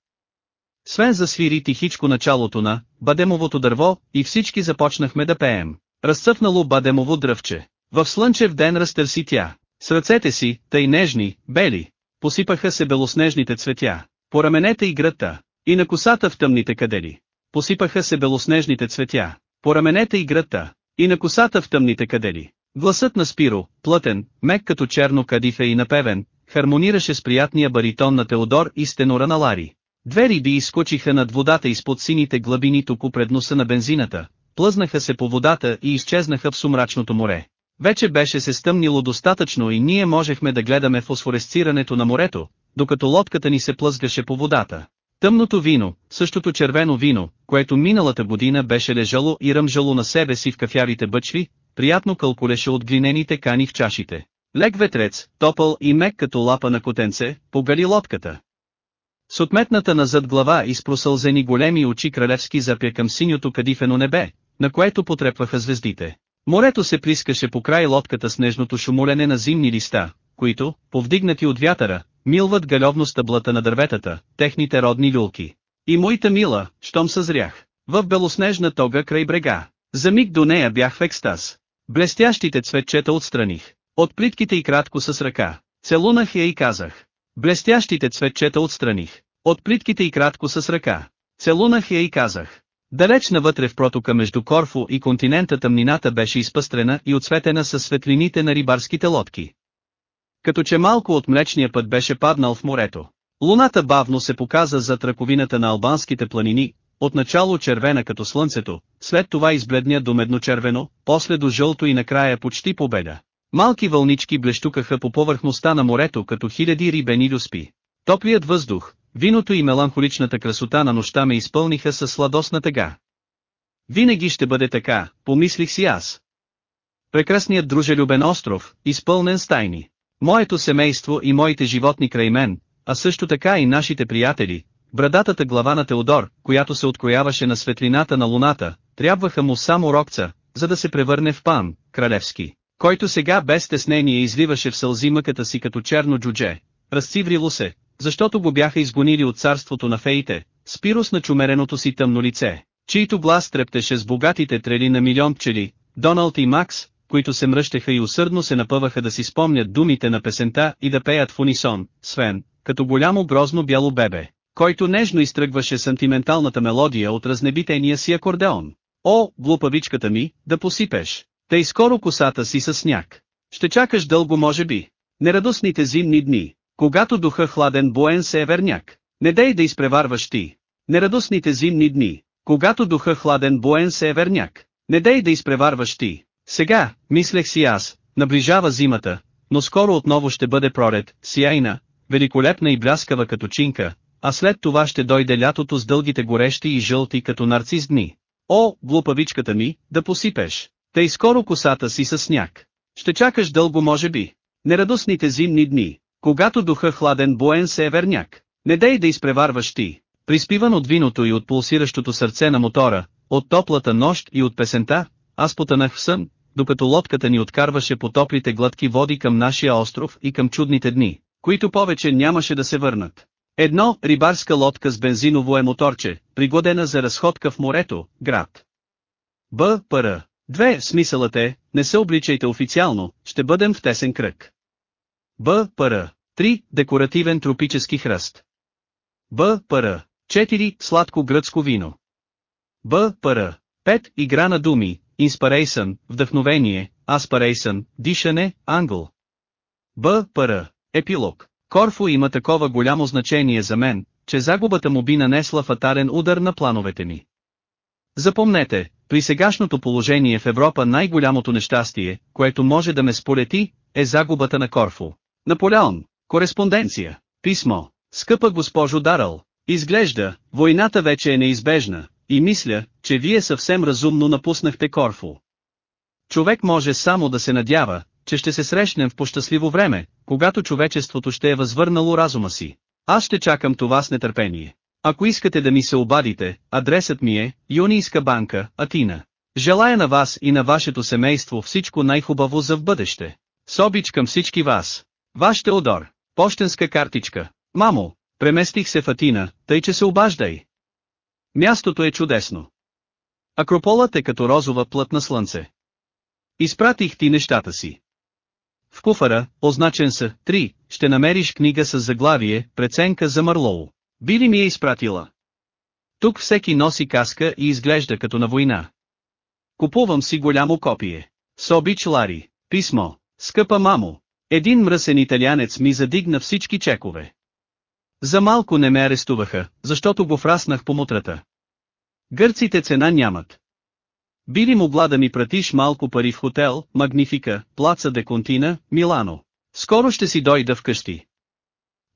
Свен засвири тихичко началото на «Бадемовото дърво» и всички започнахме да пеем. Разцъфнало бадемово дръвче. В слънчев ден разтърси тя. С ръцете си, тъй нежни, бели, посипаха се белоснежните цветя. По раменете и гръдта, и на косата в тъмните кадели. Посипаха се белоснежните цветя. По раменете и гръдта, и на косата в тъмните кадели. Гласът на Спиро, плътен, мек като черно кадифе и напевен, хармонираше с приятния баритон на Теодор и стенора на Лари. Две риби изскочиха над водата изпод сините глъбини току пред носа на бензината, плъзнаха се по водата и изчезнаха в сумрачното море. Вече беше се стъмнило достатъчно и ние можехме да гледаме фосфоресцирането на морето, докато лодката ни се плъзгаше по водата. Тъмното вино, същото червено вино, което миналата година беше лежало и ръмжало на себе си в кафярите бъчви, приятно кълколеше от глинените кани в чашите. Лек ветрец, топъл и мек като лапа на котенце, погали лодката. С отметната назад глава и с просълзени големи очи кралевски запя към синьото кадифено небе, на което потрепваха звездите. Морето се прискаше по край лодката с нежното шумолене на зимни листа, които, повдигнати от вятъра, милват галевно стъблата на дърветата, техните родни люлки. И моята мила, щом съзрях, в белоснежна тога край брега. За миг до нея бях в екстаз. Блестящите цветчета отстраних. От плитките и кратко с ръка. Целунах я и казах. Блестящите цветчета отстраних. От плитките и кратко с ръка. Целунах я и казах. Далеч навътре в протока между Корфу и континента тъмнината беше изпъстрена и отсветена със светлините на рибарските лодки. Като че малко от млечния път беше паднал в морето. Луната бавно се показа зад ръковината на албанските планини, отначало червена като слънцето, след това избледня до медночервено, после до жълто и накрая почти победа. Малки вълнички блещукаха по повърхността на морето като хиляди рибени люспи. Топлият въздух, виното и меланхоличната красота на нощта ме изпълниха със сладостна тъга. Винаги ще бъде така, помислих си аз. Прекрасният дружелюбен остров, изпълнен с тайни. Моето семейство и моите животни край мен, а също така и нашите приятели, брадатата глава на Теодор, която се открояваше на светлината на луната, трябваха му само рокца, за да се превърне в пан, кралевски, който сега без стеснение извиваше в сълзи мъката си като черно джудже, разциврило се, защото го бяха изгонили от царството на феите, спирос на чумереното си тъмно лице, чийто глас трептеше с богатите трели на милион пчели, Доналд и Макс, които се мръщеха и усърдно се напъваха да си спомнят думите на песента и да пеят в унисон, Свен, като голямо грозно бяло бебе, който нежно изтръгваше сантименталната мелодия от разнебитения си акордеон. О, глупавичката ми, да посипеш, тъй скоро косата си със сняг. Ще чакаш дълго може би. Нерадостните зимни дни, когато духа хладен боен северняк. Не дей да изпреварваш ти. Нерадостните зимни дни, когато духа хладен боен северняк. Не дей да изпреварваш ти. Сега, мислех си аз, наближава зимата, но скоро отново ще бъде пролет, сияйна, великолепна и бляскава като чинка, а след това ще дойде лятото с дългите горещи и жълти като нарцис дни. О, глупавичката ми, да посипеш. Тъй скоро косата си със сняг. Ще чакаш дълго може би. Нерадостните зимни дни, когато духа хладен боен северняк. Не дей да изпреварваш ти. Приспиван от виното и от пулсиращото сърце на мотора, от топлата нощ и от песента, аз потънах в сън, докато лодката ни откарваше по топлите гладки води към нашия остров и към чудните дни, които повече нямаше да се върнат. Едно, рибарска лодка с бензиново е моторче, пригодена за разходка в морето, град. Б. Пр. Две, смисълът е, не се обличайте официално, ще бъдем в тесен кръг. Б. Пр. 3. Декоративен тропически хръст. Б. Пр. 4. Сладко гръцко вино. Б. Пр. 5. Игра на думи, Inspiration, вдъхновение, Aspiration, дишане, англ. Б. Пр. Епилог. Корфу има такова голямо значение за мен, че загубата му би нанесла фатален удар на плановете ми. Запомнете, при сегашното положение в Европа най-голямото нещастие, което може да ме сполети, е загубата на Корфу. Наполеон, кореспонденция, писмо, скъпа госпожо Дарал, изглежда, войната вече е неизбежна, и мисля, че вие съвсем разумно напуснахте Корфу. Човек може само да се надява, че ще се срещнем в пощастливо време, когато човечеството ще е възвърнало разума си. Аз ще чакам това с нетърпение. Ако искате да ми се обадите, адресът ми е Юнийска банка, Атина. Желая на вас и на вашето семейство всичко най-хубаво за в бъдеще. С обич към всички вас. Ваш Теодор. Пощенска картичка. Мамо, преместих се в Атина, тъй че се обаждай. Мястото е чудесно. Акрополът е като розова плът на слънце. Изпратих ти нещата си. В куфара, означен са 3, ще намериш книга с заглавие «Преценка за Марлоу». Би ли ми я изпратила? Тук всеки носи каска и изглежда като на война. Купувам си голямо копие. Собич Лари, писмо, скъпа мамо. Един мръсен италянец ми задигна всички чекове. За малко не ме арестуваха, защото го фраснах по мутрата. Гърците цена нямат. Би ли могла да ми пратиш малко пари в хотел, Магнифика, Плаца де Контина, Милано? Скоро ще си дойда вкъщи.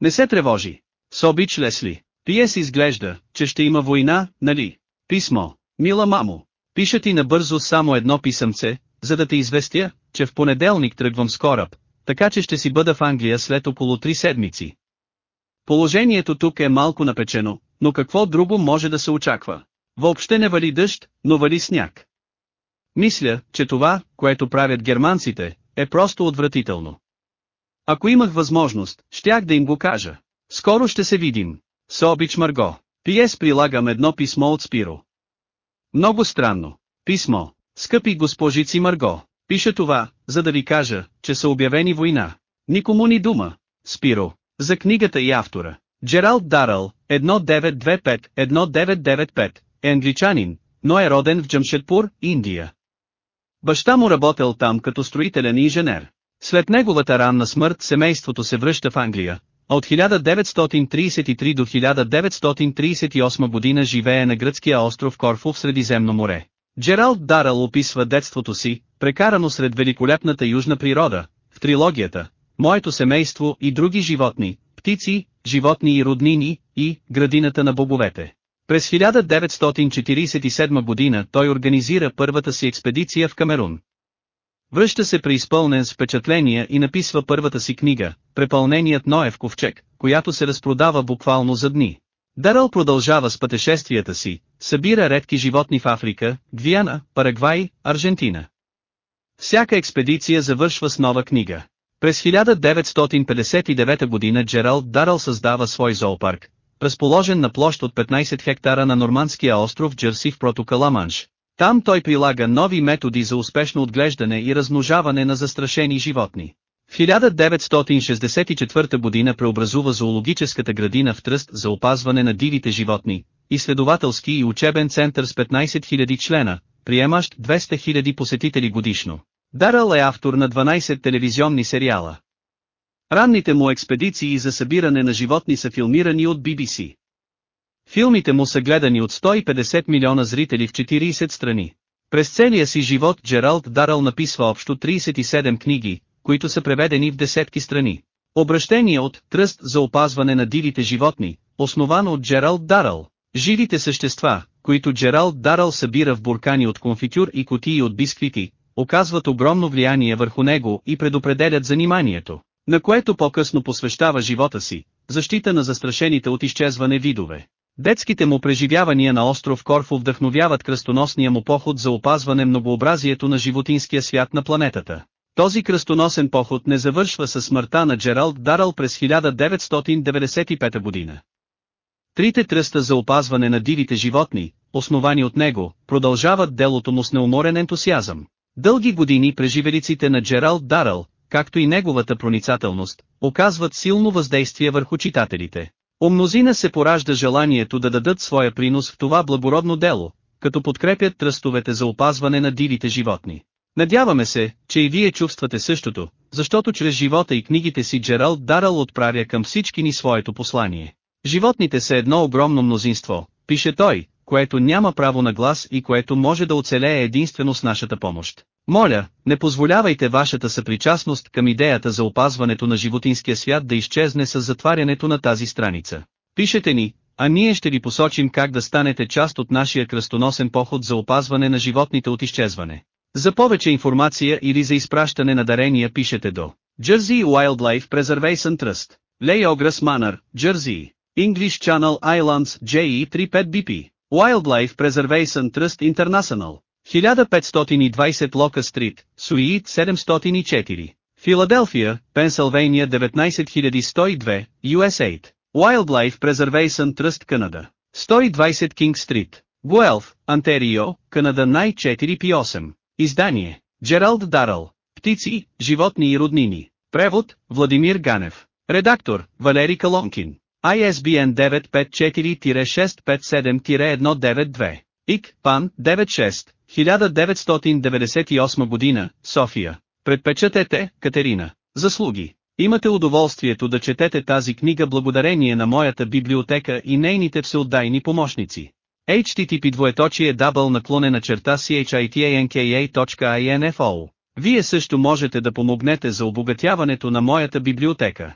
Не се тревожи. Собич Лесли. Пиес изглежда, че ще има война, нали? Писмо. Мила мамо. Пиша ти набързо само едно писъмце, за да те известя, че в понеделник тръгвам с кораб, така че ще си бъда в Англия след около три седмици. Положението тук е малко напечено, но какво друго може да се очаква? Въобще не вали дъжд, но вали сняг. Мисля, че това, което правят германците, е просто отвратително. Ако имах възможност, щях да им го кажа. Скоро ще се видим. Сообич Марго. Пиес прилагам едно писмо от Спиро. Много странно. Писмо. Скъпи госпожици Марго. Пиша това, за да ви кажа, че са обявени война. Никому ни дума. Спиро. За книгата и автора. Джералд Даръл, 1995-1995, е англичанин, но е роден в Джамшедпур, Индия. Баща му работел там като строителен инженер. След неговата ранна смърт семейството се връща в Англия, а от 1933 до 1938 година живее на гръцкия остров Корфу в Средиземно море. Джералд Дарал описва детството си, прекарано сред великолепната южна природа, в трилогията «Моето семейство и други животни», птици, животни и роднини, и «Градината на боговете». През 1947 година той организира първата си експедиция в Камерун. Връща се преизпълнен с впечатления и написва първата си книга, Препълненият Ноев ковчег, която се разпродава буквално за дни. Дарал продължава с пътешествията си, събира редки животни в Африка, Гвиана, Парагвай, Аржентина. Всяка експедиция завършва с нова книга. През 1959 година Джералд Дарал създава свой зоопарк, разположен на площ от 15 хектара на нормандския остров Джерси в протока Манш. Там той прилага нови методи за успешно отглеждане и размножаване на застрашени животни. В 1964 година преобразува зоологическата градина в тръст за опазване на дивите животни, изследователски и учебен център с 15 000 члена, приемащ 200 000 посетители годишно. Дарал е автор на 12 телевизионни сериала. Ранните му експедиции за събиране на животни са филмирани от BBC. Филмите му са гледани от 150 милиона зрители в 40 страни. През целия си живот Джералд Дарал написва общо 37 книги, които са преведени в десетки страни. Обращение от Тръст за опазване на дивите животни, основано от Джералд Дарал. Живите същества, които Джералд Дарал събира в буркани от конфитюр и котии от бисквити, оказват огромно влияние върху него и предопределят заниманието, на което по-късно посвещава живота си, защита на застрашените от изчезване видове. Детските му преживявания на остров Корфу вдъхновяват кръстоносния му поход за опазване многообразието на животинския свят на планетата. Този кръстоносен поход не завършва със смъртта на Джералд Дарал през 1995 година. Трите тръста за опазване на дивите животни, основани от него, продължават делото му с неуморен ентусиазъм. Дълги години преживелиците на Джералд Дарал, както и неговата проницателност, оказват силно въздействие върху читателите. У мнозина се поражда желанието да дадат своя принос в това благородно дело, като подкрепят тръстовете за опазване на дивите животни. Надяваме се, че и вие чувствате същото, защото чрез живота и книгите си Джералд Дарал отправя към всички ни своето послание. Животните са едно огромно мнозинство, пише той, което няма право на глас и което може да оцелее единствено с нашата помощ. Моля, не позволявайте вашата съпричастност към идеята за опазването на животинския свят да изчезне с затварянето на тази страница. Пишете ни, а ние ще ви посочим как да станете част от нашия кръстоносен поход за опазване на животните от изчезване. За повече информация или за изпращане на дарения пишете до Jersey Wildlife Preservation Trust, Lay Manor, Jersey, English Channel Islands JE35BP, Wildlife Preservation Trust International, 1520 Лока Стрит, Суит 704, Филаделфия, Пенсилвания 19102, USA. Wildlife Preservation Trust Canada. 120 King Street, Гуелф, Антерио, Канада най 4P8. Издание. Джералд Даръл. Птици, животни и роднини. Превод, Владимир Ганев. Редактор, Валери Калонкин. ISBN 954-657-192. ИК, ПАН, 96, 1998 година, София. Предпечатете, Катерина. Заслуги. Имате удоволствието да четете тази книга благодарение на моята библиотека и нейните всеотдайни помощници. HTTP двоеточие дабъл наклонена черта chitanka.info Вие също можете да помогнете за обогатяването на моята библиотека.